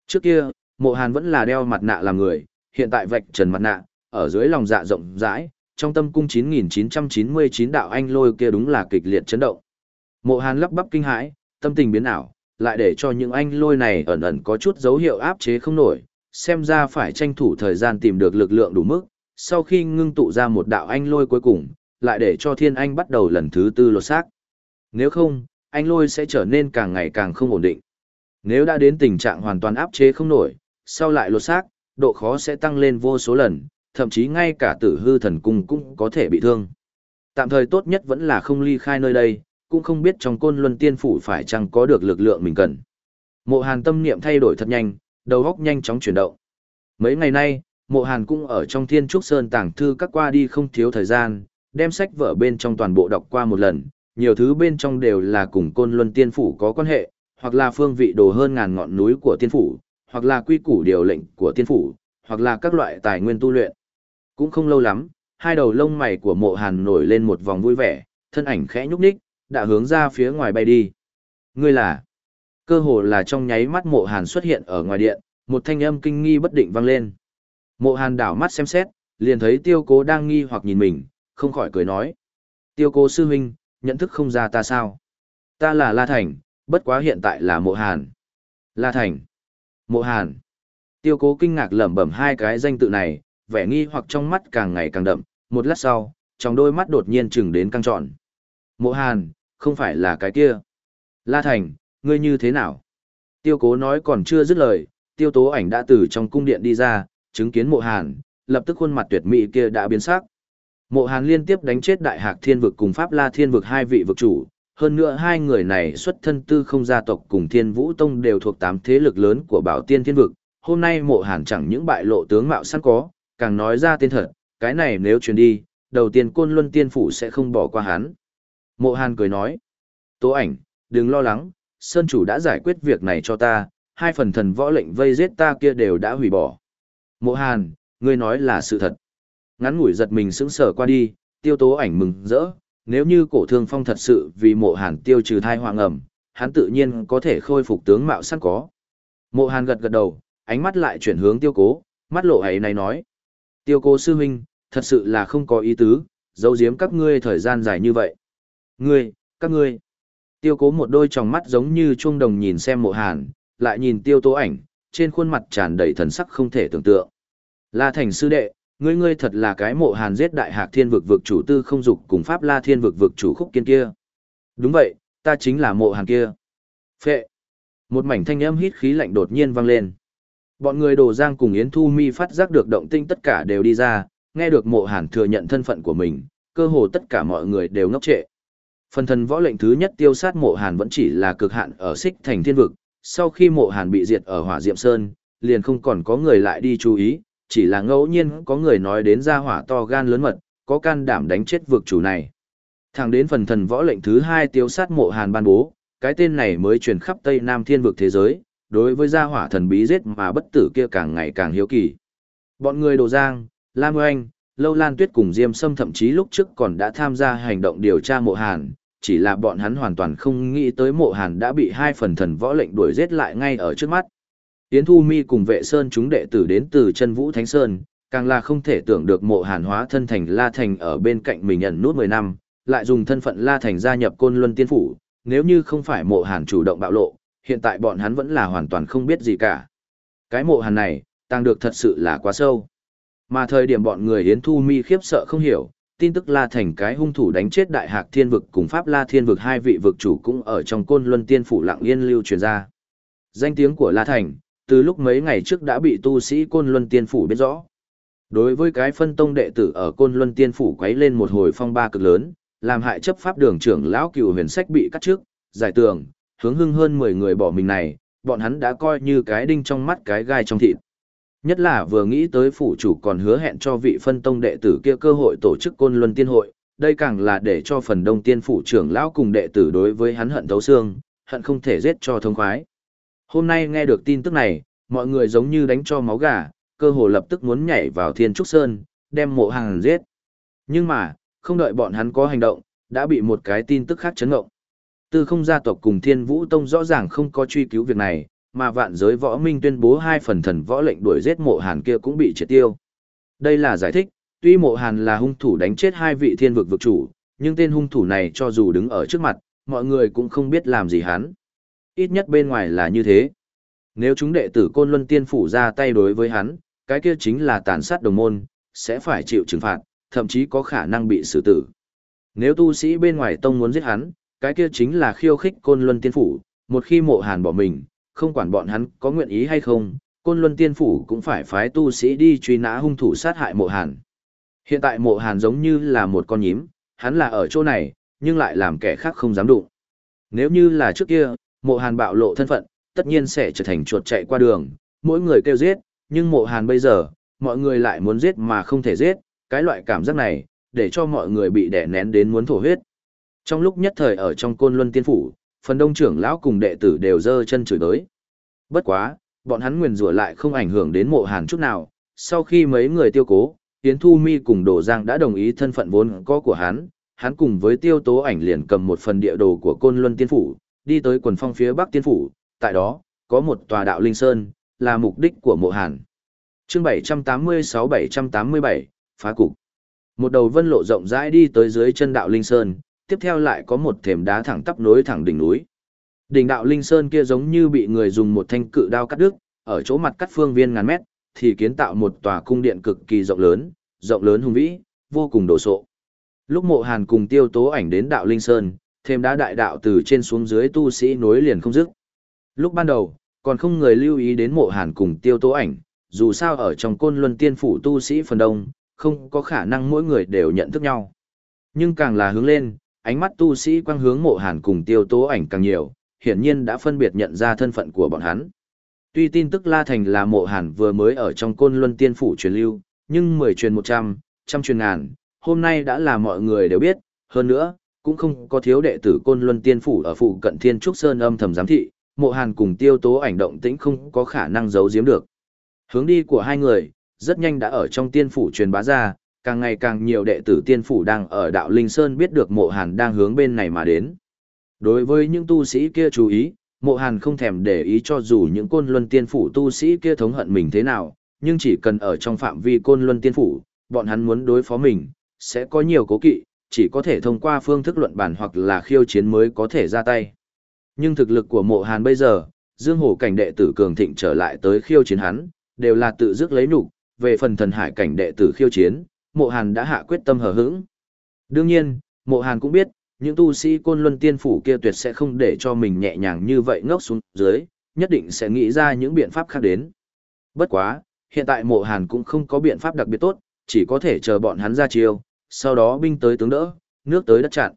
Trước kia, mộ hàn vẫn là đeo mặt nạ làm người, hiện tại vạch trần mặt nạ, ở dưới lòng dạ rộng rãi, trong tâm cung 9999 đạo anh lôi kia đúng là kịch liệt chấn động. Mộ hàn lắp bắp kinh hãi, tâm tình biến ảo, lại để cho những anh lôi này ẩn ẩn có chút dấu hiệu áp chế không nổi, xem ra phải tranh thủ thời gian tìm được lực lượng đủ mức, sau khi ngưng tụ ra một đạo anh lôi cuối cùng, lại để cho thiên anh bắt đầu lần thứ tư lột xác. Nếu không, anh lôi sẽ trở nên càng ngày càng không ổn định. Nếu đã đến tình trạng hoàn toàn áp chế không nổi, sau lại lột xác, độ khó sẽ tăng lên vô số lần, thậm chí ngay cả tử hư thần cung cũng có thể bị thương. Tạm thời tốt nhất vẫn là không ly khai nơi đây, cũng không biết trong côn luân tiên phủ phải chăng có được lực lượng mình cần. Mộ hàn tâm niệm thay đổi thật nhanh, đầu góc nhanh chóng chuyển động. Mấy ngày nay, mộ hàn cũng ở trong thiên trúc sơn tàng thư các qua đi không thiếu thời gian, đem sách vở bên trong toàn bộ đọc qua một lần, nhiều thứ bên trong đều là cùng côn luân tiên phủ có quan hệ, hoặc là phương vị đồ hơn ngàn ngọn núi của tiên phủ, hoặc là quy củ điều lệnh của tiên phủ, hoặc là các loại tài nguyên tu luyện. Cũng không lâu lắm, hai đầu lông mày của mộ hàn nổi lên một vòng vui vẻ, thân ảnh khẽ nhúc nhích, đã hướng ra phía ngoài bay đi. Ngươi là? Cơ hồ là trong nháy mắt mộ hàn xuất hiện ở ngoài điện, một thanh âm kinh nghi bất định vang lên. Mộ hàn đảo mắt xem xét, liền thấy tiêu cố đang nghi hoặc nhìn mình, không khỏi cười nói. Tiêu cố sư huynh, nhận thức không ra ta sao? Ta là La Thành, bất quá hiện tại là Mộ Hàn. La Thành. Mộ Hàn. Tiêu cố kinh ngạc lẩm bẩm hai cái danh tự này, vẻ nghi hoặc trong mắt càng ngày càng đậm, một lát sau, trong đôi mắt đột nhiên chừng đến căng trọn. Mộ Hàn, không phải là cái kia. La Thành, ngươi như thế nào? Tiêu cố nói còn chưa dứt lời, tiêu tố ảnh đã từ trong cung điện đi ra, chứng kiến mộ Hàn, lập tức khuôn mặt tuyệt mỹ kia đã biến sắc. Mộ Hàn liên tiếp đánh chết Đại Hạc Thiên Vực cùng Pháp La Thiên Vực hai vị vực chủ, hơn nữa hai người này xuất thân tư không gia tộc cùng Thiên Vũ Tông đều thuộc tám thế lực lớn của Bảo Tiên Thiên Vực. Hôm nay Mộ Hàn chẳng những bại lộ tướng mạo sẵn có, càng nói ra tên thật, cái này nếu truyền đi, đầu tiên Côn Luân Tiên Phủ sẽ không bỏ qua hắn. Mộ Hàn cười nói, Tố ảnh, đừng lo lắng, Sơn chủ đã giải quyết việc này cho ta, hai phần thần võ lệnh vây giết ta kia đều đã hủy bỏ. Mộ Hàn, ngươi nói là sự thật. Ngắn ngủi giật mình sững sờ qua đi, tiêu tố ảnh mừng rỡ, nếu như cổ thương phong thật sự vì mộ Hàn tiêu trừ thai hoàng ẩm, hắn tự nhiên có thể khôi phục tướng mạo sẵn có. Mộ Hàn gật gật đầu, ánh mắt lại chuyển hướng tiêu cố, mắt lộ ấy này nói. Tiêu cố sư huynh, thật sự là không có ý tứ, giấu giếm các ngươi thời gian dài như vậy. Ngươi, các ngươi. Tiêu cố một đôi tròng mắt giống như chuông đồng nhìn xem mộ hàn, lại nhìn tiêu tố ảnh, trên khuôn mặt tràn đầy thần sắc không thể tưởng tượng. La thành sư đệ, ngươi ngươi thật là cái mộ hàn giết đại hạc thiên vực vực chủ tư không dục cùng pháp la thiên vực vực chủ khúc kiên kia. Đúng vậy, ta chính là mộ hàn kia. Phệ. Một mảnh thanh âm hít khí lạnh đột nhiên vang lên. Bọn người đồ giang cùng Yến Thu Mi phát giác được động tinh tất cả đều đi ra, nghe được mộ hàn thừa nhận thân phận của mình, cơ hồ tất cả mọi người đều ngốc trệ. Phần thần võ lệnh thứ nhất tiêu sát mộ hàn vẫn chỉ là cực hạn ở xích thành thiên vực, sau khi mộ hàn bị diệt ở hỏa diệm sơn, liền không còn có người lại đi chú ý, chỉ là ngẫu nhiên có người nói đến ra hỏa to gan lớn mật, có can đảm đánh chết vực chủ này. Thẳng đến phần thần võ lệnh thứ hai tiêu sát mộ hàn ban bố, cái tên này mới truyền khắp Tây Nam thiên vực thế giới, đối với gia hỏa thần bí giết mà bất tử kia càng ngày càng hiếu kỳ. Bọn người đồ giang, Lam Oanh, Lâu Lan Tuyết cùng Diêm Sâm thậm chí lúc trước còn đã tham gia hành động điều tra mộ hàn, chỉ là bọn hắn hoàn toàn không nghĩ tới mộ hàn đã bị hai phần thần võ lệnh đuổi giết lại ngay ở trước mắt. Yến Thu Mi cùng vệ sơn chúng đệ tử đến từ chân Vũ Thánh Sơn, càng là không thể tưởng được mộ hàn hóa thân thành La Thành ở bên cạnh mình nhận nút 10 năm, lại dùng thân phận La Thành gia nhập côn luân tiên phủ, nếu như không phải mộ hàn chủ động bạo lộ, hiện tại bọn hắn vẫn là hoàn toàn không biết gì cả. Cái mộ hàn này, tăng được thật sự là quá sâu. Mà thời điểm bọn người Yến Thu Mi khiếp sợ không hiểu, tin tức La Thành cái hung thủ đánh chết Đại Hạc Thiên vực cùng Pháp La Thiên vực hai vị vực chủ cũng ở trong Côn Luân Tiên phủ lặng yên lưu truyền ra. Danh tiếng của La Thành, từ lúc mấy ngày trước đã bị tu sĩ Côn Luân Tiên phủ biết rõ. Đối với cái phân tông đệ tử ở Côn Luân Tiên phủ quấy lên một hồi phong ba cực lớn, làm hại chấp pháp đường trưởng lão cựu Huyền Sách bị cắt trước, giải tường, hướng hưng hơn 10 người bỏ mình này, bọn hắn đã coi như cái đinh trong mắt cái gai trong thịt. Nhất là vừa nghĩ tới phủ chủ còn hứa hẹn cho vị phân tông đệ tử kia cơ hội tổ chức côn luân tiên hội, đây càng là để cho phần đông tiên phủ trưởng lão cùng đệ tử đối với hắn hận thấu xương, hận không thể giết cho thông khoái. Hôm nay nghe được tin tức này, mọi người giống như đánh cho máu gà, cơ hồ lập tức muốn nhảy vào thiên trúc sơn, đem mộ hàng giết. Nhưng mà, không đợi bọn hắn có hành động, đã bị một cái tin tức khác chấn động. Tư không gia tộc cùng thiên vũ tông rõ ràng không có truy cứu việc này, mà vạn giới võ minh tuyên bố hai phần thần võ lệnh đuổi giết mộ hàn kia cũng bị triệt tiêu. Đây là giải thích, tuy mộ hàn là hung thủ đánh chết hai vị thiên vực vực chủ, nhưng tên hung thủ này cho dù đứng ở trước mặt, mọi người cũng không biết làm gì hắn. Ít nhất bên ngoài là như thế. Nếu chúng đệ tử Côn Luân Tiên Phủ ra tay đối với hắn, cái kia chính là tàn sát đồng môn, sẽ phải chịu trừng phạt, thậm chí có khả năng bị xử tử. Nếu tu sĩ bên ngoài tông muốn giết hắn, cái kia chính là khiêu khích Côn Luân Tiên Phủ, một khi mộ hàn bỏ mình, không quản bọn hắn có nguyện ý hay không, côn luân tiên phủ cũng phải phái tu sĩ đi truy nã hung thủ sát hại mộ hàn. Hiện tại mộ hàn giống như là một con nhím, hắn là ở chỗ này, nhưng lại làm kẻ khác không dám đụng. Nếu như là trước kia, mộ hàn bạo lộ thân phận, tất nhiên sẽ trở thành chuột chạy qua đường, mỗi người kêu giết, nhưng mộ hàn bây giờ, mọi người lại muốn giết mà không thể giết, cái loại cảm giác này, để cho mọi người bị đẻ nén đến muốn thổ huyết. Trong lúc nhất thời ở trong côn luân tiên phủ, phần đông trưởng lão cùng đệ tử đều dơ chân chửi tới. Bất quá, bọn hắn nguyền rủa lại không ảnh hưởng đến mộ hàn chút nào, sau khi mấy người tiêu cố, Yến Thu Mi cùng Đồ Giang đã đồng ý thân phận vốn có của hắn, hắn cùng với tiêu tố ảnh liền cầm một phần địa đồ của Côn Luân Tiên Phủ, đi tới quần phong phía Bắc Tiên Phủ, tại đó, có một tòa đạo Linh Sơn, là mục đích của mộ hàn. chương 786-787, phá cục. Một đầu vân lộ rộng rãi đi tới dưới chân đạo Linh Sơn, tiếp theo lại có một thềm đá thẳng tắp nối thẳng đỉnh núi. Đỉnh đạo Linh Sơn kia giống như bị người dùng một thanh cự đao cắt đứt, ở chỗ mặt cắt phương viên ngàn mét, thì kiến tạo một tòa cung điện cực kỳ rộng lớn, rộng lớn hùng vĩ, vô cùng đồ sộ. Lúc mộ hàn cùng tiêu tố ảnh đến đạo Linh Sơn, thêm đá đại đạo từ trên xuống dưới tu sĩ nối liền không dứt. Lúc ban đầu, còn không người lưu ý đến mộ hàn cùng tiêu tố ảnh, dù sao ở trong côn luân tiên phủ tu sĩ phần đông, không có khả năng mỗi người đều nhận thức nhau. Nhưng càng là hướng lên, ánh mắt tu sĩ quang hướng mộ hàn cùng tiêu tố ảnh càng nhiều, hiển nhiên đã phân biệt nhận ra thân phận của bọn hắn. Tuy tin tức La Thành là mộ hàn vừa mới ở trong côn luân tiên phủ truyền lưu, nhưng 10 truyền 100, trăm truyền ngàn, hôm nay đã là mọi người đều biết, hơn nữa, cũng không có thiếu đệ tử Côn Luân Tiên Phủ ở phụ cận Thiên Trúc Sơn âm thầm giám thị, mộ hàn cùng tiêu tố ảnh động tĩnh không có khả năng giấu giếm được. Hướng đi của hai người, rất nhanh đã ở trong tiên phủ truyền bá ra, càng ngày càng nhiều đệ tử tiên phủ đang ở đạo Linh Sơn biết được mộ hàn đang hướng bên này mà đến. Đối với những tu sĩ kia chú ý, mộ hàn không thèm để ý cho dù những côn luân tiên phủ tu sĩ kia thống hận mình thế nào, nhưng chỉ cần ở trong phạm vi côn luân tiên phủ, bọn hắn muốn đối phó mình, sẽ có nhiều cố kỵ, chỉ có thể thông qua phương thức luận bản hoặc là khiêu chiến mới có thể ra tay. Nhưng thực lực của mộ hàn bây giờ, dương hổ cảnh đệ tử cường thịnh trở lại tới khiêu chiến hắn, đều là tự dứt lấy nục về phần thần hải cảnh đệ tử khiêu chiến, mộ hàn đã hạ quyết tâm hở hững. Đương nhiên, mộ hàn cũng biết, những tu sĩ côn luân tiên phủ kia tuyệt sẽ không để cho mình nhẹ nhàng như vậy ngốc xuống dưới, nhất định sẽ nghĩ ra những biện pháp khác đến. Bất quá, hiện tại mộ hàn cũng không có biện pháp đặc biệt tốt, chỉ có thể chờ bọn hắn ra chiêu, sau đó binh tới tướng đỡ, nước tới đất chặn.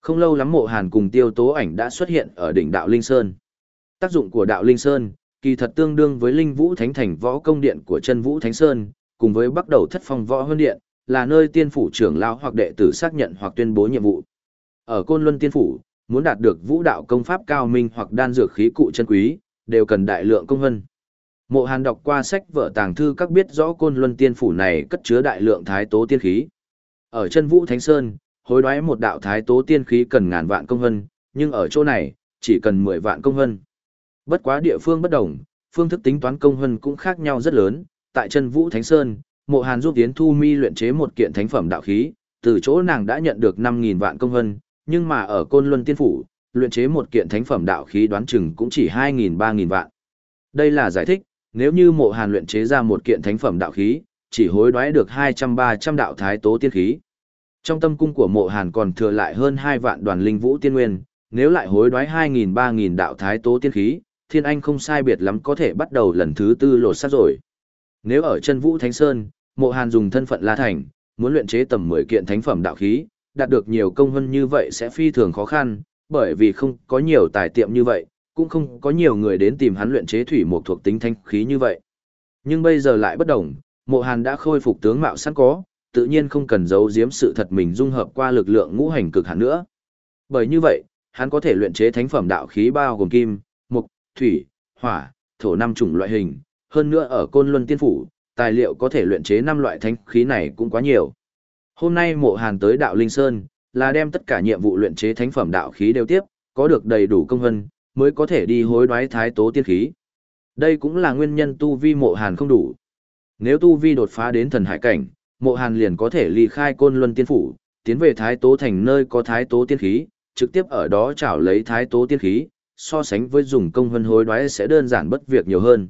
Không lâu lắm mộ hàn cùng tiêu tố ảnh đã xuất hiện ở đỉnh đạo Linh Sơn. Tác dụng của đạo Linh Sơn, kỳ thật tương đương với Linh Vũ Thánh Thành võ công điện của chân Vũ Thánh Sơn, cùng với bắt đầu thất phong võ hơn điện, là nơi tiên phủ trưởng lão hoặc đệ tử xác nhận hoặc tuyên bố nhiệm vụ. Ở Côn Luân Tiên Phủ, muốn đạt được vũ đạo công pháp cao minh hoặc đan dược khí cụ chân quý, đều cần đại lượng công hân. Mộ Hàn đọc qua sách vở tàng thư các biết rõ Côn Luân Tiên Phủ này cất chứa đại lượng thái tố tiên khí. Ở chân Vũ Thánh Sơn, hối đoái một đạo thái tố tiên khí cần ngàn vạn công hân, nhưng ở chỗ này, chỉ cần 10 vạn công hân. Bất quá địa phương bất đồng, phương thức tính toán công hân cũng khác nhau rất lớn, tại chân Vũ Thánh Sơn, Mộ Hàn giúp Tiến Thu Mi luyện chế một kiện thánh phẩm đạo khí, từ chỗ nàng đã nhận được 5.000 vạn công hân, nhưng mà ở Côn Luân Tiên phủ, luyện chế một kiện thánh phẩm đạo khí đoán chừng cũng chỉ 2.000-3.000 vạn. Đây là giải thích, nếu như Mộ Hàn luyện chế ra một kiện thánh phẩm đạo khí, chỉ hối đoái được 200 300 đạo thái tố tiên khí. Trong tâm cung của Mộ Hàn còn thừa lại hơn 2 vạn đoàn linh vũ tiên nguyên, nếu lại hối đoái 2.000-3.000 đạo thái tố tiên khí, Thiên Anh không sai biệt lắm có thể bắt đầu lần thứ tư lột sát rồi. Nếu ở chân Vũ Thánh Sơn, Mộ Hàn dùng thân phận La Thành, muốn luyện chế tầm 10 kiện thánh phẩm đạo khí, đạt được nhiều công hơn như vậy sẽ phi thường khó khăn, bởi vì không có nhiều tài tiệm như vậy, cũng không có nhiều người đến tìm hắn luyện chế thủy một thuộc tính thanh khí như vậy. Nhưng bây giờ lại bất đồng, Mộ Hàn đã khôi phục tướng mạo sẵn có, tự nhiên không cần giấu giếm sự thật mình dung hợp qua lực lượng ngũ hành cực hạn nữa. Bởi như vậy, hắn có thể luyện chế thánh phẩm đạo khí bao gồm kim, mộc, thủy, hỏa, thổ năm chủng loại hình, hơn nữa ở Côn Luân Tiên phủ, tài liệu có thể luyện chế năm loại thánh khí này cũng quá nhiều. Hôm nay Mộ Hàn tới Đạo Linh Sơn, là đem tất cả nhiệm vụ luyện chế thánh phẩm đạo khí đều tiếp, có được đầy đủ công vân, mới có thể đi hối đoái thái tố tiên khí. Đây cũng là nguyên nhân tu vi Mộ Hàn không đủ. Nếu tu vi đột phá đến thần hải cảnh, Mộ Hàn liền có thể ly khai Côn Luân Tiên phủ, tiến về Thái Tố thành nơi có Thái Tố tiên khí, trực tiếp ở đó trảo lấy Thái Tố tiên khí, so sánh với dùng công vân hối đoái sẽ đơn giản bất việc nhiều hơn.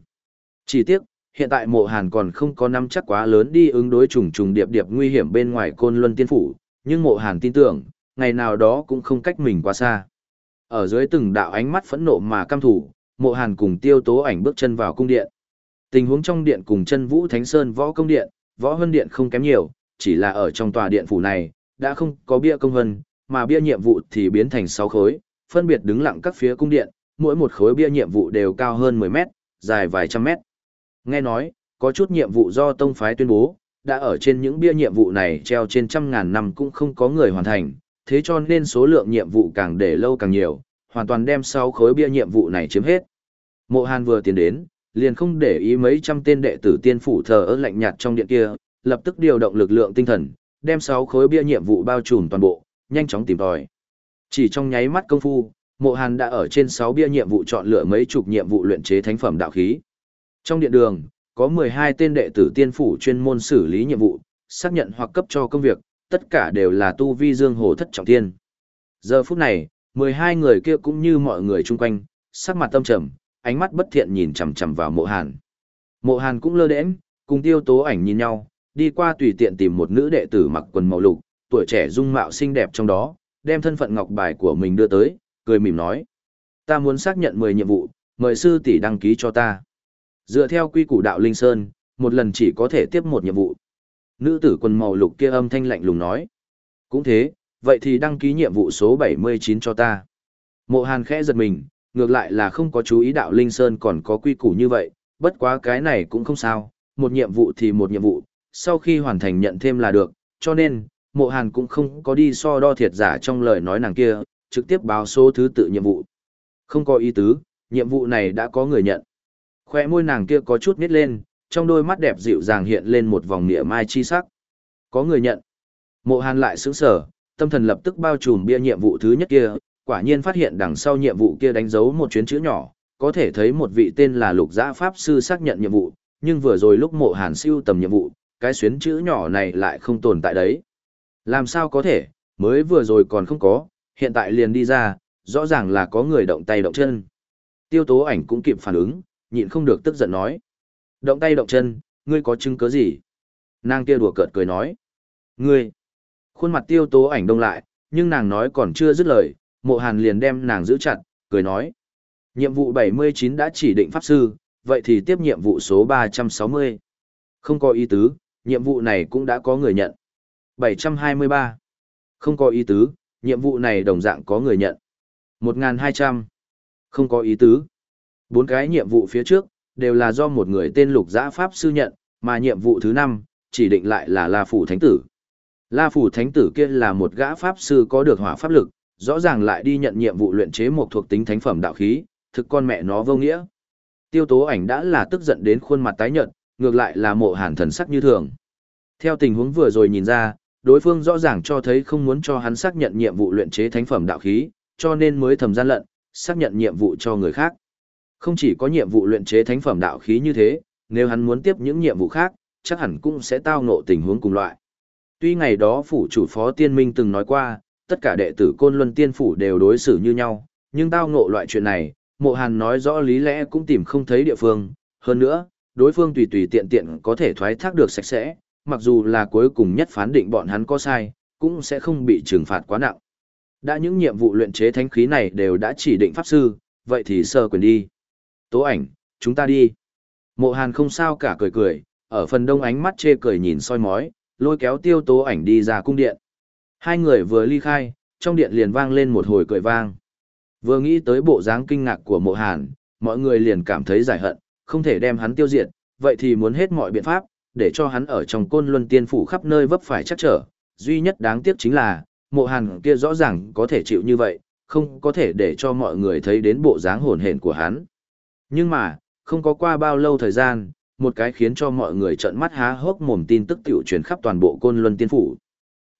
Chỉ tiếc, hiện tại mộ hàn còn không có năm chắc quá lớn đi ứng đối trùng trùng điệp điệp nguy hiểm bên ngoài côn luân tiên phủ, nhưng mộ hàn tin tưởng, ngày nào đó cũng không cách mình quá xa. Ở dưới từng đạo ánh mắt phẫn nộ mà căm thủ, mộ hàn cùng tiêu tố ảnh bước chân vào cung điện. Tình huống trong điện cùng chân vũ thánh sơn võ công điện, võ hân điện không kém nhiều, chỉ là ở trong tòa điện phủ này, đã không có bia công hân, mà bia nhiệm vụ thì biến thành 6 khối, phân biệt đứng lặng các phía cung điện, mỗi một khối bia nhiệm vụ đều cao hơn 10 mét, dài vài trăm mét. Nghe nói, có chút nhiệm vụ do tông phái tuyên bố, đã ở trên những bia nhiệm vụ này treo trên trăm ngàn năm cũng không có người hoàn thành, thế cho nên số lượng nhiệm vụ càng để lâu càng nhiều, hoàn toàn đem sau khối bia nhiệm vụ này chiếm hết. Mộ Hàn vừa tiến đến, liền không để ý mấy trăm tên đệ tử tiên phủ thờ ớt lạnh nhạt trong điện kia, lập tức điều động lực lượng tinh thần, đem sáu khối bia nhiệm vụ bao trùm toàn bộ, nhanh chóng tìm tòi. Chỉ trong nháy mắt công phu, Mộ Hàn đã ở trên 6 bia nhiệm vụ chọn lựa mấy chục nhiệm vụ luyện chế thánh phẩm đạo khí. Trong điện đường, có 12 tên đệ tử tiên phủ chuyên môn xử lý nhiệm vụ, xác nhận hoặc cấp cho công việc, tất cả đều là tu vi dương hồ thất trọng tiên. Giờ phút này, 12 người kia cũng như mọi người chung quanh, sắc mặt tâm trầm, ánh mắt bất thiện nhìn chằm chằm vào mộ hàn. Mộ hàn cũng lơ đễnh, cùng tiêu tố ảnh nhìn nhau, đi qua tùy tiện tìm một nữ đệ tử mặc quần màu lục, tuổi trẻ dung mạo xinh đẹp trong đó, đem thân phận ngọc bài của mình đưa tới, cười mỉm nói. Ta muốn xác nhận 10 nhiệm vụ, mời sư tỷ đăng ký cho ta. Dựa theo quy củ đạo Linh Sơn, một lần chỉ có thể tiếp một nhiệm vụ. Nữ tử quần màu lục kia âm thanh lạnh lùng nói. Cũng thế, vậy thì đăng ký nhiệm vụ số 79 cho ta. Mộ Hàn khẽ giật mình, ngược lại là không có chú ý đạo Linh Sơn còn có quy củ như vậy, bất quá cái này cũng không sao, một nhiệm vụ thì một nhiệm vụ, sau khi hoàn thành nhận thêm là được, cho nên, mộ hàn cũng không có đi so đo thiệt giả trong lời nói nàng kia, trực tiếp báo số thứ tự nhiệm vụ. Không có ý tứ, nhiệm vụ này đã có người nhận. Khoe môi nàng kia có chút nít lên, trong đôi mắt đẹp dịu dàng hiện lên một vòng nịa mai chi sắc. Có người nhận. Mộ hàn lại sững sở, tâm thần lập tức bao trùm bia nhiệm vụ thứ nhất kia, quả nhiên phát hiện đằng sau nhiệm vụ kia đánh dấu một chuyến chữ nhỏ, có thể thấy một vị tên là lục giã pháp sư xác nhận nhiệm vụ, nhưng vừa rồi lúc mộ hàn siêu tầm nhiệm vụ, cái xuyến chữ nhỏ này lại không tồn tại đấy. Làm sao có thể, mới vừa rồi còn không có, hiện tại liền đi ra, rõ ràng là có người động tay động chân. Tiêu tố ảnh cũng kịp phản ứng, nhịn không được tức giận nói. Động tay động chân, ngươi có chứng cứ gì? Nàng kia đùa cợt cười nói. Ngươi! Khuôn mặt tiêu tố ảnh đông lại, nhưng nàng nói còn chưa dứt lời, mộ hàn liền đem nàng giữ chặt, cười nói. Nhiệm vụ 79 đã chỉ định pháp sư, vậy thì tiếp nhiệm vụ số 360. Không có ý tứ, nhiệm vụ này cũng đã có người nhận. 723. Không có ý tứ, nhiệm vụ này đồng dạng có người nhận. 1200. Không có ý tứ. Bốn cái nhiệm vụ phía trước, đều là do một người tên lục giã pháp sư nhận, mà nhiệm vụ thứ năm chỉ định lại là La Phủ Thánh Tử. La Phủ Thánh Tử kia là một gã pháp sư có được hỏa pháp lực, rõ ràng lại đi nhận nhiệm vụ luyện chế một thuộc tính thánh phẩm đạo khí, thực con mẹ nó vô nghĩa. Tiêu tố ảnh đã là tức giận đến khuôn mặt tái nhợt, ngược lại là mộ hàn thần sắc như thường. Theo tình huống vừa rồi nhìn ra, đối phương rõ ràng cho thấy không muốn cho hắn xác nhận nhiệm vụ luyện chế thánh phẩm đạo khí, cho nên mới thầm gian lận, xác nhận nhiệm vụ cho người khác. Không chỉ có nhiệm vụ luyện chế thánh phẩm đạo khí như thế, nếu hắn muốn tiếp những nhiệm vụ khác, chắc hẳn cũng sẽ tao ngộ tình huống cùng loại. Tuy ngày đó phủ chủ phó tiên minh từng nói qua, tất cả đệ tử côn luân tiên phủ đều đối xử như nhau, nhưng tao ngộ loại chuyện này, mộ hàn nói rõ lý lẽ cũng tìm không thấy địa phương. Hơn nữa, đối phương tùy tùy tiện tiện có thể thoái thác được sạch sẽ, mặc dù là cuối cùng nhất phán định bọn hắn có sai, cũng sẽ không bị trừng phạt quá nặng. Đã những nhiệm vụ luyện chế thánh khí này đều đã chỉ định pháp sư, vậy thì sơ quyền đi. Tố ảnh, chúng ta đi. Mộ hàn không sao cả cười cười, ở phần đông ánh mắt chê cười nhìn soi mói, lôi kéo tiêu tố ảnh đi ra cung điện. Hai người vừa ly khai, trong điện liền vang lên một hồi cười vang. Vừa nghĩ tới bộ dáng kinh ngạc của mộ hàn, mọi người liền cảm thấy giải hận, không thể đem hắn tiêu diệt, vậy thì muốn hết mọi biện pháp, để cho hắn ở trong côn luân tiên phủ khắp nơi vấp phải chắc trở. Duy nhất đáng tiếc chính là, mộ hàn kia rõ ràng có thể chịu như vậy, không có thể để cho mọi người thấy đến bộ dáng hồn hển của hắn. Nhưng mà, không có qua bao lâu thời gian, một cái khiến cho mọi người trợn mắt há hốc mồm tin tức tiểu truyền khắp toàn bộ côn luân tiên phủ.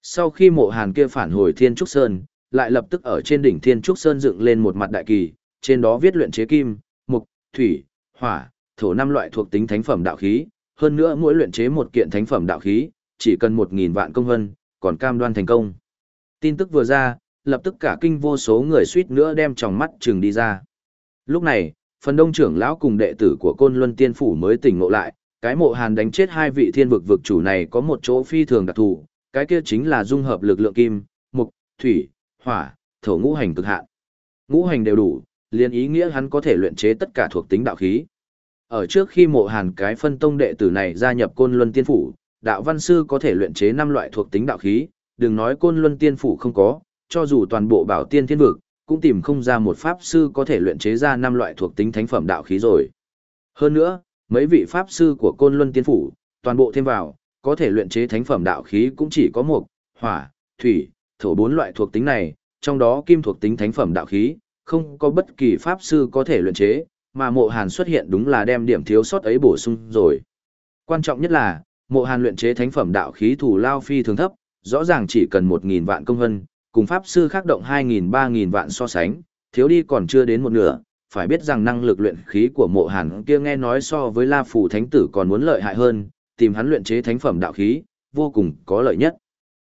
Sau khi mộ hàn kia phản hồi Thiên Trúc Sơn, lại lập tức ở trên đỉnh Thiên Trúc Sơn dựng lên một mặt đại kỳ, trên đó viết luyện chế kim, mục, thủy, hỏa, thổ năm loại thuộc tính thánh phẩm đạo khí, hơn nữa mỗi luyện chế một kiện thánh phẩm đạo khí, chỉ cần 1.000 vạn công văn, còn cam đoan thành công. Tin tức vừa ra, lập tức cả kinh vô số người suýt nữa đem tròng mắt trừng đi ra. Lúc này, phần đông trưởng lão cùng đệ tử của Côn Luân Tiên Phủ mới tỉnh ngộ lại, cái mộ hàn đánh chết hai vị thiên vực vực chủ này có một chỗ phi thường đặc thù, cái kia chính là dung hợp lực lượng kim, mục, thủy, hỏa, thổ ngũ hành cực hạn. Ngũ hành đều đủ, liền ý nghĩa hắn có thể luyện chế tất cả thuộc tính đạo khí. Ở trước khi mộ hàn cái phân tông đệ tử này gia nhập Côn Luân Tiên Phủ, đạo văn sư có thể luyện chế năm loại thuộc tính đạo khí, đừng nói Côn Luân Tiên Phủ không có, cho dù toàn bộ bảo tiên thiên vực, cũng tìm không ra một pháp sư có thể luyện chế ra năm loại thuộc tính thánh phẩm đạo khí rồi. Hơn nữa, mấy vị pháp sư của Côn Luân Tiên Phủ, toàn bộ thêm vào, có thể luyện chế thánh phẩm đạo khí cũng chỉ có một, hỏa, thủy, thổ bốn loại thuộc tính này, trong đó kim thuộc tính thánh phẩm đạo khí, không có bất kỳ pháp sư có thể luyện chế, mà mộ hàn xuất hiện đúng là đem điểm thiếu sót ấy bổ sung rồi. Quan trọng nhất là, mộ hàn luyện chế thánh phẩm đạo khí thủ lao phi thường thấp, rõ ràng chỉ cần 1.000 vạn công hân, cùng pháp sư khác động 2.000-3.000 vạn so sánh, thiếu đi còn chưa đến một nửa, phải biết rằng năng lực luyện khí của mộ hàn kia nghe nói so với La Phủ Thánh Tử còn muốn lợi hại hơn, tìm hắn luyện chế thánh phẩm đạo khí, vô cùng có lợi nhất.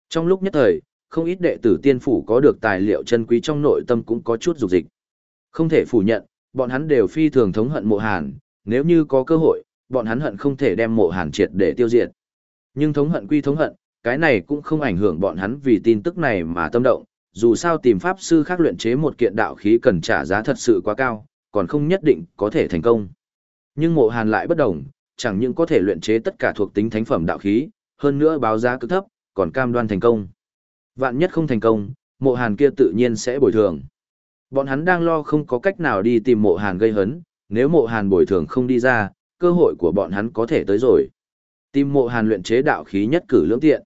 Trong lúc nhất thời, không ít đệ tử tiên phủ có được tài liệu chân quý trong nội tâm cũng có chút dục dịch. Không thể phủ nhận, bọn hắn đều phi thường thống hận mộ hàn, nếu như có cơ hội, bọn hắn hận không thể đem mộ hàn triệt để tiêu diệt. Nhưng thống hận quy thống hận, cái này cũng không ảnh hưởng bọn hắn vì tin tức này mà tâm động, dù sao tìm pháp sư khác luyện chế một kiện đạo khí cần trả giá thật sự quá cao, còn không nhất định có thể thành công. Nhưng mộ hàn lại bất đồng, chẳng những có thể luyện chế tất cả thuộc tính thánh phẩm đạo khí, hơn nữa báo giá cực thấp, còn cam đoan thành công. Vạn nhất không thành công, mộ hàn kia tự nhiên sẽ bồi thường. Bọn hắn đang lo không có cách nào đi tìm mộ hàn gây hấn, nếu mộ hàn bồi thường không đi ra, cơ hội của bọn hắn có thể tới rồi. Tìm mộ hàn luyện chế đạo khí nhất cử lưỡng tiện.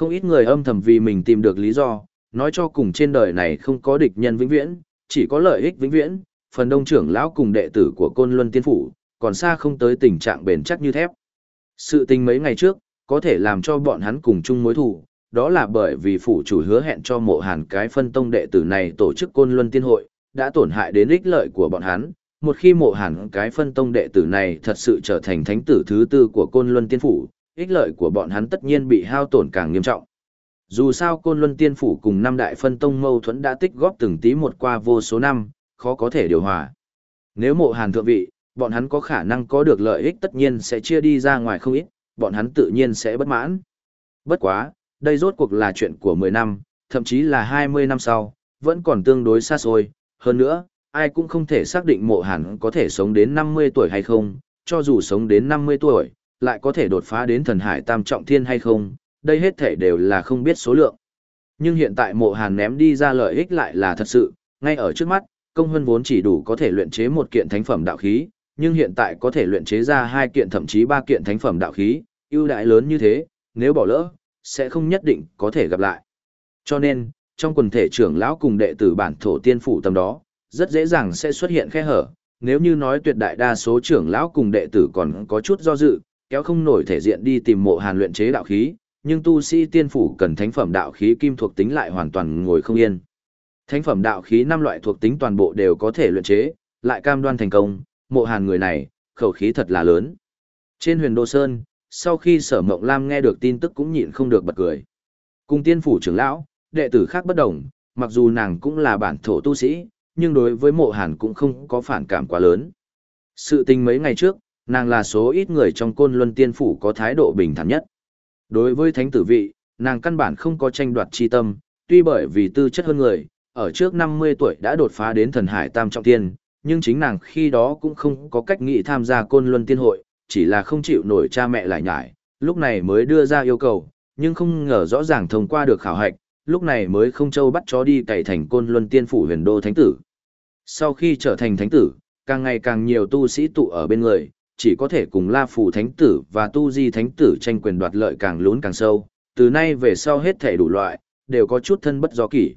Không ít người âm thầm vì mình tìm được lý do, nói cho cùng trên đời này không có địch nhân vĩnh viễn, chỉ có lợi ích vĩnh viễn, phần đông trưởng lão cùng đệ tử của Côn Luân Tiên Phủ, còn xa không tới tình trạng bền chắc như thép. Sự tình mấy ngày trước, có thể làm cho bọn hắn cùng chung mối thù, đó là bởi vì phủ chủ hứa hẹn cho mộ hàn cái phân tông đệ tử này tổ chức Côn Luân Tiên Hội, đã tổn hại đến ích lợi của bọn hắn. Một khi mộ hàn cái phân tông đệ tử này thật sự trở thành thánh tử thứ tư của Côn Luân Tiên Phủ, ích lợi của bọn hắn tất nhiên bị hao tổn càng nghiêm trọng. Dù sao Côn Luân Tiên Phủ cùng năm đại phân tông mâu thuẫn đã tích góp từng tí một qua vô số năm, khó có thể điều hòa. Nếu mộ hàn thượng vị, bọn hắn có khả năng có được lợi ích tất nhiên sẽ chia đi ra ngoài không ít, bọn hắn tự nhiên sẽ bất mãn. Bất quá, đây rốt cuộc là chuyện của 10 năm, thậm chí là 20 năm sau, vẫn còn tương đối xa xôi. Hơn nữa, ai cũng không thể xác định mộ hàn có thể sống đến 50 tuổi hay không, cho dù sống đến 50 tuổi, lại có thể đột phá đến thần hải tam trọng thiên hay không, đây hết thể đều là không biết số lượng. Nhưng hiện tại mộ hàn ném đi ra lợi ích lại là thật sự, ngay ở trước mắt, công hân vốn chỉ đủ có thể luyện chế một kiện thánh phẩm đạo khí, nhưng hiện tại có thể luyện chế ra hai kiện thậm chí ba kiện thánh phẩm đạo khí, ưu đại lớn như thế, nếu bỏ lỡ, sẽ không nhất định có thể gặp lại. Cho nên, trong quần thể trưởng lão cùng đệ tử bản thổ tiên phủ tầm đó, rất dễ dàng sẽ xuất hiện khe hở, nếu như nói tuyệt đại đa số trưởng lão cùng đệ tử còn có chút do dự, kéo không nổi thể diện đi tìm mộ hàn luyện chế đạo khí, nhưng tu sĩ tiên phủ cần thánh phẩm đạo khí kim thuộc tính lại hoàn toàn ngồi không yên. Thánh phẩm đạo khí năm loại thuộc tính toàn bộ đều có thể luyện chế, lại cam đoan thành công, mộ hàn người này, khẩu khí thật là lớn. Trên huyền Đô Sơn, sau khi sở mộng lam nghe được tin tức cũng nhịn không được bật cười. Cùng tiên phủ trưởng lão, đệ tử khác bất đồng, mặc dù nàng cũng là bản thổ tu sĩ, nhưng đối với mộ hàn cũng không có phản cảm quá lớn. Sự tình mấy ngày trước, nàng là số ít người trong côn luân tiên phủ có thái độ bình thản nhất. Đối với thánh tử vị, nàng căn bản không có tranh đoạt chi tâm, tuy bởi vì tư chất hơn người, ở trước 50 tuổi đã đột phá đến thần hải tam trọng tiên, nhưng chính nàng khi đó cũng không có cách nghĩ tham gia côn luân tiên hội, chỉ là không chịu nổi cha mẹ lại nhải, lúc này mới đưa ra yêu cầu, nhưng không ngờ rõ ràng thông qua được khảo hạch, lúc này mới không châu bắt chó đi cày thành côn luân tiên phủ huyền đô thánh tử. Sau khi trở thành thánh tử, càng ngày càng nhiều tu sĩ tụ ở bên người, chỉ có thể cùng La Phủ Thánh Tử và Tu Di Thánh Tử tranh quyền đoạt lợi càng lún càng sâu, từ nay về sau hết thể đủ loại, đều có chút thân bất do kỷ.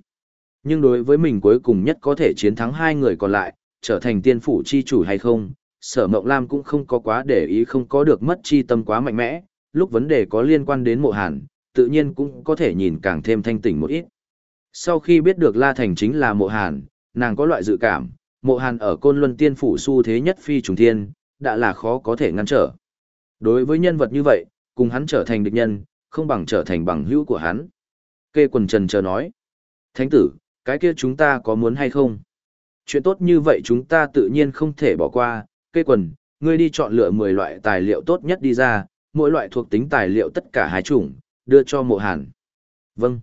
Nhưng đối với mình cuối cùng nhất có thể chiến thắng hai người còn lại, trở thành tiên phủ chi chủ hay không, sở mộng lam cũng không có quá để ý không có được mất chi tâm quá mạnh mẽ, lúc vấn đề có liên quan đến mộ hàn, tự nhiên cũng có thể nhìn càng thêm thanh tỉnh một ít. Sau khi biết được La Thành chính là mộ hàn, nàng có loại dự cảm, mộ hàn ở côn luân tiên phủ su thế nhất phi trùng thiên, đã là khó có thể ngăn trở. Đối với nhân vật như vậy, cùng hắn trở thành địch nhân, không bằng trở thành bằng hữu của hắn. Kê quần trần chờ nói. Thánh tử, cái kia chúng ta có muốn hay không? Chuyện tốt như vậy chúng ta tự nhiên không thể bỏ qua. Kê quần, ngươi đi chọn lựa 10 loại tài liệu tốt nhất đi ra, mỗi loại thuộc tính tài liệu tất cả hai chủng, đưa cho mộ hàn. Vâng.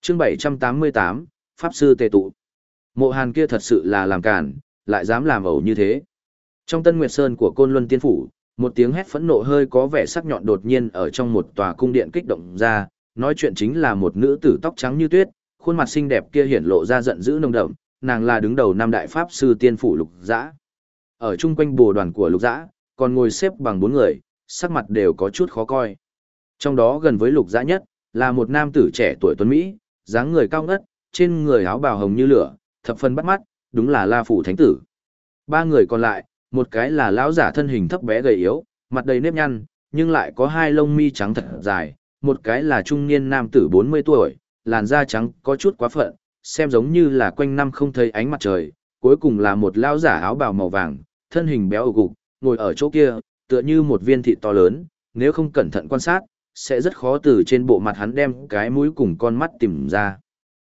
chương 788, Pháp Sư Tề Tụ. Mộ hàn kia thật sự là làm cản, lại dám làm ẩu như thế. Trong Tân Nguyệt Sơn của Côn Luân Tiên Phủ, một tiếng hét phẫn nộ hơi có vẻ sắc nhọn đột nhiên ở trong một tòa cung điện kích động ra, nói chuyện chính là một nữ tử tóc trắng như tuyết, khuôn mặt xinh đẹp kia hiển lộ ra giận dữ nồng đậm, nàng là đứng đầu năm đại pháp sư tiên phủ Lục Dã. Ở chung quanh bồ đoàn của Lục Dã, còn ngồi xếp bằng bốn người, sắc mặt đều có chút khó coi. Trong đó gần với Lục Dã nhất, là một nam tử trẻ tuổi tuấn mỹ, dáng người cao ngất, trên người áo bào hồng như lửa, thập phần bắt mắt, đúng là La phủ thánh tử. Ba người còn lại, một cái là lão giả thân hình thấp bé gầy yếu, mặt đầy nếp nhăn, nhưng lại có hai lông mi trắng thật dài, một cái là trung niên nam tử 40 tuổi, làn da trắng có chút quá phận, xem giống như là quanh năm không thấy ánh mặt trời, cuối cùng là một lão giả áo bào màu vàng, thân hình béo ủ gục, ngồi ở chỗ kia, tựa như một viên thịt to lớn, nếu không cẩn thận quan sát, sẽ rất khó từ trên bộ mặt hắn đem cái mũi cùng con mắt tìm ra.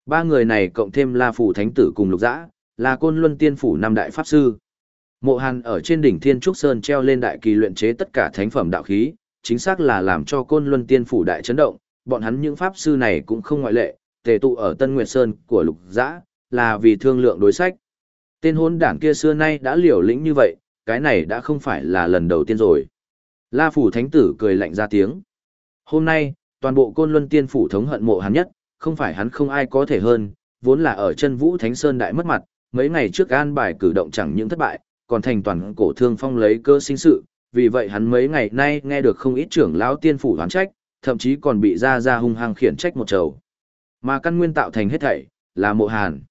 Ba người này cộng thêm La Phủ Thánh Tử cùng Lục Dã, là Côn Luân Tiên Phủ năm đại pháp sư. Mộ Hàn ở trên đỉnh Thiên Trúc Sơn treo lên đại kỳ luyện chế tất cả thánh phẩm đạo khí, chính xác là làm cho Côn Luân Tiên phủ đại chấn động, bọn hắn những pháp sư này cũng không ngoại lệ, tề tụ ở Tân Nguyệt Sơn của Lục Dã, là vì thương lượng đối sách. Tên hôn đảng kia xưa nay đã liều lĩnh như vậy, cái này đã không phải là lần đầu tiên rồi. La phủ thánh tử cười lạnh ra tiếng. Hôm nay, toàn bộ Côn Luân Tiên phủ thống hận Mộ Hàn nhất, không phải hắn không ai có thể hơn, vốn là ở chân Vũ Thánh Sơn đại mất mặt, mấy ngày trước an bài cử động chẳng những thất bại, còn thành toàn cổ thương phong lấy cơ sinh sự, vì vậy hắn mấy ngày nay nghe được không ít trưởng lão tiên phủ hoán trách, thậm chí còn bị ra ra hung hăng khiển trách một trầu. Mà căn nguyên tạo thành hết thảy, là mộ hàn.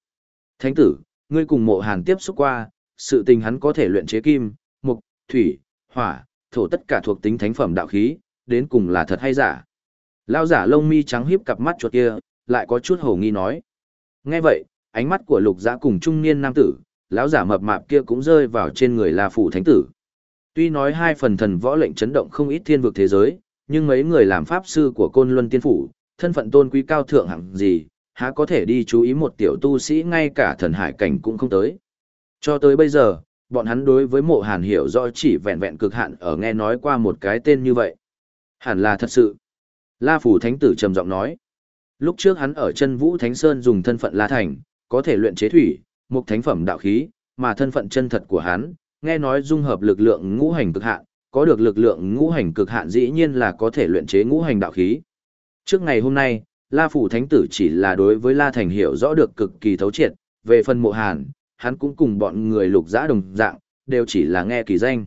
Thánh tử, ngươi cùng mộ hàn tiếp xúc qua, sự tình hắn có thể luyện chế kim, mục, thủy, hỏa, thổ tất cả thuộc tính thánh phẩm đạo khí, đến cùng là thật hay giả. Lao giả lông mi trắng híp cặp mắt chuột kia, lại có chút hổ nghi nói. Nghe vậy, ánh mắt của lục giã cùng trung niên nam tử, lão giả mập mạp kia cũng rơi vào trên người La Phủ Thánh Tử. Tuy nói hai phần thần võ lệnh chấn động không ít thiên vực thế giới, nhưng mấy người làm pháp sư của Côn Luân Tiên Phủ, thân phận tôn quý cao thượng hẳn gì, há có thể đi chú ý một tiểu tu sĩ ngay cả thần hải cảnh cũng không tới. Cho tới bây giờ, bọn hắn đối với mộ hàn hiểu rõ chỉ vẹn vẹn cực hạn ở nghe nói qua một cái tên như vậy. Hẳn là thật sự. La Phủ Thánh Tử trầm giọng nói. Lúc trước hắn ở chân Vũ Thánh Sơn dùng thân phận La Thành, có thể luyện chế thủy, một thánh phẩm đạo khí, mà thân phận chân thật của hắn, nghe nói dung hợp lực lượng ngũ hành cực hạn, có được lực lượng ngũ hành cực hạn dĩ nhiên là có thể luyện chế ngũ hành đạo khí. Trước ngày hôm nay, La Phủ Thánh Tử chỉ là đối với La Thành hiểu rõ được cực kỳ thấu triệt, về phần mộ hàn, hắn cũng cùng bọn người lục giã đồng dạng, đều chỉ là nghe kỳ danh.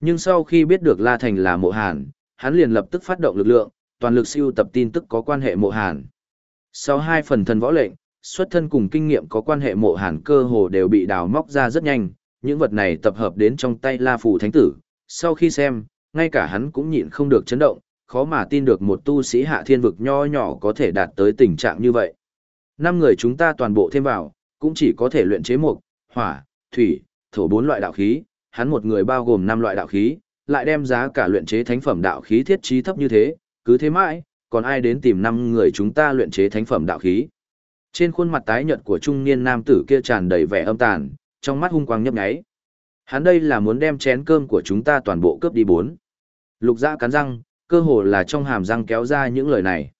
Nhưng sau khi biết được La Thành là mộ hàn, hắn liền lập tức phát động lực lượng, toàn lực siêu tập tin tức có quan hệ mộ hàn. Sau hai phần thần võ lệnh, xuất thân cùng kinh nghiệm có quan hệ mộ hàn cơ hồ đều bị đào móc ra rất nhanh, những vật này tập hợp đến trong tay La Phù Thánh Tử. Sau khi xem, ngay cả hắn cũng nhịn không được chấn động, khó mà tin được một tu sĩ hạ thiên vực nho nhỏ có thể đạt tới tình trạng như vậy. Năm người chúng ta toàn bộ thêm vào, cũng chỉ có thể luyện chế mộc, hỏa, thủy, thổ bốn loại đạo khí, hắn một người bao gồm năm loại đạo khí, lại đem giá cả luyện chế thánh phẩm đạo khí thiết trí thấp như thế, cứ thế mãi, còn ai đến tìm năm người chúng ta luyện chế thánh phẩm đạo khí. Trên khuôn mặt tái nhợt của trung niên nam tử kia tràn đầy vẻ âm tàn, trong mắt hung quang nhấp nháy. Hắn đây là muốn đem chén cơm của chúng ta toàn bộ cướp đi bốn. Lục Giã cắn răng, cơ hồ là trong hàm răng kéo ra những lời này.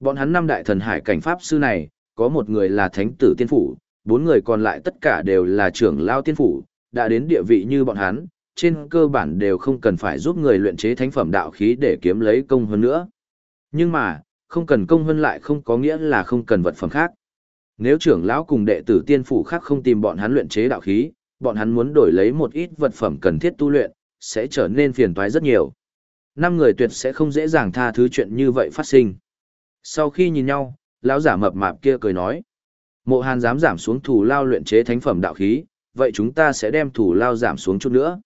Bọn hắn năm đại thần hải cảnh pháp sư này, có một người là thánh tử tiên phủ, bốn người còn lại tất cả đều là trưởng lao tiên phủ, đã đến địa vị như bọn hắn, trên cơ bản đều không cần phải giúp người luyện chế thánh phẩm đạo khí để kiếm lấy công hơn nữa. Nhưng mà, không cần công hơn lại không có nghĩa là không cần vật phẩm khác. Nếu trưởng lão cùng đệ tử tiên phủ khác không tìm bọn hắn luyện chế đạo khí, bọn hắn muốn đổi lấy một ít vật phẩm cần thiết tu luyện, sẽ trở nên phiền toái rất nhiều. Năm người tuyệt sẽ không dễ dàng tha thứ chuyện như vậy phát sinh. Sau khi nhìn nhau, lão giả mập mạp kia cười nói: "Mộ Hàn dám giảm xuống thủ lao luyện chế thánh phẩm đạo khí, vậy chúng ta sẽ đem thủ lao giảm xuống chút nữa."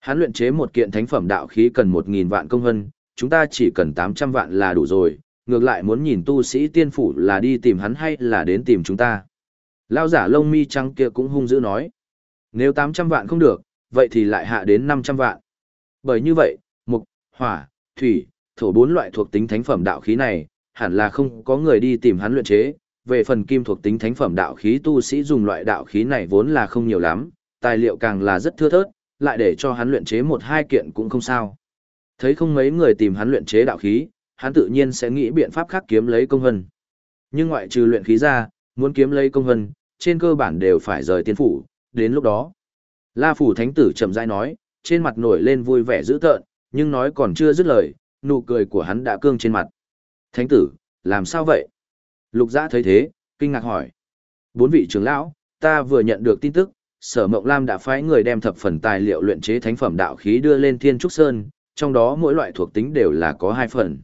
Hắn luyện chế một kiện thánh phẩm đạo khí cần 1000 vạn công hơn, chúng ta chỉ cần 800 vạn là đủ rồi, ngược lại muốn nhìn tu sĩ tiên phủ là đi tìm hắn hay là đến tìm chúng ta. Lao giả lông mi trắng kia cũng hung dữ nói. Nếu 800 vạn không được, vậy thì lại hạ đến 500 vạn. Bởi như vậy, mục, hỏa, thủy, thổ bốn loại thuộc tính thánh phẩm đạo khí này, hẳn là không có người đi tìm hắn luyện chế. Về phần kim thuộc tính thánh phẩm đạo khí tu sĩ dùng loại đạo khí này vốn là không nhiều lắm, tài liệu càng là rất thưa thớt, lại để cho hắn luyện chế một hai kiện cũng không sao. Thấy không mấy người tìm hắn luyện chế đạo khí, hắn tự nhiên sẽ nghĩ biện pháp khác kiếm lấy công hân. Nhưng ngoại trừ luyện khí ra, muốn kiếm lấy công hân, trên cơ bản đều phải rời tiên phủ, đến lúc đó. La phủ thánh tử chậm rãi nói, trên mặt nổi lên vui vẻ dữ tợn, nhưng nói còn chưa dứt lời, nụ cười của hắn đã cương trên mặt. Thánh tử, làm sao vậy? Lục giã thấy thế, kinh ngạc hỏi. Bốn vị trưởng lão, ta vừa nhận được tin tức, sở mộng lam đã phái người đem thập phần tài liệu luyện chế thánh phẩm đạo khí đưa lên thiên trúc sơn, trong đó mỗi loại thuộc tính đều là có hai phần.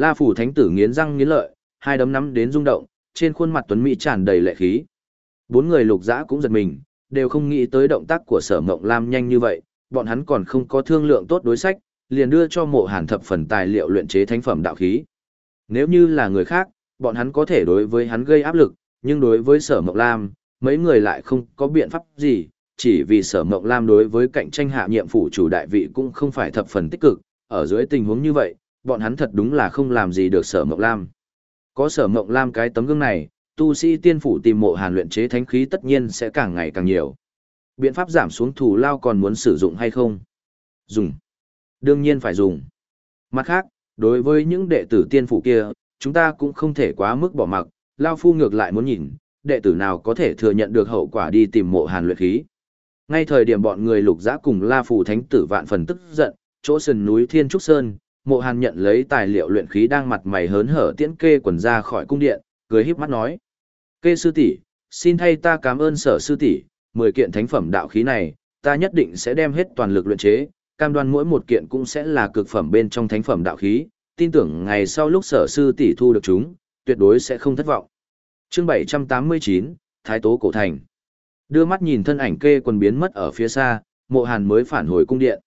La phủ thánh tử nghiến răng nghiến lợi, hai đấm nắm đến rung động, trên khuôn mặt tuấn mỹ tràn đầy lệ khí. Bốn người lục dã cũng giật mình, đều không nghĩ tới động tác của sở mộng lam nhanh như vậy, bọn hắn còn không có thương lượng tốt đối sách, liền đưa cho mộ hàn thập phần tài liệu luyện chế thánh phẩm đạo khí. Nếu như là người khác, bọn hắn có thể đối với hắn gây áp lực, nhưng đối với sở mộng lam, mấy người lại không có biện pháp gì, chỉ vì sở mộng lam đối với cạnh tranh hạ nhiệm phủ chủ đại vị cũng không phải thập phần tích cực, ở dưới tình huống như vậy, bọn hắn thật đúng là không làm gì được sở mộng lam. Có sở mộng lam cái tấm gương này, tu sĩ tiên phủ tìm mộ hàn luyện chế thánh khí tất nhiên sẽ càng ngày càng nhiều. Biện pháp giảm xuống thủ lao còn muốn sử dụng hay không? Dùng. Đương nhiên phải dùng. Mặt khác, đối với những đệ tử tiên phủ kia, chúng ta cũng không thể quá mức bỏ mặc, lao phu ngược lại muốn nhìn, đệ tử nào có thể thừa nhận được hậu quả đi tìm mộ hàn luyện khí. Ngay thời điểm bọn người lục giã cùng la phù thánh tử vạn phần tức giận, chỗ sườn núi Thiên Trúc Sơn, mộ hàn nhận lấy tài liệu luyện khí đang mặt mày hớn hở tiễn kê quần ra khỏi cung điện, cười híp mắt nói. Kê sư tỷ xin thay ta cảm ơn sở sư tỷ mười kiện thánh phẩm đạo khí này, ta nhất định sẽ đem hết toàn lực luyện chế, cam đoan mỗi một kiện cũng sẽ là cực phẩm bên trong thánh phẩm đạo khí, tin tưởng ngày sau lúc sở sư tỷ thu được chúng, tuyệt đối sẽ không thất vọng. Chương 789, Thái Tố Cổ Thành. Đưa mắt nhìn thân ảnh kê quần biến mất ở phía xa, mộ hàn mới phản hồi cung điện.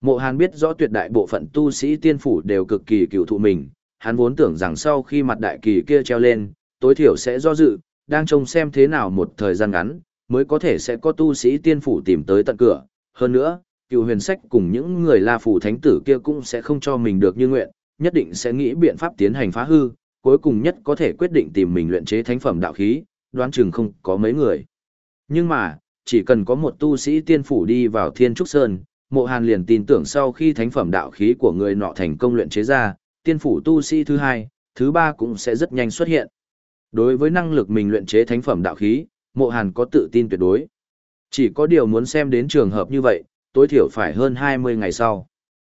Mộ hàn biết rõ tuyệt đại bộ phận tu sĩ tiên phủ đều cực kỳ cựu thụ mình, hắn vốn tưởng rằng sau khi mặt đại kỳ kia treo lên, tối thiểu sẽ do dự, đang trông xem thế nào một thời gian ngắn, mới có thể sẽ có tu sĩ tiên phủ tìm tới tận cửa. Hơn nữa, cựu huyền sách cùng những người la phủ thánh tử kia cũng sẽ không cho mình được như nguyện, nhất định sẽ nghĩ biện pháp tiến hành phá hư, cuối cùng nhất có thể quyết định tìm mình luyện chế thánh phẩm đạo khí, đoán chừng không có mấy người. Nhưng mà, chỉ cần có một tu sĩ tiên phủ đi vào Thiên Trúc Sơn, Mộ Hàn liền tin tưởng sau khi thánh phẩm đạo khí của người nọ thành công luyện chế ra, tiên phủ tu sĩ thứ hai, thứ ba cũng sẽ rất nhanh xuất hiện. Đối với năng lực mình luyện chế thánh phẩm đạo khí, Mộ Hàn có tự tin tuyệt đối. Chỉ có điều muốn xem đến trường hợp như vậy, tối thiểu phải hơn 20 ngày sau.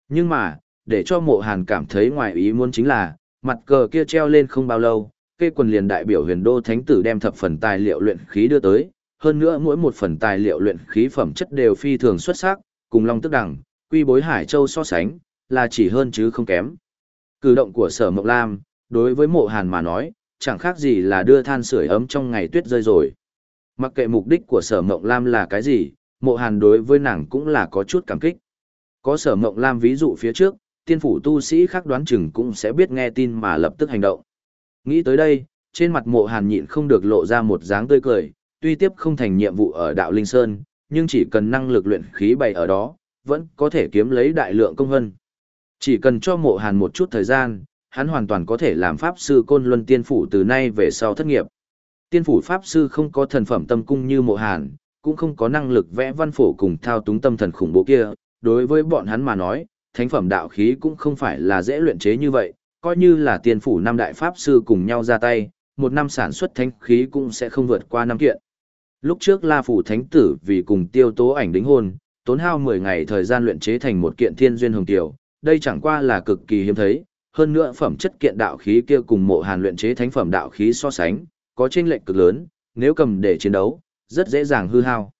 Nhưng mà, để cho Mộ Hàn cảm thấy ngoài ý muốn chính là, mặt cờ kia treo lên không bao lâu, cây quần liền đại biểu huyền đô thánh tử đem thập phần tài liệu luyện khí đưa tới, hơn nữa mỗi một phần tài liệu luyện khí phẩm chất đều phi thường xuất sắc, cùng Long Tức Đằng, Quy Bối Hải Châu so sánh, là chỉ hơn chứ không kém. Cử động của Sở Mộc Lam, đối với Mộ Hàn mà nói, chẳng khác gì là đưa than sưởi ấm trong ngày tuyết rơi rồi. Mặc kệ mục đích của Sở Mộc Lam là cái gì, Mộ Hàn đối với nàng cũng là có chút cảm kích. Có Sở Mộc Lam ví dụ phía trước, tiên phủ tu sĩ khác đoán chừng cũng sẽ biết nghe tin mà lập tức hành động. Nghĩ tới đây, trên mặt Mộ Hàn nhịn không được lộ ra một dáng tươi cười, tuy tiếp không thành nhiệm vụ ở đạo Linh Sơn, nhưng chỉ cần năng lực luyện khí bày ở đó, vẫn có thể kiếm lấy đại lượng công hân. Chỉ cần cho mộ hàn một chút thời gian, hắn hoàn toàn có thể làm pháp sư côn luân tiên phủ từ nay về sau thất nghiệp. Tiên phủ pháp sư không có thần phẩm tâm cung như mộ hàn, cũng không có năng lực vẽ văn phổ cùng thao túng tâm thần khủng bố kia, đối với bọn hắn mà nói, thánh phẩm đạo khí cũng không phải là dễ luyện chế như vậy, coi như là tiên phủ năm đại pháp sư cùng nhau ra tay, một năm sản xuất thánh khí cũng sẽ không vượt qua năm kiện. Lúc trước La Phủ Thánh Tử vì cùng tiêu tố ảnh đính hôn, tốn hao 10 ngày thời gian luyện chế thành một kiện thiên duyên hồng tiểu, đây chẳng qua là cực kỳ hiếm thấy, hơn nữa phẩm chất kiện đạo khí kia cùng mộ hàn luyện chế thánh phẩm đạo khí so sánh, có chênh lệch cực lớn, nếu cầm để chiến đấu, rất dễ dàng hư hao.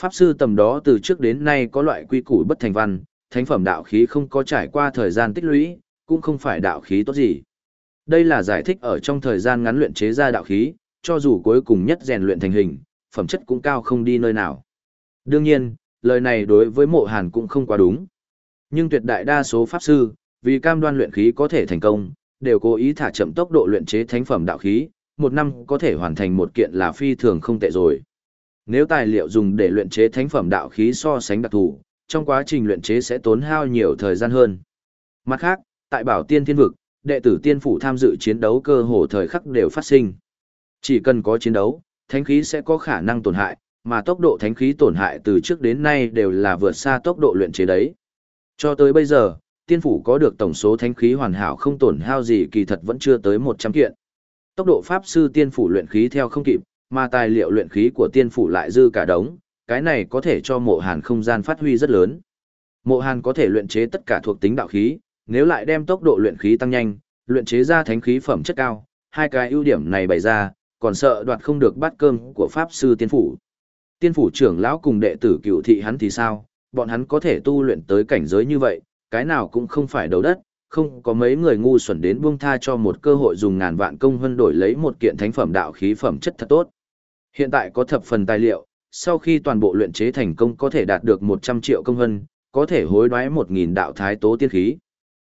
Pháp sư tầm đó từ trước đến nay có loại quy củ bất thành văn, thánh phẩm đạo khí không có trải qua thời gian tích lũy, cũng không phải đạo khí tốt gì. Đây là giải thích ở trong thời gian ngắn luyện chế ra đạo khí, cho dù cuối cùng nhất rèn luyện thành hình, phẩm chất cũng cao không đi nơi nào. Đương nhiên, lời này đối với mộ hàn cũng không quá đúng. Nhưng tuyệt đại đa số pháp sư, vì cam đoan luyện khí có thể thành công, đều cố ý thả chậm tốc độ luyện chế thánh phẩm đạo khí, một năm có thể hoàn thành một kiện là phi thường không tệ rồi. Nếu tài liệu dùng để luyện chế thánh phẩm đạo khí so sánh đặc thù, trong quá trình luyện chế sẽ tốn hao nhiều thời gian hơn. Mặt khác, tại Bảo Tiên Thiên Vực, đệ tử tiên phủ tham dự chiến đấu cơ hồ thời khắc đều phát sinh. Chỉ cần có chiến đấu, thánh khí sẽ có khả năng tổn hại, mà tốc độ thánh khí tổn hại từ trước đến nay đều là vượt xa tốc độ luyện chế đấy. Cho tới bây giờ, tiên phủ có được tổng số thánh khí hoàn hảo không tổn hao gì kỳ thật vẫn chưa tới 100 kiện. Tốc độ pháp sư tiên phủ luyện khí theo không kịp, mà tài liệu luyện khí của tiên phủ lại dư cả đống, cái này có thể cho mộ hàn không gian phát huy rất lớn. Mộ hàn có thể luyện chế tất cả thuộc tính đạo khí, nếu lại đem tốc độ luyện khí tăng nhanh, luyện chế ra thánh khí phẩm chất cao, hai cái ưu điểm này bày ra, còn sợ đoạt không được bát cơm của pháp sư tiên phủ. Tiên phủ trưởng lão cùng đệ tử cựu thị hắn thì sao, bọn hắn có thể tu luyện tới cảnh giới như vậy, cái nào cũng không phải đầu đất, không có mấy người ngu xuẩn đến buông tha cho một cơ hội dùng ngàn vạn công hơn đổi lấy một kiện thánh phẩm đạo khí phẩm chất thật tốt. Hiện tại có thập phần tài liệu, sau khi toàn bộ luyện chế thành công có thể đạt được 100 triệu công hân, có thể hối đoái 1.000 đạo thái tố tiên khí.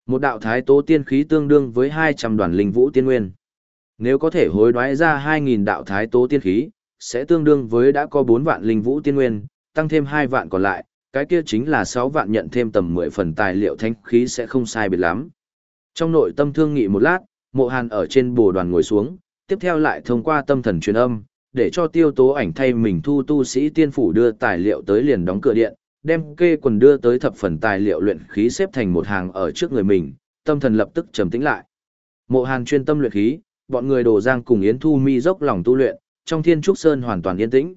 Một đạo thái tố tiên khí tương đương với 200 đoàn linh vũ tiên nguyên. Nếu có thể hối đoái ra 2.000 đạo thái tố tiên khí, sẽ tương đương với đã có 4 vạn linh vũ tiên nguyên, tăng thêm 2 vạn còn lại, cái kia chính là 6 vạn nhận thêm tầm 10 phần tài liệu thanh khí sẽ không sai biệt lắm. Trong nội tâm thương nghị một lát, mộ hàn ở trên bồ đoàn ngồi xuống, tiếp theo lại thông qua tâm thần truyền âm, để cho tiêu tố ảnh thay mình thu tu sĩ tiên phủ đưa tài liệu tới liền đóng cửa điện, đem kê quần đưa tới thập phần tài liệu luyện khí xếp thành một hàng ở trước người mình, tâm thần lập tức trầm tĩnh lại. Mộ hàn chuyên tâm luyện khí, bọn người đồ giang cùng Yến Thu Mi dốc lòng tu luyện, trong thiên trúc sơn hoàn toàn yên tĩnh.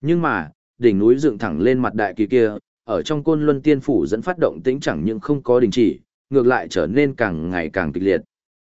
Nhưng mà, đỉnh núi dựng thẳng lên mặt đại kỳ kia, ở trong côn luân tiên phủ dẫn phát động tĩnh chẳng những không có đình chỉ, ngược lại trở nên càng ngày càng kịch liệt.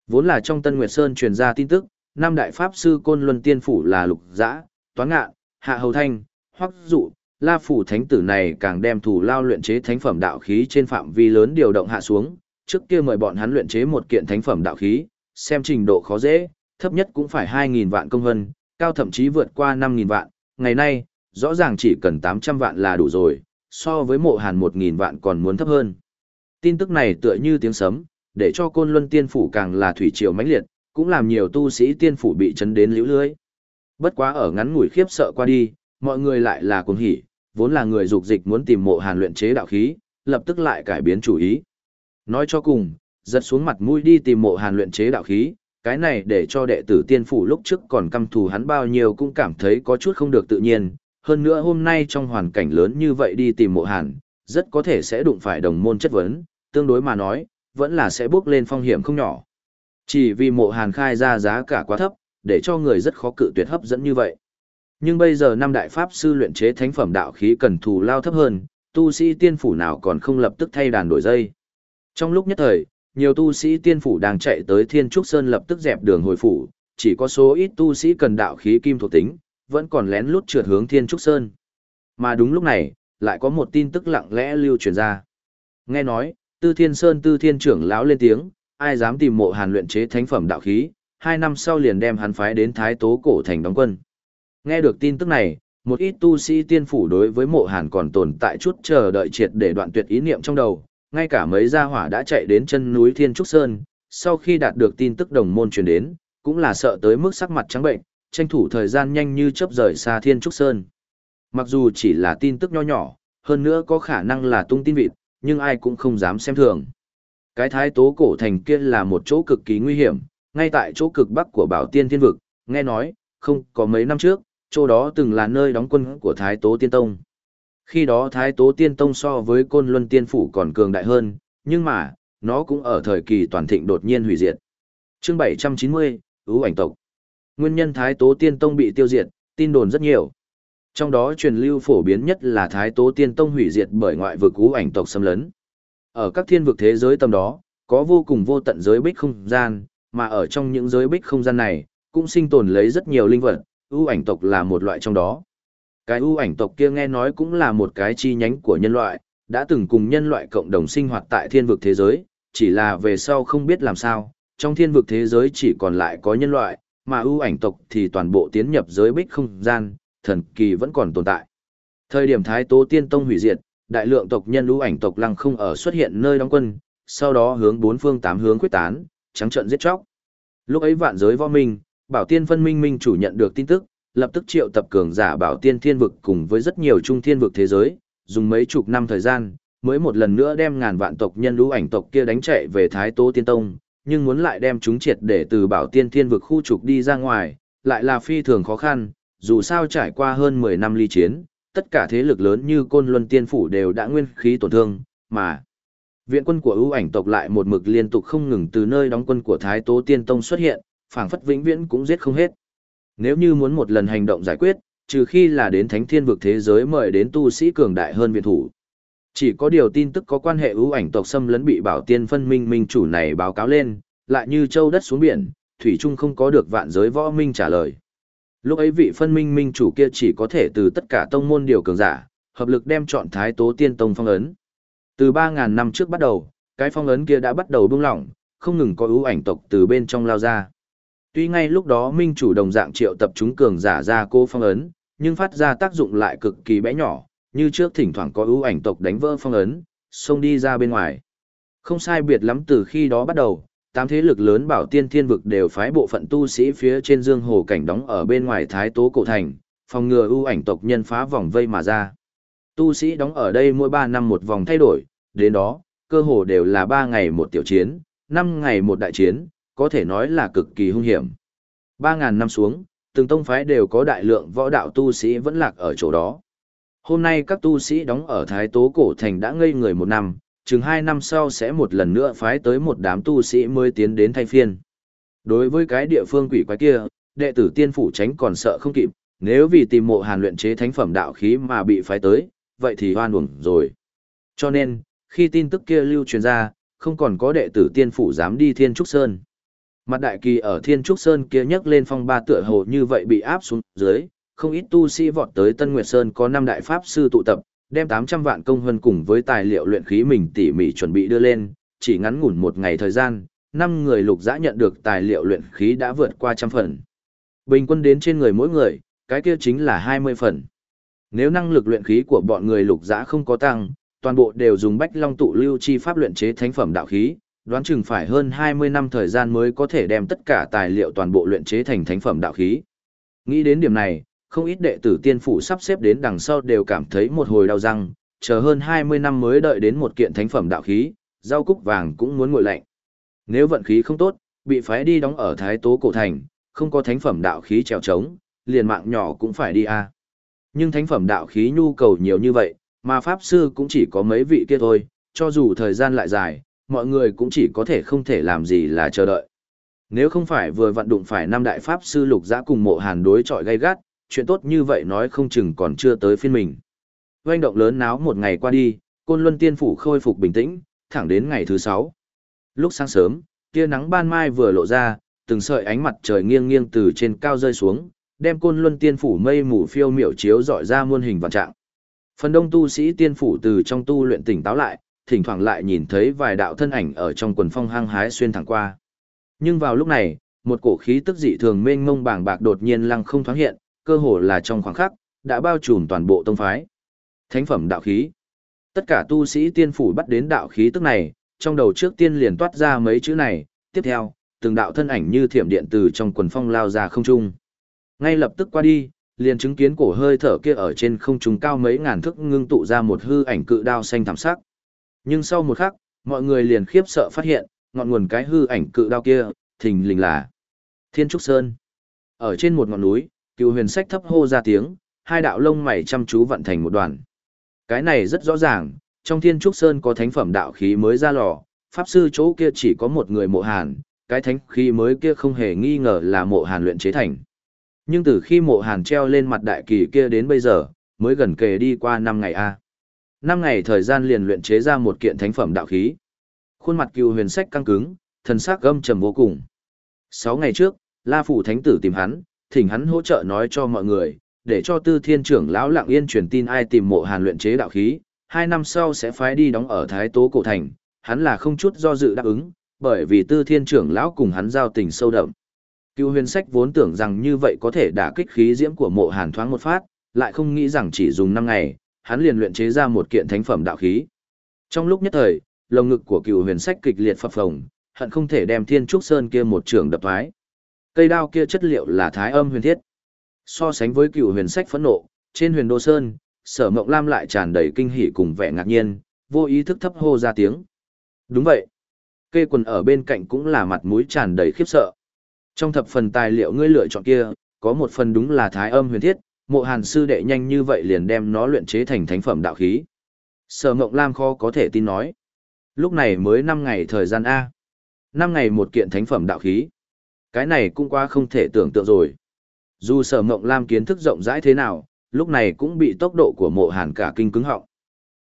Vốn là trong Tân Nguyệt Sơn truyền ra tin tức, năm đại pháp sư côn luân tiên phủ là lục dã, toán ngạn, hạ hầu thanh, hoắc dụ, la phủ thánh tử này càng đem thủ lao luyện chế thánh phẩm đạo khí trên phạm vi lớn điều động hạ xuống, trước kia mời bọn hắn luyện chế một kiện thánh phẩm đạo khí, xem trình độ khó dễ, thấp nhất cũng phải 2.000 vạn công hân, cao thậm chí vượt qua 5.000 vạn, ngày nay, rõ ràng chỉ cần 800 vạn là đủ rồi, so với mộ hàn 1.000 vạn còn muốn thấp hơn. Tin tức này tựa như tiếng sấm, để cho côn luân tiên phủ càng là thủy triều mãnh liệt, cũng làm nhiều tu sĩ tiên phủ bị chấn đến liễu lưới. Bất quá ở ngắn ngủi khiếp sợ qua đi, mọi người lại là cuồng hỉ, vốn là người dục dịch muốn tìm mộ hàn luyện chế đạo khí, lập tức lại cải biến chủ ý. Nói cho cùng, giật xuống mặt mũi đi tìm mộ hàn luyện chế đạo khí, cái này để cho đệ tử tiên phủ lúc trước còn căm thù hắn bao nhiêu cũng cảm thấy có chút không được tự nhiên. Hơn nữa hôm nay trong hoàn cảnh lớn như vậy đi tìm mộ hàn, rất có thể sẽ đụng phải đồng môn chất vấn, tương đối mà nói, vẫn là sẽ bước lên phong hiểm không nhỏ. Chỉ vì mộ hàn khai ra giá cả quá thấp, để cho người rất khó cự tuyệt hấp dẫn như vậy. Nhưng bây giờ năm đại pháp sư luyện chế thánh phẩm đạo khí cần thù lao thấp hơn, tu sĩ tiên phủ nào còn không lập tức thay đàn đổi dây. Trong lúc nhất thời, nhiều tu sĩ tiên phủ đang chạy tới Thiên Trúc Sơn lập tức dẹp đường hồi phủ, chỉ có số ít tu sĩ cần đạo khí kim thuộc tính, vẫn còn lén lút trượt hướng Thiên Trúc Sơn. Mà đúng lúc này, lại có một tin tức lặng lẽ lưu truyền ra. Nghe nói, Tư Thiên Sơn Tư Thiên trưởng lão lên tiếng, ai dám tìm mộ hàn luyện chế thánh phẩm đạo khí, hai năm sau liền đem hắn phái đến Thái Tố Cổ Thành đóng quân. Nghe được tin tức này, một ít tu sĩ tiên phủ đối với mộ hàn còn tồn tại chút chờ đợi triệt để đoạn tuyệt ý niệm trong đầu, ngay cả mấy gia hỏa đã chạy đến chân núi Thiên Trúc Sơn, sau khi đạt được tin tức đồng môn truyền đến, cũng là sợ tới mức sắc mặt trắng bệnh, tranh thủ thời gian nhanh như chớp rời xa Thiên Trúc Sơn. Mặc dù chỉ là tin tức nho nhỏ, hơn nữa có khả năng là tung tin vịt, nhưng ai cũng không dám xem thường. Cái thái tố cổ thành kia là một chỗ cực kỳ nguy hiểm, ngay tại chỗ cực bắc của Bảo Tiên Thiên Vực, nghe nói, không có mấy năm trước, chỗ đó từng là nơi đóng quân của Thái Tố Tiên Tông. Khi đó Thái Tố Tiên Tông so với Côn Luân Tiên Phủ còn cường đại hơn, nhưng mà, nó cũng ở thời kỳ toàn thịnh đột nhiên hủy diệt. chương 790, ưu ảnh tộc. Nguyên nhân Thái Tố Tiên Tông bị tiêu diệt, tin đồn rất nhiều. Trong đó truyền lưu phổ biến nhất là Thái Tố Tiên Tông hủy diệt bởi ngoại vực ưu ảnh tộc xâm lấn. Ở các thiên vực thế giới tầm đó, có vô cùng vô tận giới bích không gian, mà ở trong những giới bích không gian này, cũng sinh tồn lấy rất nhiều linh vật, ưu ảnh tộc là một loại trong đó. Cái ưu ảnh tộc kia nghe nói cũng là một cái chi nhánh của nhân loại, đã từng cùng nhân loại cộng đồng sinh hoạt tại thiên vực thế giới, chỉ là về sau không biết làm sao, trong thiên vực thế giới chỉ còn lại có nhân loại, mà ưu ảnh tộc thì toàn bộ tiến nhập giới bích không gian, thần kỳ vẫn còn tồn tại. Thời điểm Thái Tố Tiên Tông hủy diệt, đại lượng tộc nhân ưu ảnh tộc lăng không ở xuất hiện nơi đóng quân, sau đó hướng bốn phương tám hướng quyết tán, trắng trận giết chóc. Lúc ấy vạn giới võ minh, Bảo Tiên phân minh minh chủ nhận được tin tức, lập tức triệu tập cường giả Bảo Tiên thiên vực cùng với rất nhiều trung thiên vực thế giới, dùng mấy chục năm thời gian, mới một lần nữa đem ngàn vạn tộc nhân lũ ảnh tộc kia đánh chạy về Thái Tố Tiên Tông, nhưng muốn lại đem chúng triệt để từ Bảo Tiên thiên vực khu trục đi ra ngoài, lại là phi thường khó khăn, dù sao trải qua hơn 10 năm ly chiến, tất cả thế lực lớn như Côn Luân Tiên Phủ đều đã nguyên khí tổn thương, mà viện quân của ưu ảnh tộc lại một mực liên tục không ngừng từ nơi đóng quân của Thái Tố Tiên Tông xuất hiện, phảng phất vĩnh viễn cũng giết không hết. Nếu như muốn một lần hành động giải quyết, trừ khi là đến thánh thiên vực thế giới mời đến tu sĩ cường đại hơn viện thủ. Chỉ có điều tin tức có quan hệ ưu ảnh tộc xâm lấn bị bảo tiên phân minh minh chủ này báo cáo lên, lại như châu đất xuống biển, thủy trung không có được vạn giới võ minh trả lời. Lúc ấy vị phân minh minh chủ kia chỉ có thể từ tất cả tông môn điều cường giả, hợp lực đem chọn thái tố tiên tông phong ấn. Từ 3.000 năm trước bắt đầu, cái phong ấn kia đã bắt đầu buông lỏng, không ngừng có ưu ảnh tộc từ bên trong lao ra. Tuy ngay lúc đó minh chủ đồng dạng triệu tập chúng cường giả ra cô phong ấn, nhưng phát ra tác dụng lại cực kỳ bé nhỏ, như trước thỉnh thoảng có ưu ảnh tộc đánh vỡ phong ấn, xông đi ra bên ngoài. Không sai biệt lắm từ khi đó bắt đầu, tám thế lực lớn bảo tiên thiên vực đều phái bộ phận tu sĩ phía trên dương hồ cảnh đóng ở bên ngoài thái tố cổ thành, phòng ngừa ưu ảnh tộc nhân phá vòng vây mà ra. Tu sĩ đóng ở đây mỗi 3 năm một vòng thay đổi, đến đó, cơ hồ đều là 3 ngày một tiểu chiến, 5 ngày một đại chiến, có thể nói là cực kỳ hung hiểm. 3.000 năm xuống, từng tông phái đều có đại lượng võ đạo tu sĩ vẫn lạc ở chỗ đó. Hôm nay các tu sĩ đóng ở Thái Tố Cổ Thành đã ngây người một năm, chừng hai năm sau sẽ một lần nữa phái tới một đám tu sĩ mới tiến đến thay phiên. Đối với cái địa phương quỷ quái kia, đệ tử tiên phủ tránh còn sợ không kịp, nếu vì tìm mộ hàn luyện chế thánh phẩm đạo khí mà bị phái tới, vậy thì hoan uổng rồi. Cho nên, khi tin tức kia lưu truyền ra, không còn có đệ tử tiên phủ dám đi Thiên Trúc Sơn. Mặt đại kỳ ở Thiên Trúc Sơn kia nhấc lên phong ba tựa hồ như vậy bị áp xuống dưới, không ít tu sĩ vọt tới Tân Nguyệt Sơn có năm đại pháp sư tụ tập, đem 800 vạn công hơn cùng với tài liệu luyện khí mình tỉ mỉ chuẩn bị đưa lên, chỉ ngắn ngủn một ngày thời gian, năm người lục giã nhận được tài liệu luyện khí đã vượt qua trăm phần. Bình quân đến trên người mỗi người, cái kia chính là 20 phần. Nếu năng lực luyện khí của bọn người lục giã không có tăng, toàn bộ đều dùng bách long tụ lưu chi pháp luyện chế thánh phẩm đạo khí, đoán chừng phải hơn 20 năm thời gian mới có thể đem tất cả tài liệu toàn bộ luyện chế thành thánh phẩm đạo khí. Nghĩ đến điểm này, không ít đệ tử tiên phủ sắp xếp đến đằng sau đều cảm thấy một hồi đau răng, chờ hơn 20 năm mới đợi đến một kiện thánh phẩm đạo khí, rau cúc vàng cũng muốn nguội lạnh. Nếu vận khí không tốt, bị phái đi đóng ở Thái Tố Cổ Thành, không có thánh phẩm đạo khí trèo trống, liền mạng nhỏ cũng phải đi a. Nhưng thánh phẩm đạo khí nhu cầu nhiều như vậy, mà Pháp Sư cũng chỉ có mấy vị kia thôi, cho dù thời gian lại dài, mọi người cũng chỉ có thể không thể làm gì là chờ đợi. Nếu không phải vừa vận đụng phải năm đại Pháp Sư lục giã cùng mộ hàn đối chọi gay gắt, chuyện tốt như vậy nói không chừng còn chưa tới phiên mình. Doanh động lớn náo một ngày qua đi, Côn Luân Tiên Phủ khôi phục bình tĩnh, thẳng đến ngày thứ sáu. Lúc sáng sớm, tia nắng ban mai vừa lộ ra, từng sợi ánh mặt trời nghiêng nghiêng từ trên cao rơi xuống, đem Côn Luân Tiên Phủ mây mù phiêu miểu chiếu dọi ra muôn hình vạn trạng. Phần đông tu sĩ tiên phủ từ trong tu luyện tỉnh táo lại, thỉnh thoảng lại nhìn thấy vài đạo thân ảnh ở trong quần phong hang hái xuyên thẳng qua. Nhưng vào lúc này, một cổ khí tức dị thường mênh mông bàng bạc đột nhiên lăng không thoáng hiện, cơ hồ là trong khoảng khắc, đã bao trùm toàn bộ tông phái. Thánh phẩm đạo khí. Tất cả tu sĩ tiên phủ bắt đến đạo khí tức này, trong đầu trước tiên liền toát ra mấy chữ này, tiếp theo, từng đạo thân ảnh như thiểm điện từ trong quần phong lao ra không trung. Ngay lập tức qua đi, liền chứng kiến cổ hơi thở kia ở trên không trung cao mấy ngàn thước ngưng tụ ra một hư ảnh cự đao xanh thảm sắc. Nhưng sau một khắc, mọi người liền khiếp sợ phát hiện, ngọn nguồn cái hư ảnh cự đao kia, thình lình là Thiên Trúc Sơn. Ở trên một ngọn núi, cựu huyền sách thấp hô ra tiếng, hai đạo lông mày chăm chú vận thành một đoàn. Cái này rất rõ ràng, trong Thiên Trúc Sơn có thánh phẩm đạo khí mới ra lò, pháp sư chỗ kia chỉ có một người mộ hàn, cái thánh khí mới kia không hề nghi ngờ là mộ hàn luyện chế thành. Nhưng từ khi mộ hàn treo lên mặt đại kỳ kia đến bây giờ, mới gần kề đi qua năm ngày a. Năm ngày thời gian liền luyện chế ra một kiện thánh phẩm đạo khí. Khuôn mặt cựu huyền sách căng cứng, thần sắc gâm trầm vô cùng. Sáu ngày trước, La phủ thánh tử tìm hắn, thỉnh hắn hỗ trợ nói cho mọi người, để cho Tư Thiên trưởng lão Lặng Yên truyền tin ai tìm mộ Hàn luyện chế đạo khí, hai năm sau sẽ phái đi đóng ở Thái Tố cổ thành, hắn là không chút do dự đáp ứng, bởi vì Tư Thiên trưởng lão cùng hắn giao tình sâu đậm. Cựu huyền sách vốn tưởng rằng như vậy có thể đả kích khí diễm của mộ hàn thoáng một phát, lại không nghĩ rằng chỉ dùng năm ngày, hắn liền luyện chế ra một kiện thánh phẩm đạo khí. Trong lúc nhất thời, lồng ngực của cựu huyền sách kịch liệt phập phồng, hận không thể đem thiên trúc sơn kia một trường đập thoái. Cây đao kia chất liệu là thái âm huyền thiết. So sánh với cựu huyền sách phẫn nộ, trên huyền đô sơn, sở mộng lam lại tràn đầy kinh hỉ cùng vẻ ngạc nhiên, vô ý thức thấp hô ra tiếng. Đúng vậy. Kê quần ở bên cạnh cũng là mặt mũi tràn đầy khiếp sợ. Trong thập phần tài liệu ngươi lựa chọn kia, có một phần đúng là thái âm huyền thiết, mộ hàn sư đệ nhanh như vậy liền đem nó luyện chế thành thánh phẩm đạo khí. Sở Mộng Lam khó có thể tin nói. Lúc này mới 5 ngày thời gian A. 5 ngày một kiện thánh phẩm đạo khí. Cái này cũng quá không thể tưởng tượng rồi. Dù sở Mộng Lam kiến thức rộng rãi thế nào, lúc này cũng bị tốc độ của mộ hàn cả kinh cứng họng.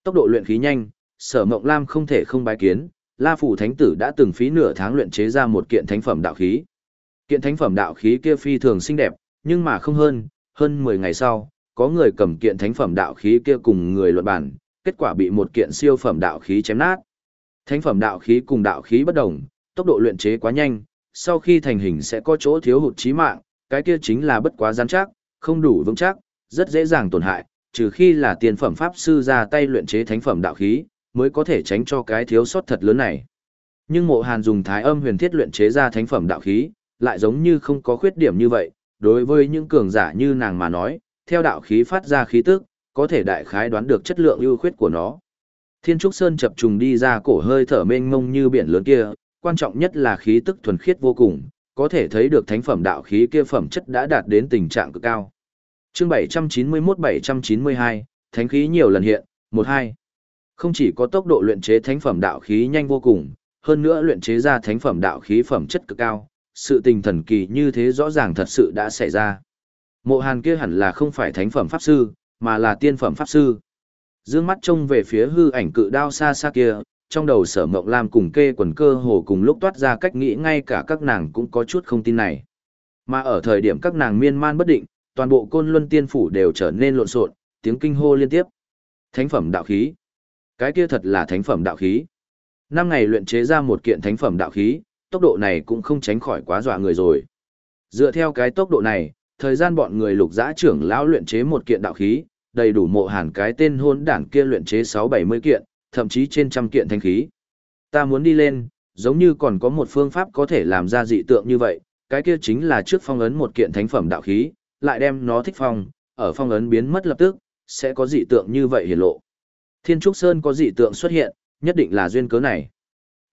Tốc độ luyện khí nhanh, sở Mộng Lam không thể không bái kiến, La Phủ Thánh Tử đã từng phí nửa tháng luyện chế ra một kiện thánh phẩm đạo khí. Kiện thánh phẩm đạo khí kia phi thường xinh đẹp, nhưng mà không hơn, hơn 10 ngày sau, có người cầm kiện thánh phẩm đạo khí kia cùng người luận bản, kết quả bị một kiện siêu phẩm đạo khí chém nát. Thánh phẩm đạo khí cùng đạo khí bất đồng, tốc độ luyện chế quá nhanh, sau khi thành hình sẽ có chỗ thiếu hụt chí mạng, cái kia chính là bất quá rắn chắc, không đủ vững chắc, rất dễ dàng tổn hại, trừ khi là tiền phẩm pháp sư ra tay luyện chế thánh phẩm đạo khí, mới có thể tránh cho cái thiếu sót thật lớn này. Nhưng Mộ Hàn dùng Thái Âm Huyền Thiết luyện chế ra thánh phẩm đạo khí, lại giống như không có khuyết điểm như vậy, đối với những cường giả như nàng mà nói, theo đạo khí phát ra khí tức, có thể đại khái đoán được chất lượng ưu khuyết của nó. Thiên Trúc Sơn chập trùng đi ra cổ hơi thở mênh mông như biển lớn kia, quan trọng nhất là khí tức thuần khiết vô cùng, có thể thấy được thánh phẩm đạo khí kia phẩm chất đã đạt đến tình trạng cực cao. Chương 791-792, thánh khí nhiều lần hiện, 1-2. Không chỉ có tốc độ luyện chế thánh phẩm đạo khí nhanh vô cùng, hơn nữa luyện chế ra thánh phẩm đạo khí phẩm chất cực cao, sự tình thần kỳ như thế rõ ràng thật sự đã xảy ra. Mộ hàn kia hẳn là không phải thánh phẩm pháp sư, mà là tiên phẩm pháp sư. Dương mắt trông về phía hư ảnh cự đao xa xa kia, trong đầu sở mộng lam cùng kê quần cơ hồ cùng lúc toát ra cách nghĩ ngay cả các nàng cũng có chút không tin này. Mà ở thời điểm các nàng miên man bất định, toàn bộ côn luân tiên phủ đều trở nên lộn xộn, tiếng kinh hô liên tiếp. Thánh phẩm đạo khí. Cái kia thật là thánh phẩm đạo khí. Năm ngày luyện chế ra một kiện thánh phẩm đạo khí, tốc độ này cũng không tránh khỏi quá dọa người rồi. Dựa theo cái tốc độ này, thời gian bọn người lục giã trưởng lão luyện chế một kiện đạo khí, đầy đủ mộ hàn cái tên hôn đảng kia luyện chế 6-70 kiện, thậm chí trên trăm kiện thanh khí. Ta muốn đi lên, giống như còn có một phương pháp có thể làm ra dị tượng như vậy, cái kia chính là trước phong ấn một kiện thánh phẩm đạo khí, lại đem nó thích phong, ở phong ấn biến mất lập tức, sẽ có dị tượng như vậy hiển lộ. Thiên Trúc Sơn có dị tượng xuất hiện, nhất định là duyên cớ này.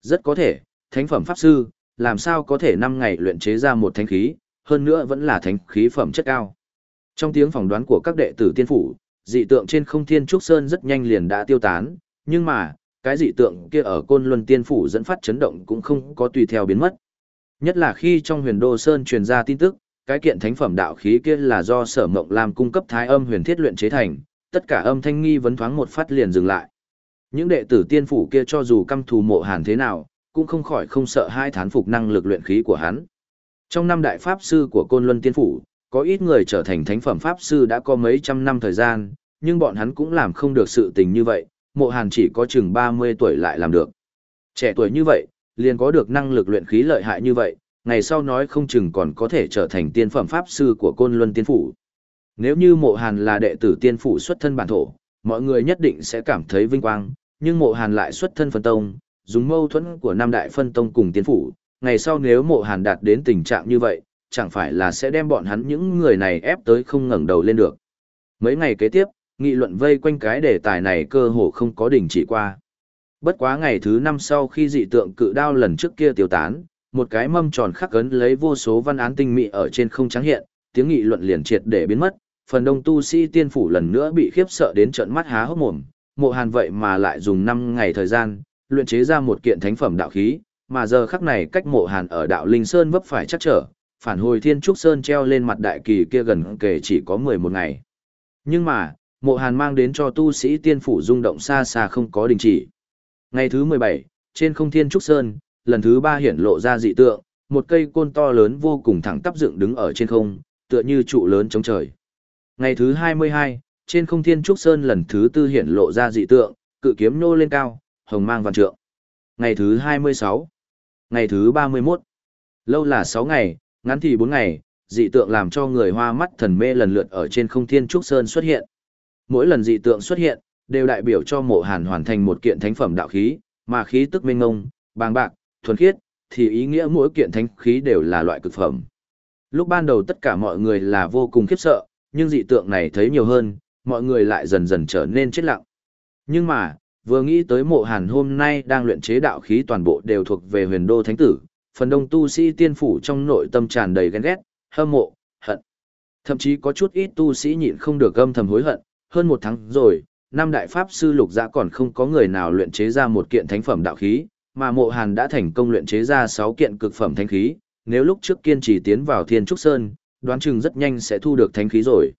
Rất có thể, thánh phẩm pháp sư, làm sao có thể 5 ngày luyện chế ra một thánh khí, hơn nữa vẫn là thánh khí phẩm chất cao. Trong tiếng phỏng đoán của các đệ tử tiên phủ, dị tượng trên không thiên trúc sơn rất nhanh liền đã tiêu tán, nhưng mà, cái dị tượng kia ở côn luân tiên phủ dẫn phát chấn động cũng không có tùy theo biến mất. Nhất là khi trong huyền đô sơn truyền ra tin tức, cái kiện thánh phẩm đạo khí kia là do sở mộng làm cung cấp thái âm huyền thiết luyện chế thành, tất cả âm thanh nghi vấn thoáng một phát liền dừng lại. Những đệ tử tiên phủ kia cho dù căm thù mộ hàn thế nào, cũng không khỏi không sợ hai thán phục năng lực luyện khí của hắn. Trong năm đại pháp sư của Côn Luân Tiên Phủ, có ít người trở thành thánh phẩm pháp sư đã có mấy trăm năm thời gian, nhưng bọn hắn cũng làm không được sự tình như vậy, mộ hàn chỉ có chừng 30 tuổi lại làm được. Trẻ tuổi như vậy, liền có được năng lực luyện khí lợi hại như vậy, ngày sau nói không chừng còn có thể trở thành tiên phẩm pháp sư của Côn Luân Tiên Phủ. Nếu như mộ hàn là đệ tử tiên phủ xuất thân bản thổ, mọi người nhất định sẽ cảm thấy vinh quang, nhưng mộ hàn lại xuất thân phân tông, dùng mâu thuẫn của Nam đại phân tông cùng tiên phủ, ngày sau nếu mộ hàn đạt đến tình trạng như vậy, chẳng phải là sẽ đem bọn hắn những người này ép tới không ngẩng đầu lên được. Mấy ngày kế tiếp, nghị luận vây quanh cái đề tài này cơ hồ không có đỉnh chỉ qua. Bất quá ngày thứ năm sau khi dị tượng cự đao lần trước kia tiêu tán, một cái mâm tròn khắc ấn lấy vô số văn án tinh mị ở trên không trắng hiện, tiếng nghị luận liền triệt để biến mất, phần đông tu sĩ tiên phủ lần nữa bị khiếp sợ đến trận mắt há hốc mồm, mộ hàn vậy mà lại dùng 5 ngày thời gian, luyện chế ra một kiện thánh phẩm đạo khí, mà giờ khắc này cách mộ hàn ở đạo Linh Sơn vấp phải chắc trở, phản hồi thiên trúc sơn treo lên mặt đại kỳ kia gần kể chỉ có 11 ngày. Nhưng mà, mộ hàn mang đến cho tu sĩ tiên phủ rung động xa xa không có đình chỉ. Ngày thứ 17, trên không thiên trúc sơn, lần thứ ba hiển lộ ra dị tượng, một cây côn to lớn vô cùng thẳng tắp dựng đứng ở trên không, tựa như trụ lớn chống trời. Ngày thứ 22, trên không thiên trúc sơn lần thứ tư hiển lộ ra dị tượng, cự kiếm nô lên cao, hồng mang văn trượng. Ngày thứ 26, ngày thứ 31, lâu là 6 ngày, ngắn thì 4 ngày, dị tượng làm cho người hoa mắt thần mê lần lượt ở trên không thiên trúc sơn xuất hiện. Mỗi lần dị tượng xuất hiện, đều đại biểu cho mộ hàn hoàn thành một kiện thánh phẩm đạo khí, mà khí tức minh ngông, bàng bạc, thuần khiết, thì ý nghĩa mỗi kiện thánh khí đều là loại cực phẩm. Lúc ban đầu tất cả mọi người là vô cùng khiếp sợ, nhưng dị tượng này thấy nhiều hơn, mọi người lại dần dần trở nên chết lặng. Nhưng mà, vừa nghĩ tới mộ hàn hôm nay đang luyện chế đạo khí toàn bộ đều thuộc về huyền đô thánh tử, phần đông tu sĩ tiên phủ trong nội tâm tràn đầy ghen ghét, hâm mộ, hận. Thậm chí có chút ít tu sĩ nhịn không được âm thầm hối hận, hơn một tháng rồi, năm đại pháp sư lục giã còn không có người nào luyện chế ra một kiện thánh phẩm đạo khí, mà mộ hàn đã thành công luyện chế ra 6 kiện cực phẩm thánh khí, nếu lúc trước kiên trì tiến vào thiên trúc sơn, đoán chừng rất nhanh sẽ thu được thánh khí rồi.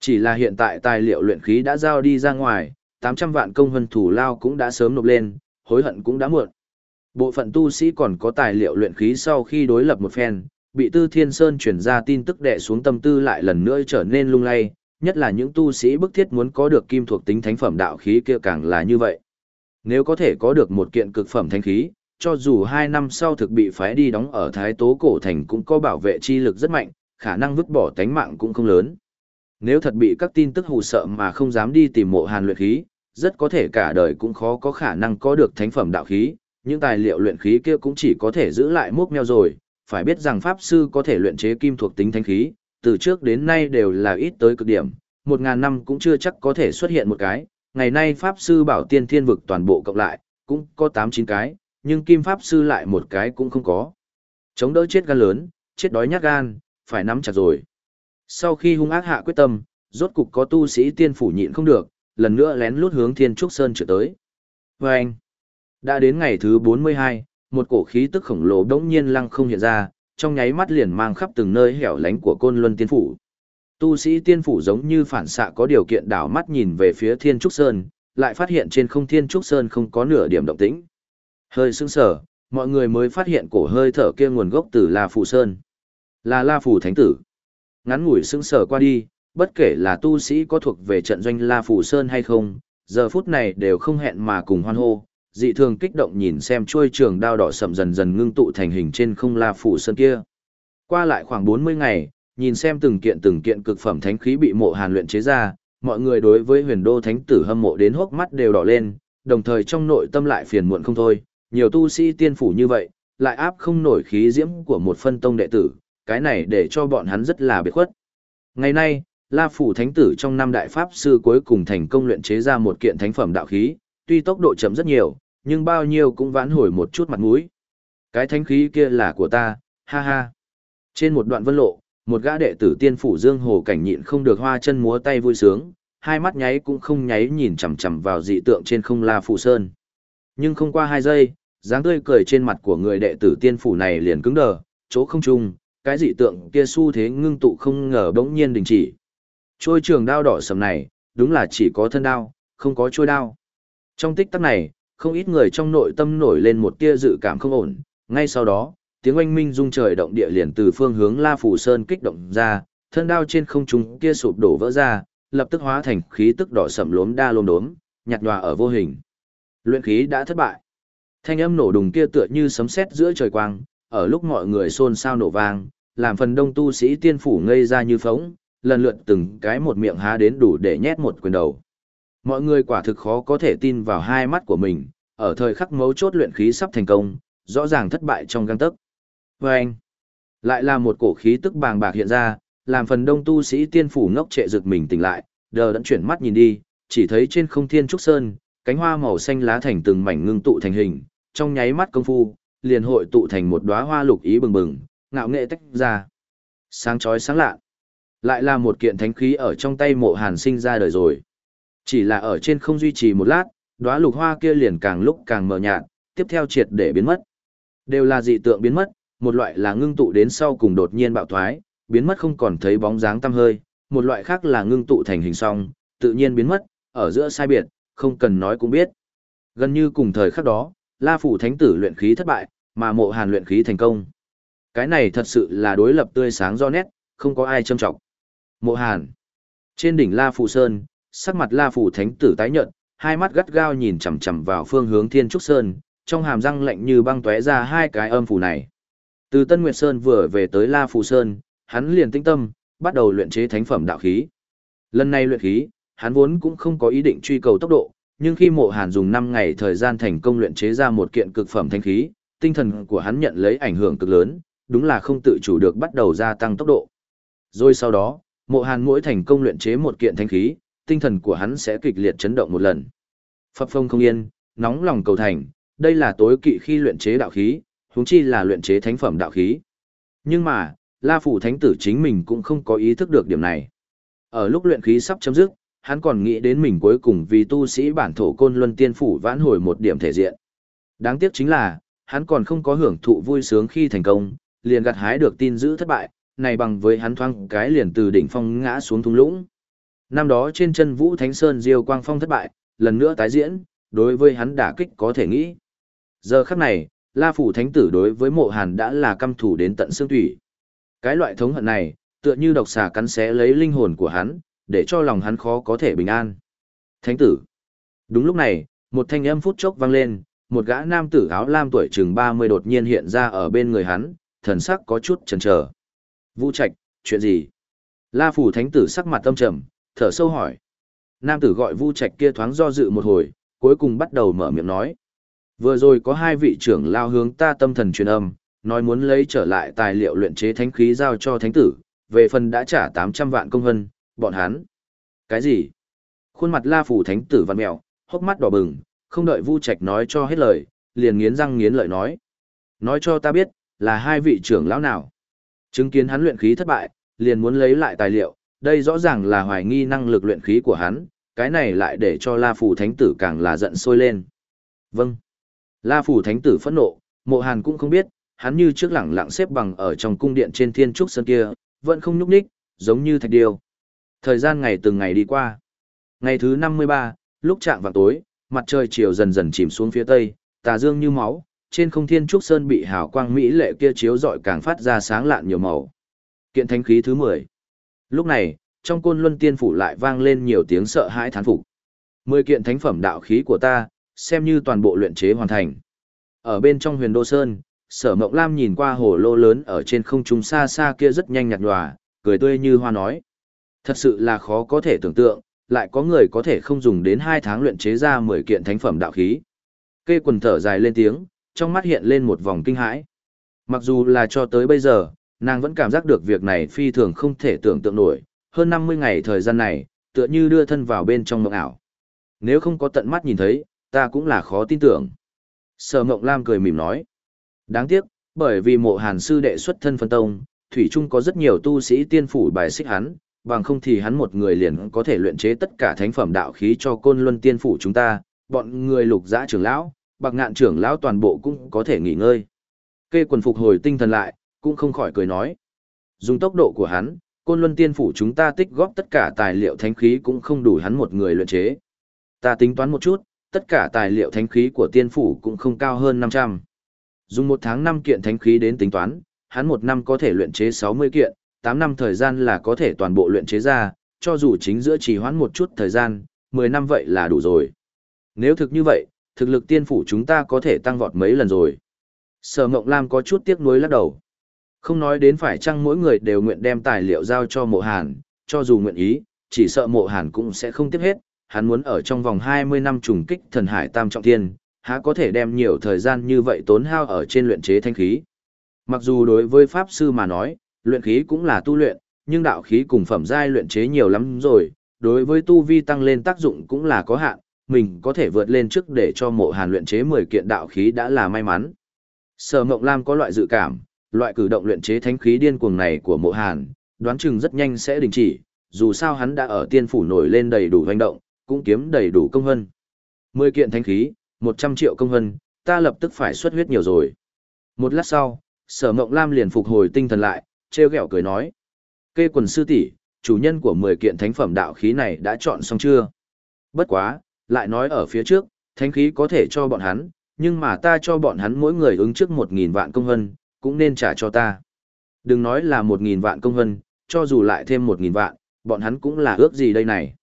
Chỉ là hiện tại tài liệu luyện khí đã giao đi ra ngoài, 800 vạn công hân thủ lao cũng đã sớm nộp lên, hối hận cũng đã muộn. Bộ phận tu sĩ còn có tài liệu luyện khí sau khi đối lập một phen, bị Tư Thiên Sơn chuyển ra tin tức đè xuống tâm tư lại lần nữa trở nên lung lay, nhất là những tu sĩ bức thiết muốn có được kim thuộc tính thánh phẩm đạo khí kia càng là như vậy. Nếu có thể có được một kiện cực phẩm thánh khí, cho dù hai năm sau thực bị phái đi đóng ở Thái Tố Cổ Thành cũng có bảo vệ chi lực rất mạnh, khả năng vứt bỏ tánh mạng cũng không lớn. Nếu thật bị các tin tức hù sợ mà không dám đi tìm mộ hàn luyện khí, rất có thể cả đời cũng khó có khả năng có được thánh phẩm đạo khí, những tài liệu luyện khí kia cũng chỉ có thể giữ lại mốc meo rồi, phải biết rằng pháp sư có thể luyện chế kim thuộc tính thánh khí, từ trước đến nay đều là ít tới cực điểm, một ngàn năm cũng chưa chắc có thể xuất hiện một cái, ngày nay pháp sư bảo tiên thiên vực toàn bộ cộng lại, cũng có 8-9 cái, nhưng kim pháp sư lại một cái cũng không có. Chống đỡ chết gan lớn, chết đói nhát gan, phải nắm chặt rồi. Sau khi hung ác hạ quyết tâm, rốt cục có tu sĩ tiên phủ nhịn không được, lần nữa lén lút hướng Thiên Trúc Sơn trở tới. Và anh, đã đến ngày thứ 42, một cổ khí tức khổng lồ đống nhiên lăng không hiện ra, trong nháy mắt liền mang khắp từng nơi hẻo lánh của côn luân tiên phủ. Tu sĩ tiên phủ giống như phản xạ có điều kiện đảo mắt nhìn về phía Thiên Trúc Sơn, lại phát hiện trên không Thiên Trúc Sơn không có nửa điểm động tĩnh. Hơi sững sờ, mọi người mới phát hiện cổ hơi thở kia nguồn gốc từ La Phủ Sơn. Là La Phủ Thánh Tử. Ngắn ngủi sững sờ qua đi, bất kể là tu sĩ có thuộc về trận doanh La Phủ Sơn hay không, giờ phút này đều không hẹn mà cùng hoan hô, dị thường kích động nhìn xem chuôi trường đao đỏ sậm dần dần ngưng tụ thành hình trên không la phủ sơn kia. Qua lại khoảng 40 ngày, nhìn xem từng kiện từng kiện cực phẩm thánh khí bị mộ hàn luyện chế ra, mọi người đối với huyền đô thánh tử hâm mộ đến hốc mắt đều đỏ lên, đồng thời trong nội tâm lại phiền muộn không thôi, nhiều tu sĩ tiên phủ như vậy, lại áp không nổi khí diễm của một phân tông đệ tử, cái này để cho bọn hắn rất là biệt khuất. Ngày nay, La Phủ Thánh Tử trong năm đại pháp sư cuối cùng thành công luyện chế ra một kiện thánh phẩm đạo khí, tuy tốc độ chậm rất nhiều, nhưng bao nhiêu cũng vãn hồi một chút mặt mũi. Cái thánh khí kia là của ta, ha ha. Trên một đoạn vân lộ, một gã đệ tử tiên phủ Dương Hồ cảnh nhịn không được hoa chân múa tay vui sướng, hai mắt nháy cũng không nháy nhìn chằm chằm vào dị tượng trên không La Phủ Sơn. Nhưng không qua hai giây, dáng tươi cười trên mặt của người đệ tử tiên phủ này liền cứng đờ, chỗ không trung, cái dị tượng kia xu thế ngưng tụ không ngờ bỗng nhiên đình chỉ. Trôi trường đao đỏ sầm này, đúng là chỉ có thân đao, không có trôi đao. Trong tích tắc này, không ít người trong nội tâm nổi lên một tia dự cảm không ổn, ngay sau đó, tiếng oanh minh rung trời động địa liền từ phương hướng La Phủ Sơn kích động ra, thân đao trên không trung kia sụp đổ vỡ ra, lập tức hóa thành khí tức đỏ sầm lốm đa lốm đốm, nhạt nhòa ở vô hình. Luyện khí đã thất bại. Thanh âm nổ đùng kia tựa như sấm sét giữa trời quang, ở lúc mọi người xôn xao nổ vang, làm phần đông tu sĩ tiên phủ ngây ra như phóng, lần lượt từng cái một miệng há đến đủ để nhét một quyền đầu. Mọi người quả thực khó có thể tin vào hai mắt của mình, ở thời khắc mấu chốt luyện khí sắp thành công, rõ ràng thất bại trong găng tấc. Vâng! anh, lại là một cổ khí tức bàng bạc hiện ra, làm phần đông tu sĩ tiên phủ ngốc trệ rực mình tỉnh lại, đờ đẫn chuyển mắt nhìn đi, chỉ thấy trên không thiên trúc sơn, cánh hoa màu xanh lá thành từng mảnh ngưng tụ thành hình, trong nháy mắt công phu, liền hội tụ thành một đóa hoa lục ý bừng bừng, ngạo nghệ tách ra. Sáng chói sáng lạ. Lại là một kiện thánh khí ở trong tay mộ hàn sinh ra đời rồi. Chỉ là ở trên không duy trì một lát, đóa lục hoa kia liền càng lúc càng mờ nhạt, tiếp theo triệt để biến mất. Đều là dị tượng biến mất, một loại là ngưng tụ đến sau cùng đột nhiên bạo thoái, biến mất không còn thấy bóng dáng tăm hơi, một loại khác là ngưng tụ thành hình song, tự nhiên biến mất, ở giữa sai biệt, không cần nói cũng biết. Gần như cùng thời khắc đó, La phủ thánh tử luyện khí thất bại, mà Mộ Hàn luyện khí thành công. Cái này thật sự là đối lập tươi sáng do nét, không có ai châm trọng. Mộ Hàn. Trên đỉnh La Phủ Sơn, sắc mặt La Phủ Thánh Tử tái nhợt, hai mắt gắt gao nhìn chằm chằm vào phương hướng Thiên Trúc Sơn, trong hàm răng lạnh như băng tóe ra hai cái âm phủ này. Từ Tân Nguyệt Sơn vừa về tới La Phủ Sơn, hắn liền tinh tâm, bắt đầu luyện chế thánh phẩm đạo khí. Lần này luyện khí, hắn vốn cũng không có ý định truy cầu tốc độ, nhưng khi Mộ Hàn dùng 5 ngày thời gian thành công luyện chế ra một kiện cực phẩm thánh khí, tinh thần của hắn nhận lấy ảnh hưởng cực lớn, đúng là không tự chủ được bắt đầu gia tăng tốc độ. Rồi sau đó, mộ hàn mỗi thành công luyện chế một kiện thanh khí, tinh thần của hắn sẽ kịch liệt chấn động một lần. Phập phong không yên, nóng lòng cầu thành, đây là tối kỵ khi luyện chế đạo khí, huống chi là luyện chế thánh phẩm đạo khí. Nhưng mà, La Phủ Thánh Tử chính mình cũng không có ý thức được điểm này. Ở lúc luyện khí sắp chấm dứt, hắn còn nghĩ đến mình cuối cùng vì tu sĩ bản thổ côn luân tiên phủ vãn hồi một điểm thể diện. Đáng tiếc chính là, hắn còn không có hưởng thụ vui sướng khi thành công, liền gặt hái được tin giữ thất bại, này bằng với hắn thoáng cái liền từ đỉnh phong ngã xuống thung lũng. Năm đó trên chân Vũ Thánh Sơn Diêu Quang Phong thất bại, lần nữa tái diễn, đối với hắn đả kích có thể nghĩ. Giờ khắc này, La Phủ Thánh Tử đối với mộ hàn đã là căm thủ đến tận xương thủy. Cái loại thống hận này, tựa như độc xà cắn xé lấy linh hồn của hắn, để cho lòng hắn khó có thể bình an. Thánh tử. Đúng lúc này, một thanh âm phút chốc vang lên, một gã nam tử áo lam tuổi chừng 30 đột nhiên hiện ra ở bên người hắn, thần sắc có chút chần chờ. Vũ Trạch, chuyện gì? La Phủ Thánh tử sắc mặt tâm trầm, thở sâu hỏi. Nam tử gọi Vu Trạch kia thoáng do dự một hồi, cuối cùng bắt đầu mở miệng nói. Vừa rồi có hai vị trưởng lao hướng ta tâm thần truyền âm, nói muốn lấy trở lại tài liệu luyện chế thánh khí giao cho thánh tử, về phần đã trả 800 vạn công hân, bọn hắn. Cái gì? Khuôn mặt La Phủ Thánh tử văn mèo, hốc mắt đỏ bừng, không đợi Vu Trạch nói cho hết lời, liền nghiến răng nghiến lợi nói. Nói cho ta biết, là hai vị trưởng lão nào. Chứng kiến hắn luyện khí thất bại, liền muốn lấy lại tài liệu, đây rõ ràng là hoài nghi năng lực luyện khí của hắn, cái này lại để cho La Phủ Thánh Tử càng là giận sôi lên. Vâng. La Phủ Thánh Tử phẫn nộ, mộ hàn cũng không biết, hắn như trước lẳng lặng xếp bằng ở trong cung điện trên thiên trúc sơn kia, vẫn không nhúc nhích, giống như thạch điêu. Thời gian ngày từng ngày đi qua. Ngày thứ 53, lúc chạm vào tối, mặt trời chiều dần dần chìm xuống phía tây, tà dương như máu, trên không thiên trúc sơn bị hào quang mỹ lệ kia chiếu rọi càng phát ra sáng lạn nhiều màu. Kiện thánh khí thứ 10. Lúc này, trong côn luân tiên phủ lại vang lên nhiều tiếng sợ hãi thán phục. Mười kiện thánh phẩm đạo khí của ta, xem như toàn bộ luyện chế hoàn thành. Ở bên trong huyền đô sơn, sở mộng lam nhìn qua hồ lô lớn ở trên không trung xa xa kia rất nhanh nhạt nhòa, cười tươi như hoa nói. Thật sự là khó có thể tưởng tượng, lại có người có thể không dùng đến 2 tháng luyện chế ra 10 kiện thánh phẩm đạo khí. Kê quần thở dài lên tiếng, trong mắt hiện lên một vòng kinh hãi. Mặc dù là cho tới bây giờ, nàng vẫn cảm giác được việc này phi thường không thể tưởng tượng nổi, hơn 50 ngày thời gian này, tựa như đưa thân vào bên trong mộng ảo. Nếu không có tận mắt nhìn thấy, ta cũng là khó tin tưởng. Sở Mộng Lam cười mỉm nói. Đáng tiếc, bởi vì mộ hàn sư đệ xuất thân phân tông, Thủy Trung có rất nhiều tu sĩ tiên phủ bài xích hắn, bằng không thì hắn một người liền có thể luyện chế tất cả thánh phẩm đạo khí cho côn luân tiên phủ chúng ta, bọn người lục giã trưởng lão, bạc ngạn trưởng lão toàn bộ cũng có thể nghỉ ngơi. Kê quần phục hồi tinh thần lại, cũng không khỏi cười nói. Dùng tốc độ của hắn, côn luân tiên phủ chúng ta tích góp tất cả tài liệu thánh khí cũng không đủ hắn một người luyện chế. Ta tính toán một chút, tất cả tài liệu thánh khí của tiên phủ cũng không cao hơn 500. Dùng một tháng 5 kiện thánh khí đến tính toán, hắn một năm có thể luyện chế 60 kiện, 8 năm thời gian là có thể toàn bộ luyện chế ra, cho dù chính giữa trì hoãn một chút thời gian, 10 năm vậy là đủ rồi. Nếu thực như vậy, thực lực tiên phủ chúng ta có thể tăng vọt mấy lần rồi. Sở Mộng Lam có chút tiếc nuối lắc đầu. Không nói đến phải chăng mỗi người đều nguyện đem tài liệu giao cho mộ hàn, cho dù nguyện ý, chỉ sợ mộ hàn cũng sẽ không tiếp hết, hắn muốn ở trong vòng 20 năm trùng kích thần hải tam trọng thiên, há có thể đem nhiều thời gian như vậy tốn hao ở trên luyện chế thanh khí. Mặc dù đối với pháp sư mà nói, luyện khí cũng là tu luyện, nhưng đạo khí cùng phẩm giai luyện chế nhiều lắm rồi, đối với tu vi tăng lên tác dụng cũng là có hạn, mình có thể vượt lên trước để cho mộ hàn luyện chế 10 kiện đạo khí đã là may mắn. Sở Mộng Lam có loại dự cảm, loại cử động luyện chế thánh khí điên cuồng này của mộ hàn, đoán chừng rất nhanh sẽ đình chỉ, dù sao hắn đã ở tiên phủ nổi lên đầy đủ hành động, cũng kiếm đầy đủ công hân. 10 kiện thánh khí, 100 triệu công hân, ta lập tức phải xuất huyết nhiều rồi. Một lát sau, sở mộng lam liền phục hồi tinh thần lại, treo gẹo cười nói. Kê quần sư tỷ chủ nhân của 10 kiện thánh phẩm đạo khí này đã chọn xong chưa? Bất quá, lại nói ở phía trước, thánh khí có thể cho bọn hắn, nhưng mà ta cho bọn hắn mỗi người ứng trước 1.000 vạn công hân, cũng nên trả cho ta. Đừng nói là 1.000 vạn công hân, cho dù lại thêm 1.000 vạn, bọn hắn cũng là ước gì đây này.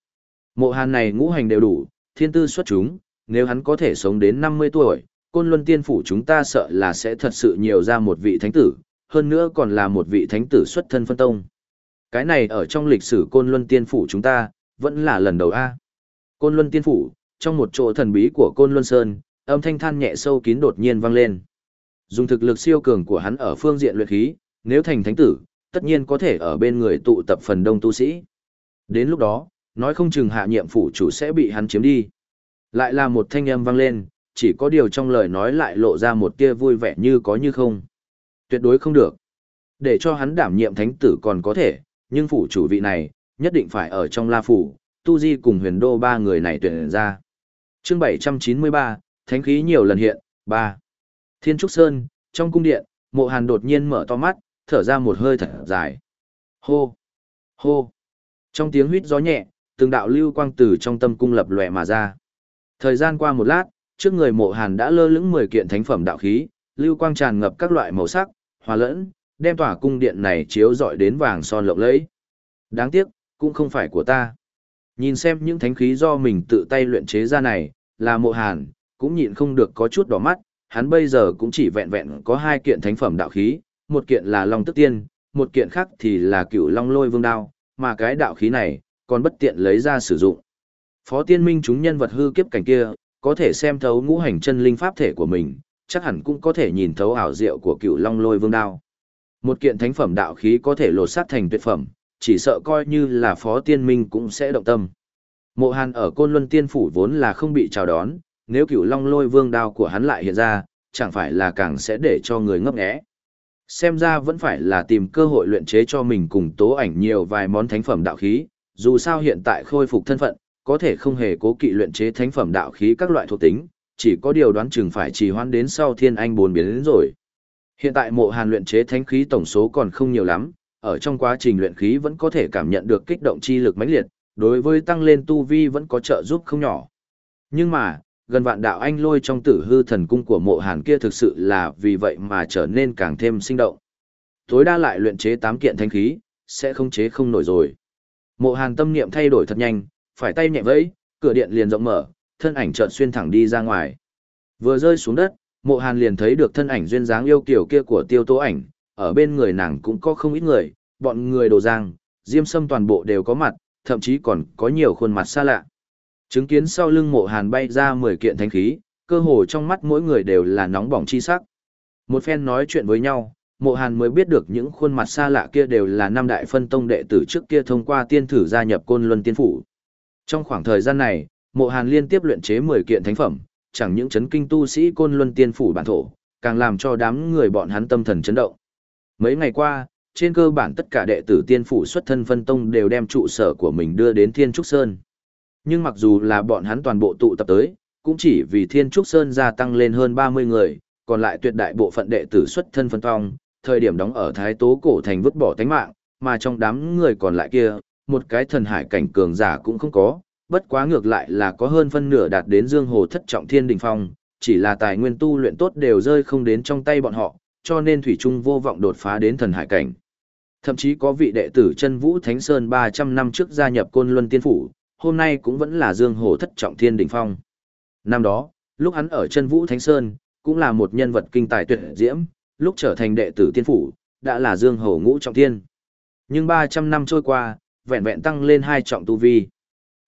Mộ hàn này ngũ hành đều đủ, thiên tư xuất chúng, nếu hắn có thể sống đến 50 tuổi, côn luân tiên phủ chúng ta sợ là sẽ thật sự nhiều ra một vị thánh tử, hơn nữa còn là một vị thánh tử xuất thân phân tông. Cái này ở trong lịch sử côn luân tiên phủ chúng ta, vẫn là lần đầu A. Côn luân tiên phủ, trong một chỗ thần bí của côn luân sơn, âm thanh than nhẹ sâu kín đột nhiên vang lên. Dùng thực lực siêu cường của hắn ở phương diện luyện khí, nếu thành thánh tử, tất nhiên có thể ở bên người tụ tập phần đông tu sĩ. Đến lúc đó, nói không chừng hạ nhiệm phủ chủ sẽ bị hắn chiếm đi. Lại là một thanh âm vang lên, chỉ có điều trong lời nói lại lộ ra một tia vui vẻ như có như không. Tuyệt đối không được. Để cho hắn đảm nhiệm thánh tử còn có thể, nhưng phủ chủ vị này, nhất định phải ở trong la phủ, tu di cùng huyền đô ba người này tuyển ra chương 793, thánh khí nhiều lần hiện, 3. Thiên Trúc Sơn, trong cung điện, mộ hàn đột nhiên mở to mắt, thở ra một hơi thật dài. Hô! Hô! Trong tiếng huyết gió nhẹ, từng đạo lưu quang từ trong tâm cung lập lòe mà ra. Thời gian qua một lát, trước người mộ hàn đã lơ lững 10 kiện thánh phẩm đạo khí, lưu quang tràn ngập các loại màu sắc, hòa lẫn, đem tỏa cung điện này chiếu rọi đến vàng son lộng lẫy. Đáng tiếc, cũng không phải của ta. Nhìn xem những thánh khí do mình tự tay luyện chế ra này, là mộ hàn, cũng nhịn không được có chút đỏ mắt, hắn bây giờ cũng chỉ vẹn vẹn có hai kiện thánh phẩm đạo khí, một kiện là Long Tức Tiên, một kiện khác thì là cựu Long Lôi Vương Đao, mà cái đạo khí này, còn bất tiện lấy ra sử dụng. Phó tiên minh chúng nhân vật hư kiếp cảnh kia, có thể xem thấu ngũ hành chân linh pháp thể của mình, chắc hẳn cũng có thể nhìn thấu ảo diệu của cựu long lôi vương đao. Một kiện thánh phẩm đạo khí có thể lột sát thành tuyệt phẩm, chỉ sợ coi như là phó tiên minh cũng sẽ động tâm. Mộ hàn ở côn luân tiên phủ vốn là không bị chào đón, nếu cửu long lôi vương đao của hắn lại hiện ra, chẳng phải là càng sẽ để cho người ngấp ngẽ. Xem ra vẫn phải là tìm cơ hội luyện chế cho mình cùng tố ảnh nhiều vài món thánh phẩm đạo khí, dù sao hiện tại khôi phục thân phận, có thể không hề cố kỵ luyện chế thánh phẩm đạo khí các loại thuộc tính, chỉ có điều đoán chừng phải trì hoãn đến sau thiên anh bốn biến đến rồi. Hiện tại mộ hàn luyện chế thánh khí tổng số còn không nhiều lắm, ở trong quá trình luyện khí vẫn có thể cảm nhận được kích động chi lực mãnh liệt, đối với tăng lên tu vi vẫn có trợ giúp không nhỏ. Nhưng mà, gần vạn đạo anh lôi trong tử hư thần cung của mộ hàn kia thực sự là vì vậy mà trở nên càng thêm sinh động. Tối đa lại luyện chế 8 kiện thanh khí, sẽ không chế không nổi rồi. Mộ hàn tâm niệm thay đổi thật nhanh, phải tay nhẹ vẫy, cửa điện liền rộng mở, thân ảnh chợt xuyên thẳng đi ra ngoài. Vừa rơi xuống đất, mộ hàn liền thấy được thân ảnh duyên dáng yêu kiểu kia của tiêu tố ảnh, ở bên người nàng cũng có không ít người, bọn người đồ giang, diêm sâm toàn bộ đều có mặt, thậm chí còn có nhiều khuôn mặt xa lạ. Chứng kiến sau lưng mộ hàn bay ra 10 kiện thánh khí, cơ hồ trong mắt mỗi người đều là nóng bỏng chi sắc. Một phen nói chuyện với nhau, mộ hàn mới biết được những khuôn mặt xa lạ kia đều là năm đại phân tông đệ tử trước kia thông qua tiên thử gia nhập côn luân tiên phủ. Trong khoảng thời gian này, mộ hàn liên tiếp luyện chế 10 kiện thánh phẩm, chẳng những chấn kinh tu sĩ côn luân tiên phủ bản thổ, càng làm cho đám người bọn hắn tâm thần chấn động. Mấy ngày qua, trên cơ bản tất cả đệ tử tiên phủ xuất thân phân tông đều đem trụ sở của mình đưa đến Thiên Trúc Sơn. Nhưng mặc dù là bọn hắn toàn bộ tụ tập tới, cũng chỉ vì Thiên Trúc Sơn gia tăng lên hơn 30 người, còn lại tuyệt đại bộ phận đệ tử xuất thân phân tông, thời điểm đóng ở Thái Tố Cổ Thành vứt bỏ tánh mạng, mà trong đám người còn lại kia, một cái thần hải cảnh cường giả cũng không có, bất quá ngược lại là có hơn phân nửa đạt đến Dương Hồ thất trọng thiên đỉnh phong, chỉ là tài nguyên tu luyện tốt đều rơi không đến trong tay bọn họ, cho nên thủy trung vô vọng đột phá đến thần hải cảnh. Thậm chí có vị đệ tử chân Vũ Thánh Sơn 300 năm trước gia nhập Côn Luân Tiên phủ, hôm nay cũng vẫn là Dương Hồ thất trọng thiên đỉnh phong. Năm đó, lúc hắn ở chân Vũ Thánh Sơn, cũng là một nhân vật kinh tài tuyệt diễm, lúc trở thành đệ tử tiên phủ, đã là Dương Hồ ngũ trọng thiên. Nhưng 300 năm trôi qua, vẹn vẹn tăng lên hai trọng tu vi.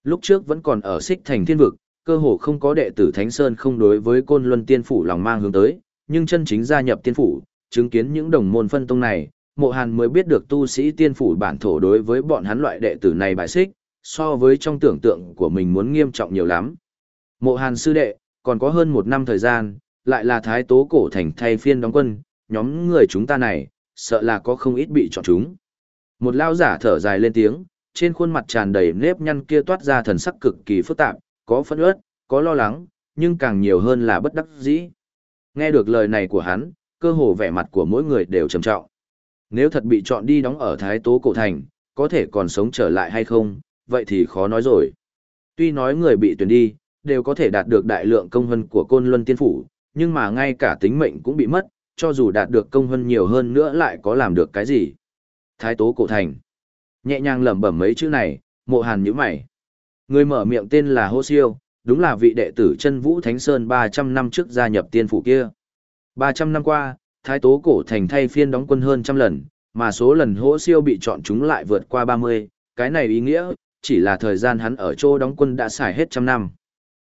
Lúc trước vẫn còn ở xích thành thiên vực, cơ hồ không có đệ tử Thánh Sơn không đối với côn luân tiên phủ lòng mang hướng tới, nhưng chân chính gia nhập tiên phủ, chứng kiến những đồng môn phân tông này, mộ hàn mới biết được tu sĩ tiên phủ bản thổ đối với bọn hắn loại đệ tử này bài xích, so với trong tưởng tượng của mình muốn nghiêm trọng nhiều lắm. Mộ hàn sư đệ, còn có hơn một năm thời gian, lại là thái tố cổ thành thay phiên đóng quân, nhóm người chúng ta này, sợ là có không ít bị chọn chúng. Một lao giả thở dài lên tiếng, trên khuôn mặt tràn đầy nếp nhăn kia toát ra thần sắc cực kỳ phức tạp, có phẫn uất, có lo lắng, nhưng càng nhiều hơn là bất đắc dĩ. Nghe được lời này của hắn, cơ hồ vẻ mặt của mỗi người đều trầm trọng. Nếu thật bị chọn đi đóng ở Thái Tố Cổ Thành, có thể còn sống trở lại hay không, vậy thì khó nói rồi. Tuy nói người bị tuyển đi, đều có thể đạt được đại lượng công hân của Côn Luân Tiên Phủ, nhưng mà ngay cả tính mệnh cũng bị mất, cho dù đạt được công hân nhiều hơn nữa lại có làm được cái gì. Thái Tố Cổ Thành. Nhẹ nhàng lẩm bẩm mấy chữ này, mộ hàn nhíu mày. Người mở miệng tên là Hô Siêu, đúng là vị đệ tử chân Vũ Thánh Sơn 300 năm trước gia nhập tiên phủ kia. 300 năm qua, Thái Tố Cổ Thành thay phiên đóng quân hơn trăm lần, mà số lần Hô Siêu bị chọn chúng lại vượt qua 30, cái này ý nghĩa, chỉ là thời gian hắn ở chỗ đóng quân đã xài hết trăm năm.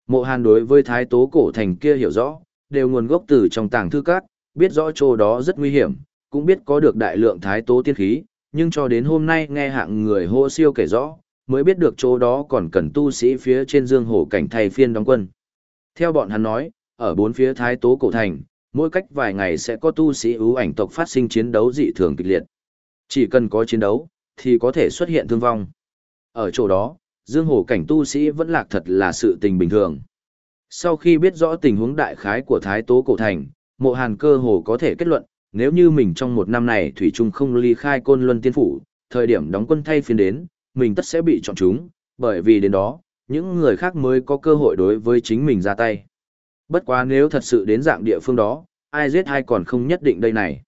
Mộ Hàn đối với Thái Tố Cổ Thành kia hiểu rõ, đều nguồn gốc từ trong tàng thư cát, biết rõ chỗ đó rất nguy hiểm, cũng biết có được đại lượng Thái Tố tiên khí, nhưng cho đến hôm nay nghe hạng người hô siêu kể rõ, mới biết được chỗ đó còn cần tu sĩ phía trên dương hồ cảnh thay phiên đóng quân. Theo bọn hắn nói, ở bốn phía thái tố cổ thành, mỗi cách vài ngày sẽ có tu sĩ ưu ảnh tộc phát sinh chiến đấu dị thường kịch liệt. Chỉ cần có chiến đấu, thì có thể xuất hiện thương vong. Ở chỗ đó, dương hồ cảnh tu sĩ vẫn lạc thật là sự tình bình thường. Sau khi biết rõ tình huống đại khái của thái tố cổ thành, mộ hàn cơ hồ có thể kết luận, nếu như mình trong một năm này Thủy Trung không ly khai côn luân tiên phủ, thời điểm đóng quân thay phiên đến, mình tất sẽ bị chọn chúng, bởi vì đến đó, những người khác mới có cơ hội đối với chính mình ra tay. Bất quá nếu thật sự đến dạng địa phương đó, ai giết ai còn không nhất định đây này.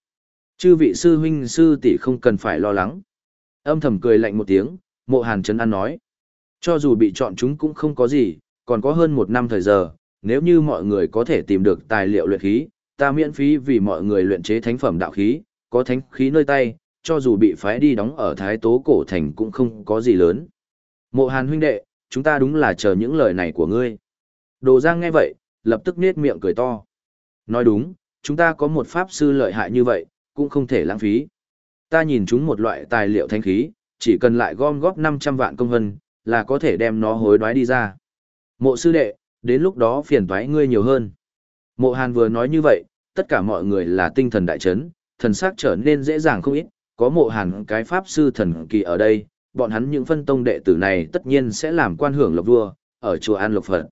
Chư vị sư huynh sư tỷ không cần phải lo lắng. Âm thầm cười lạnh một tiếng, mộ hàn chấn an nói. Cho dù bị chọn chúng cũng không có gì, còn có hơn một năm thời giờ, nếu như mọi người có thể tìm được tài liệu luyện khí, ta miễn phí vì mọi người luyện chế thánh phẩm đạo khí, có thánh khí nơi tay, cho dù bị phái đi đóng ở Thái Tố Cổ Thành cũng không có gì lớn. Mộ Hàn huynh đệ, chúng ta đúng là chờ những lời này của ngươi. Đồ Giang nghe vậy, lập tức nết miệng cười to. Nói đúng, chúng ta có một pháp sư lợi hại như vậy, cũng không thể lãng phí. Ta nhìn chúng một loại tài liệu thanh khí, chỉ cần lại gom góp 500 vạn công hân, là có thể đem nó hối đoái đi ra. Mộ sư đệ, đến lúc đó phiền toái ngươi nhiều hơn. Mộ Hàn vừa nói như vậy, tất cả mọi người là tinh thần đại chấn, thần sắc trở nên dễ dàng không ít, có mộ Hàn cái pháp sư thần kỳ ở đây, bọn hắn những phân tông đệ tử này tất nhiên sẽ làm quan hưởng lộc vua, ở chùa An Lộc Phật.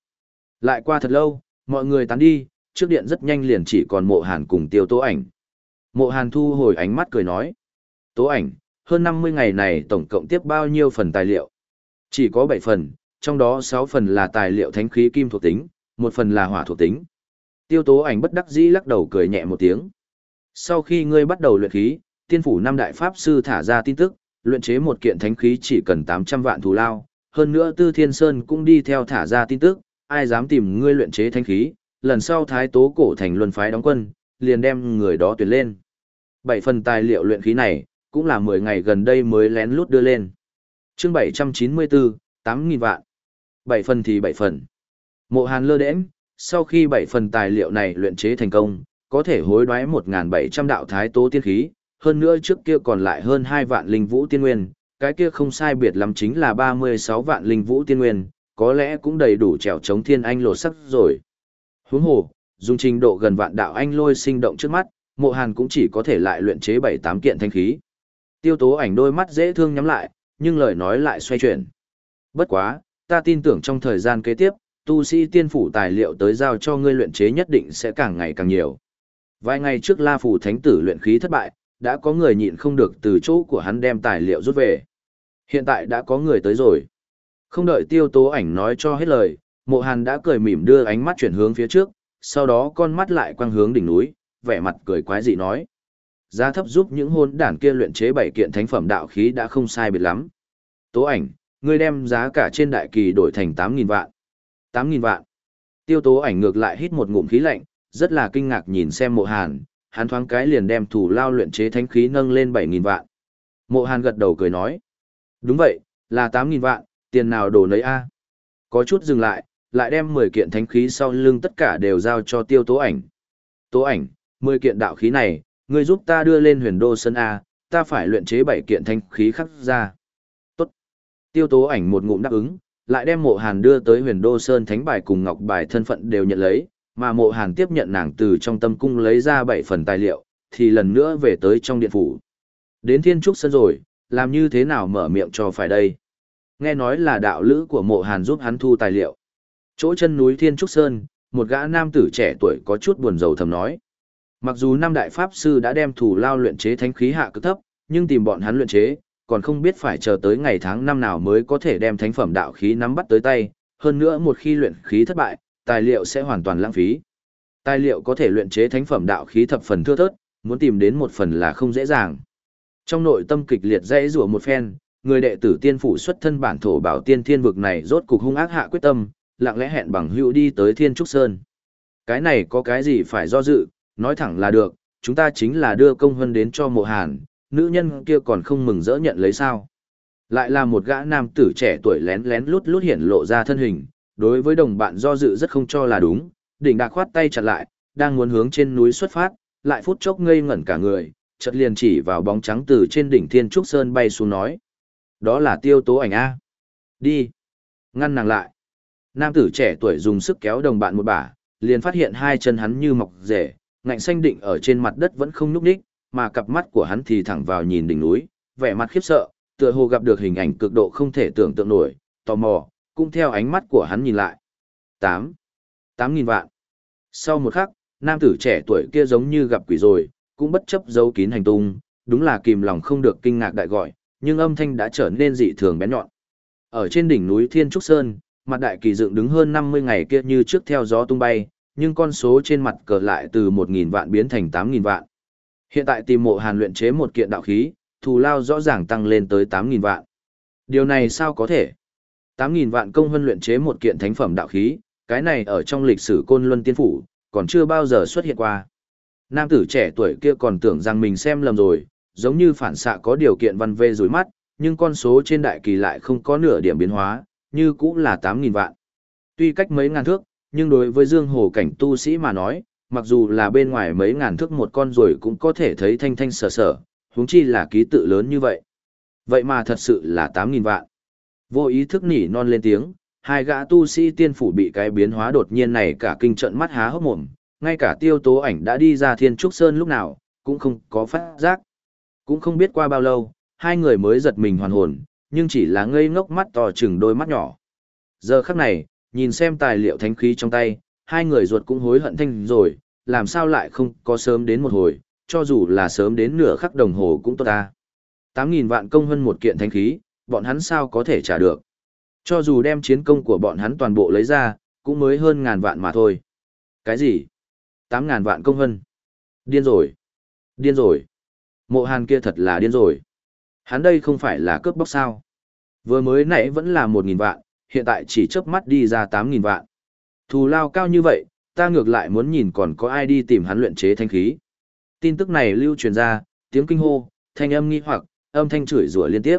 Lại qua thật lâu, mọi người tán đi, trước điện rất nhanh liền chỉ còn mộ Hàn cùng tiêu tố ảnh. Mộ Hàn thu hồi ánh mắt cười nói, tố ảnh, hơn 50 ngày này tổng cộng tiếp bao nhiêu phần tài liệu? Chỉ có 7 phần, trong đó 6 phần là tài liệu thánh khí kim thuộc tính, một phần là hỏa thuộc tính. Tiêu tố ảnh bất đắc dĩ lắc đầu cười nhẹ một tiếng. Sau khi ngươi bắt đầu luyện khí, tiên phủ năm đại pháp sư thả ra tin tức, luyện chế một kiện thánh khí chỉ cần 800 vạn thù lao. Hơn nữa Tư Thiên Sơn cũng đi theo thả ra tin tức, ai dám tìm ngươi luyện chế thánh khí, lần sau thái tố cổ thành luân phái đóng quân, liền đem người đó tuyển lên. Bảy phần tài liệu luyện khí này, cũng là 10 ngày gần đây mới lén lút đưa lên. chương 794, 8.000 vạn. Bảy phần thì bảy phần. Mộ hàn lơ đễnh, sau khi bảy phần tài liệu này luyện chế thành công, có thể hối đoái 1.700 đạo thái tố tiên khí, hơn nữa trước kia còn lại hơn 2 vạn linh vũ tiên nguyên, cái kia không sai biệt lắm chính là 36 vạn linh vũ tiên nguyên, có lẽ cũng đầy đủ trèo chống thiên anh lột sắc rồi. Huống hồ, dùng trình độ gần vạn đạo anh lôi sinh động trước mắt, mộ hàn cũng chỉ có thể lại luyện chế 7-8 kiện thanh khí. Tiêu tố ảnh đôi mắt dễ thương nhắm lại, nhưng lời nói lại xoay chuyển. Bất quá, ta tin tưởng trong thời gian kế tiếp, tu sĩ tiên phủ tài liệu tới giao cho ngươi luyện chế nhất định sẽ càng ngày càng nhiều. Vài ngày trước La Phủ Thánh tử luyện khí thất bại, đã có người nhịn không được từ chỗ của hắn đem tài liệu rút về. Hiện tại đã có người tới rồi. Không đợi tiêu tố ảnh nói cho hết lời, mộ hàn đã cười mỉm đưa ánh mắt chuyển hướng phía trước, sau đó con mắt lại quăng hướng đỉnh núi, vẻ mặt cười quái dị nói. Giá thấp giúp những hôn đản kia luyện chế bảy kiện thánh phẩm đạo khí đã không sai biệt lắm. Tố ảnh, ngươi đem giá cả trên đại kỳ đổi thành 8.000 vạn. 8.000 vạn. Tiêu tố ảnh ngược lại hít một ngụm khí lạnh, rất là kinh ngạc nhìn xem mộ hàn, hắn thoáng cái liền đem thủ lao luyện chế thánh khí nâng lên 7.000 vạn. Mộ hàn gật đầu cười nói. Đúng vậy, là 8.000 vạn, tiền nào đổ nấy a Có chút dừng lại, lại đem 10 kiện thánh khí sau lưng tất cả đều giao cho tiêu tố ảnh. Tố ảnh, 10 kiện đạo khí này, ngươi giúp ta đưa lên huyền đô sân A, ta phải luyện chế 7 kiện thánh khí khắc ra. Tốt. Tiêu tố ảnh một ngụm đáp ứng, lại đem mộ hàn đưa tới huyền đô sơn thánh bài cùng ngọc bài thân phận đều nhận lấy, mà mộ hàn tiếp nhận nàng từ trong tâm cung lấy ra 7 phần tài liệu, thì lần nữa về tới trong điện phủ. Đến thiên trúc sân rồi, làm như thế nào mở miệng cho phải đây? Nghe nói là đạo lữ của mộ hàn giúp hắn thu tài liệu. Chỗ chân núi Thiên Trúc Sơn, một gã nam tử trẻ tuổi có chút buồn rầu thầm nói. Mặc dù năm đại pháp sư đã đem thủ lao luyện chế thánh khí hạ cực thấp, nhưng tìm bọn hắn luyện chế, còn không biết phải chờ tới ngày tháng năm nào mới có thể đem thánh phẩm đạo khí nắm bắt tới tay, hơn nữa một khi luyện khí thất bại, tài liệu sẽ hoàn toàn lãng phí. Tài liệu có thể luyện chế thánh phẩm đạo khí thập phần thưa thớt, muốn tìm đến một phần là không dễ dàng. Trong nội tâm kịch liệt dãy rủa một phen, người đệ tử tiên phủ xuất thân bản thổ bảo tiên thiên vực này rốt cục hung ác hạ quyết tâm, lặng lẽ hẹn bằng hữu đi tới Thiên Trúc Sơn. Cái này có cái gì phải do dự, nói thẳng là được, chúng ta chính là đưa công hân đến cho mộ hàn, nữ nhân kia còn không mừng rỡ nhận lấy sao. Lại là một gã nam tử trẻ tuổi lén lén lút lút hiện lộ ra thân hình, đối với đồng bạn do dự rất không cho là đúng, đỉnh đạc khoát tay chặt lại, đang muốn hướng trên núi xuất phát, lại phút chốc ngây ngẩn cả người, chợt liền chỉ vào bóng trắng từ trên đỉnh Thiên Trúc Sơn bay xuống nói. Đó là tiêu tố ảnh A. Đi. Ngăn nàng lại. Nam tử trẻ tuổi dùng sức kéo đồng bạn một bả, liền phát hiện hai chân hắn như mọc rể, ngạnh xanh định ở trên mặt đất vẫn không nhúc nhích, mà cặp mắt của hắn thì thẳng vào nhìn đỉnh núi, vẻ mặt khiếp sợ, tựa hồ gặp được hình ảnh cực độ không thể tưởng tượng nổi, tò mò, cũng theo ánh mắt của hắn nhìn lại. Tám, tám nghìn vạn. Sau một khắc, nam tử trẻ tuổi kia giống như gặp quỷ rồi, cũng bất chấp giấu kín hành tung, đúng là kìm lòng không được kinh ngạc đại gọi, nhưng âm thanh đã trở nên dị thường bén nhọn. Ở trên đỉnh núi Thiên Trúc Sơn, mặt đại kỳ dựng đứng hơn 50 ngày kia như trước theo gió tung bay, nhưng con số trên mặt cờ lại từ 1.000 vạn biến thành 8.000 vạn. Hiện tại tìm mộ hàn luyện chế một kiện đạo khí, thù lao rõ ràng tăng lên tới 8.000 vạn. Điều này sao có thể? 8.000 vạn công huân luyện chế một kiện thánh phẩm đạo khí, cái này ở trong lịch sử côn luân tiên phủ, còn chưa bao giờ xuất hiện qua. Nam tử trẻ tuổi kia còn tưởng rằng mình xem lầm rồi, giống như phản xạ có điều kiện văn vê rủi mắt, nhưng con số trên đại kỳ lại không có nửa điểm biến hóa, như cũng là 8.000 vạn. Tuy cách mấy ngàn thước, nhưng đối với dương hồ cảnh tu sĩ mà nói, mặc dù là bên ngoài mấy ngàn thước một con rồi cũng có thể thấy thanh thanh sở sở, huống chi là ký tự lớn như vậy. Vậy mà thật sự là 8.000 vạn. Vô ý thức nỉ non lên tiếng, hai gã tu sĩ tiên phủ bị cái biến hóa đột nhiên này cả kinh trận mắt há hốc mồm, ngay cả tiêu tố ảnh đã đi ra thiên trúc sơn lúc nào, cũng không có phát giác. Cũng không biết qua bao lâu, hai người mới giật mình hoàn hồn, nhưng chỉ là ngây ngốc mắt to chừng đôi mắt nhỏ. Giờ khắc này, nhìn xem tài liệu thánh khí trong tay, hai người ruột cũng hối hận thanh rồi, làm sao lại không có sớm đến một hồi, cho dù là sớm đến nửa khắc đồng hồ cũng tốt ta. 8.000 vạn công hơn một kiện thánh khí, bọn hắn sao có thể trả được. Cho dù đem chiến công của bọn hắn toàn bộ lấy ra, cũng mới hơn ngàn vạn mà thôi. Cái gì? 8.000 vạn công hân. Điên rồi. Điên rồi. Mộ hàn kia thật là điên rồi. Hắn đây không phải là cướp bóc sao. Vừa mới nãy vẫn là 1.000 vạn, hiện tại chỉ chớp mắt đi ra 8.000 vạn. Thù lao cao như vậy, ta ngược lại muốn nhìn còn có ai đi tìm hắn luyện chế thanh khí. Tin tức này lưu truyền ra, tiếng kinh hô, thanh âm nghi hoặc, âm thanh chửi rủa liên tiếp.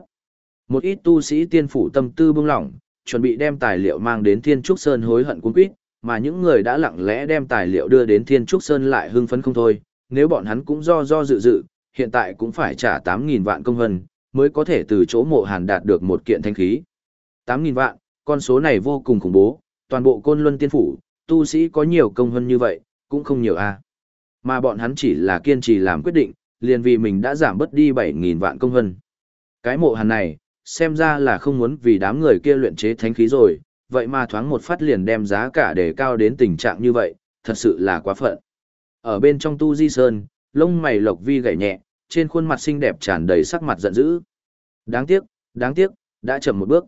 Một ít tu sĩ tiên phủ tâm tư bưng lỏng, chuẩn bị đem tài liệu mang đến Thiên Trúc Sơn hối hận cuốn quýt, mà những người đã lặng lẽ đem tài liệu đưa đến Thiên Trúc Sơn lại hưng phấn không thôi, nếu bọn hắn cũng do do dự dự, hiện tại cũng phải trả 8.000 vạn công vân, mới có thể từ chỗ mộ hàn đạt được một kiện thanh khí. 8.000 vạn, con số này vô cùng khủng bố, toàn bộ côn luân tiên phủ, tu sĩ có nhiều công vân như vậy, cũng không nhiều a Mà bọn hắn chỉ là kiên trì làm quyết định, liền vì mình đã giảm bớt đi 7.000 vạn công vân. Cái mộ hàn này, xem ra là không muốn vì đám người kia luyện chế thánh khí rồi, vậy mà thoáng một phát liền đem giá cả để cao đến tình trạng như vậy, thật sự là quá phận. Ở bên trong tu di sơn, lông mày lộc vi gảy nhẹ, trên khuôn mặt xinh đẹp tràn đầy sắc mặt giận dữ. Đáng tiếc, đáng tiếc, đã chậm một bước.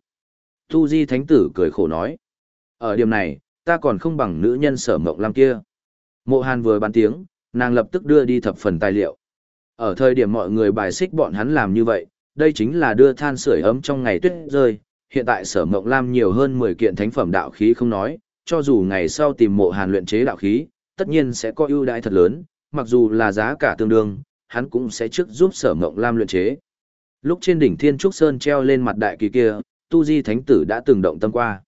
Tu di thánh tử cười khổ nói. Ở điểm này, ta còn không bằng nữ nhân sở mộng lam kia. Mộ hàn vừa bàn tiếng, nàng lập tức đưa đi thập phần tài liệu. Ở thời điểm mọi người bài xích bọn hắn làm như vậy, đây chính là đưa than sưởi ấm trong ngày tuyết rơi. Hiện tại sở mộng lam nhiều hơn 10 kiện thánh phẩm đạo khí không nói, cho dù ngày sau tìm mộ hàn luyện chế đạo khí, tất nhiên sẽ có ưu đãi thật lớn, mặc dù là giá cả tương đương, hắn cũng sẽ trước giúp sở mộng lam luyện chế. Lúc trên đỉnh Thiên Trúc Sơn treo lên mặt đại kỳ kia, Tu Di Thánh Tử đã từng động tâm qua.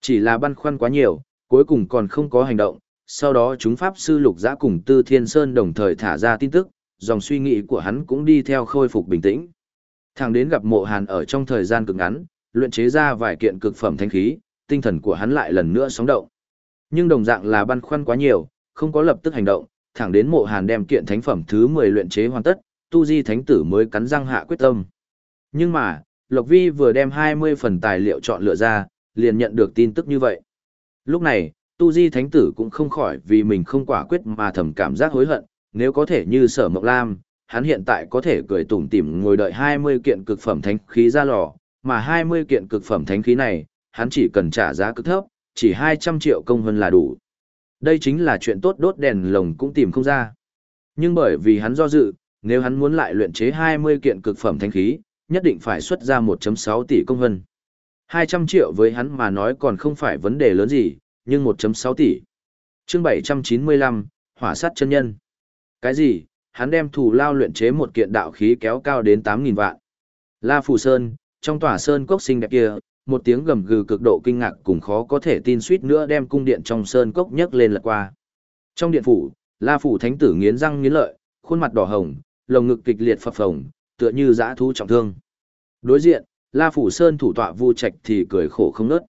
Chỉ là băn khoăn quá nhiều, cuối cùng còn không có hành động, sau đó chúng Pháp Sư Lục Giã cùng Tư Thiên Sơn đồng thời thả ra tin tức, dòng suy nghĩ của hắn cũng đi theo khôi phục bình tĩnh. Thẳng đến gặp mộ hàn ở trong thời gian cực ngắn, luyện chế ra vài kiện cực phẩm thanh khí, tinh thần của hắn lại lần nữa sóng động. Nhưng đồng dạng là băn khoăn quá nhiều, không có lập tức hành động, thẳng đến mộ hàn đem kiện thánh phẩm thứ 10 luyện chế hoàn tất, tu di thánh tử mới cắn răng hạ quyết tâm. Nhưng mà, Lộc Vi vừa đem 20 phần tài liệu chọn lựa ra, liền nhận được tin tức như vậy. Lúc này, tu di thánh tử cũng không khỏi vì mình không quả quyết mà thầm cảm giác hối hận, nếu có thể như sở mộng lam, hắn hiện tại có thể cười tủm tỉm ngồi đợi 20 kiện cực phẩm thánh khí ra lò, mà 20 kiện cực phẩm thánh khí này, hắn chỉ cần trả giá cực thấp, chỉ 200 triệu công hơn là đủ. Đây chính là chuyện tốt đốt đèn lồng cũng tìm không ra. Nhưng bởi vì hắn do dự, nếu hắn muốn lại luyện chế 20 kiện cực phẩm thánh khí, nhất định phải xuất ra 1.6 tỷ công hơn. 200 triệu với hắn mà nói còn không phải vấn đề lớn gì, nhưng 1.6 tỷ. chương 795, hỏa sát chân nhân. Cái gì? Hắn đem thủ lao luyện chế một kiện đạo khí kéo cao đến 8.000 vạn. La Phù Sơn, trong tòa sơn cốc xinh đẹp kia, một tiếng gầm gừ cực độ kinh ngạc cùng khó có thể tin suýt nữa đem cung điện trong sơn cốc nhấc lên lật qua. Trong điện phủ, La phủ thánh tử nghiến răng nghiến lợi, khuôn mặt đỏ hồng, lồng ngực kịch liệt phập phồng, tựa như dã thú trọng thương. Đối diện, La phủ sơn thủ tọa Vu Trạch thì cười khổ không ngớt.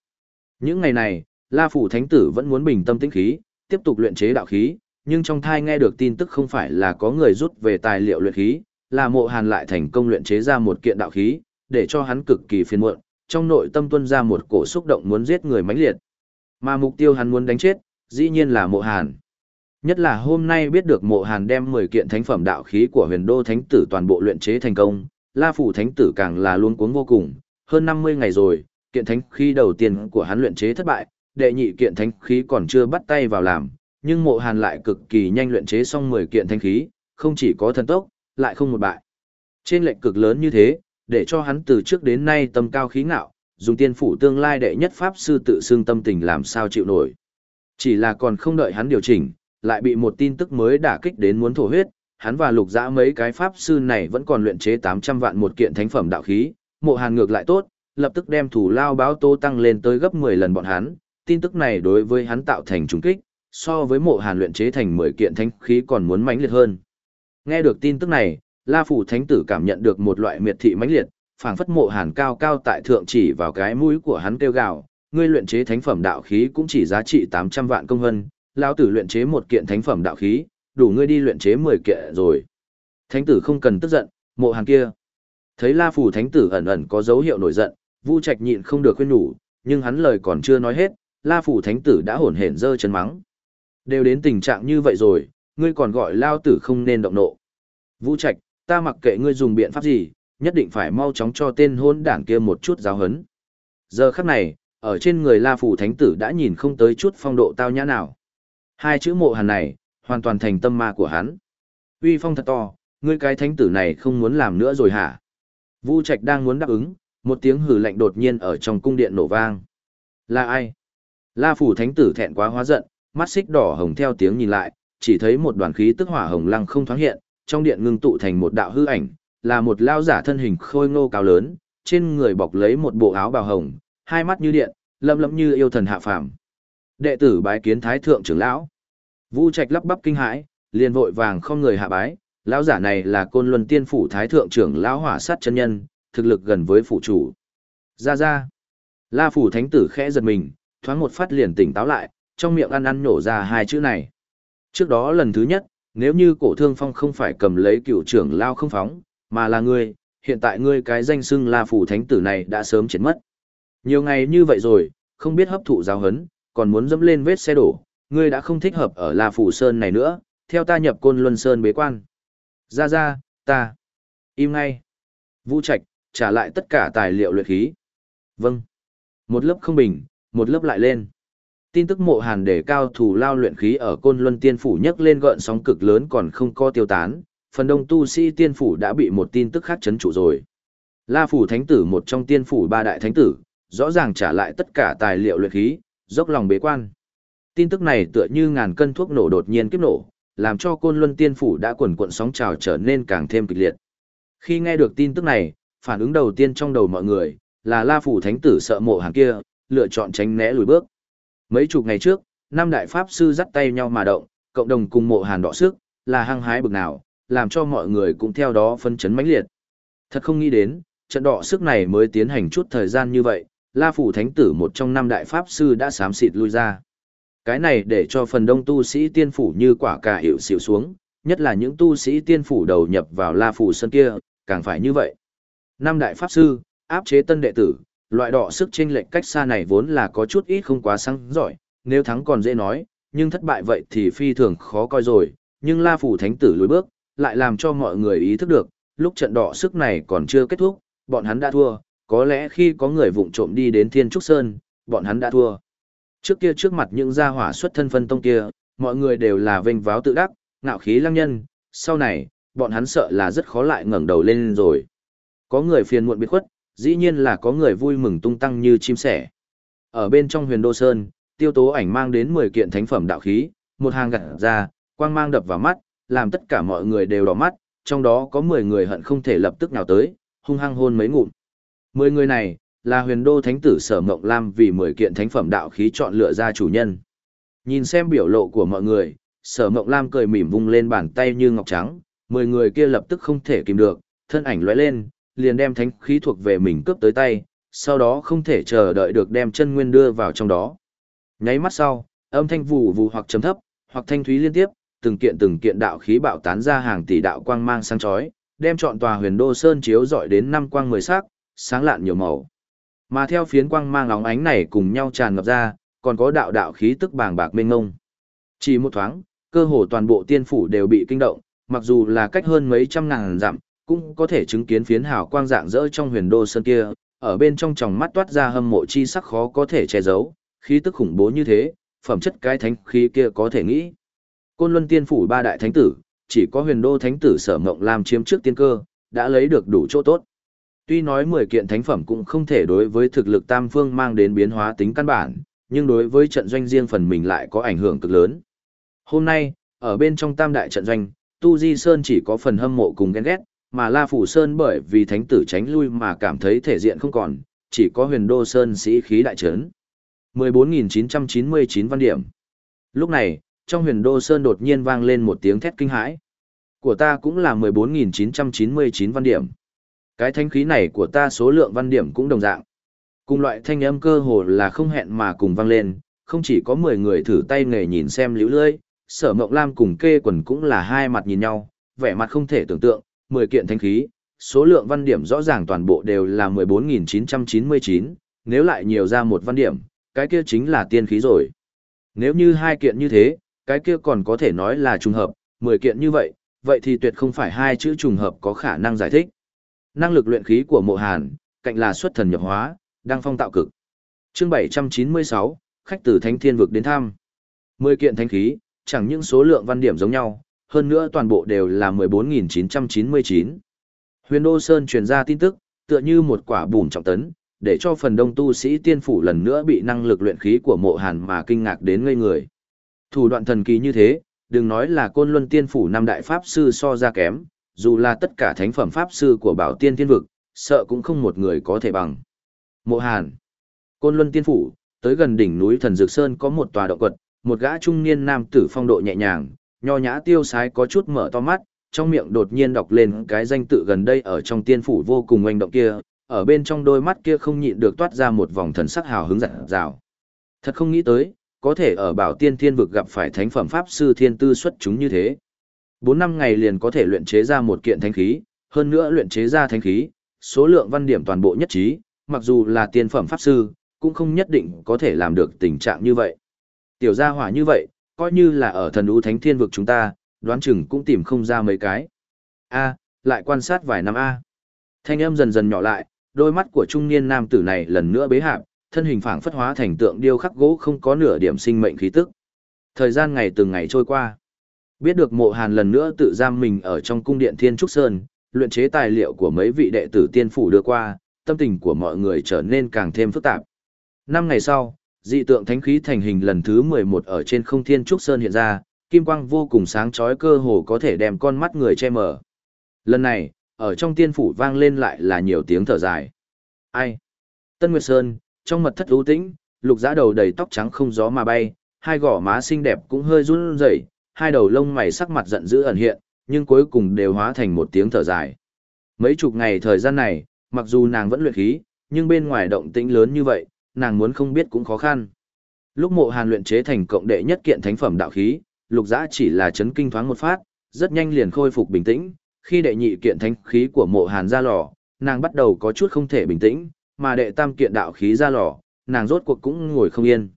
Những ngày này, La phủ thánh tử vẫn muốn bình tâm tĩnh khí, tiếp tục luyện chế đạo khí, nhưng trong thai nghe được tin tức không phải là có người rút về tài liệu luyện khí, là Mộ Hàn lại thành công luyện chế ra một kiện đạo khí, để cho hắn cực kỳ phiền muộn, trong nội tâm tuân ra một cổ xúc động muốn giết người mãnh liệt. Mà mục tiêu hắn muốn đánh chết, dĩ nhiên là mộ hàn. Nhất là hôm nay biết được mộ hàn đem 10 kiện thánh phẩm đạo khí của huyền đô thánh tử toàn bộ luyện chế thành công, la phủ thánh tử càng là luôn cuống vô cùng, hơn 50 ngày rồi, kiện thánh khí đầu tiên của hắn luyện chế thất bại, đệ nhị kiện thánh khí còn chưa bắt tay vào làm, nhưng mộ hàn lại cực kỳ nhanh luyện chế xong 10 kiện thanh khí, không chỉ có thần tốc, lại không một bại. Trên lệnh cực lớn như thế, để cho hắn từ trước đến nay tâm cao khí ngạo, dùng tiên phủ tương lai đệ nhất pháp sư tự xưng tâm tình làm sao chịu nổi. Chỉ là còn không đợi hắn điều chỉnh, lại bị một tin tức mới đả kích đến muốn thổ huyết, hắn và lục dã mấy cái pháp sư này vẫn còn luyện chế 800 vạn một kiện thánh phẩm đạo khí, mộ hàn ngược lại tốt, lập tức đem thủ lao báo tố tăng lên tới gấp 10 lần bọn hắn, tin tức này đối với hắn tạo thành trùng kích, so với mộ hàn luyện chế thành 10 kiện thánh khí còn muốn mãnh liệt hơn. Nghe được tin tức này, La Phủ Thánh Tử cảm nhận được một loại miệt thị mãnh liệt, phảng phất mộ hàn cao cao tại thượng chỉ vào cái mũi của hắn kêu gào, ngươi luyện chế thánh phẩm đạo khí cũng chỉ giá trị 800 vạn công hân, lão tử luyện chế một kiện thánh phẩm đạo khí, đủ ngươi đi luyện chế 10 kiện rồi. Thánh tử không cần tức giận, mộ hàn kia. Thấy La Phủ Thánh Tử ẩn ẩn có dấu hiệu nổi giận, Vu Trạch nhịn không được khuyên nhủ, nhưng hắn lời còn chưa nói hết, La Phủ Thánh Tử đã hổn hển dơ chân mắng. Đều đến tình trạng như vậy rồi, ngươi còn gọi lao tử không nên động nộ. Vu Trạch, ta mặc kệ ngươi dùng biện pháp gì, nhất định phải mau chóng cho tên hôn đảng kia một chút giáo hấn. Giờ khắc này, ở trên người La Phủ Thánh Tử đã nhìn không tới chút phong độ tao nhã nào. Hai chữ mộ hàn này, hoàn toàn thành tâm ma của hắn. Uy phong thật to, ngươi cái thánh tử này không muốn làm nữa rồi hả? Vu Trạch đang muốn đáp ứng, một tiếng hử lạnh đột nhiên ở trong cung điện nổ vang. Là ai? La phủ thánh tử thẹn quá hóa giận, mắt xích đỏ hồng theo tiếng nhìn lại, chỉ thấy một đoàn khí tức hỏa hồng lăng không thoáng hiện, trong điện ngưng tụ thành một đạo hư ảnh, là một lao giả thân hình khôi ngô cao lớn, trên người bọc lấy một bộ áo bào hồng, hai mắt như điện, lâm lâm như yêu thần hạ phàm. Đệ tử bái kiến thái thượng trưởng lão. Vu Trạch lắp bắp kinh hãi, liền vội vàng không người hạ bái, lão giả này là Côn Luân Tiên phủ thái thượng trưởng lão Hỏa Sát chân nhân, thực lực gần với phụ chủ. Ra ra. La phủ thánh tử khẽ giật mình, thoáng một phát liền tỉnh táo lại, trong miệng ăn ăn nổ ra hai chữ này. Trước đó lần thứ nhất, nếu như cổ thương phong không phải cầm lấy cựu trưởng lao không phóng, mà là ngươi, hiện tại ngươi cái danh xưng La phủ thánh tử này đã sớm chết mất. Nhiều ngày như vậy rồi, không biết hấp thụ giáo hấn, còn muốn dẫm lên vết xe đổ, ngươi đã không thích hợp ở La phủ sơn này nữa, theo ta nhập Côn Luân Sơn bế quan. Ra ra, ta. Im ngay. Vũ Trạch, trả lại tất cả tài liệu luyện khí. Vâng. Một lớp không bình, một lớp lại lên. Tin tức mộ hàn để cao thủ lao luyện khí ở Côn Luân Tiên Phủ nhấc lên gợn sóng cực lớn còn không có tiêu tán, phần đông tu sĩ Tiên Phủ đã bị một tin tức khác chấn trụ rồi. La Phủ Thánh Tử một trong Tiên Phủ ba đại Thánh Tử, rõ ràng trả lại tất cả tài liệu luyện khí, dốc lòng bế quan. Tin tức này tựa như ngàn cân thuốc nổ đột nhiên kiếp nổ, làm cho Côn Luân Tiên Phủ đã quần cuộn sóng trào trở nên càng thêm kịch liệt. Khi nghe được tin tức này, phản ứng đầu tiên trong đầu mọi người, là La Phủ Thánh Tử sợ mộ hàng kia, lựa chọn tránh né lùi bước. Mấy chục ngày trước, năm đại pháp sư dắt tay nhau mà động, cộng đồng cùng mộ hàn đọ sức, là hăng hái bực nào, làm cho mọi người cũng theo đó phân chấn mãnh liệt. Thật không nghĩ đến, trận đọ sức này mới tiến hành chút thời gian như vậy, La Phủ Thánh Tử một trong năm đại pháp sư đã sám xịt lui ra. Cái này để cho phần đông tu sĩ tiên phủ như quả cà hiệu xỉu xuống, nhất là những tu sĩ tiên phủ đầu nhập vào La Phủ Sân kia, càng phải như vậy. Năm đại pháp sư, áp chế tân đệ tử, loại đọ sức chênh lệch cách xa này vốn là có chút ít không quá sáng giỏi, nếu thắng còn dễ nói, nhưng thất bại vậy thì phi thường khó coi rồi, nhưng La Phủ Thánh Tử lùi bước, lại làm cho mọi người ý thức được, lúc trận đọ sức này còn chưa kết thúc, bọn hắn đã thua, có lẽ khi có người vụng trộm đi đến Thiên Trúc Sơn, bọn hắn đã thua. Trước kia trước mặt những gia hỏa xuất thân phân tông kia, mọi người đều là vênh váo tự đắc, ngạo khí lăng nhân, sau này, bọn hắn sợ là rất khó lại ngẩng đầu lên rồi. Có người phiền muộn biệt khuất, dĩ nhiên là có người vui mừng tung tăng như chim sẻ. Ở bên trong huyền đô sơn, tiêu tố ảnh mang đến 10 kiện thánh phẩm đạo khí, một hàng gặt ra, quang mang đập vào mắt, làm tất cả mọi người đều đỏ mắt, trong đó có 10 người hận không thể lập tức nào tới, hung hăng hôn mấy ngụm. 10 người này, là huyền đô thánh tử sở mộng lam vì 10 kiện thánh phẩm đạo khí chọn lựa ra chủ nhân. Nhìn xem biểu lộ của mọi người, sở mộng lam cười mỉm vung lên bàn tay như ngọc trắng, 10 người kia lập tức không thể kìm được, thân ảnh lóe lên, liền đem thánh khí thuộc về mình cướp tới tay, sau đó không thể chờ đợi được đem chân nguyên đưa vào trong đó. Nháy mắt sau, âm thanh vụ vụ hoặc chấm thấp, hoặc thanh thúy liên tiếp, từng kiện từng kiện đạo khí bạo tán ra hàng tỷ đạo quang mang sáng chói, đem trọn tòa huyền đô sơn chiếu rọi đến năm quang mười sắc, sáng lạn nhiều màu. Mà theo phiến quang mang óng ánh này cùng nhau tràn ngập ra, còn có đạo đạo khí tức bàng bạc mênh ngông. Chỉ một thoáng, cơ hồ toàn bộ tiên phủ đều bị kinh động, mặc dù là cách hơn mấy trăm ngàn dặm, cũng có thể chứng kiến phiến hào quang dạng dỡ trong huyền đô sơn kia, ở bên trong tròng mắt toát ra hâm mộ chi sắc khó có thể che giấu, khí tức khủng bố như thế, phẩm chất cái thánh khí kia có thể nghĩ. Côn Luân Tiên phủ ba đại thánh tử, chỉ có huyền đô thánh tử Sở Mộng làm chiếm trước tiên cơ, đã lấy được đủ chỗ tốt. Tuy nói 10 kiện thánh phẩm cũng không thể đối với thực lực tam phương mang đến biến hóa tính căn bản, nhưng đối với trận doanh riêng phần mình lại có ảnh hưởng cực lớn. Hôm nay, ở bên trong tam đại trận doanh, Tu Di Sơn chỉ có phần hâm mộ cùng ghen ghét, mà La Phủ Sơn bởi vì thánh tử tránh lui mà cảm thấy thể diện không còn, chỉ có huyền đô Sơn sĩ khí đại trấn. 14.999 văn điểm. Lúc này, trong huyền đô Sơn đột nhiên vang lên một tiếng thét kinh hãi. Của ta cũng là 14.999 văn điểm. Cái thanh khí này của ta số lượng văn điểm cũng đồng dạng. Cùng loại thanh âm cơ hồ là không hẹn mà cùng vang lên, không chỉ có 10 người thử tay nghề nhìn xem liễu lưỡi, sở mộng lam cùng kê quần cũng là hai mặt nhìn nhau, vẻ mặt không thể tưởng tượng, 10 kiện thanh khí, số lượng văn điểm rõ ràng toàn bộ đều là 14.999, nếu lại nhiều ra một văn điểm, cái kia chính là tiên khí rồi. Nếu như hai kiện như thế, cái kia còn có thể nói là trùng hợp, 10 kiện như vậy, vậy thì tuyệt không phải hai chữ trùng hợp có khả năng giải thích. Năng lực luyện khí của mộ hàn, cạnh là xuất thần nhập hóa, đang phong tạo cực. chương 796, khách từ thánh thiên vực đến thăm. 10 kiện thánh khí, chẳng những số lượng văn điểm giống nhau, hơn nữa toàn bộ đều là 14.999. Huyền Đô Sơn truyền ra tin tức, tựa như một quả bùm trọng tấn, để cho phần đông tu sĩ tiên phủ lần nữa bị năng lực luyện khí của mộ hàn mà kinh ngạc đến ngây người. Thủ đoạn thần kỳ như thế, đừng nói là côn luân tiên phủ năm đại pháp sư so ra kém, dù là tất cả thánh phẩm pháp sư của bảo tiên thiên vực, sợ cũng không một người có thể bằng. Mộ hàn, côn luân tiên phủ, tới gần đỉnh núi thần dược sơn có một tòa động quật, một gã trung niên nam tử phong độ nhẹ nhàng, nho nhã tiêu sái có chút mở to mắt, trong miệng đột nhiên đọc lên cái danh tự gần đây ở trong tiên phủ vô cùng oanh động kia, ở bên trong đôi mắt kia không nhịn được toát ra một vòng thần sắc hào hứng rạng rào. Thật không nghĩ tới, có thể ở bảo tiên thiên vực gặp phải thánh phẩm pháp sư thiên tư xuất chúng như thế. Bốn năm ngày liền có thể luyện chế ra một kiện thánh khí, hơn nữa luyện chế ra thánh khí, số lượng văn điểm toàn bộ nhất trí, mặc dù là tiên phẩm pháp sư, cũng không nhất định có thể làm được tình trạng như vậy. Tiểu gia hỏa như vậy, coi như là ở thần ú thánh thiên vực chúng ta, đoán chừng cũng tìm không ra mấy cái. A, lại quan sát vài năm A. Thanh âm dần dần nhỏ lại, đôi mắt của trung niên nam tử này lần nữa bế hạp, thân hình phảng phất hóa thành tượng điêu khắc gỗ không có nửa điểm sinh mệnh khí tức. Thời gian ngày từng ngày trôi qua. Biết được mộ hàn lần nữa tự giam mình ở trong cung điện Thiên Trúc Sơn, luyện chế tài liệu của mấy vị đệ tử tiên phủ đưa qua, tâm tình của mọi người trở nên càng thêm phức tạp. Năm ngày sau, dị tượng thánh khí thành hình lần thứ 11 ở trên không Thiên Trúc Sơn hiện ra, kim quang vô cùng sáng chói cơ hồ có thể đem con mắt người che mở. Lần này, ở trong tiên phủ vang lên lại là nhiều tiếng thở dài. Ai? Tân Nguyệt Sơn, trong mật thất ưu tĩnh, lục giã đầu đầy tóc trắng không gió mà bay, hai gò má xinh đẹp cũng hơi run rẩy, hai đầu lông mày sắc mặt giận dữ ẩn hiện, nhưng cuối cùng đều hóa thành một tiếng thở dài. Mấy chục ngày thời gian này, mặc dù nàng vẫn luyện khí, nhưng bên ngoài động tĩnh lớn như vậy, nàng muốn không biết cũng khó khăn. Lúc mộ hàn luyện chế thành cộng đệ nhất kiện thánh phẩm đạo khí, lục giã chỉ là chấn kinh thoáng một phát, rất nhanh liền khôi phục bình tĩnh, khi đệ nhị kiện thánh khí của mộ hàn ra lò, nàng bắt đầu có chút không thể bình tĩnh, mà đệ tam kiện đạo khí ra lò, nàng rốt cuộc cũng ngồi không yên.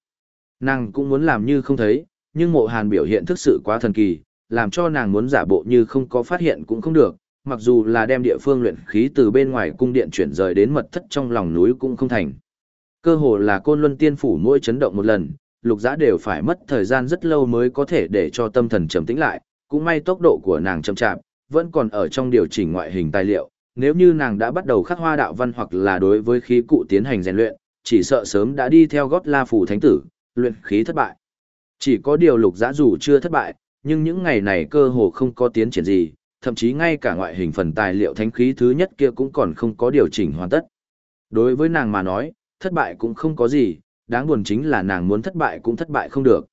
Nàng cũng muốn làm như không thấy, nhưng mộ hàn biểu hiện thực sự quá thần kỳ, làm cho nàng muốn giả bộ như không có phát hiện cũng không được, mặc dù là đem địa phương luyện khí từ bên ngoài cung điện chuyển rời đến mật thất trong lòng núi cũng không thành. Cơ hồ là côn luân tiên phủ mỗi chấn động một lần, lục giã đều phải mất thời gian rất lâu mới có thể để cho tâm thần trầm tĩnh lại, cũng may tốc độ của nàng chậm chạp, vẫn còn ở trong điều chỉnh ngoại hình tài liệu, nếu như nàng đã bắt đầu khắc hoa đạo văn hoặc là đối với khí cụ tiến hành rèn luyện, chỉ sợ sớm đã đi theo gót La phủ thánh tử, luyện khí thất bại. Chỉ có điều lục giã dù chưa thất bại, nhưng những ngày này cơ hồ không có tiến triển gì, thậm chí ngay cả ngoại hình phần tài liệu thánh khí thứ nhất kia cũng còn không có điều chỉnh hoàn tất. Đối với nàng mà nói, thất bại cũng không có gì, đáng buồn chính là nàng muốn thất bại cũng thất bại không được.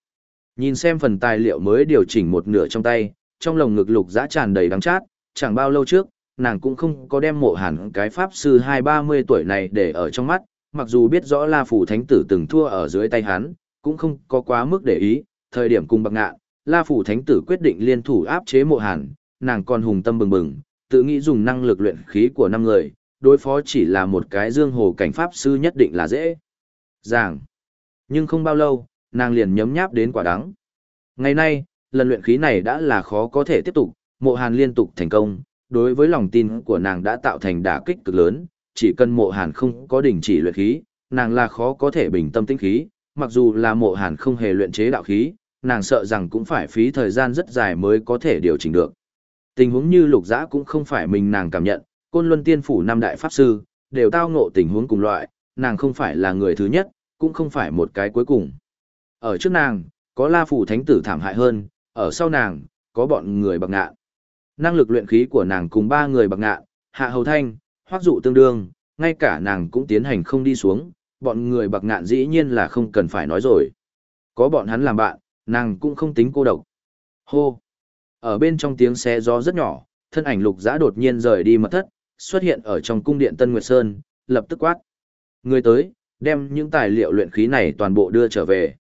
Nhìn xem phần tài liệu mới điều chỉnh một nửa trong tay, trong lồng ngực lục dã tràn đầy đắng chát, chẳng bao lâu trước, nàng cũng không có đem mộ hẳn cái pháp sư hai ba mươi tuổi này để ở trong mắt, mặc dù biết rõ La Phủ Thánh Tử từng thua ở dưới tay hắn, cũng không có quá mức để ý, thời điểm cùng bạc ngạ, La Phủ Thánh Tử quyết định liên thủ áp chế mộ hàn, nàng còn hùng tâm bừng bừng, tự nghĩ dùng năng lực luyện khí của năm người, đối phó chỉ là một cái dương hồ cảnh pháp sư nhất định là dễ. Giảng. Nhưng không bao lâu, nàng liền nhấm nháp đến quả đắng. Ngày nay, lần luyện khí này đã là khó có thể tiếp tục, mộ hàn liên tục thành công, đối với lòng tin của nàng đã tạo thành đả kích cực lớn, chỉ cần mộ hàn không có đình chỉ luyện khí, nàng là khó có thể bình tâm tĩnh khí, mặc dù là mộ hàn không hề luyện chế đạo khí, nàng sợ rằng cũng phải phí thời gian rất dài mới có thể điều chỉnh được. Tình huống như lục giã cũng không phải mình nàng cảm nhận, côn luân tiên phủ năm đại pháp sư, đều tao ngộ tình huống cùng loại, nàng không phải là người thứ nhất, cũng không phải một cái cuối cùng. Ở trước nàng, có la phủ thánh tử thảm hại hơn, ở sau nàng, có bọn người bạc ngạ. Năng lực luyện khí của nàng cùng ba người bạc ngạ, hạ hầu thanh, hoác dụ tương đương, ngay cả nàng cũng tiến hành không đi xuống, bọn người bạc ngạn dĩ nhiên là không cần phải nói rồi. Có bọn hắn làm bạn, nàng cũng không tính cô độc. Hô! Ở bên trong tiếng xe gió rất nhỏ, thân ảnh lục giã đột nhiên rời đi mật thất, xuất hiện ở trong cung điện Tân Nguyệt Sơn, lập tức quát. Người tới, đem những tài liệu luyện khí này toàn bộ đưa trở về.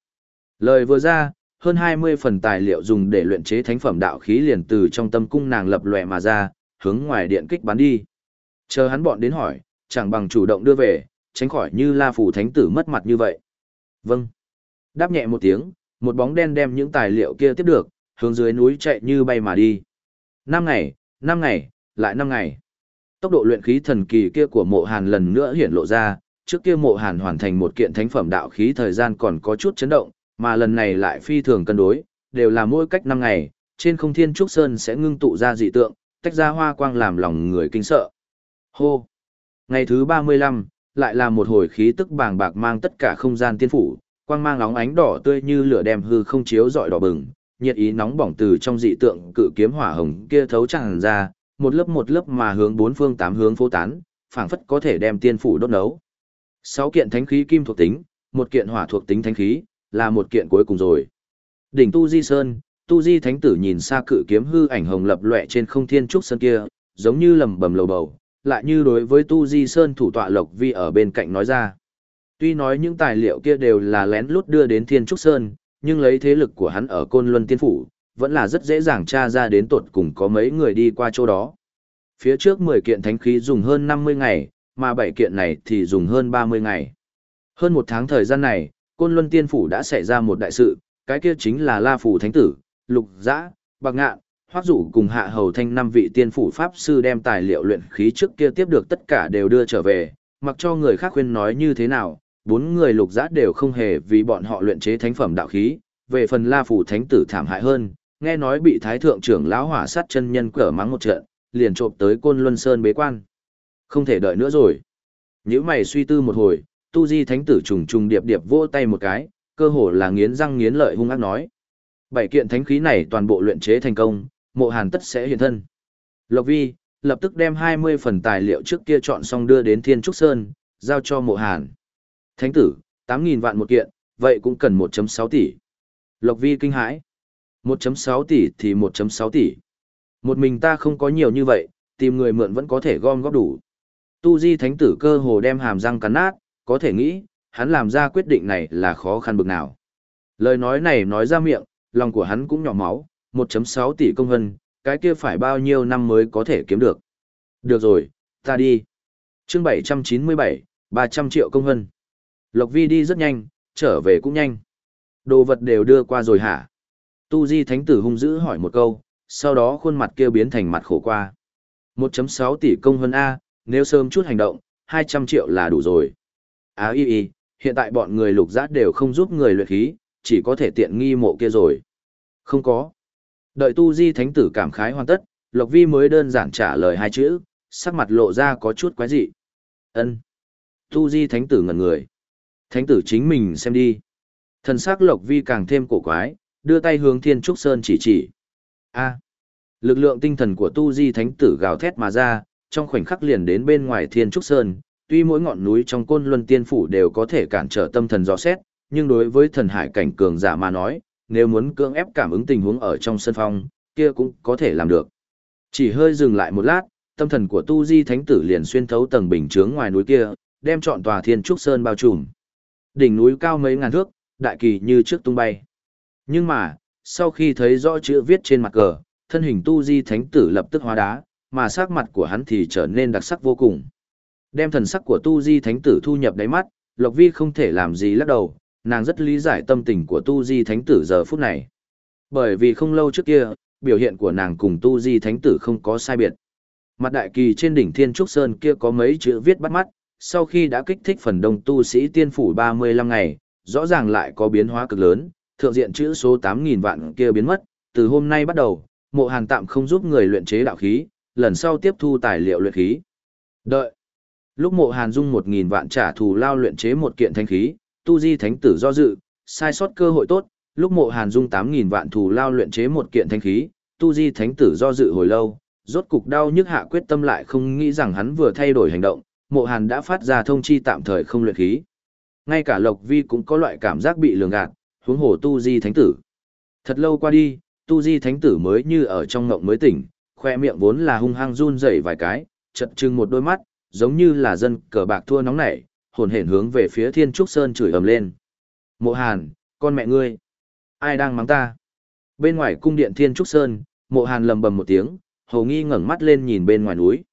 Lời vừa ra, hơn 20 phần tài liệu dùng để luyện chế thánh phẩm đạo khí liền từ trong tâm cung nàng lập lòe mà ra, hướng ngoài điện kích bắn đi. Chờ hắn bọn đến hỏi, chẳng bằng chủ động đưa về, tránh khỏi như La phủ thánh tử mất mặt như vậy. Vâng. Đáp nhẹ một tiếng, một bóng đen đem những tài liệu kia tiếp được, hướng dưới núi chạy như bay mà đi. Năm ngày, năm ngày, lại năm ngày. Tốc độ luyện khí thần kỳ kia của mộ hàn lần nữa hiển lộ ra, trước kia mộ hàn hoàn thành một kiện thánh phẩm đạo khí thời gian còn có chút chấn động, mà lần này lại phi thường cân đối, đều là mỗi cách 5 ngày, trên không thiên trúc sơn sẽ ngưng tụ ra dị tượng, tách ra hoa quang làm lòng người kinh sợ. Hô! Ngày thứ 35, lại là một hồi khí tức bàng bạc mang tất cả không gian tiên phủ, quang mang nóng ánh đỏ tươi như lửa đem hư không chiếu rọi đỏ bừng, nhiệt ý nóng bỏng từ trong dị tượng cự kiếm hỏa hồng kia thấu tràn ra, một lớp một lớp mà hướng bốn phương tám hướng phô tán, phảng phất có thể đem tiên phủ đốt nấu. Sáu kiện thánh khí kim thuộc tính, một kiện hỏa thuộc tính thánh khí, là một kiện cuối cùng rồi. Đỉnh Tu Di Sơn, Tu Di Thánh Tử nhìn xa cự kiếm hư ảnh hồng lập lệ trên không thiên trúc sơn kia, giống như lầm bầm lầu bầu, lại như đối với Tu Di Sơn thủ tọa Lộc Vi ở bên cạnh nói ra. Tuy nói những tài liệu kia đều là lén lút đưa đến Thiên Trúc Sơn, nhưng lấy thế lực của hắn ở Côn Luân Tiên Phủ, vẫn là rất dễ dàng tra ra đến tột cùng có mấy người đi qua chỗ đó. Phía trước 10 kiện thánh khí dùng hơn 50 ngày, mà 7 kiện này thì dùng hơn 30 ngày. Hơn một tháng thời gian này, Côn Luân Tiên Phủ đã xảy ra một đại sự, cái kia chính là La Phủ Thánh Tử, Lục Giã, Bạc Ngạn, Hoắc Dụ cùng Hạ Hầu Thanh năm vị tiên phủ pháp sư đem tài liệu luyện khí trước kia tiếp được tất cả đều đưa trở về, mặc cho người khác khuyên nói như thế nào, bốn người lục giã đều không hề vì bọn họ luyện chế thánh phẩm đạo khí, về phần La Phủ Thánh Tử thảm hại hơn, nghe nói bị Thái Thượng trưởng lão hỏa sát chân nhân cở mắng một trận, liền trộm tới Côn Luân Sơn bế quan. Không thể đợi nữa rồi. Nhữ mày suy tư một hồi, Tu Di Thánh Tử trùng trùng điệp điệp vỗ tay một cái, cơ hồ là nghiến răng nghiến lợi hung ác nói. Bảy kiện thánh khí này toàn bộ luyện chế thành công, mộ hàn tất sẽ hiện thân. Lộc Vi, lập tức đem 20 phần tài liệu trước kia chọn xong đưa đến Thiên Trúc Sơn, giao cho mộ hàn. Thánh tử, 8.000 vạn một kiện, vậy cũng cần 1.6 tỷ. Lộc Vi kinh hãi. 1.6 tỷ thì 1.6 tỷ. Một mình ta không có nhiều như vậy, tìm người mượn vẫn có thể gom góp đủ. Tu Di Thánh tử cơ hồ đem hàm răng cắn nát, có thể nghĩ, hắn làm ra quyết định này là khó khăn bực nào. Lời nói này nói ra miệng, lòng của hắn cũng nhỏ máu, 1.6 tỷ công hân, cái kia phải bao nhiêu năm mới có thể kiếm được. Được rồi, ta đi. chương 797, 300 triệu công hân. Lộc Vi đi rất nhanh, trở về cũng nhanh. Đồ vật đều đưa qua rồi hả? Tu Di Thánh Tử hung dữ hỏi một câu, sau đó khuôn mặt kia biến thành mặt khổ qua. 1.6 tỷ công hơn A, nếu sớm chút hành động, 200 triệu là đủ rồi. Á y y, hiện tại bọn người lục giác đều không giúp người luyện khí, chỉ có thể tiện nghi mộ kia rồi. Không có. Đợi tu di thánh tử cảm khái hoàn tất, Lộc Vi mới đơn giản trả lời hai chữ, sắc mặt lộ ra có chút quái dị. Ân. Tu di thánh tử ngẩn người. Thánh tử chính mình xem đi. Thần sắc Lộc Vi càng thêm cổ quái, đưa tay hướng Thiên Trúc Sơn chỉ chỉ. A. Lực lượng tinh thần của tu di thánh tử gào thét mà ra, trong khoảnh khắc liền đến bên ngoài Thiên Trúc Sơn, tuy mỗi ngọn núi trong côn luân tiên phủ đều có thể cản trở tâm thần dò xét, nhưng đối với thần hải cảnh cường giả mà nói, nếu muốn cưỡng ép cảm ứng tình huống ở trong sân phong, kia cũng có thể làm được. Chỉ hơi dừng lại một lát, tâm thần của Tu Di Thánh Tử liền xuyên thấu tầng bình chướng ngoài núi kia, đem trọn tòa Thiên Trúc Sơn bao trùm. Đỉnh núi cao mấy ngàn thước, đại kỳ như trước tung bay. Nhưng mà, sau khi thấy rõ chữ viết trên mặt cờ, thân hình Tu Di Thánh Tử lập tức hóa đá, mà sắc mặt của hắn thì trở nên đặc sắc vô cùng. Đem thần sắc của Tu Di Thánh Tử thu nhập đáy mắt, Lộc Vi không thể làm gì lắc đầu, nàng rất lý giải tâm tình của Tu Di Thánh Tử giờ phút này. Bởi vì không lâu trước kia, biểu hiện của nàng cùng Tu Di Thánh Tử không có sai biệt. Mặt đại kỳ trên đỉnh Thiên Trúc Sơn kia có mấy chữ viết bắt mắt, sau khi đã kích thích phần đông tu sĩ tiên phủ 35 ngày, rõ ràng lại có biến hóa cực lớn, thượng diện chữ số 8.000 vạn kia biến mất, từ hôm nay bắt đầu, mộ hàn tạm không giúp người luyện chế đạo khí, lần sau tiếp thu tài liệu luyện khí. Đợi. Lúc mộ hàn dung 1.000 vạn trả thù lao luyện chế một kiện thanh khí, tu di thánh tử do dự, sai sót cơ hội tốt, lúc mộ hàn dung 8.000 vạn thù lao luyện chế một kiện thanh khí, tu di thánh tử do dự hồi lâu, rốt cục đau nhức hạ quyết tâm lại không nghĩ rằng hắn vừa thay đổi hành động, mộ hàn đã phát ra thông chi tạm thời không luyện khí. Ngay cả Lộc Vi cũng có loại cảm giác bị lường gạt, huống hồ tu di thánh tử. Thật lâu qua đi, tu di thánh tử mới như ở trong ngộng mới tỉnh, khoe miệng vốn là hung hăng run rẩy vài cái, chật trưng một đôi mắt, giống như là dân cờ bạc thua nóng nảy, hồn hển hướng về phía Thiên Trúc Sơn chửi ầm lên. Mộ Hàn, con mẹ ngươi, ai đang mắng ta? Bên ngoài cung điện Thiên Trúc Sơn, Mộ Hàn lầm bầm một tiếng, hầu nghi ngẩng mắt lên nhìn bên ngoài núi.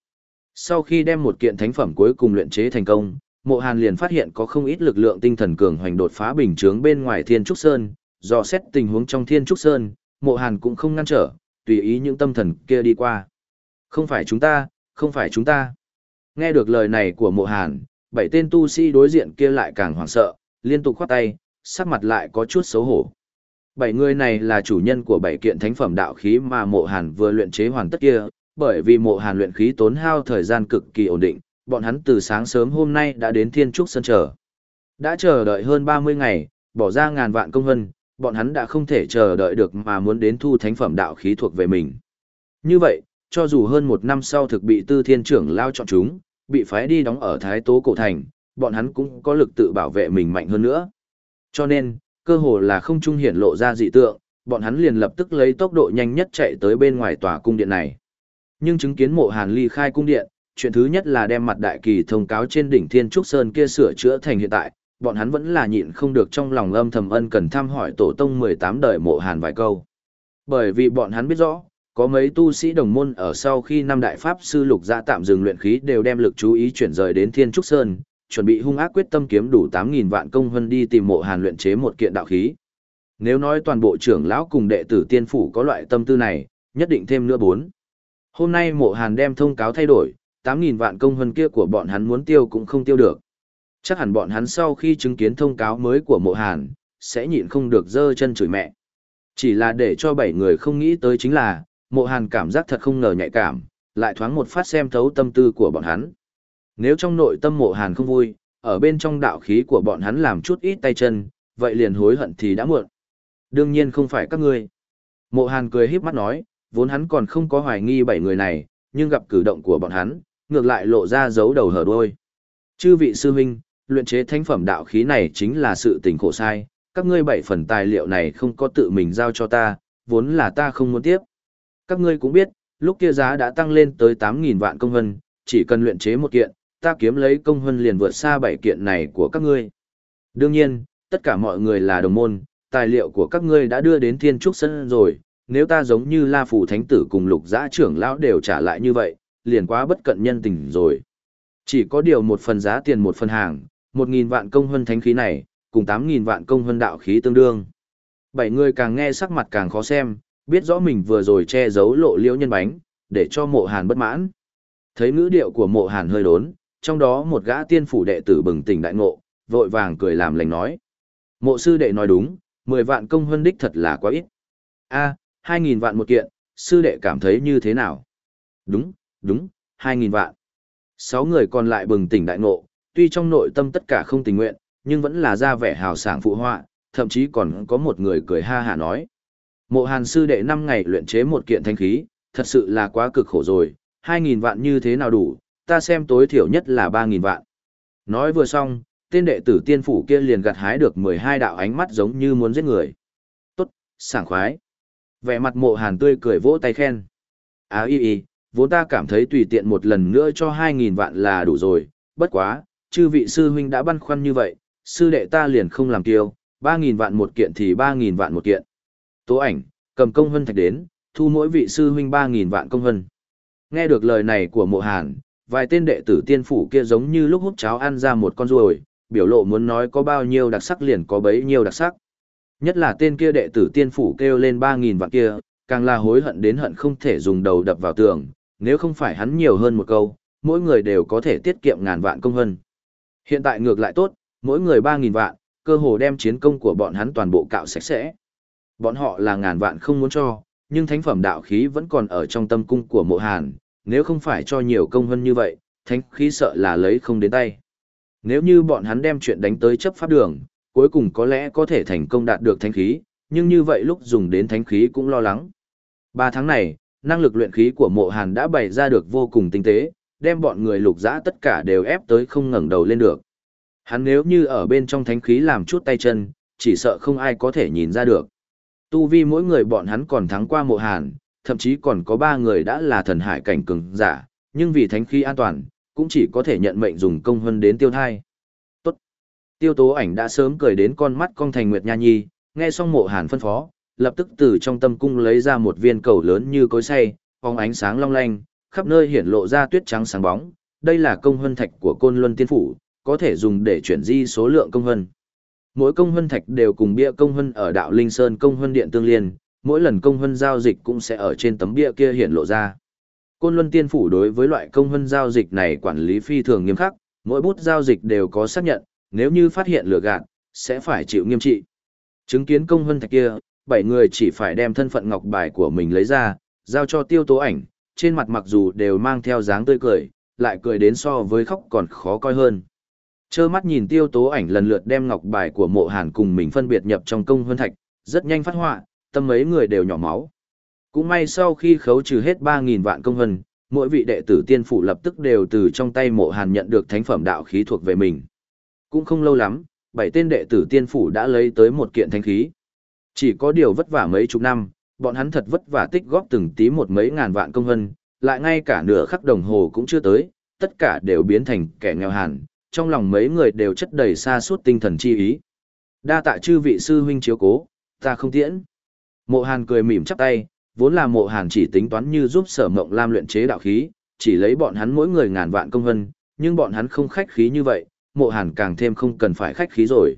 Sau khi đem một kiện thánh phẩm cuối cùng luyện chế thành công, Mộ Hàn liền phát hiện có không ít lực lượng tinh thần cường hoành đột phá bình chướng bên ngoài Thiên Trúc Sơn, dò xét tình huống trong Thiên Trúc Sơn, Mộ Hàn cũng không ngăn trở, tùy ý những tâm thần kia đi qua. Không phải chúng ta, không phải chúng ta. Nghe được lời này của Mộ Hàn, bảy tên tu sĩ đối diện kia lại càng hoảng sợ, liên tục khoát tay, sắc mặt lại có chút xấu hổ. Bảy người này là chủ nhân của bảy kiện thánh phẩm đạo khí mà mộ hàn vừa luyện chế hoàn tất kia, bởi vì mộ hàn luyện khí tốn hao thời gian cực kỳ ổn định, bọn hắn từ sáng sớm hôm nay đã đến Thiên Trúc Sơn chờ. Đã chờ đợi hơn 30 ngày, bỏ ra ngàn vạn công hân, bọn hắn đã không thể chờ đợi được mà muốn đến thu thánh phẩm đạo khí thuộc về mình. Như vậy, cho dù hơn một năm sau thực bị tư thiên trưởng lao chọn chúng, bị phái đi đóng ở Thái Tố Cổ Thành, bọn hắn cũng có lực tự bảo vệ mình mạnh hơn nữa. Cho nên, cơ hồ là không trung hiển lộ ra dị tượng, bọn hắn liền lập tức lấy tốc độ nhanh nhất chạy tới bên ngoài tòa cung điện này. Nhưng chứng kiến mộ hàn ly khai cung điện, chuyện thứ nhất là đem mặt đại kỳ thông cáo trên đỉnh Thiên Trúc Sơn kia sửa chữa thành hiện tại, bọn hắn vẫn là nhịn không được trong lòng âm thầm ân cần thăm hỏi tổ tông 18 đời mộ hàn vài câu. Bởi vì bọn hắn biết rõ, có mấy tu sĩ đồng môn ở sau khi năm đại pháp sư lục gia tạm dừng luyện khí đều đem lực chú ý chuyển rời đến Thiên Trúc Sơn, chuẩn bị hung ác quyết tâm kiếm đủ 8.000 vạn công hơn đi tìm mộ hàn luyện chế một kiện đạo khí. Nếu nói toàn bộ trưởng lão cùng đệ tử tiên phủ có loại tâm tư này, nhất định thêm nữa bốn. Hôm nay mộ hàn đem thông cáo thay đổi, 8.000 vạn công hơn kia của bọn hắn muốn tiêu cũng không tiêu được. Chắc hẳn bọn hắn sau khi chứng kiến thông cáo mới của mộ hàn, sẽ nhịn không được dơ chân chửi mẹ. Chỉ là để cho bảy người không nghĩ tới chính là, mộ hàn cảm giác thật không ngờ nhạy cảm, lại thoáng một phát xem thấu tâm tư của bọn hắn. Nếu trong nội tâm mộ hàn không vui, ở bên trong đạo khí của bọn hắn làm chút ít tay chân, vậy liền hối hận thì đã muộn. Đương nhiên không phải các ngươi. Mộ hàn cười híp mắt nói, vốn hắn còn không có hoài nghi bảy người này, nhưng gặp cử động của bọn hắn, ngược lại lộ ra dấu đầu hở đuôi. Chư vị sư huynh, luyện chế thánh phẩm đạo khí này chính là sự tình khổ sai, các ngươi bảy phần tài liệu này không có tự mình giao cho ta, vốn là ta không muốn tiếp. Các ngươi cũng biết, lúc kia giá đã tăng lên tới 8.000 vạn công vân, chỉ cần luyện chế một kiện, ta kiếm lấy công vân liền vượt xa bảy kiện này của các ngươi. Đương nhiên, tất cả mọi người là đồng môn, tài liệu của các ngươi đã đưa đến thiên trúc sân rồi, nếu ta giống như La Phủ Thánh Tử cùng lục giã trưởng lão đều trả lại như vậy, liền quá bất cận nhân tình rồi. Chỉ có điều một phần giá tiền một phần hàng, một nghìn vạn công hân thánh khí này, cùng tám nghìn vạn công hân đạo khí tương đương. Bảy người càng nghe sắc mặt càng khó xem, biết rõ mình vừa rồi che giấu lộ liễu nhân bánh, để cho mộ hàn bất mãn. Thấy ngữ điệu của mộ hàn hơi đốn, trong đó một gã tiên phủ đệ tử bừng tỉnh đại ngộ, vội vàng cười làm lành nói. Mộ sư đệ nói đúng, mười vạn công hân đích thật là quá ít. a hai nghìn vạn một kiện, sư đệ cảm thấy như thế nào? Đúng, đúng, hai nghìn vạn. Sáu người còn lại bừng tỉnh đại ngộ, tuy trong nội tâm tất cả không tình nguyện, nhưng vẫn là ra vẻ hào sảng phụ họa, thậm chí còn có một người cười ha hả nói. Mộ hàn sư đệ năm ngày luyện chế một kiện thanh khí, thật sự là quá cực khổ rồi, hai nghìn vạn như thế nào đủ, ta xem tối thiểu nhất là ba nghìn vạn. Nói vừa xong, tên đệ tử tiên phủ kia liền gặt hái được mười hai đạo ánh mắt giống như muốn giết người. Tốt, sảng khoái. Vẻ mặt mộ hàn tươi cười vỗ tay khen. À y y, vốn ta cảm thấy tùy tiện một lần nữa cho hai nghìn vạn là đủ rồi, bất quá, chư vị sư huynh đã băn khoăn như vậy, sư đệ ta liền không làm tiêu, ba nghìn vạn một kiện thì ba nghìn vạn một kiện. Tố ảnh, cầm công hân thạch đến, thu mỗi vị sư huynh ba nghìn vạn công hân. Nghe được lời này của mộ hàn, vài tên đệ tử tiên phủ kia giống như lúc hút cháo ăn ra một con ruồi, biểu lộ muốn nói có bao nhiêu đặc sắc liền có bấy nhiêu đặc sắc. Nhất là tên kia đệ tử tiên phủ kêu lên 3.000 vạn kia, càng là hối hận đến hận không thể dùng đầu đập vào tường, nếu không phải hắn nhiều hơn một câu, mỗi người đều có thể tiết kiệm ngàn vạn công hơn. Hiện tại ngược lại tốt, mỗi người 3.000 vạn, cơ hồ đem chiến công của bọn hắn toàn bộ cạo sạch sẽ. Bọn họ là ngàn vạn không muốn cho, nhưng thánh phẩm đạo khí vẫn còn ở trong tâm cung của mộ hàn, nếu không phải cho nhiều công hơn như vậy, thánh khí sợ là lấy không đến tay. Nếu như bọn hắn đem chuyện đánh tới chấp pháp đường, cuối cùng có lẽ có thể thành công đạt được thánh khí, nhưng như vậy lúc dùng đến thánh khí cũng lo lắng. Ba tháng này, năng lực luyện khí của mộ hàn đã bày ra được vô cùng tinh tế, đem bọn người lục giã tất cả đều ép tới không ngẩng đầu lên được. Hắn nếu như ở bên trong thánh khí làm chút tay chân, chỉ sợ không ai có thể nhìn ra được. Tu vi mỗi người bọn hắn còn thắng qua mộ hàn, thậm chí còn có ba người đã là thần hải cảnh cường giả, nhưng vì thánh khí an toàn, cũng chỉ có thể nhận mệnh dùng công hơn đến tiêu thai. Tốt. Tiêu tố ảnh đã sớm cười đến con mắt con thành Nguyệt Nha Nhi, nghe xong mộ hàn phân phó, lập tức từ trong tâm cung lấy ra một viên cầu lớn như cối xay, phóng ánh sáng long lanh, khắp nơi hiển lộ ra tuyết trắng sáng bóng. Đây là công hân thạch của côn luân tiên phủ, có thể dùng để chuyển di số lượng công hân. Mỗi công hân thạch đều cùng bia công hân ở đạo Linh Sơn công hân điện tương liên, mỗi lần công hân giao dịch cũng sẽ ở trên tấm bia kia hiện lộ ra. Côn Luân Tiên Phủ đối với loại công hân giao dịch này quản lý phi thường nghiêm khắc, mỗi bút giao dịch đều có xác nhận, nếu như phát hiện lừa gạt, sẽ phải chịu nghiêm trị. Chứng kiến công hân thạch kia, bảy người chỉ phải đem thân phận ngọc bài của mình lấy ra, giao cho tiêu tố ảnh, trên mặt mặc dù đều mang theo dáng tươi cười, lại cười đến so với khóc còn khó coi hơn. Chơ mắt nhìn tiêu tố ảnh lần lượt đem ngọc bài của mộ hàn cùng mình phân biệt nhập trong công hơn thạch, rất nhanh phát họa, tâm mấy người đều nhỏ máu. Cũng may sau khi khấu trừ hết 3.000 vạn công hân, mỗi vị đệ tử tiên phủ lập tức đều từ trong tay mộ hàn nhận được thánh phẩm đạo khí thuộc về mình. Cũng không lâu lắm, bảy tên đệ tử tiên phủ đã lấy tới một kiện thánh khí. Chỉ có điều vất vả mấy chục năm, bọn hắn thật vất vả tích góp từng tí một mấy ngàn vạn công hân, lại ngay cả nửa khắc đồng hồ cũng chưa tới, tất cả đều biến thành kẻ nghèo hàn, trong lòng mấy người đều chất đầy xa suốt tinh thần chi ý. Đa tạ chư vị sư huynh chiếu cố, ta không tiễn. Mộ Hàn cười mỉm chắp tay, vốn là Mộ Hàn chỉ tính toán như giúp Sở Mộng Lam luyện chế đạo khí, chỉ lấy bọn hắn mỗi người ngàn vạn công hân, nhưng bọn hắn không khách khí như vậy, Mộ Hàn càng thêm không cần phải khách khí rồi.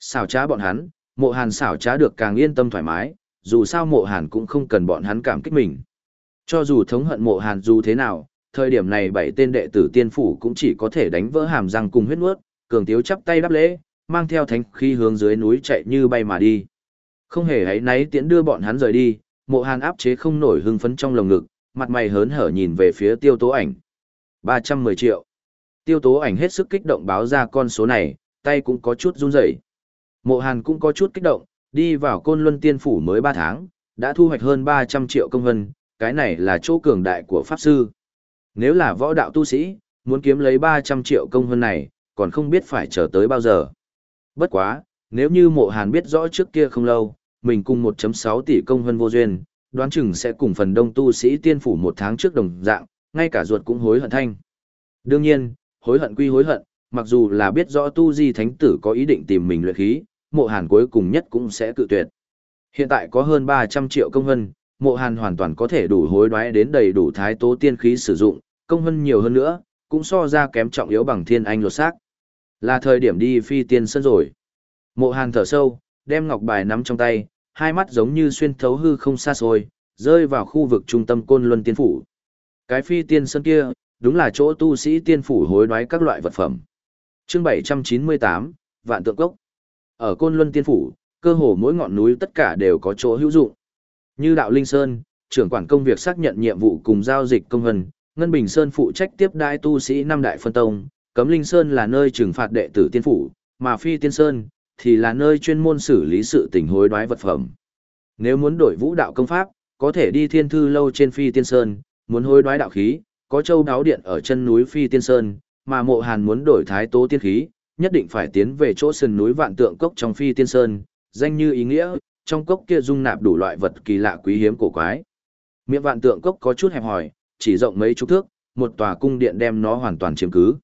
xào trá bọn hắn, Mộ Hàn xảo trá được càng yên tâm thoải mái, dù sao Mộ Hàn cũng không cần bọn hắn cảm kích mình. Cho dù thống hận Mộ Hàn dù thế nào, thời điểm này bảy tên đệ tử tiên phủ cũng chỉ có thể đánh vỡ hàm răng cùng huyết nuốt, cường tiếu chắp tay đáp lễ, mang theo thánh khí hướng dưới núi chạy như bay mà đi. Không hề hãy náy tiễn đưa bọn hắn rời đi, mộ hàn áp chế không nổi hưng phấn trong lồng ngực, mặt mày hớn hở nhìn về phía tiêu tố ảnh. 310 triệu. Tiêu tố ảnh hết sức kích động báo ra con số này, tay cũng có chút run rẩy. Mộ hàn cũng có chút kích động, đi vào côn luân tiên phủ mới 3 tháng, đã thu hoạch hơn 300 triệu công hân, cái này là chỗ cường đại của Pháp Sư. Nếu là võ đạo tu sĩ, muốn kiếm lấy 300 triệu công hơn này, còn không biết phải chờ tới bao giờ. Bất quá, nếu như mộ hàn biết rõ trước kia không lâu, mình cùng 1.6 tỷ công hơn vô duyên, đoán chừng sẽ cùng phần đông tu sĩ tiên phủ một tháng trước đồng dạng, ngay cả ruột cũng hối hận thanh. Đương nhiên, hối hận quy hối hận, mặc dù là biết rõ tu di thánh tử có ý định tìm mình luyện khí, mộ hàn cuối cùng nhất cũng sẽ cự tuyệt. Hiện tại có hơn 300 triệu công hân, mộ hàn hoàn toàn có thể đủ hối đoái đến đầy đủ thái tố tiên khí sử dụng, công hân nhiều hơn nữa, cũng so ra kém trọng yếu bằng thiên anh lột xác. Là thời điểm đi phi tiên sân rồi. Mộ hàn thở sâu, đem ngọc bài nắm trong tay, hai mắt giống như xuyên thấu hư không xa xôi, rơi vào khu vực trung tâm côn luân tiên phủ. Cái phi tiên sân kia, đúng là chỗ tu sĩ tiên phủ hối đoái các loại vật phẩm chương 798, Vạn Tượng Cốc. Ở côn luân tiên phủ, cơ hồ mỗi ngọn núi tất cả đều có chỗ hữu dụng. Như đạo Linh Sơn, trưởng quản công việc xác nhận nhiệm vụ cùng giao dịch công hân, Ngân Bình Sơn phụ trách tiếp đai tu sĩ năm đại phân tông, Cấm Linh Sơn là nơi trừng phạt đệ tử tiên phủ, mà Phi Tiên Sơn thì là nơi chuyên môn xử lý sự tình hối đoái vật phẩm. Nếu muốn đổi vũ đạo công pháp, có thể đi thiên thư lâu trên Phi Tiên Sơn, muốn hối đoái đạo khí, có châu đáo điện ở chân núi Phi Tiên Sơn, mà mộ hàn muốn đổi thái tố tiên khí, nhất định phải tiến về chỗ sườn núi vạn tượng cốc trong Phi Tiên Sơn, danh như ý nghĩa, trong cốc kia dung nạp đủ loại vật kỳ lạ quý hiếm cổ quái. Miệng vạn tượng cốc có chút hẹp hòi, chỉ rộng mấy chục thước, một tòa cung điện đem nó hoàn toàn chiếm cứ.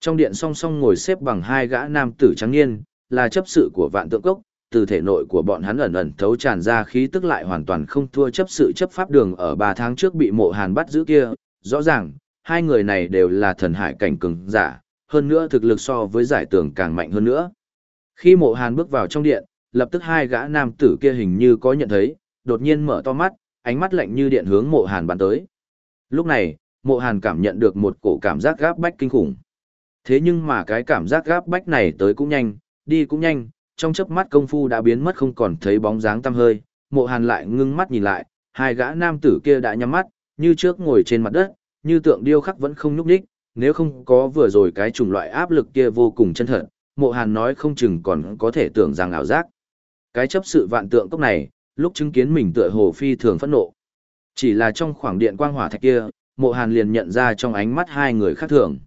Trong điện song song ngồi xếp bằng hai gã nam tử trắng niên, là chấp sự của vạn tượng cốc, từ thể nội của bọn hắn ẩn ẩn thấu tràn ra khí tức lại hoàn toàn không thua chấp sự chấp pháp đường ở ba tháng trước bị mộ hàn bắt giữ kia. Rõ ràng, hai người này đều là thần hải cảnh cường giả, hơn nữa thực lực so với giải tưởng càng mạnh hơn nữa. Khi mộ hàn bước vào trong điện, lập tức hai gã nam tử kia hình như có nhận thấy, đột nhiên mở to mắt, ánh mắt lạnh như điện hướng mộ hàn bắn tới. Lúc này, mộ hàn cảm nhận được một cổ cảm giác gáp bách kinh khủng. Thế nhưng mà cái cảm giác gáp bách này tới cũng nhanh, đi cũng nhanh, trong chớp mắt công phu đã biến mất không còn thấy bóng dáng tăm hơi, mộ hàn lại ngưng mắt nhìn lại, hai gã nam tử kia đã nhắm mắt, như trước ngồi trên mặt đất, như tượng điêu khắc vẫn không nhúc đích, nếu không có vừa rồi cái chủng loại áp lực kia vô cùng chân thật, mộ hàn nói không chừng còn có thể tưởng rằng ảo giác. Cái chấp sự vạn tượng cốc này, lúc chứng kiến mình tựa hồ phi thường phẫn nộ. Chỉ là trong khoảng điện quang hỏa thạch kia, mộ hàn liền nhận ra trong ánh mắt hai người khác thường.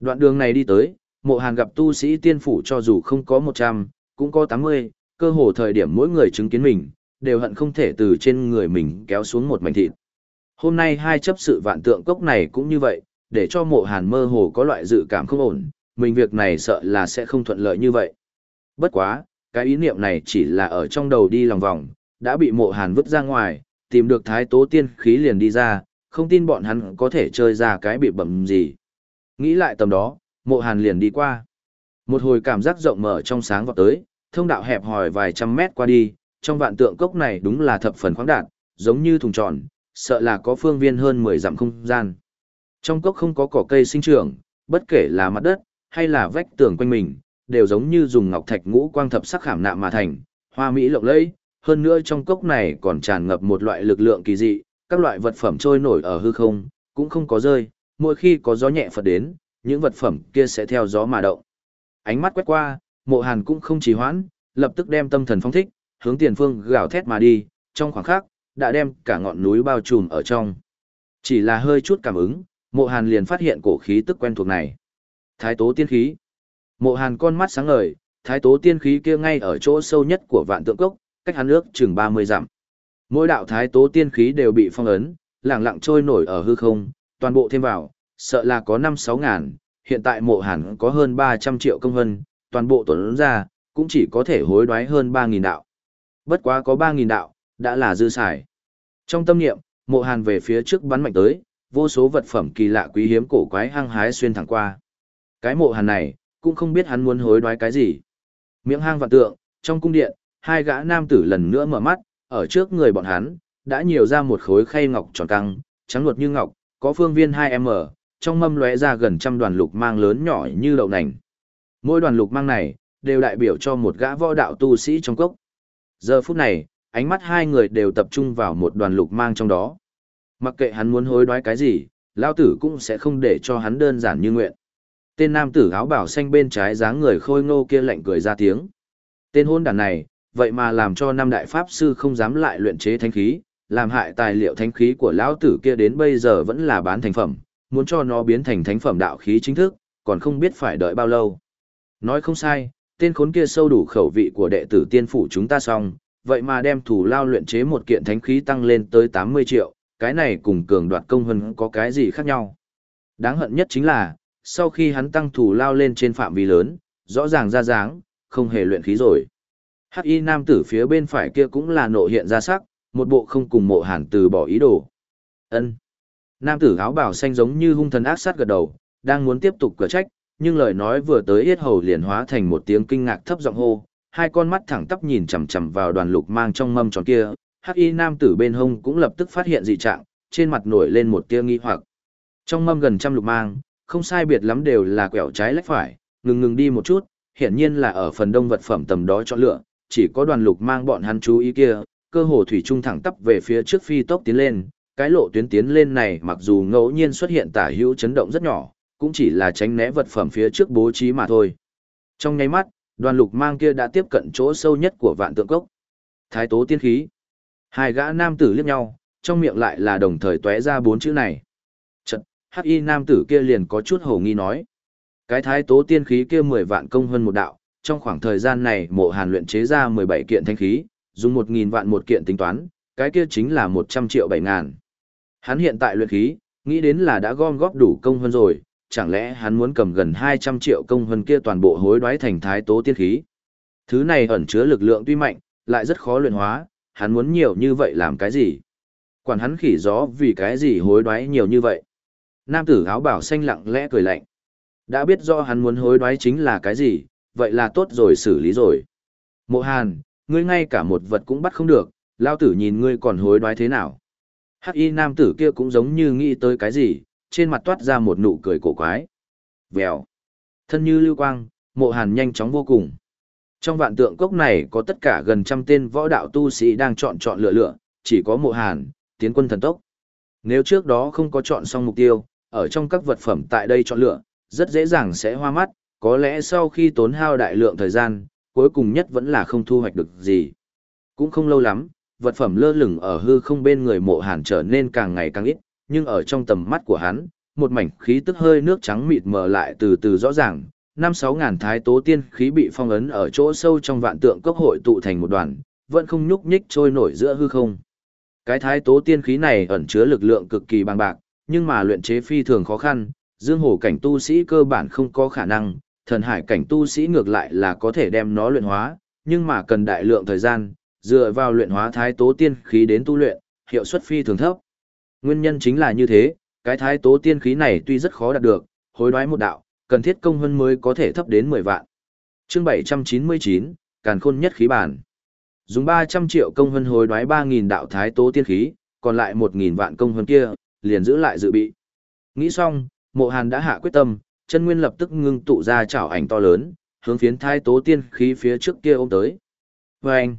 Đoạn đường này đi tới, mộ hàn gặp tu sĩ tiên phủ cho dù không có 100, cũng có 80, cơ hồ thời điểm mỗi người chứng kiến mình, đều hận không thể từ trên người mình kéo xuống một mảnh thịt. Hôm nay hai chấp sự vạn tượng cốc này cũng như vậy, để cho mộ hàn mơ hồ có loại dự cảm không ổn, mình việc này sợ là sẽ không thuận lợi như vậy. Bất quá, cái ý niệm này chỉ là ở trong đầu đi lòng vòng, đã bị mộ hàn vứt ra ngoài, tìm được thái tố tiên khí liền đi ra, không tin bọn hắn có thể chơi ra cái bị bẩm gì. Nghĩ lại tầm đó, mộ hàn liền đi qua. Một hồi cảm giác rộng mở trong sáng vọt tới, thông đạo hẹp hòi vài trăm mét qua đi, trong vạn tượng cốc này đúng là thập phần khoáng đạt, giống như thùng tròn, sợ là có phương viên hơn 10 dặm không gian. Trong cốc không có cỏ cây sinh trưởng, bất kể là mặt đất, hay là vách tường quanh mình, đều giống như dùng ngọc thạch ngũ quang thập sắc khảm nạm mà thành, hoa mỹ lộng lẫy, hơn nữa trong cốc này còn tràn ngập một loại lực lượng kỳ dị, các loại vật phẩm trôi nổi ở hư không, cũng không có rơi, mỗi khi có gió nhẹ phật đến, những vật phẩm kia sẽ theo gió mà động. Ánh mắt quét qua, mộ hàn cũng không trì hoãn, lập tức đem tâm thần phong thích, hướng tiền phương gào thét mà đi, trong khoảng khắc, đã đem cả ngọn núi bao trùm ở trong. Chỉ là hơi chút cảm ứng, mộ hàn liền phát hiện cổ khí tức quen thuộc này. Thái tố tiên khí. Mộ hàn con mắt sáng ngời, thái tố tiên khí kia ngay ở chỗ sâu nhất của vạn tượng cốc, cách hắn ước chừng 30 dặm. Mỗi đạo thái tố tiên khí đều bị phong ấn, lặng lặng trôi nổi ở hư không, toàn bộ thêm vào, sợ là có 5-6 ngàn, hiện tại mộ hàn có hơn 300 triệu công hân, toàn bộ tuần ra, cũng chỉ có thể hối đoái hơn 3.000 đạo. Bất quá có 3.000 đạo, đã là dư xài. Trong tâm niệm, mộ hàn về phía trước bắn mạnh tới, vô số vật phẩm kỳ lạ quý hiếm cổ quái hăng hái xuyên thẳng qua. Cái mộ hàn này, cũng không biết hắn muốn hối đoái cái gì. Miệng hang vạn tượng, trong cung điện, hai gã nam tử lần nữa mở mắt, ở trước người bọn hắn, đã nhiều ra một khối khay ngọc tròn căng, trắng luột như ngọc, có phương viên 2M, trong mâm lóe ra gần trăm đoàn lục mang lớn nhỏ như đậu nành. Mỗi đoàn lục mang này, đều đại biểu cho một gã võ đạo tu sĩ trong cốc. Giờ phút này, ánh mắt hai người đều tập trung vào một đoàn lục mang trong đó. Mặc kệ hắn muốn hối đoái cái gì, lao tử cũng sẽ không để cho hắn đơn giản như nguyện. Tên nam tử áo bảo xanh bên trái dáng người khôi ngô kia lạnh cười ra tiếng. Tên hôn đàn này, vậy mà làm cho năm đại pháp sư không dám lại luyện chế thánh khí, làm hại tài liệu thánh khí của lão tử kia đến bây giờ vẫn là bán thành phẩm, muốn cho nó biến thành thánh phẩm đạo khí chính thức, còn không biết phải đợi bao lâu. Nói không sai, tên khốn kia sâu đủ khẩu vị của đệ tử tiên phủ chúng ta xong, vậy mà đem thủ lao luyện chế một kiện thánh khí tăng lên tới 80 triệu, cái này cùng cường đoạt công hơn có cái gì khác nhau. Đáng hận nhất chính là, sau khi hắn tăng thủ lao lên trên phạm vi lớn, rõ ràng ra dáng, không hề luyện khí rồi. Hắc y nam tử phía bên phải kia cũng là nộ hiện ra sắc, một bộ không cùng mộ hàn từ bỏ ý đồ. ân Nam tử áo bảo xanh giống như hung thần ác sát gật đầu, đang muốn tiếp tục cửa trách, nhưng lời nói vừa tới yết hầu liền hóa thành một tiếng kinh ngạc thấp giọng hô, hai con mắt thẳng tắp nhìn chằm chằm vào đoàn lục mang trong mâm tròn kia, hắc y nam tử bên hông cũng lập tức phát hiện dị trạng, trên mặt nổi lên một tia nghi hoặc. Trong mâm gần trăm lục mang, không sai biệt lắm đều là quẹo trái lách phải, ngừng ngừng đi một chút, hiển nhiên là ở phần đông vật phẩm tầm đó chọn lựa, chỉ có đoàn lục mang bọn hắn chú ý kia, cơ hồ thủy trung thẳng tắp về phía trước phi tốc tiến lên, cái lộ tuyến tiến lên này mặc dù ngẫu nhiên xuất hiện tả hữu chấn động rất nhỏ, cũng chỉ là tránh né vật phẩm phía trước bố trí mà thôi. Trong nháy mắt, đoàn lục mang kia đã tiếp cận chỗ sâu nhất của vạn tượng cốc. Thái tố tiên khí. Hai gã nam tử liếc nhau, trong miệng lại là đồng thời tóe ra bốn chữ này. Chật, hắc y nam tử kia liền có chút hồ nghi nói. Cái thái tố tiên khí kia 10 vạn công hơn một đạo, trong khoảng thời gian này mộ hàn luyện chế ra 17 kiện thanh khí, dùng 1.000 vạn một kiện tính toán, cái kia chính là 100 triệu bảy ngàn. Hắn hiện tại luyện khí, nghĩ đến là đã gom góp đủ công hơn rồi, chẳng lẽ hắn muốn cầm gần 200 triệu công hơn kia toàn bộ hối đoái thành thái tố tiên khí. Thứ này ẩn chứa lực lượng tuy mạnh, lại rất khó luyện hóa, hắn muốn nhiều như vậy làm cái gì? Quản hắn khỉ gió vì cái gì hối đoái nhiều như vậy? Nam tử áo bảo xanh lặng lẽ cười lạnh. Đã biết rõ hắn muốn hối đoái chính là cái gì, vậy là tốt rồi xử lý rồi. Mộ Hàn, ngươi ngay cả một vật cũng bắt không được, lao tử nhìn ngươi còn hối đoái thế nào. Hắc y nam tử kia cũng giống như nghĩ tới cái gì, trên mặt toát ra một nụ cười cổ quái. Vèo. Thân như lưu quang, mộ hàn nhanh chóng vô cùng. Trong vạn tượng cốc này có tất cả gần trăm tên võ đạo tu sĩ đang chọn chọn lựa lựa, chỉ có mộ hàn, tiến quân thần tốc. Nếu trước đó không có chọn xong mục tiêu, ở trong các vật phẩm tại đây chọn lựa, rất dễ dàng sẽ hoa mắt, có lẽ sau khi tốn hao đại lượng thời gian, cuối cùng nhất vẫn là không thu hoạch được gì. Cũng không lâu lắm, vật phẩm lơ lửng ở hư không bên người mộ hàn trở nên càng ngày càng ít, nhưng ở trong tầm mắt của hắn, một mảnh khí tức hơi nước trắng mịt mờ lại từ từ rõ ràng, năm sáu ngàn thái tố tiên khí bị phong ấn ở chỗ sâu trong vạn tượng cốc hội tụ thành một đoàn, vẫn không nhúc nhích trôi nổi giữa hư không. Cái thái tố tiên khí này ẩn chứa lực lượng cực kỳ bằng bạc, nhưng mà luyện chế phi thường khó khăn, dương hồ cảnh tu sĩ cơ bản không có khả năng, thần hải cảnh tu sĩ ngược lại là có thể đem nó luyện hóa, nhưng mà cần đại lượng thời gian, dựa vào luyện hóa thái tố tiên khí đến tu luyện, hiệu suất phi thường thấp. Nguyên nhân chính là như thế, cái thái tố tiên khí này tuy rất khó đạt được, hối đoái một đạo, cần thiết công hơn mới có thể thấp đến 10 vạn. Chương 799, Càn Khôn nhất khí bản. Dùng 300 triệu công hơn hối đoái 3000 đạo thái tố tiên khí, còn lại 1000 vạn công hơn kia, liền giữ lại dự bị. Nghĩ xong, Mộ Hàn đã hạ quyết tâm, chân nguyên lập tức ngưng tụ ra chảo ảnh to lớn, hướng phiến thái tố tiên khí phía trước kia ôm tới. Và anh,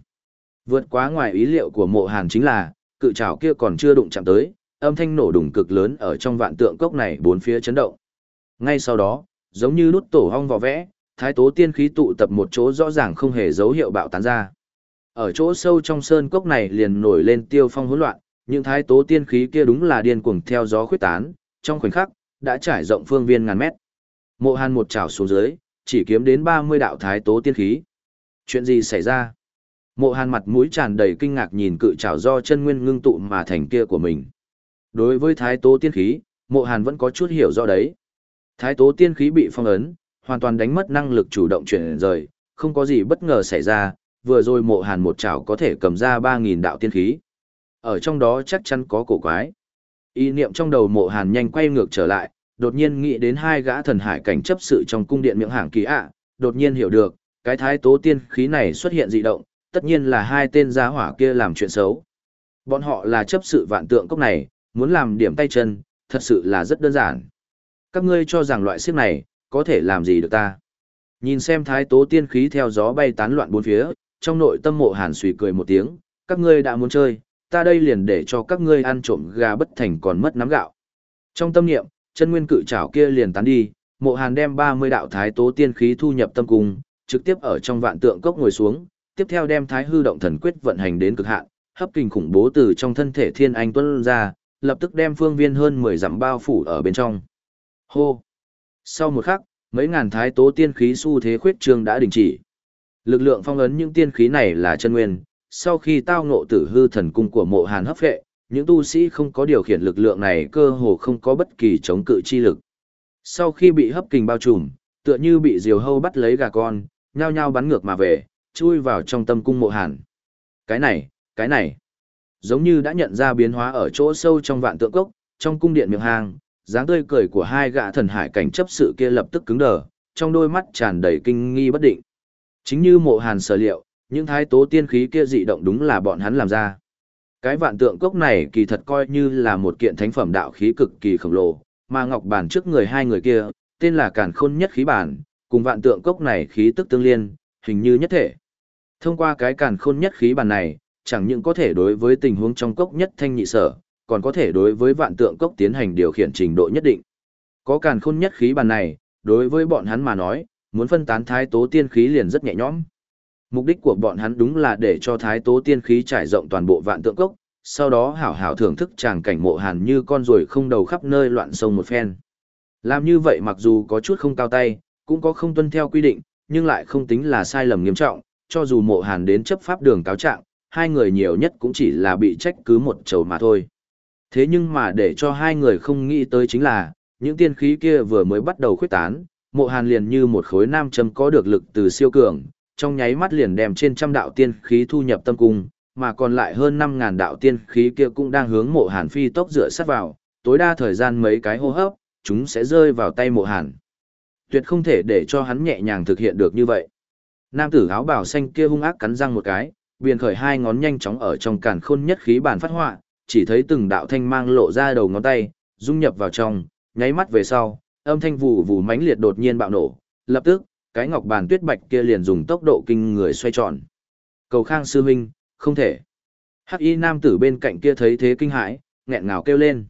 vượt quá ngoài ý liệu của mộ hàn chính là, cự chảo kia còn chưa đụng chạm tới, âm thanh nổ đùng cực lớn ở trong vạn tượng cốc này bốn phía chấn động. Ngay sau đó, giống như nút tổ hong vỏ vẽ, thái tố tiên khí tụ tập một chỗ rõ ràng không hề dấu hiệu bạo tán ra. Ở chỗ sâu trong sơn cốc này liền nổi lên tiêu phong hỗn loạn, những thái tố tiên khí kia đúng là điên cuồng theo gió khuyết tán, trong khoảnh khắc, đã trải rộng phương viên ngàn mét. Mộ Hàn một chảo xuống dưới, chỉ kiếm đến 30 đạo thái tố tiên khí. Chuyện gì xảy ra? Mộ Hàn mặt mũi tràn đầy kinh ngạc nhìn cự trảo do chân nguyên ngưng tụ mà thành kia của mình. Đối với thái tố tiên khí, Mộ Hàn vẫn có chút hiểu rõ đấy. Thái tố tiên khí bị phong ấn, hoàn toàn đánh mất năng lực chủ động chuyển rời, không có gì bất ngờ xảy ra, vừa rồi Mộ Hàn một chảo có thể cầm ra 3000 đạo tiên khí. Ở trong đó chắc chắn có cổ quái. Ý niệm trong đầu Mộ Hàn nhanh quay ngược trở lại, đột nhiên nghĩ đến hai gã thần hải cảnh chấp sự trong cung điện miệng hàng kỳ ạ, đột nhiên hiểu được, cái thái tố tiên khí này xuất hiện dị động, tất nhiên là hai tên gia hỏa kia làm chuyện xấu. Bọn họ là chấp sự vạn tượng cốc này, muốn làm điểm tay chân, thật sự là rất đơn giản. Các ngươi cho rằng loại siếc này, có thể làm gì được ta. Nhìn xem thái tố tiên khí theo gió bay tán loạn bốn phía, trong nội tâm mộ hàn suy cười một tiếng, các ngươi đã muốn chơi, ta đây liền để cho các ngươi ăn trộm gà bất thành còn mất nắm gạo. Trong tâm niệm, chân nguyên cự trảo kia liền tán đi, mộ hàn đem 30 đạo thái tố tiên khí thu nhập tâm cung, trực tiếp ở trong vạn tượng cốc ngồi xuống, tiếp theo đem thái hư động thần quyết vận hành đến cực hạn, hấp kinh khủng bố từ trong thân thể thiên anh tuân ra, lập tức đem phương viên hơn 10 dặm bao phủ ở bên trong. Hô! Sau một khắc, mấy ngàn thái tố tiên khí xu thế khuyết trương đã đình chỉ. Lực lượng phong ấn những tiên khí này là chân nguyên, sau khi tao ngộ tử hư thần cung của mộ hàn hấp phệ, những tu sĩ không có điều khiển lực lượng này cơ hồ không có bất kỳ chống cự chi lực. Sau khi bị hấp kình bao trùm, tựa như bị diều hâu bắt lấy gà con, nhao nhao bắn ngược mà về, chui vào trong tâm cung mộ hàn. Cái này, cái này, giống như đã nhận ra biến hóa ở chỗ sâu trong vạn tượng cốc, trong cung điện miệng hang, dáng tươi cười của hai gã thần hải cảnh chấp sự kia lập tức cứng đờ, trong đôi mắt tràn đầy kinh nghi bất định. Chính như mộ hàn sở liệu, những thái tố tiên khí kia dị động đúng là bọn hắn làm ra. Cái vạn tượng cốc này kỳ thật coi như là một kiện thánh phẩm đạo khí cực kỳ khổng lồ, mà ngọc bản trước người hai người kia, tên là càn khôn nhất khí bản, cùng vạn tượng cốc này khí tức tương liên, hình như nhất thể. Thông qua cái càn khôn nhất khí bản này, chẳng những có thể đối với tình huống trong cốc nhất thanh nhị sở, còn có thể đối với vạn tượng cốc tiến hành điều khiển trình độ nhất định. Có càn khôn nhất khí bàn này, đối với bọn hắn mà nói, muốn phân tán thái tố tiên khí liền rất nhẹ nhõm. Mục đích của bọn hắn đúng là để cho thái tố tiên khí trải rộng toàn bộ vạn tượng cốc, sau đó hảo hảo thưởng thức tràng cảnh mộ hàn như con ruồi không đầu khắp nơi loạn sông một phen. Làm như vậy mặc dù có chút không cao tay, cũng có không tuân theo quy định, nhưng lại không tính là sai lầm nghiêm trọng, cho dù mộ hàn đến chấp pháp đường cáo trạng, hai người nhiều nhất cũng chỉ là bị trách cứ một chầu mà thôi. Thế nhưng mà để cho hai người không nghĩ tới chính là, những tiên khí kia vừa mới bắt đầu khuyết tán, mộ hàn liền như một khối nam châm có được lực từ siêu cường, trong nháy mắt liền đem trên trăm đạo tiên khí thu nhập tâm cung, mà còn lại hơn 5.000 đạo tiên khí kia cũng đang hướng mộ hàn phi tốc dựa sát vào, tối đa thời gian mấy cái hô hấp, chúng sẽ rơi vào tay mộ hàn. Tuyệt không thể để cho hắn nhẹ nhàng thực hiện được như vậy. Nam tử áo bào xanh kia hung ác cắn răng một cái, biển khởi hai ngón nhanh chóng ở trong càn khôn nhất khí bản phát họa, chỉ thấy từng đạo thanh mang lộ ra đầu ngón tay, dung nhập vào trong, nháy mắt về sau, âm thanh vụ vụ mãnh liệt đột nhiên bạo nổ, lập tức, cái ngọc bàn tuyết bạch kia liền dùng tốc độ kinh người xoay tròn. Cầu Khang sư huynh, không thể. Hắc y nam tử bên cạnh kia thấy thế kinh hãi, nghẹn ngào kêu lên.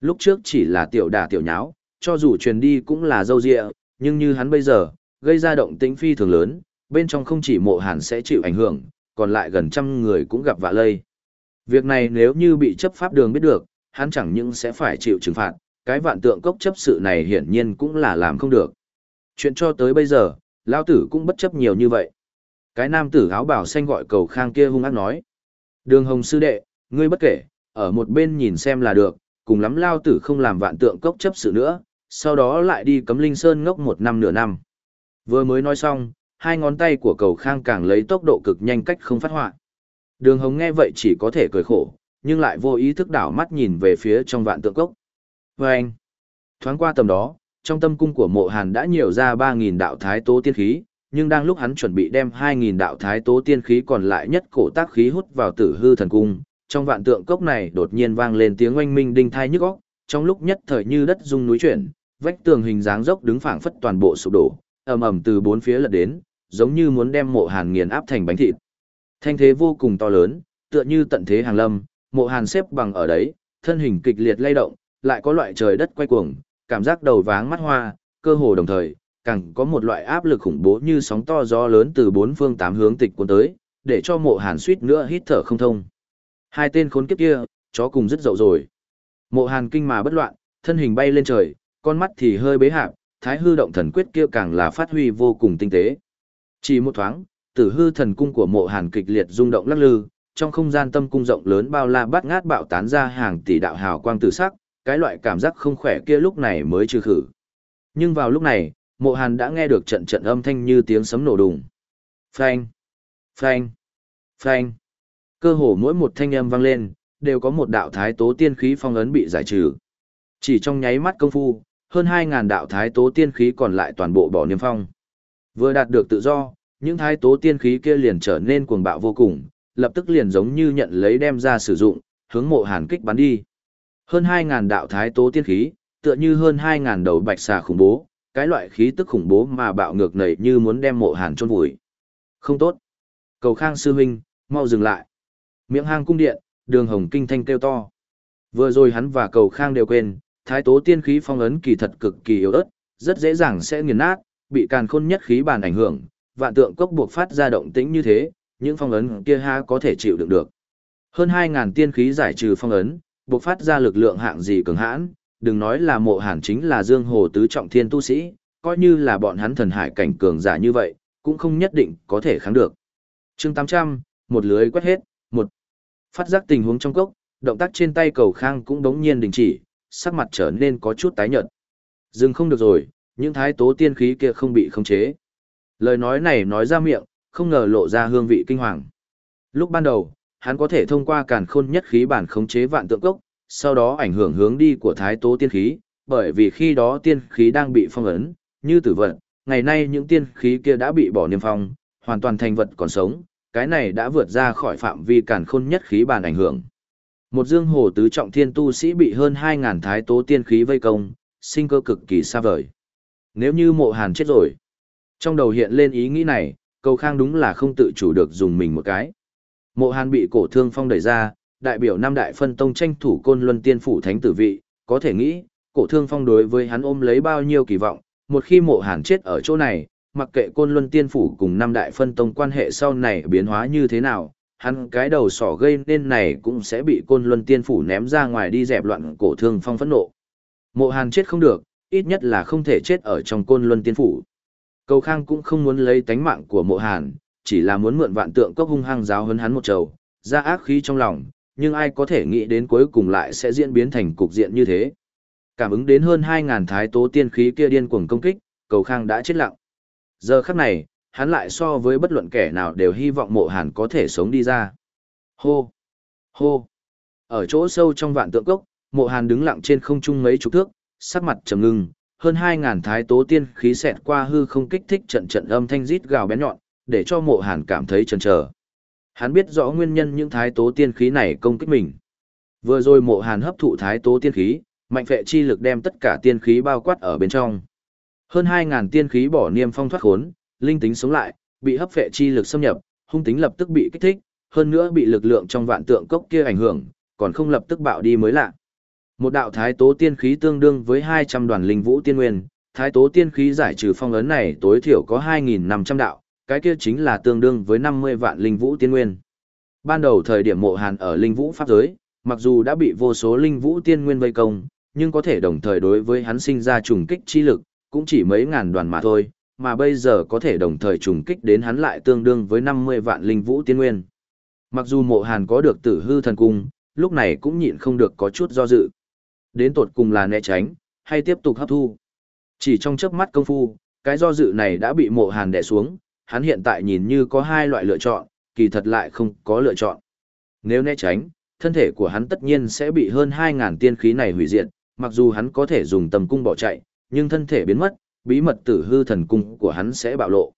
Lúc trước chỉ là tiểu đả tiểu nháo, cho dù truyền đi cũng là dâu dịa, nhưng như hắn bây giờ, gây ra động tĩnh phi thường lớn, bên trong không chỉ mộ hàn sẽ chịu ảnh hưởng, còn lại gần trăm người cũng gặp vạ lây. Việc này nếu như bị chấp pháp đường biết được, hắn chẳng những sẽ phải chịu trừng phạt, cái vạn tượng cốc chấp sự này hiển nhiên cũng là làm không được. Chuyện cho tới bây giờ, lao tử cũng bất chấp nhiều như vậy. Cái nam tử áo bảo xanh gọi cầu khang kia hung ác nói. Đường hồng sư đệ, ngươi bất kể, ở một bên nhìn xem là được, cùng lắm lao tử không làm vạn tượng cốc chấp sự nữa, sau đó lại đi cấm linh sơn ngốc một năm nửa năm. Vừa mới nói xong, hai ngón tay của cầu khang càng lấy tốc độ cực nhanh cách không phát họa. Đường hồng nghe vậy chỉ có thể cười khổ, nhưng lại vô ý thức đảo mắt nhìn về phía trong vạn tượng cốc. vê anh, thoáng qua tầm đó, trong tâm cung của mộ hàn đã nhiều ra ba nghìn đạo thái tố tiên khí, nhưng đang lúc hắn chuẩn bị đem 2.000 đạo thái tố tiên khí còn lại nhất cổ tác khí hút vào tử hư thần cung, trong vạn tượng cốc này đột nhiên vang lên tiếng oanh minh đinh thai nhức óc, trong lúc nhất thời như đất rung núi chuyển, vách tường hình dáng dốc đứng phảng phất toàn bộ sụp đổ, ầm ầm từ bốn phía lật đến, giống như muốn đem mộ hàn nghiền áp thành bánh thịt. Thanh thế vô cùng to lớn, tựa như tận thế hàng lâm, mộ hàn xếp bằng ở đấy, Thân hình kịch liệt lay động, lại có loại trời đất quay cuồng, cảm giác đầu váng mắt hoa, cơ hồ đồng thời, càng có một loại áp lực khủng bố như sóng to gió lớn từ bốn phương tám hướng tịch cuốn tới, để cho mộ hàn suýt nữa hít thở không thông. Hai tên khốn kiếp kia, chó cùng rất dậu rồi. Mộ hàn kinh mà bất loạn, thân hình bay lên trời, con mắt thì hơi bế hạp, thái hư động thần quyết kia càng là phát huy vô cùng tinh tế. Chỉ một thoáng, tử hư thần cung của mộ hàn kịch liệt rung động lắc lư, trong không gian tâm cung rộng lớn bao la bát ngát bạo tán ra hàng tỷ đạo hào quang tử sắc, cái loại cảm giác không khỏe kia lúc này mới trừ khử. Nhưng vào lúc này, mộ hàn đã nghe được trận trận âm thanh như tiếng sấm nổ đùng. Phanh, phanh, phanh. Cơ hồ mỗi một thanh âm vang lên, đều có một đạo thái tố tiên khí phong ấn bị giải trừ. Chỉ trong nháy mắt công phu, hơn 2.000 đạo thái tố tiên khí còn lại toàn bộ bỏ niêm phong. Vừa đạt được tự do, những thái tố tiên khí kia liền trở nên cuồng bạo vô cùng, lập tức liền giống như nhận lấy đem ra sử dụng, hướng mộ hàn kích bắn đi. Hơn 2.000 đạo thái tố tiên khí, tựa như hơn 2.000 đầu bạch xà khủng bố, cái loại khí tức khủng bố mà bạo ngược nảy như muốn đem mộ hàn chôn vùi. Không tốt. Cầu khang sư huynh, mau dừng lại. Miệng hang cung điện, đường hồng kinh thanh kêu to. Vừa rồi hắn và cầu khang đều quên, thái tố tiên khí phong ấn kỳ thật cực kỳ yếu ớt, rất dễ dàng sẽ nghiền nát, bị càn khôn nhất khí bàn ảnh hưởng, vạn tượng cốc buộc phát ra động tĩnh như thế, những phong ấn kia ha có thể chịu đựng được. Hơn 2000 tiên khí giải trừ phong ấn, buộc phát ra lực lượng hạng gì cường hãn, đừng nói là mộ hàn chính là dương hồ tứ trọng thiên tu sĩ, coi như là bọn hắn thần hải cảnh cường giả như vậy, cũng không nhất định có thể kháng được. chương 800, một lưới quét hết, một. Phát giác tình huống trong cốc, động tác trên tay cầu khang cũng đống nhiên đình chỉ, sắc mặt trở nên có chút tái nhợt. Dừng không được rồi, những thái tố tiên khí kia không bị khống chế. Lời nói này nói ra miệng, không ngờ lộ ra hương vị kinh hoàng. Lúc ban đầu, hắn có thể thông qua càn khôn nhất khí bản khống chế vạn tượng cốc, sau đó ảnh hưởng hướng đi của thái tố tiên khí, bởi vì khi đó tiên khí đang bị phong ấn, như tử vận, ngày nay những tiên khí kia đã bị bỏ niêm phong, hoàn toàn thành vật còn sống, cái này đã vượt ra khỏi phạm vi càn khôn nhất khí bản ảnh hưởng. Một dương hồ tứ trọng thiên tu sĩ bị hơn 2.000 thái tố tiên khí vây công, sinh cơ cực kỳ xa vời. Nếu như mộ hàn chết rồi, trong đầu hiện lên ý nghĩ này, cầu khang đúng là không tự chủ được dùng mình một cái. Mộ hàn bị cổ thương phong đẩy ra, đại biểu Nam đại phân tông tranh thủ côn luân tiên phủ thánh tử vị, có thể nghĩ, cổ thương phong đối với hắn ôm lấy bao nhiêu kỳ vọng, một khi mộ hàn chết ở chỗ này, mặc kệ côn luân tiên phủ cùng Nam đại phân tông quan hệ sau này biến hóa như thế nào, hắn cái đầu sỏ gây nên này cũng sẽ bị côn luân tiên phủ ném ra ngoài đi dẹp loạn cổ thương phong phẫn nộ. Mộ hàn chết không được, ít nhất là không thể chết ở trong côn luân tiên phủ. Cầu khang cũng không muốn lấy tánh mạng của mộ hàn, chỉ là muốn mượn vạn tượng cốc hung hăng giáo hấn hắn một trầu, ra ác khí trong lòng, nhưng ai có thể nghĩ đến cuối cùng lại sẽ diễn biến thành cục diện như thế. Cảm ứng đến hơn 2.000 thái tố tiên khí kia điên cuồng công kích, cầu khang đã chết lặng. Giờ khắc này, hắn lại so với bất luận kẻ nào đều hy vọng mộ hàn có thể sống đi ra. Hô! Hô! Ở chỗ sâu trong vạn tượng cốc, mộ hàn đứng lặng trên không trung mấy chục thước, sắc mặt trầm ngưng, hơn 2.000 thái tố tiên khí xẹt qua hư không kích thích trận trận âm thanh rít gào bén nhọn, để cho mộ hàn cảm thấy chần chờ. Hắn biết rõ nguyên nhân những thái tố tiên khí này công kích mình. Vừa rồi mộ hàn hấp thụ thái tố tiên khí, mạnh phệ chi lực đem tất cả tiên khí bao quát ở bên trong. Hơn 2.000 tiên khí bỏ niêm phong thoát khốn, linh tính sống lại, bị hấp phệ chi lực xâm nhập, hung tính lập tức bị kích thích, hơn nữa bị lực lượng trong vạn tượng cốc kia ảnh hưởng, còn không lập tức bạo đi mới lạ. Một đạo thái tố tiên khí tương đương với 200 đoàn linh vũ tiên nguyên, thái tố tiên khí giải trừ phong ấn này tối thiểu có 2.500 đạo, cái kia chính là tương đương với 50 vạn linh vũ tiên nguyên. Ban đầu thời điểm mộ hàn ở linh vũ pháp giới, mặc dù đã bị vô số linh vũ tiên nguyên vây công, nhưng có thể đồng thời đối với hắn sinh ra trùng kích chi lực, cũng chỉ mấy ngàn đoàn mà thôi, mà bây giờ có thể đồng thời trùng kích đến hắn lại tương đương với 50 vạn linh vũ tiên nguyên. Mặc dù mộ hàn có được tử hư thần cung, lúc này cũng nhịn không được có chút do dự. Đến tột cùng là né tránh, hay tiếp tục hấp thu. Chỉ trong chớp mắt công phu, cái do dự này đã bị mộ hàn đè xuống, hắn hiện tại nhìn như có hai loại lựa chọn, kỳ thật lại không có lựa chọn. Nếu né tránh, thân thể của hắn tất nhiên sẽ bị hơn 2.000 tiên khí này hủy diệt, mặc dù hắn có thể dùng tầm cung bỏ chạy, nhưng thân thể biến mất, bí mật tử hư thần cung của hắn sẽ bạo lộ.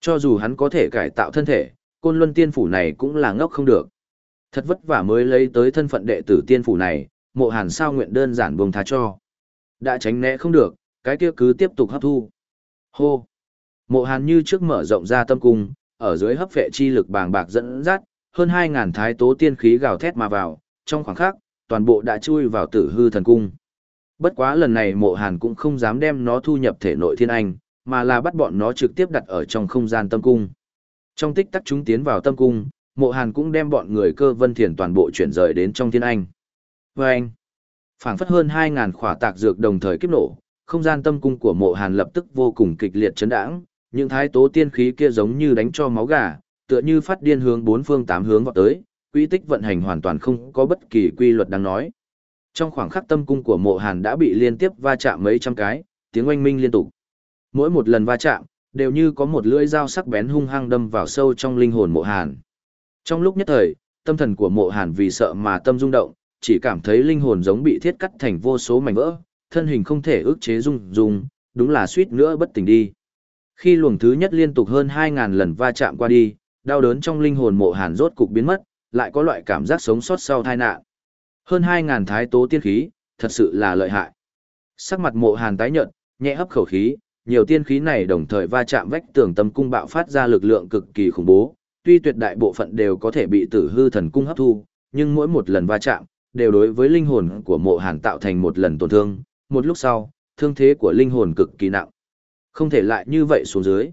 Cho dù hắn có thể cải tạo thân thể, côn luân tiên phủ này cũng là ngốc không được. Thật vất vả mới lấy tới thân phận đệ tử tiên phủ này, mộ hàn sao nguyện đơn giản buông thá cho. Đã tránh né không được, cái kia cứ tiếp tục hấp thu. Hô! Mộ hàn như trước mở rộng ra tâm cung, ở dưới hấp vệ chi lực bàng bạc dẫn dắt, hơn 2.000 thái tố tiên khí gào thét mà vào, trong khoảng khắc, toàn bộ đã chui vào tử hư thần cung. Bất quá lần này mộ hàn cũng không dám đem nó thu nhập thể nội thiên anh, mà là bắt bọn nó trực tiếp đặt ở trong không gian tâm cung. Trong tích tắc chúng tiến vào tâm cung, mộ hàn cũng đem bọn người cơ vân thiền toàn bộ chuyển rời đến trong thiên anh. Và anh, phảng phất hơn 2.000 khỏa tạc dược đồng thời kiếp nổ, không gian tâm cung của mộ hàn lập tức vô cùng kịch liệt chấn đãng, những thái tố tiên khí kia giống như đánh cho máu gà, tựa như phát điên hướng bốn phương tám hướng vào tới, quy tích vận hành hoàn toàn không có bất kỳ quy luật đáng nói. Trong khoảng khắc tâm cung của mộ hàn đã bị liên tiếp va chạm mấy trăm cái, tiếng oanh minh liên tục. Mỗi một lần va chạm, đều như có một lưỡi dao sắc bén hung hăng đâm vào sâu trong linh hồn mộ hàn. Trong lúc nhất thời, tâm thần của mộ hàn vì sợ mà tâm rung động, chỉ cảm thấy linh hồn giống bị thiết cắt thành vô số mảnh vỡ, thân hình không thể ức chế rung rung, đúng là suýt nữa bất tỉnh đi. Khi luồng thứ nhất liên tục hơn 2.000 lần va chạm qua đi, đau đớn trong linh hồn mộ hàn rốt cục biến mất, lại có loại cảm giác sống sót sau tai nạn. Hơn 2.000 thái tố tiên khí, thật sự là lợi hại. Sắc mặt mộ hàn tái nhợt, nhẹ hấp khẩu khí, nhiều tiên khí này đồng thời va chạm vách tường tâm cung bạo phát ra lực lượng cực kỳ khủng bố, tuy tuyệt đại bộ phận đều có thể bị tử hư thần cung hấp thu, nhưng mỗi một lần va chạm, đều đối với linh hồn của mộ hàn tạo thành một lần tổn thương, một lúc sau, thương thế của linh hồn cực kỳ nặng. Không thể lại như vậy xuống dưới.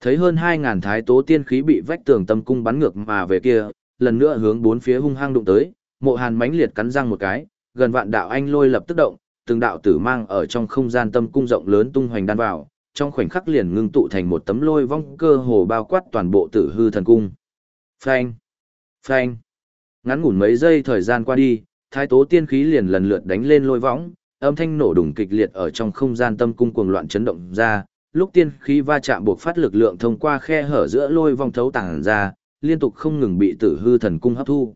Thấy hơn 2.000 thái tố tiên khí bị vách tường tâm cung bắn ngược mà về kia, lần nữa hướng bốn phía hung hăng đụng tới, mộ hàn mãnh liệt cắn răng một cái, gần vạn đạo anh lôi lập tức động, từng đạo tử mang ở trong không gian tâm cung rộng lớn tung hoành đan vào, trong khoảnh khắc liền ngưng tụ thành một tấm lôi vong cơ hồ bao quát toàn bộ tử hư thần cung. Phanh! Phanh! Ngắn ngủn mấy giây thời gian qua đi, thái tố tiên khí liền lần lượt đánh lên lôi võng, âm thanh nổ đùng kịch liệt ở trong không gian tâm cung cuồng loạn chấn động ra, lúc tiên khí va chạm buộc phát lực lượng thông qua khe hở giữa lôi vong thấu tàng ra, liên tục không ngừng bị tử hư thần cung hấp thu.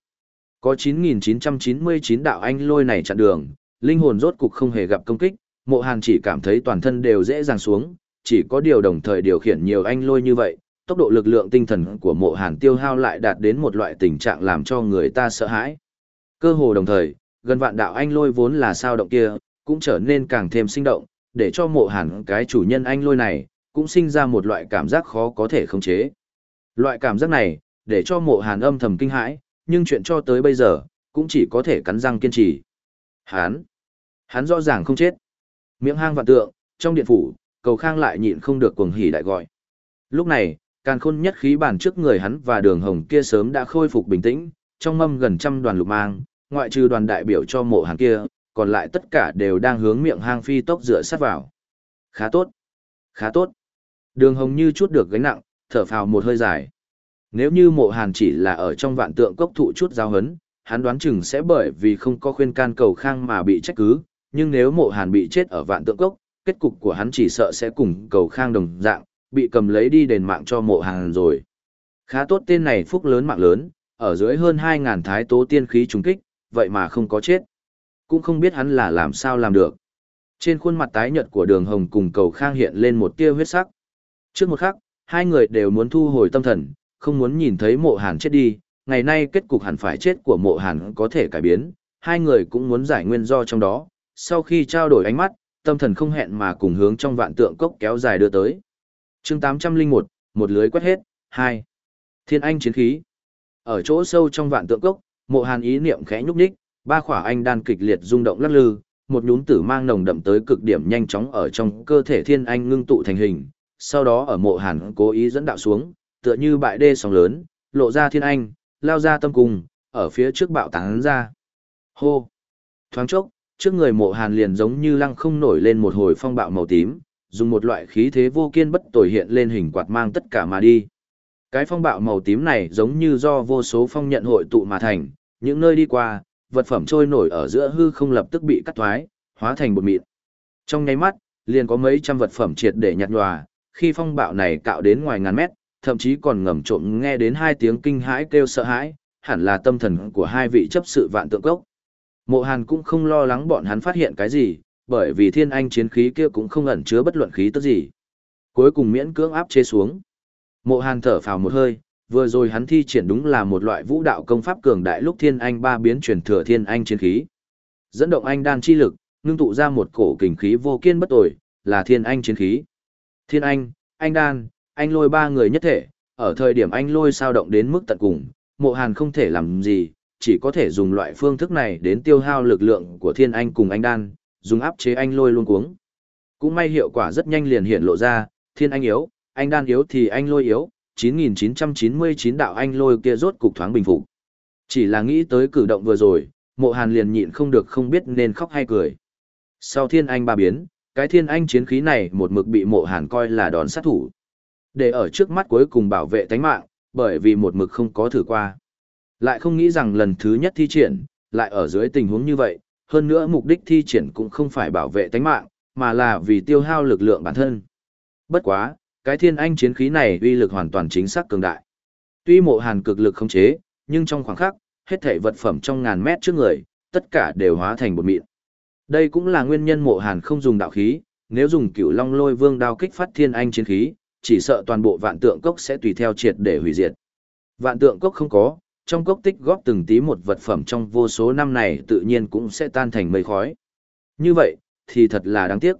Có 9.999 đạo anh lôi này chặn đường, linh hồn rốt cục không hề gặp công kích, mộ hàn chỉ cảm thấy toàn thân đều dễ dàng xuống, chỉ có điều đồng thời điều khiển nhiều anh lôi như vậy, tốc độ lực lượng tinh thần của mộ hàn tiêu hao lại đạt đến một loại tình trạng làm cho người ta sợ hãi. Cơ hồ đồng thời, gần vạn đạo anh lôi vốn là sao động kia, cũng trở nên càng thêm sinh động, để cho mộ hàn cái chủ nhân anh lôi này, cũng sinh ra một loại cảm giác khó có thể khống chế. Loại cảm giác này, để cho mộ hàn âm thầm kinh hãi, nhưng chuyện cho tới bây giờ, cũng chỉ có thể cắn răng kiên trì. Hán, hắn rõ ràng không chết. Miệng hang vạn tượng, trong điện phủ, cầu khang lại nhịn không được cuồng hỉ đại gọi. Lúc này, càn khôn nhất khí bản trước người hắn và đường hồng kia sớm đã khôi phục bình tĩnh, trong mâm gần trăm đoàn lục mang, ngoại trừ đoàn đại biểu cho mộ hàng kia, còn lại tất cả đều đang hướng miệng hang phi tốc dựa sát vào. Khá tốt, khá tốt. Đường hồng như chút được gánh nặng, thở phào một hơi dài. Nếu như mộ hàn chỉ là ở trong vạn tượng cốc thụ chút giao hấn, hắn đoán chừng sẽ bởi vì không có khuyên can cầu khang mà bị trách cứ, nhưng nếu mộ hàn bị chết ở vạn tượng cốc, kết cục của hắn chỉ sợ sẽ cùng cầu khang đồng dạng, bị cầm lấy đi đền mạng cho mộ hàn rồi. Khá tốt tên này phúc lớn mạng lớn, ở dưới hơn 2.000 thái tố tiên khí trùng kích, vậy mà không có chết. Cũng không biết hắn là làm sao làm được. Trên khuôn mặt tái nhợt của đường hồng cùng cầu khang hiện lên một tia huyết sắc. Trước một khắc, hai người đều muốn thu hồi tâm thần, không muốn nhìn thấy mộ hàn chết đi, ngày nay kết cục hẳn phải chết của mộ hàn có thể cải biến, hai người cũng muốn giải nguyên do trong đó, sau khi trao đổi ánh mắt, tâm thần không hẹn mà cùng hướng trong vạn tượng cốc kéo dài đưa tới. chương 801, một lưới quét hết, 2. Thiên anh chiến khí. Ở chỗ sâu trong vạn tượng cốc, mộ hàn ý niệm khẽ nhúc nhích, ba khỏa anh đan kịch liệt rung động lắc lư, một nhún tử mang nồng đậm tới cực điểm nhanh chóng ở trong cơ thể thiên anh ngưng tụ thành hình, sau đó ở mộ hàn cố ý dẫn đạo xuống, tựa như bại đê sóng lớn, lộ ra thiên anh, lao ra tâm cung, ở phía trước bạo tán ra. Hô! Thoáng chốc, trước người mộ hàn liền giống như lăng không nổi lên một hồi phong bạo màu tím, dùng một loại khí thế vô kiên bất tồi hiện lên hình quạt mang tất cả mà đi. Cái phong bạo màu tím này giống như do vô số phong nhận hội tụ mà thành, những nơi đi qua, vật phẩm trôi nổi ở giữa hư không lập tức bị cắt thoái, hóa thành bột mịn. Trong nháy mắt, liền có mấy trăm vật phẩm triệt để nhạt nhòa, khi phong bạo này cạo đến ngoài ngàn mét, thậm chí còn ngầm trộm nghe đến hai tiếng kinh hãi kêu sợ hãi, hẳn là tâm thần của hai vị chấp sự vạn tượng cốc. Mộ Hàn cũng không lo lắng bọn hắn phát hiện cái gì, bởi vì thiên anh chiến khí kia cũng không ẩn chứa bất luận khí tức gì. Cuối cùng miễn cưỡng áp chế xuống. Mộ Hàn thở phào một hơi, vừa rồi hắn thi triển đúng là một loại vũ đạo công pháp cường đại lúc thiên anh ba biến chuyển thừa thiên anh chiến khí. Dẫn động anh đan chi lực, ngưng tụ ra một cổ kình khí vô kiên bất tồi, là thiên anh chiến khí. Thiên anh, anh đan, anh lôi ba người nhất thể, ở thời điểm anh lôi sao động đến mức tận cùng, mộ hàn không thể làm gì, chỉ có thể dùng loại phương thức này đến tiêu hao lực lượng của thiên anh cùng anh đan, dùng áp chế anh lôi luôn cuống. Cũng may hiệu quả rất nhanh liền hiện lộ ra, thiên anh yếu, anh đan yếu thì anh lôi yếu, 9999 đạo anh lôi kia rốt cục thoáng bình phục. Chỉ là nghĩ tới cử động vừa rồi, mộ hàn liền nhịn không được không biết nên khóc hay cười. Sau thiên anh ba biến, cái thiên anh chiến khí này một mực bị mộ hàn coi là đòn sát thủ. Để ở trước mắt cuối cùng bảo vệ tánh mạng, bởi vì một mực không có thử qua. Lại không nghĩ rằng lần thứ nhất thi triển, lại ở dưới tình huống như vậy, hơn nữa mục đích thi triển cũng không phải bảo vệ tánh mạng, mà là vì tiêu hao lực lượng bản thân. Bất quá, cái thiên anh chiến khí này uy lực hoàn toàn chính xác cường đại. Tuy mộ hàn cực lực không chế, nhưng trong khoảng khắc, hết thảy vật phẩm trong ngàn mét trước người, tất cả đều hóa thành bột mịn. Đây cũng là nguyên nhân mộ hàn không dùng đạo khí, nếu dùng cửu long lôi vương đao kích phát thiên anh chiến khí, chỉ sợ toàn bộ vạn tượng cốc sẽ tùy theo triệt để hủy diệt. Vạn tượng cốc không có, trong cốc tích góp từng tí một vật phẩm trong vô số năm này tự nhiên cũng sẽ tan thành mây khói. Như vậy, thì thật là đáng tiếc.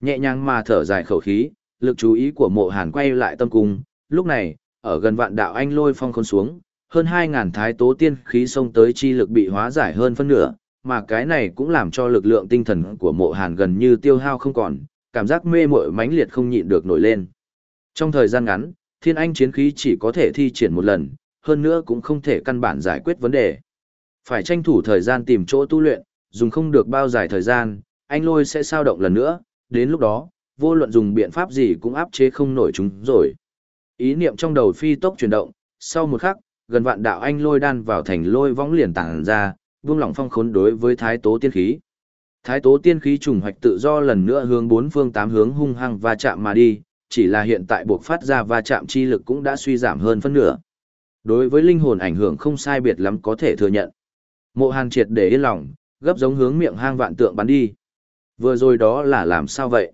Nhẹ nhàng mà thở dài khẩu khí, lực chú ý của mộ hàn quay lại tâm cung, lúc này, ở gần vạn đạo anh lôi phong khôn xuống, hơn 2.000 thái tố tiên khí xông tới chi lực bị hóa giải hơn phân nửa, mà cái này cũng làm cho lực lượng tinh thần của mộ hàn gần như tiêu hao không còn, cảm giác mê mội mãnh liệt không nhịn được nổi lên. Trong thời gian ngắn, thiên anh chiến khí chỉ có thể thi triển một lần, hơn nữa cũng không thể căn bản giải quyết vấn đề. Phải tranh thủ thời gian tìm chỗ tu luyện, dùng không được bao dài thời gian, anh lôi sẽ sao động lần nữa, đến lúc đó, vô luận dùng biện pháp gì cũng áp chế không nổi chúng rồi. Ý niệm trong đầu phi tốc chuyển động, sau một khắc, gần vạn đạo anh lôi đan vào thành lôi võng liền tàng ra, buông lỏng phong khốn đối với thái tố tiên khí. Thái tố tiên khí trùng hoạch tự do lần nữa hướng bốn phương tám hướng hung hăng và chạm mà đi, chỉ là hiện tại buộc phát ra va chạm chi lực cũng đã suy giảm hơn phân nửa. Đối với linh hồn ảnh hưởng không sai biệt lắm có thể thừa nhận. Mộ Hàn triệt để yên lòng, gấp giống hướng miệng hang vạn tượng bắn đi. Vừa rồi đó là làm sao vậy?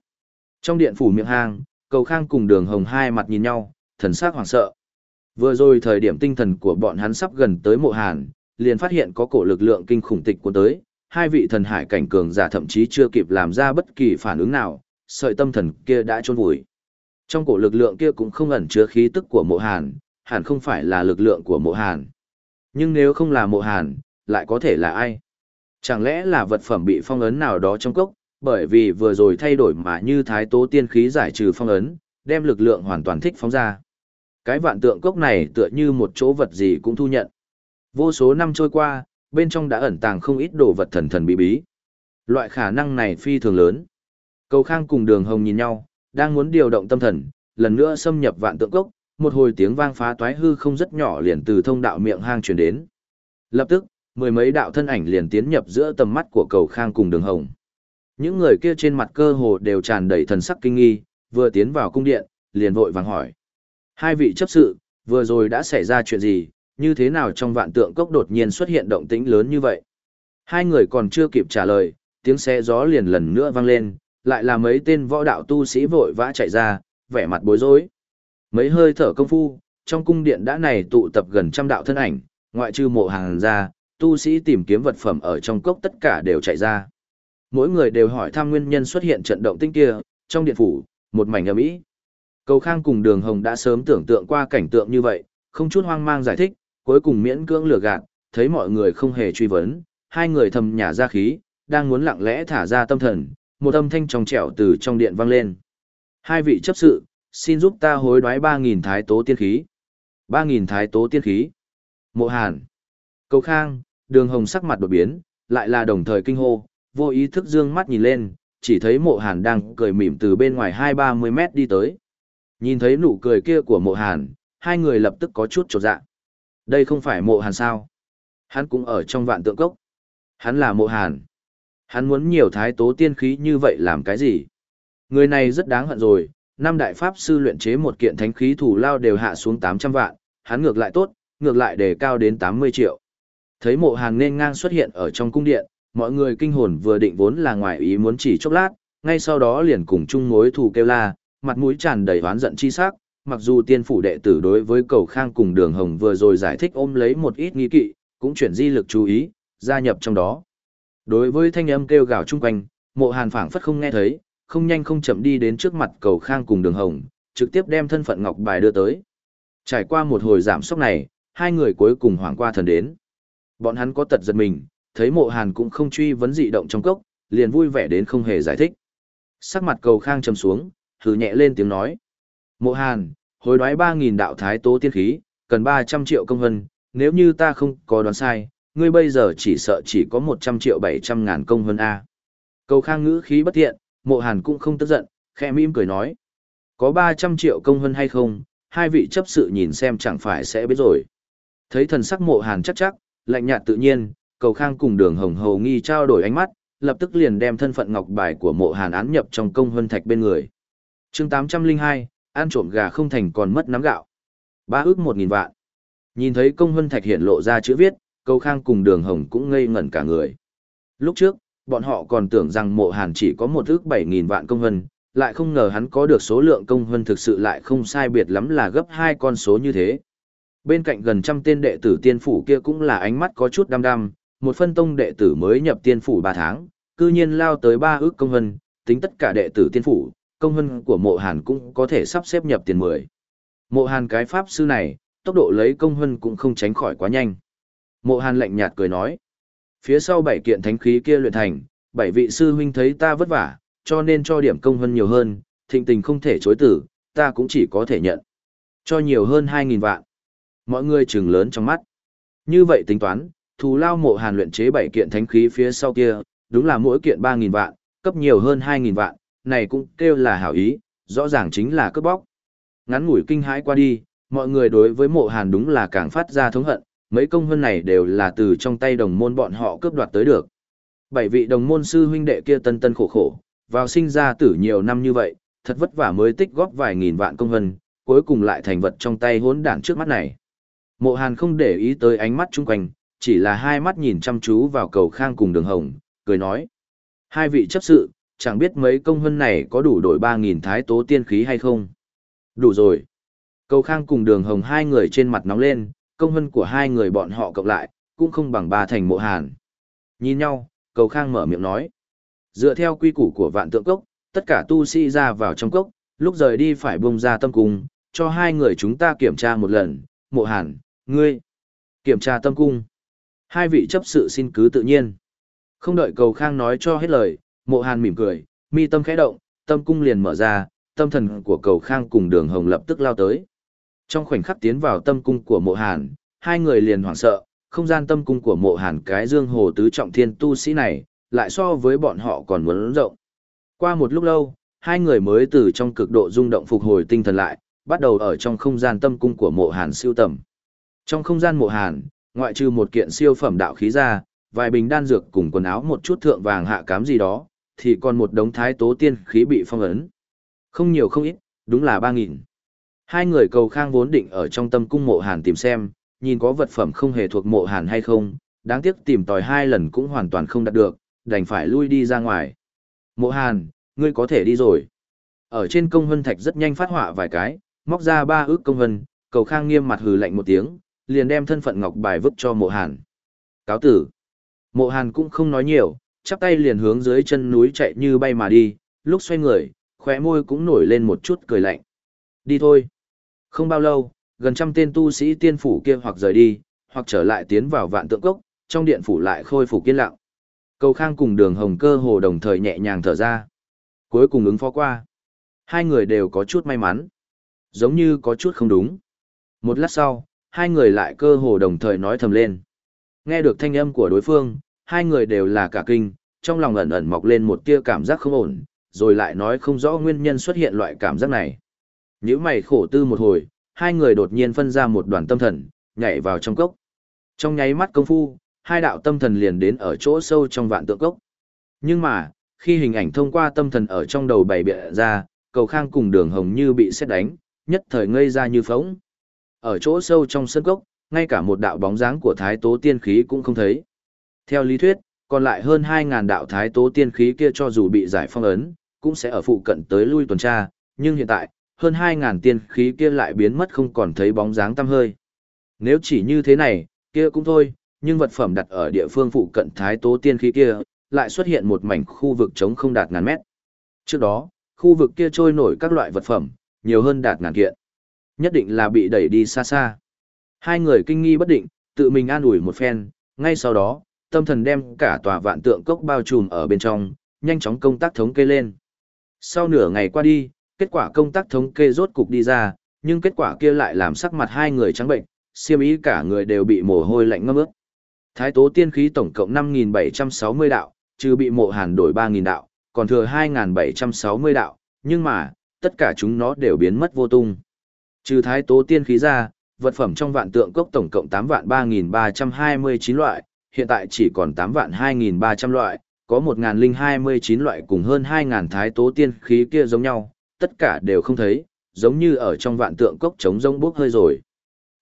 Trong điện phủ miệng hang, cầu khang cùng đường hồng hai mặt nhìn nhau, thần sắc hoảng sợ. Vừa rồi thời điểm tinh thần của bọn hắn sắp gần tới mộ hàn, liền phát hiện có cổ lực lượng kinh khủng tịch của tới, hai vị thần hải cảnh cường giả thậm chí chưa kịp làm ra bất kỳ phản ứng nào, sợi tâm thần kia đã trôn vùi. Trong cổ lực lượng kia cũng không ẩn chứa khí tức của mộ hàn, hẳn không phải là lực lượng của mộ hàn. Nhưng nếu không là mộ hàn, lại có thể là ai? Chẳng lẽ là vật phẩm bị phong ấn nào đó trong cốc, bởi vì vừa rồi thay đổi mà như thái tố tiên khí giải trừ phong ấn, đem lực lượng hoàn toàn thích phóng ra. Cái vạn tượng cốc này tựa như một chỗ vật gì cũng thu nhận. Vô số năm trôi qua, bên trong đã ẩn tàng không ít đồ vật thần thần bí bí. Loại khả năng này phi thường lớn. Cầu Khang cùng Đường Hồng nhìn nhau, đang muốn điều động tâm thần, lần nữa xâm nhập vạn tượng cốc, một hồi tiếng vang phá toái hư không rất nhỏ liền từ thông đạo miệng hang truyền đến. Lập tức, mười mấy đạo thân ảnh liền tiến nhập giữa tầm mắt của Cầu Khang cùng Đường Hồng. Những người kia trên mặt cơ hồ đều tràn đầy thần sắc kinh nghi, vừa tiến vào cung điện, liền vội vàng hỏi. Hai vị chấp sự, vừa rồi đã xảy ra chuyện gì, như thế nào trong vạn tượng cốc đột nhiên xuất hiện động tĩnh lớn như vậy? Hai người còn chưa kịp trả lời, tiếng xe gió liền lần nữa vang lên, lại là mấy tên võ đạo tu sĩ vội vã chạy ra, vẻ mặt bối rối. Mấy hơi thở công phu, trong cung điện đã này tụ tập gần trăm đạo thân ảnh, ngoại trừ mộ hàng ra, tu sĩ tìm kiếm vật phẩm ở trong cốc tất cả đều chạy ra. Mỗi người đều hỏi thăm nguyên nhân xuất hiện trận động tinh kia, trong điện phủ, một mảnh ầm ĩ. Cầu Khang cùng Đường Hồng đã sớm tưởng tượng qua cảnh tượng như vậy, không chút hoang mang giải thích, cuối cùng miễn cưỡng lừa gạt, thấy mọi người không hề truy vấn, hai người thầm nhả ra khí, đang muốn lặng lẽ thả ra tâm thần, một âm thanh trong trẻo từ trong điện vang lên. Hai vị chấp sự, xin giúp ta hối đoái 3.000 thái tố tiên khí. 3.000 thái tố tiên khí. Mộ Hàn. Cầu Khang, Đường Hồng sắc mặt đột biến, lại là đồng thời kinh hô, vô ý thức dương mắt nhìn lên, chỉ thấy mộ hàn đang cười mỉm từ bên ngoài hai ba mươi mét đi tới. Nhìn thấy nụ cười kia của mộ hàn, hai người lập tức có chút trột dạ. Đây không phải mộ hàn sao? Hắn cũng ở trong vạn tượng cốc. Hắn là mộ hàn. Hắn muốn nhiều thái tố tiên khí như vậy làm cái gì? Người này rất đáng hận rồi, năm đại pháp sư luyện chế một kiện thánh khí thủ lao đều hạ xuống 800 vạn, hắn ngược lại tốt, ngược lại đề cao đến 80 triệu. Thấy mộ hàng nên ngang xuất hiện ở trong cung điện, mọi người kinh hồn vừa định vốn là ngoài ý muốn chỉ chốc lát, ngay sau đó liền cùng chung mối thù kêu la, mặt mũi tràn đầy oán giận chi sắc, mặc dù tiên phủ đệ tử đối với cầu khang cùng đường hồng vừa rồi giải thích ôm lấy một ít nghi kỵ, cũng chuyển di lực chú ý, gia nhập trong đó. Đối với thanh âm kêu gào chung quanh, mộ hàn phảng phất không nghe thấy, không nhanh không chậm đi đến trước mặt cầu khang cùng đường hồng, trực tiếp đem thân phận ngọc bài đưa tới. Trải qua một hồi giảm sốc này, hai người cuối cùng hoảng qua thần đến. Bọn hắn có tật giật mình, thấy mộ hàn cũng không truy vấn dị động trong cốc, liền vui vẻ đến không hề giải thích. Sắc mặt cầu khang trầm xuống, hừ nhẹ lên tiếng nói. Mộ hàn, hồi đoái 3.000 đạo thái tố tiên khí, cần 300 triệu công hân, nếu như ta không có đoán sai, ngươi bây giờ chỉ sợ chỉ có 100 triệu 700 ngàn công hân A. Cầu khang ngữ khí bất thiện, mộ hàn cũng không tức giận, khẽ mỉm cười nói. Có 300 triệu công hân hay không, hai vị chấp sự nhìn xem chẳng phải sẽ biết rồi. Thấy thần sắc mộ hàn chắc chắc, lạnh nhạt tự nhiên, cầu khang cùng đường hồng hầu nghi trao đổi ánh mắt, lập tức liền đem thân phận ngọc bài của mộ hàn án nhập trong công hân thạch bên người. chương 802, ăn trộm gà không thành còn mất nắm gạo. Ba ước một nghìn vạn. Nhìn thấy công hân thạch hiện lộ ra chữ viết, cầu khang cùng đường hồng cũng ngây ngẩn cả người. Lúc trước, bọn họ còn tưởng rằng mộ hàn chỉ có một ước bảy nghìn vạn công hân, lại không ngờ hắn có được số lượng công hân thực sự lại không sai biệt lắm là gấp hai con số như thế. Bên cạnh gần trăm tên đệ tử tiên phủ kia cũng là ánh mắt có chút đăm đăm, một phân tông đệ tử mới nhập tiên phủ ba tháng, cư nhiên lao tới ba ước công hân, tính tất cả đệ tử tiên phủ, công hân của mộ hàn cũng có thể sắp xếp nhập tiền mười. Mộ hàn cái pháp sư này, tốc độ lấy công hân cũng không tránh khỏi quá nhanh. Mộ hàn lạnh nhạt cười nói, phía sau bảy kiện thánh khí kia luyện thành, bảy vị sư huynh thấy ta vất vả, cho nên cho điểm công hân nhiều hơn, thịnh tình không thể chối tử, ta cũng chỉ có thể nhận. Cho nhiều hơn 2.000 vạn. Mọi người trừng lớn trong mắt. Như vậy tính toán, thù lao mộ hàn luyện chế bảy kiện thánh khí phía sau kia, đúng là mỗi kiện 3.000 vạn, cấp nhiều hơn 2.000 vạn, này cũng kêu là hảo ý, rõ ràng chính là cướp bóc. Ngắn ngủi kinh hãi qua đi, mọi người đối với mộ hàn đúng là càng phát ra thống hận, mấy công hơn này đều là từ trong tay đồng môn bọn họ cướp đoạt tới được. Bảy vị đồng môn sư huynh đệ kia tân tân khổ khổ, vào sinh ra tử nhiều năm như vậy, thật vất vả mới tích góp vài nghìn vạn công hơn, cuối cùng lại thành vật trong tay hỗn đản trước mắt này. Mộ Hàn không để ý tới ánh mắt chung quanh, chỉ là hai mắt nhìn chăm chú vào cầu khang cùng đường hồng, cười nói. Hai vị chấp sự, chẳng biết mấy công hân này có đủ đổi 3.000 thái tố tiên khí hay không? Đủ rồi. Cầu khang cùng đường hồng hai người trên mặt nóng lên, công hân của hai người bọn họ cộng lại, cũng không bằng ba thành mộ hàn. Nhìn nhau, cầu khang mở miệng nói. Dựa theo quy củ của vạn tượng cốc, tất cả tu sĩ ra vào trong cốc, lúc rời đi phải bông ra tâm cung, cho hai người chúng ta kiểm tra một lần, mộ hàn, ngươi. Kiểm tra tâm cung. Hai vị chấp sự xin cứ tự nhiên. Không đợi cầu khang nói cho hết lời, mộ hàn mỉm cười, mi tâm khẽ động, tâm cung liền mở ra, tâm thần của cầu khang cùng đường hồng lập tức lao tới. Trong khoảnh khắc tiến vào tâm cung của mộ hàn, hai người liền hoảng sợ, không gian tâm cung của mộ hàn cái dương hồ tứ trọng thiên tu sĩ này, lại so với bọn họ còn muốn rộng. Qua một lúc lâu, hai người mới từ trong cực độ rung động phục hồi tinh thần lại, bắt đầu ở trong không gian tâm cung của mộ hàn siêu tầm. Trong không gian mộ hàn, ngoại trừ một kiện siêu phẩm đạo khí ra, vài bình đan dược cùng quần áo một chút thượng vàng hạ cám gì đó, thì còn một đống thái tố tiên khí bị phong ấn. Không nhiều không ít, đúng là ba nghìn. Hai người cầu khang vốn định ở trong tâm cung mộ hàn tìm xem, nhìn có vật phẩm không hề thuộc mộ hàn hay không, đáng tiếc tìm tòi hai lần cũng hoàn toàn không đạt được, đành phải lui đi ra ngoài. Mộ hàn, ngươi có thể đi rồi. Ở trên công hân thạch rất nhanh phát họa vài cái, móc ra ba ước công hân, cầu khang nghiêm mặt hừ lạnh một tiếng, liền đem thân phận ngọc bài vứt cho mộ hàn. Cáo tử. Mộ hàn cũng không nói nhiều, chắp tay liền hướng dưới chân núi chạy như bay mà đi, lúc xoay người, khóe môi cũng nổi lên một chút cười lạnh. Đi thôi. Không bao lâu, gần trăm tên tu sĩ tiên phủ kia hoặc rời đi, hoặc trở lại tiến vào vạn tượng cốc, trong điện phủ lại khôi phục yên lặng. Cầu khang cùng đường hồng cơ hồ đồng thời nhẹ nhàng thở ra. Cuối cùng ứng phó qua. Hai người đều có chút may mắn. Giống như có chút không đúng. Một lát sau, hai người lại cơ hồ đồng thời nói thầm lên. Nghe được thanh âm của đối phương, hai người đều là cả kinh, trong lòng ẩn ẩn mọc lên một tia cảm giác không ổn, rồi lại nói không rõ nguyên nhân xuất hiện loại cảm giác này. Những mày khổ tư một hồi, hai người đột nhiên phân ra một đoàn tâm thần, nhảy vào trong cốc. Trong nháy mắt công phu, hai đạo tâm thần liền đến ở chỗ sâu trong vạn tượng cốc. Nhưng mà, khi hình ảnh thông qua tâm thần ở trong đầu bày bịa ra, cầu khang cùng đường hồng như bị xét đánh, nhất thời ngây ra như phóng. Ở chỗ sâu trong sân cốc, ngay cả một đạo bóng dáng của thái tố tiên khí cũng không thấy. Theo lý thuyết, còn lại hơn 2.000 đạo thái tố tiên khí kia cho dù bị giải phong ấn, cũng sẽ ở phụ cận tới lui tuần tra, nhưng hiện tại, hơn 2.000 tiên khí kia lại biến mất không còn thấy bóng dáng tăm hơi. Nếu chỉ như thế này, kia cũng thôi, nhưng vật phẩm đặt ở địa phương phụ cận thái tố tiên khí kia, lại xuất hiện một mảnh khu vực trống không đạt ngàn mét. Trước đó, khu vực kia trôi nổi các loại vật phẩm, nhiều hơn đạt ngàn kiện. Nhất định là bị đẩy đi xa xa. Hai người kinh nghi bất định, tự mình an ủi một phen, ngay sau đó, tâm thần đem cả tòa vạn tượng cốc bao trùm ở bên trong, nhanh chóng công tác thống kê lên. Sau nửa ngày qua đi, kết quả công tác thống kê rốt cục đi ra, nhưng kết quả kia lại làm sắc mặt hai người trắng bệnh, siêm ý cả người đều bị mồ hôi lạnh ngâm ướt. Thái tố tiên khí tổng cộng 5.760 đạo, trừ bị mộ hàn đổi 3.000 đạo, còn thừa 2.760 đạo, nhưng mà, tất cả chúng nó đều biến mất vô tung. Trừ thái tố tiên khí ra, vật phẩm trong vạn tượng cốc tổng cộng 8 vạn 3.329 loại, hiện tại chỉ còn 8 vạn 2.300 loại, có 1.029 loại cùng hơn 2.000 thái tố tiên khí kia giống nhau, tất cả đều không thấy, giống như ở trong vạn tượng cốc trống rông bốc hơi rồi.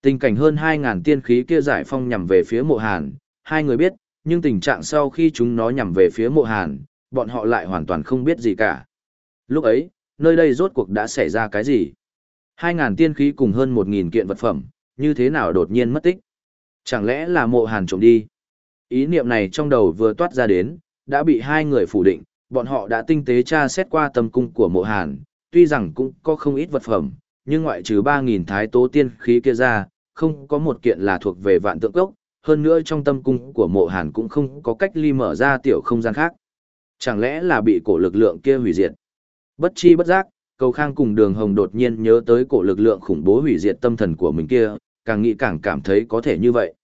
Tình cảnh hơn 2.000 tiên khí kia giải phong nhằm về phía mộ hàn, hai người biết, nhưng tình trạng sau khi chúng nó nhằm về phía mộ hàn, bọn họ lại hoàn toàn không biết gì cả. Lúc ấy, nơi đây rốt cuộc đã xảy ra cái gì? 2.000 tiên khí cùng hơn 1.000 kiện vật phẩm, như thế nào đột nhiên mất tích? Chẳng lẽ là mộ hàn trộm đi? Ý niệm này trong đầu vừa toát ra đến, đã bị hai người phủ định, bọn họ đã tinh tế tra xét qua tâm cung của mộ hàn, tuy rằng cũng có không ít vật phẩm, nhưng ngoại trừ 3.000 thái tố tiên khí kia ra, không có một kiện là thuộc về vạn tượng cốc, hơn nữa trong tâm cung của mộ hàn cũng không có cách ly mở ra tiểu không gian khác. Chẳng lẽ là bị cổ lực lượng kia hủy diệt? Bất chi bất giác, cầu khang cùng đường hồng đột nhiên nhớ tới cổ lực lượng khủng bố hủy diệt tâm thần của mình kia, càng nghĩ càng cảm thấy có thể như vậy.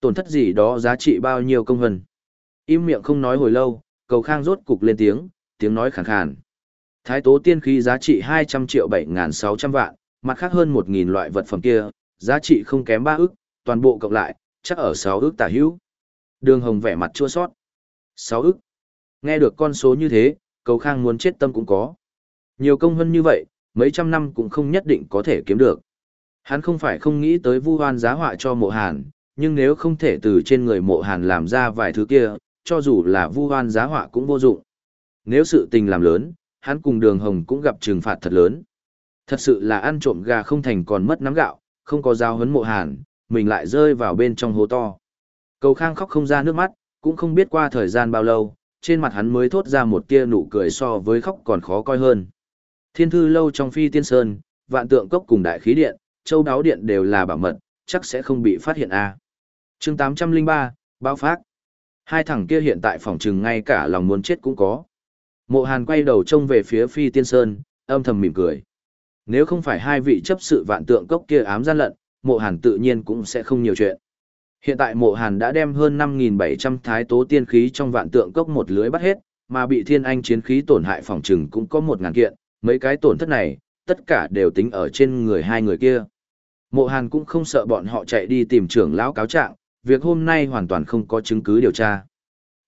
Tổn thất gì đó giá trị bao nhiêu công vân. Im miệng không nói hồi lâu, cầu khang rốt cục lên tiếng, tiếng nói khàn khàn. Thái tố tiên khí giá trị 200 triệu 7.600 vạn, mặt khác hơn 1.000 loại vật phẩm kia, giá trị không kém 3 ức, toàn bộ cộng lại, chắc ở 6 ức tả hữu. Đường hồng vẻ mặt chua sót. 6 ức. Nghe được con số như thế, cầu khang muốn chết tâm cũng có. Nhiều công hơn như vậy, mấy trăm năm cũng không nhất định có thể kiếm được. Hắn không phải không nghĩ tới vu hoan giá họa cho mộ hàn, nhưng nếu không thể từ trên người mộ hàn làm ra vài thứ kia, cho dù là vu hoan giá họa cũng vô dụng. Nếu sự tình làm lớn, hắn cùng đường hồng cũng gặp trừng phạt thật lớn. Thật sự là ăn trộm gà không thành còn mất nắm gạo, không có giao hấn mộ hàn, mình lại rơi vào bên trong hố to. Cầu khang khóc không ra nước mắt, cũng không biết qua thời gian bao lâu, trên mặt hắn mới thốt ra một tia nụ cười so với khóc còn khó coi hơn. Thiên thư lâu trong phi tiên sơn, vạn tượng cốc cùng đại khí điện, châu đáo điện đều là bảo mật, chắc sẽ không bị phát hiện a. À. Chương 803, bao phát. Hai thằng kia hiện tại phòng trừng ngay cả lòng muốn chết cũng có. Mộ Hàn quay đầu trông về phía phi tiên sơn, âm thầm mỉm cười. Nếu không phải hai vị chấp sự vạn tượng cốc kia ám gian lận, mộ Hàn tự nhiên cũng sẽ không nhiều chuyện. Hiện tại mộ Hàn đã đem hơn 5.700 thái tố tiên khí trong vạn tượng cốc một lưới bắt hết, mà bị thiên anh chiến khí tổn hại phòng trừng cũng có một ngàn kiện, mấy cái tổn thất này, tất cả đều tính ở trên người hai người kia. Mộ Hàn cũng không sợ bọn họ chạy đi tìm trưởng lão cáo trạng, việc hôm nay hoàn toàn không có chứng cứ điều tra.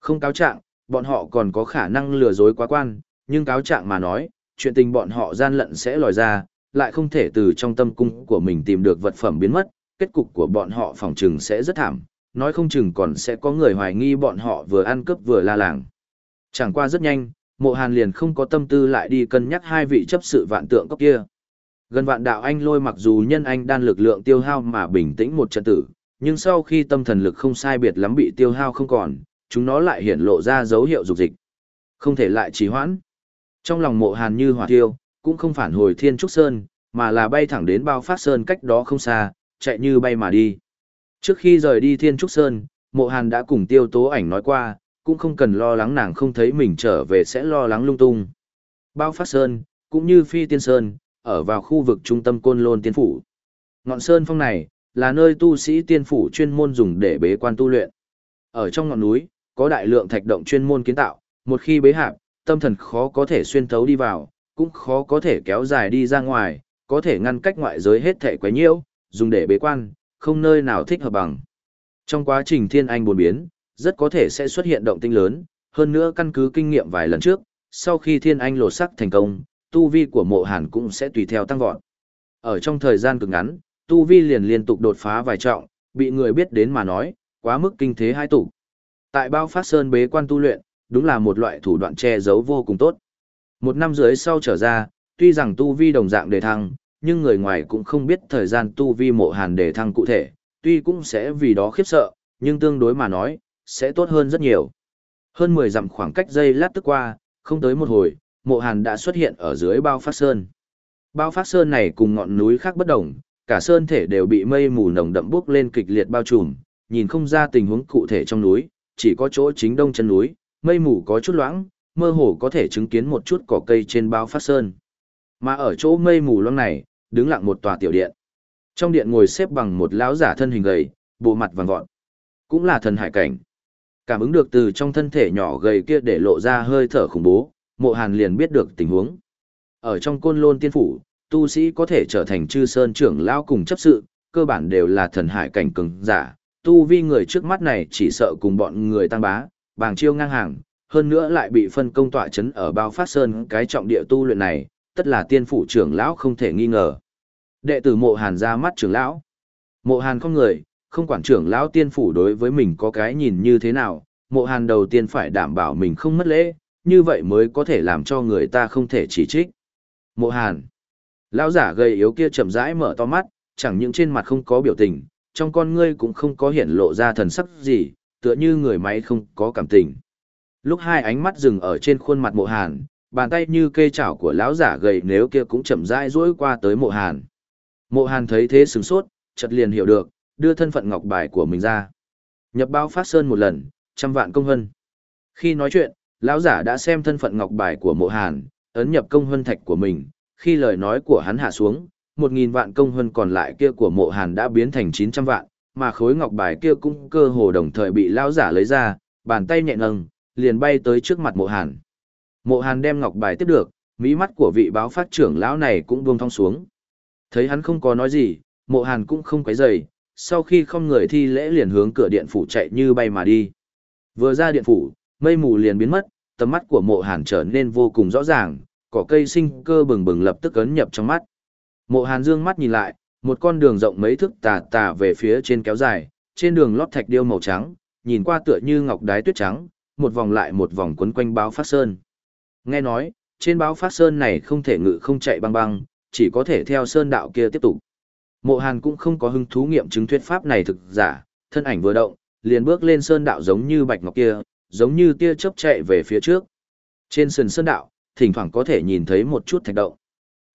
Không cáo trạng, bọn họ còn có khả năng lừa dối quá quan, nhưng cáo trạng mà nói, chuyện tình bọn họ gian lận sẽ lòi ra, lại không thể từ trong tâm cung của mình tìm được vật phẩm biến mất, kết cục của bọn họ phòng trừng sẽ rất thảm, nói không chừng còn sẽ có người hoài nghi bọn họ vừa ăn cướp vừa la làng. Chẳng qua rất nhanh, mộ hàn liền không có tâm tư lại đi cân nhắc hai vị chấp sự vạn tượng cốc kia. Gần vạn đạo anh lôi mặc dù nhân anh đan lực lượng tiêu hao mà bình tĩnh một trận tử, nhưng sau khi tâm thần lực không sai biệt lắm bị tiêu hao không còn, chúng nó lại hiển lộ ra dấu hiệu dục dịch. Không thể lại trì hoãn. Trong lòng mộ hàn như hỏa tiêu, cũng không phản hồi thiên trúc sơn, mà là bay thẳng đến bao phát sơn cách đó không xa, chạy như bay mà đi. Trước khi rời đi thiên trúc sơn, mộ hàn đã cùng tiêu tố ảnh nói qua, cũng không cần lo lắng nàng không thấy mình trở về sẽ lo lắng lung tung. Bao phát sơn, cũng như phi tiên sơn, ở vào khu vực trung tâm côn lôn tiên phủ. Ngọn sơn phong này, là nơi tu sĩ tiên phủ chuyên môn dùng để bế quan tu luyện. Ở trong ngọn núi, có đại lượng thạch động chuyên môn kiến tạo, một khi bế hạp, tâm thần khó có thể xuyên thấu đi vào, cũng khó có thể kéo dài đi ra ngoài, có thể ngăn cách ngoại giới hết thể quấy nhiễu, dùng để bế quan, không nơi nào thích hợp bằng. Trong quá trình thiên anh buồn biến, rất có thể sẽ xuất hiện động tinh lớn, hơn nữa căn cứ kinh nghiệm vài lần trước, sau khi thiên anh lột sắc thành công, tu vi của mộ hàn cũng sẽ tùy theo tăng vọt. Ở trong thời gian cực ngắn, tu vi liền liên tục đột phá vài trọng, bị người biết đến mà nói, quá mức kinh thế hai tủ. Tại bao phát sơn bế quan tu luyện, đúng là một loại thủ đoạn che giấu vô cùng tốt. Một năm dưới sau trở ra, tuy rằng tu vi đồng dạng đề thăng, nhưng người ngoài cũng không biết thời gian tu vi mộ hàn đề thăng cụ thể, tuy cũng sẽ vì đó khiếp sợ, nhưng tương đối mà nói, sẽ tốt hơn rất nhiều. Hơn 10 dặm khoảng cách dây lát tức qua, không tới một hồi, mộ hàn đã xuất hiện ở dưới bao phát sơn. Bao phát sơn này cùng ngọn núi khác bất đồng, cả sơn thể đều bị mây mù nồng đậm bước lên kịch liệt bao trùm, nhìn không ra tình huống cụ thể trong núi, chỉ có chỗ chính đông chân núi, mây mù có chút loãng, mơ hồ có thể chứng kiến một chút cỏ cây trên bao phát sơn. Mà ở chỗ mây mù loãng này, đứng lặng một tòa tiểu điện. Trong điện ngồi xếp bằng một lão giả thân hình gầy, bộ mặt vàng vọt. Cũng là thần hải cảnh. Cảm ứng được từ trong thân thể nhỏ gầy kia để lộ ra hơi thở khủng bố, mộ hàn liền biết được tình huống. Ở trong côn lôn tiên phủ, tu sĩ có thể trở thành chư sơn trưởng lão cùng chấp sự, cơ bản đều là thần hải cảnh cường giả. Tu vi người trước mắt này chỉ sợ cùng bọn người tăng bá, bàng chiêu ngang hàng, hơn nữa lại bị phân công tọa chấn ở bao phát sơn cái trọng địa tu luyện này, tất là tiên phủ trưởng lão không thể nghi ngờ. Đệ tử mộ hàn ra mắt trưởng lão. Mộ hàn không người, không quản trưởng lão tiên phủ đối với mình có cái nhìn như thế nào, mộ hàn đầu tiên phải đảm bảo mình không mất lễ, như vậy mới có thể làm cho người ta không thể chỉ trích. Mộ hàn. Lão giả gầy yếu kia chậm rãi mở to mắt, chẳng những trên mặt không có biểu tình, trong con ngươi cũng không có hiện lộ ra thần sắc gì, tựa như người máy không có cảm tình. Lúc hai ánh mắt dừng ở trên khuôn mặt mộ hàn, bàn tay như cây chảo của lão giả gầy nếu kia cũng chậm rãi duỗi qua tới mộ hàn. Mộ hàn thấy thế sừng sốt, chợt liền hiểu được, đưa thân phận ngọc bài của mình ra. Nhập bao phát sơn một lần, trăm vạn công hân. Khi nói chuyện, lão giả đã xem thân phận ngọc bài của mộ hàn, ấn nhập công hân thạch của mình, khi lời nói của hắn hạ xuống, một nghìn vạn công hân còn lại kia của mộ hàn đã biến thành chín trăm vạn, mà khối ngọc bài kia cũng cơ hồ đồng thời bị lão giả lấy ra, bàn tay nhẹ nâng, liền bay tới trước mặt mộ hàn. Mộ hàn đem ngọc bài tiếp được, mỹ mắt của vị báo phát trưởng lão này cũng buông thong xuống. Thấy hắn không có nói gì, mộ hàn cũng không quấy rầy, sau khi không người thi lễ liền hướng cửa điện phủ chạy như bay mà đi. Vừa ra điện phủ, mây mù liền biến mất, tầm mắt của mộ hàn trở nên vô cùng rõ ràng, cỏ cây sinh cơ bừng bừng lập tức ấn nhập trong mắt. Mộ hàn dương mắt nhìn lại, một con đường rộng mấy thước tà tà về phía trên kéo dài, trên đường lót thạch điêu màu trắng, nhìn qua tựa như ngọc đái tuyết trắng, một vòng lại một vòng quấn quanh báo phát sơn. Nghe nói, trên báo phát sơn này không thể ngự không chạy băng băng, chỉ có thể theo sơn đạo kia tiếp tục. Mộ Hàn cũng không có hứng thú nghiệm chứng thuyết pháp này thực giả, thân ảnh vừa động, liền bước lên sơn đạo giống như bạch ngọc kia, giống như tia chớp chạy về phía trước. Trên sườn sơn đạo, thỉnh thoảng có thể nhìn thấy một chút thạch động.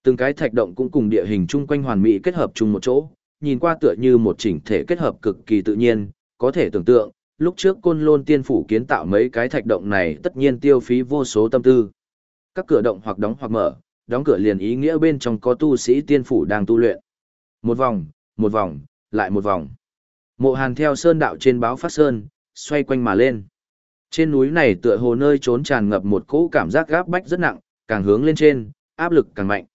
Từng cái thạch động cũng cùng địa hình chung quanh hoàn mỹ kết hợp chung một chỗ, nhìn qua tựa như một chỉnh thể kết hợp cực kỳ tự nhiên, có thể tưởng tượng, lúc trước côn lôn tiên phủ kiến tạo mấy cái thạch động này tất nhiên tiêu phí vô số tâm tư. Các cửa động hoặc đóng hoặc mở, đóng cửa liền ý nghĩa bên trong có tu sĩ tiên phủ đang tu luyện. Một vòng, một vòng, lại một vòng. Mộ hàn theo sơn đạo trên báo phát sơn, xoay quanh mà lên. Trên núi này tựa hồ nơi trốn tràn ngập một cỗ cảm giác gáp bách rất nặng, càng hướng lên trên, áp lực càng mạnh.